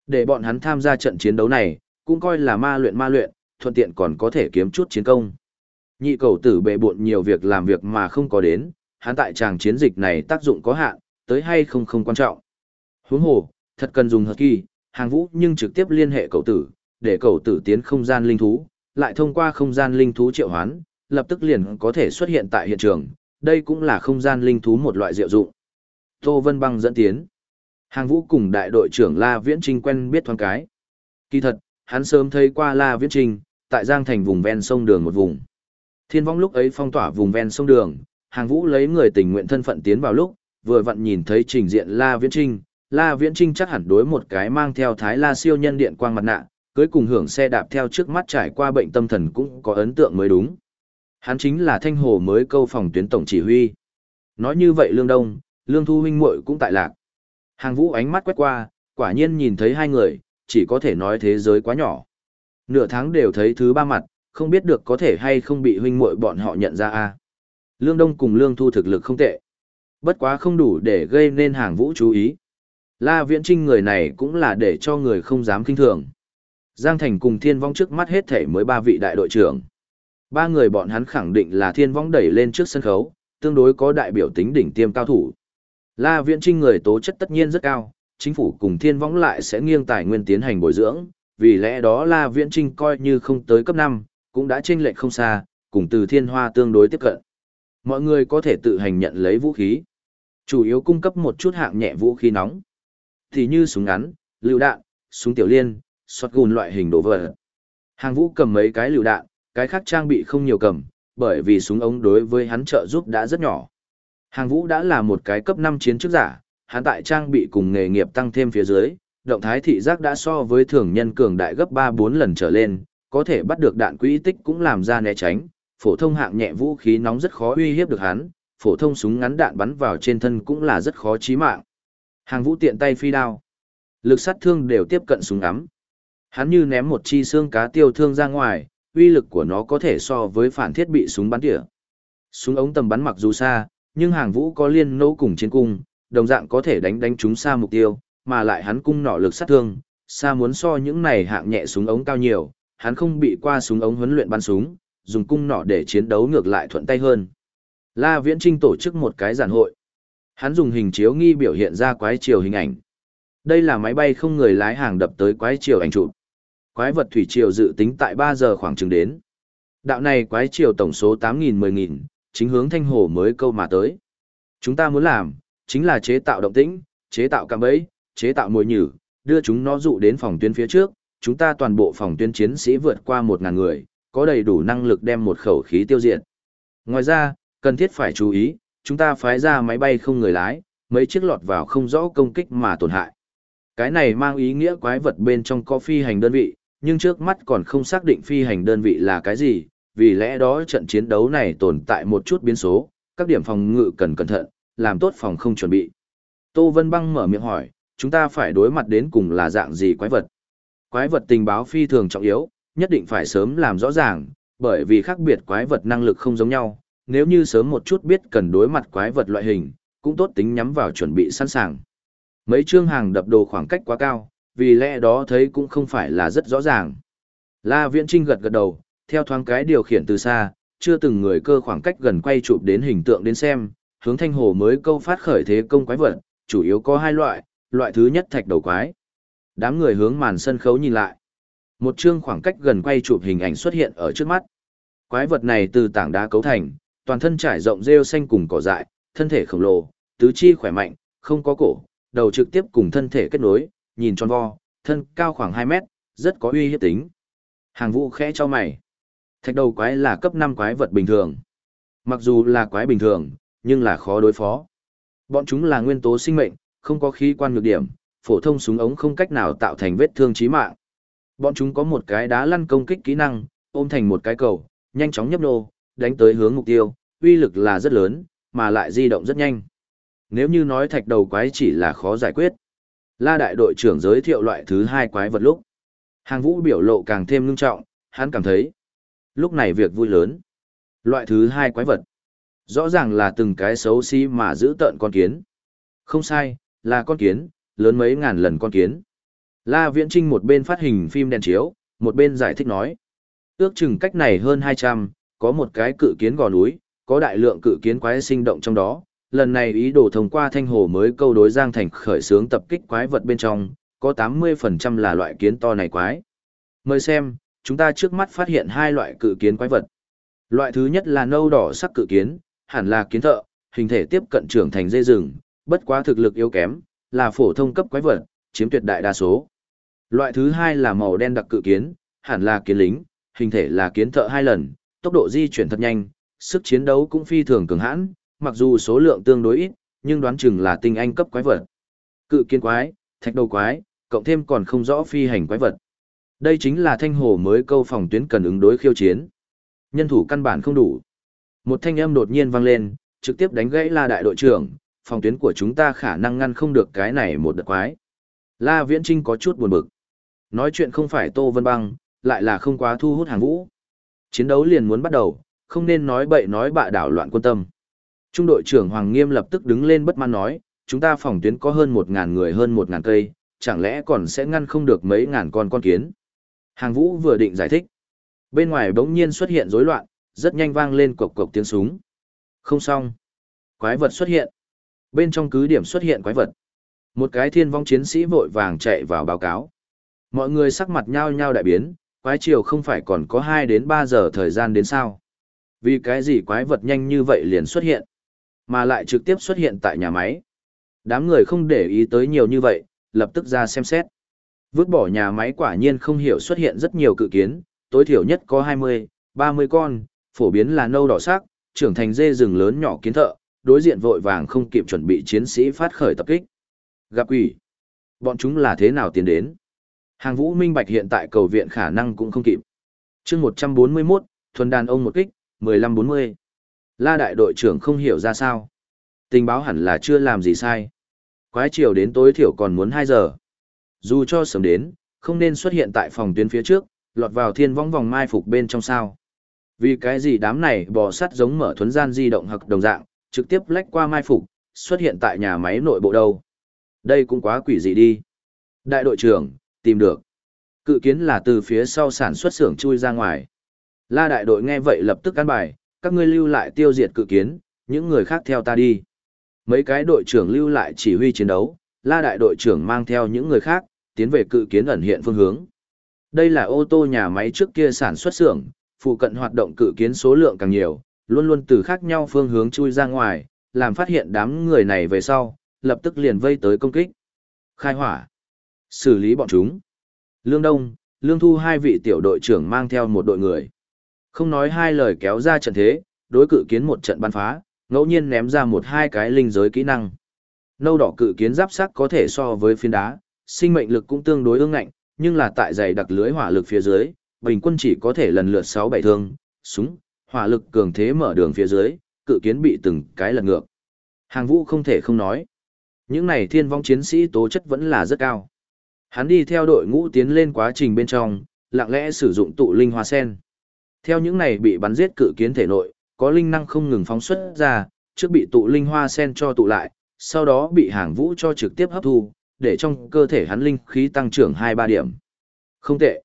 Để bọn hắn tham gia trận chiến đấu này, cũng coi là ma luyện ma luyện, thuận tiện còn có thể kiếm chút chiến công. Nhị cầu tử bệ bộn nhiều việc làm việc mà không có đến, hắn tại tràng chiến dịch này tác dụng có hạn, tới hay không không quan trọng. Huống hồ, thật cần dùng hợp kỳ, hàng vũ nhưng trực tiếp liên hệ cầu tử, để cầu tử tiến không gian linh thú, lại thông qua không gian linh thú triệu hoán, lập tức liền có thể xuất hiện tại hiện trường, đây cũng là không gian linh thú một loại diệu dụng. Tô Vân Băng dẫn tiến. Hàng vũ cùng đại đội trưởng La Viễn Trinh quen biết thoáng cái. Kỳ thật, hắn sớm thấy qua La Viễn Trinh, tại Giang Thành vùng ven sông đường một vùng. Thiên vong lúc ấy phong tỏa vùng ven sông đường, hàng vũ lấy người tình nguyện thân phận tiến vào lúc, vừa vặn nhìn thấy trình diện La Viễn Trinh. La Viễn Trinh chắc hẳn đối một cái mang theo thái la siêu nhân điện quang mặt nạ, cưới cùng hưởng xe đạp theo trước mắt trải qua bệnh tâm thần cũng có ấn tượng mới đúng. Hắn chính là thanh hồ mới câu phòng tuyến tổng chỉ huy. Nói như vậy Lương Đông, Lương Thu huynh muội cũng tại lạc. Hàng vũ ánh mắt quét qua, quả nhiên nhìn thấy hai người, chỉ có thể nói thế giới quá nhỏ. Nửa tháng đều thấy thứ ba mặt, không biết được có thể hay không bị huynh muội bọn họ nhận ra a. Lương Đông cùng Lương Thu thực lực không tệ. Bất quá không đủ để gây nên hàng vũ chú ý. La Viễn Trinh người này cũng là để cho người không dám kinh thường. Giang Thành cùng Thiên Vong trước mắt hết thể mới ba vị đại đội trưởng. Ba người bọn hắn khẳng định là Thiên Vong đẩy lên trước sân khấu, tương đối có đại biểu tính đỉnh tiêm cao thủ. La Viễn Trinh người tố chất tất nhiên rất cao, chính phủ cùng Thiên Vong lại sẽ nghiêng tài nguyên tiến hành bồi dưỡng, vì lẽ đó La Viễn Trinh coi như không tới cấp 5, cũng đã chênh lệch không xa, cùng từ Thiên Hoa tương đối tiếp cận. Mọi người có thể tự hành nhận lấy vũ khí, chủ yếu cung cấp một chút hạng nhẹ vũ khí nóng, thì như súng ngắn, lựu đạn, súng tiểu liên, shotgun loại hình đồ vật. Hàng Vũ cầm mấy cái lựu đạn, cái khác trang bị không nhiều cầm, bởi vì súng ống đối với hắn trợ giúp đã rất nhỏ. Hàng Vũ đã là một cái cấp 5 chiến chức giả, hắn tại trang bị cùng nghề nghiệp tăng thêm phía dưới, động thái thị giác đã so với thường nhân cường đại gấp 3-4 lần trở lên, có thể bắt được đạn quỹ tích cũng làm ra né tránh, phổ thông hạng nhẹ vũ khí nóng rất khó uy hiếp được hắn, phổ thông súng ngắn đạn bắn vào trên thân cũng là rất khó chí mạng. Hàng Vũ tiện tay phi đao, lực sát thương đều tiếp cận súng ngắm. Hắn như ném một chi xương cá tiêu thương ra ngoài, uy lực của nó có thể so với phản thiết bị súng bắn tỉa. Súng ống tầm bắn mặc dù xa, nhưng hàng vũ có liên nấu cùng chiến cung, đồng dạng có thể đánh đánh chúng xa mục tiêu, mà lại hắn cung nỏ lực sát thương, xa muốn so những này hạng nhẹ súng ống cao nhiều, hắn không bị qua súng ống huấn luyện bắn súng, dùng cung nỏ để chiến đấu ngược lại thuận tay hơn. La Viễn Trinh tổ chức một cái giản hội. Hắn dùng hình chiếu nghi biểu hiện ra quái chiều hình ảnh. Đây là máy bay không người lái hàng đập tới quái chiều ảnh chụp. Quái vật thủy triều dự tính tại 3 giờ khoảng chừng đến. Đạo này quái triều tổng số 8.000-10.000, chính hướng thanh hồ mới câu mà tới. Chúng ta muốn làm, chính là chế tạo động tĩnh, chế tạo cạm bẫy, chế tạo mồi nhử, đưa chúng nó dụ đến phòng tuyến phía trước. Chúng ta toàn bộ phòng tuyến chiến sĩ vượt qua 1000 người, có đầy đủ năng lực đem một khẩu khí tiêu diệt. Ngoài ra, cần thiết phải chú ý, chúng ta phái ra máy bay không người lái, mấy chiếc lọt vào không rõ công kích mà tổn hại. Cái này mang ý nghĩa quái vật bên trong có phi hành đơn vị, nhưng trước mắt còn không xác định phi hành đơn vị là cái gì, vì lẽ đó trận chiến đấu này tồn tại một chút biến số, các điểm phòng ngự cần cẩn thận, làm tốt phòng không chuẩn bị. Tô Vân Băng mở miệng hỏi, chúng ta phải đối mặt đến cùng là dạng gì quái vật? Quái vật tình báo phi thường trọng yếu, nhất định phải sớm làm rõ ràng, bởi vì khác biệt quái vật năng lực không giống nhau, nếu như sớm một chút biết cần đối mặt quái vật loại hình, cũng tốt tính nhắm vào chuẩn bị sẵn sàng. Mấy chương hàng đập đồ khoảng cách quá cao, vì lẽ đó thấy cũng không phải là rất rõ ràng. La Viễn Trinh gật gật đầu, theo thoáng cái điều khiển từ xa, chưa từng người cơ khoảng cách gần quay chụp đến hình tượng đến xem, hướng thanh hồ mới câu phát khởi thế công quái vật, chủ yếu có hai loại, loại thứ nhất thạch đầu quái. Đám người hướng màn sân khấu nhìn lại. Một chương khoảng cách gần quay chụp hình ảnh xuất hiện ở trước mắt. Quái vật này từ tảng đá cấu thành, toàn thân trải rộng rêu xanh cùng cỏ dại, thân thể khổng lồ, tứ chi khỏe mạnh, không có cổ, đầu trực tiếp cùng thân thể kết nối, nhìn tròn vo, thân cao khoảng 2 mét, rất có uy hiếp tính. Hàng vũ khẽ cho mày. Thạch đầu quái là cấp 5 quái vật bình thường. Mặc dù là quái bình thường, nhưng là khó đối phó. Bọn chúng là nguyên tố sinh mệnh, không có khí quan nhược điểm, phổ thông súng ống không cách nào tạo thành vết thương chí mạng. Bọn chúng có một cái đá lăn công kích kỹ năng, ôm thành một cái cầu, nhanh chóng nhấp nô, đánh tới hướng mục tiêu, uy lực là rất lớn, mà lại di động rất nhanh. Nếu như nói thạch đầu quái chỉ là khó giải quyết, La đại đội trưởng giới thiệu loại thứ hai quái vật lúc. Hàng vũ biểu lộ càng thêm ngưng trọng, hắn cảm thấy. Lúc này việc vui lớn. Loại thứ hai quái vật. Rõ ràng là từng cái xấu xí mà giữ tợn con kiến. Không sai, là con kiến, lớn mấy ngàn lần con kiến. La Viễn Trinh một bên phát hình phim đèn chiếu, một bên giải thích nói. Ước chừng cách này hơn 200, có một cái cự kiến gò núi, có đại lượng cự kiến quái sinh động trong đó, lần này ý đồ thông qua thanh hồ mới câu đối Giang Thành khởi xướng tập kích quái vật bên trong, có 80% là loại kiến to này quái. Mời xem, chúng ta trước mắt phát hiện hai loại cự kiến quái vật. Loại thứ nhất là nâu đỏ sắc cự kiến, hẳn là kiến thợ, hình thể tiếp cận trưởng thành dây rừng, bất quá thực lực yếu kém, là phổ thông cấp quái vật, chiếm tuyệt đại đa số. Loại thứ hai là màu đen đặc cự kiến, hẳn là kiến lính, hình thể là kiến thợ hai lần, tốc độ di chuyển thật nhanh, sức chiến đấu cũng phi thường cường hãn, mặc dù số lượng tương đối ít, nhưng đoán chừng là tinh anh cấp quái vật. Cự kiến quái, thạch đầu quái, cộng thêm còn không rõ phi hành quái vật. Đây chính là thanh hồ mới câu phòng tuyến cần ứng đối khiêu chiến. Nhân thủ căn bản không đủ. Một thanh âm đột nhiên vang lên, trực tiếp đánh gãy La đại đội trưởng, phòng tuyến của chúng ta khả năng ngăn không được cái này một đợt quái. La Viễn Trinh có chút buồn bực. Nói chuyện không phải Tô Vân Băng, lại là không quá thu hút hàng vũ. Chiến đấu liền muốn bắt đầu, không nên nói bậy nói bạ đảo loạn quân tâm. Trung đội trưởng Hoàng Nghiêm lập tức đứng lên bất mãn nói, chúng ta phòng tuyến có hơn một ngàn người hơn một ngàn cây, chẳng lẽ còn sẽ ngăn không được mấy ngàn con con kiến. Hàng vũ vừa định giải thích. Bên ngoài bỗng nhiên xuất hiện rối loạn, rất nhanh vang lên cộc cộc tiếng súng. Không xong. Quái vật xuất hiện. Bên trong cứ điểm xuất hiện quái vật. Một cái thiên vong chiến sĩ vội vàng chạy vào báo cáo. Mọi người sắc mặt nhao nhao đại biến, quái chiều không phải còn có 2 đến 3 giờ thời gian đến sao. Vì cái gì quái vật nhanh như vậy liền xuất hiện, mà lại trực tiếp xuất hiện tại nhà máy. Đám người không để ý tới nhiều như vậy, lập tức ra xem xét. Vứt bỏ nhà máy quả nhiên không hiểu xuất hiện rất nhiều cự kiến, tối thiểu nhất có 20, 30 con, phổ biến là nâu đỏ sắc, trưởng thành dê rừng lớn nhỏ kiến thợ, đối diện vội vàng không kịp chuẩn bị chiến sĩ phát khởi tập kích. Gặp quỷ. Bọn chúng là thế nào tiến đến? Hàng vũ minh bạch hiện tại cầu viện khả năng cũng không kịp. chương 141, thuần đàn ông một kích, 15-40. La đại đội trưởng không hiểu ra sao. Tình báo hẳn là chưa làm gì sai. Quái chiều đến tối thiểu còn muốn 2 giờ. Dù cho sớm đến, không nên xuất hiện tại phòng tuyến phía trước, lọt vào thiên vong vòng mai phục bên trong sao. Vì cái gì đám này bò sắt giống mở thuấn gian di động hoặc đồng dạng, trực tiếp lách qua mai phục, xuất hiện tại nhà máy nội bộ đâu. Đây cũng quá quỷ dị đi. Đại đội trưởng, tìm được. Cự kiến là từ phía sau sản xuất xưởng chui ra ngoài. La đại đội nghe vậy lập tức căn bài, các ngươi lưu lại tiêu diệt cự kiến, những người khác theo ta đi. Mấy cái đội trưởng lưu lại chỉ huy chiến đấu, la đại đội trưởng mang theo những người khác, tiến về cự kiến ẩn hiện phương hướng. Đây là ô tô nhà máy trước kia sản xuất xưởng, phụ cận hoạt động cự kiến số lượng càng nhiều, luôn luôn từ khác nhau phương hướng chui ra ngoài, làm phát hiện đám người này về sau, lập tức liền vây tới công kích. Khai hỏa. Xử lý bọn chúng. Lương Đông, Lương Thu hai vị tiểu đội trưởng mang theo một đội người. Không nói hai lời kéo ra trận thế, đối cự kiến một trận bắn phá, ngẫu nhiên ném ra một hai cái linh giới kỹ năng. Nâu đỏ cự kiến giáp sắc có thể so với phiến đá, sinh mệnh lực cũng tương đối ương ngạnh, nhưng là tại dày đặc lưới hỏa lực phía dưới, bình quân chỉ có thể lần lượt 6-7 thương, súng, hỏa lực cường thế mở đường phía dưới, cự kiến bị từng cái lật ngược. Hàng vũ không thể không nói. Những này thiên vong chiến sĩ tố chất vẫn là rất cao. Hắn đi theo đội ngũ tiến lên quá trình bên trong, lặng lẽ sử dụng tụ linh hoa sen. Theo những này bị bắn giết cự kiến thể nội, có linh năng không ngừng phóng xuất ra, trước bị tụ linh hoa sen cho tụ lại, sau đó bị hàng vũ cho trực tiếp hấp thu, để trong cơ thể hắn linh khí tăng trưởng 2-3 điểm. Không tệ.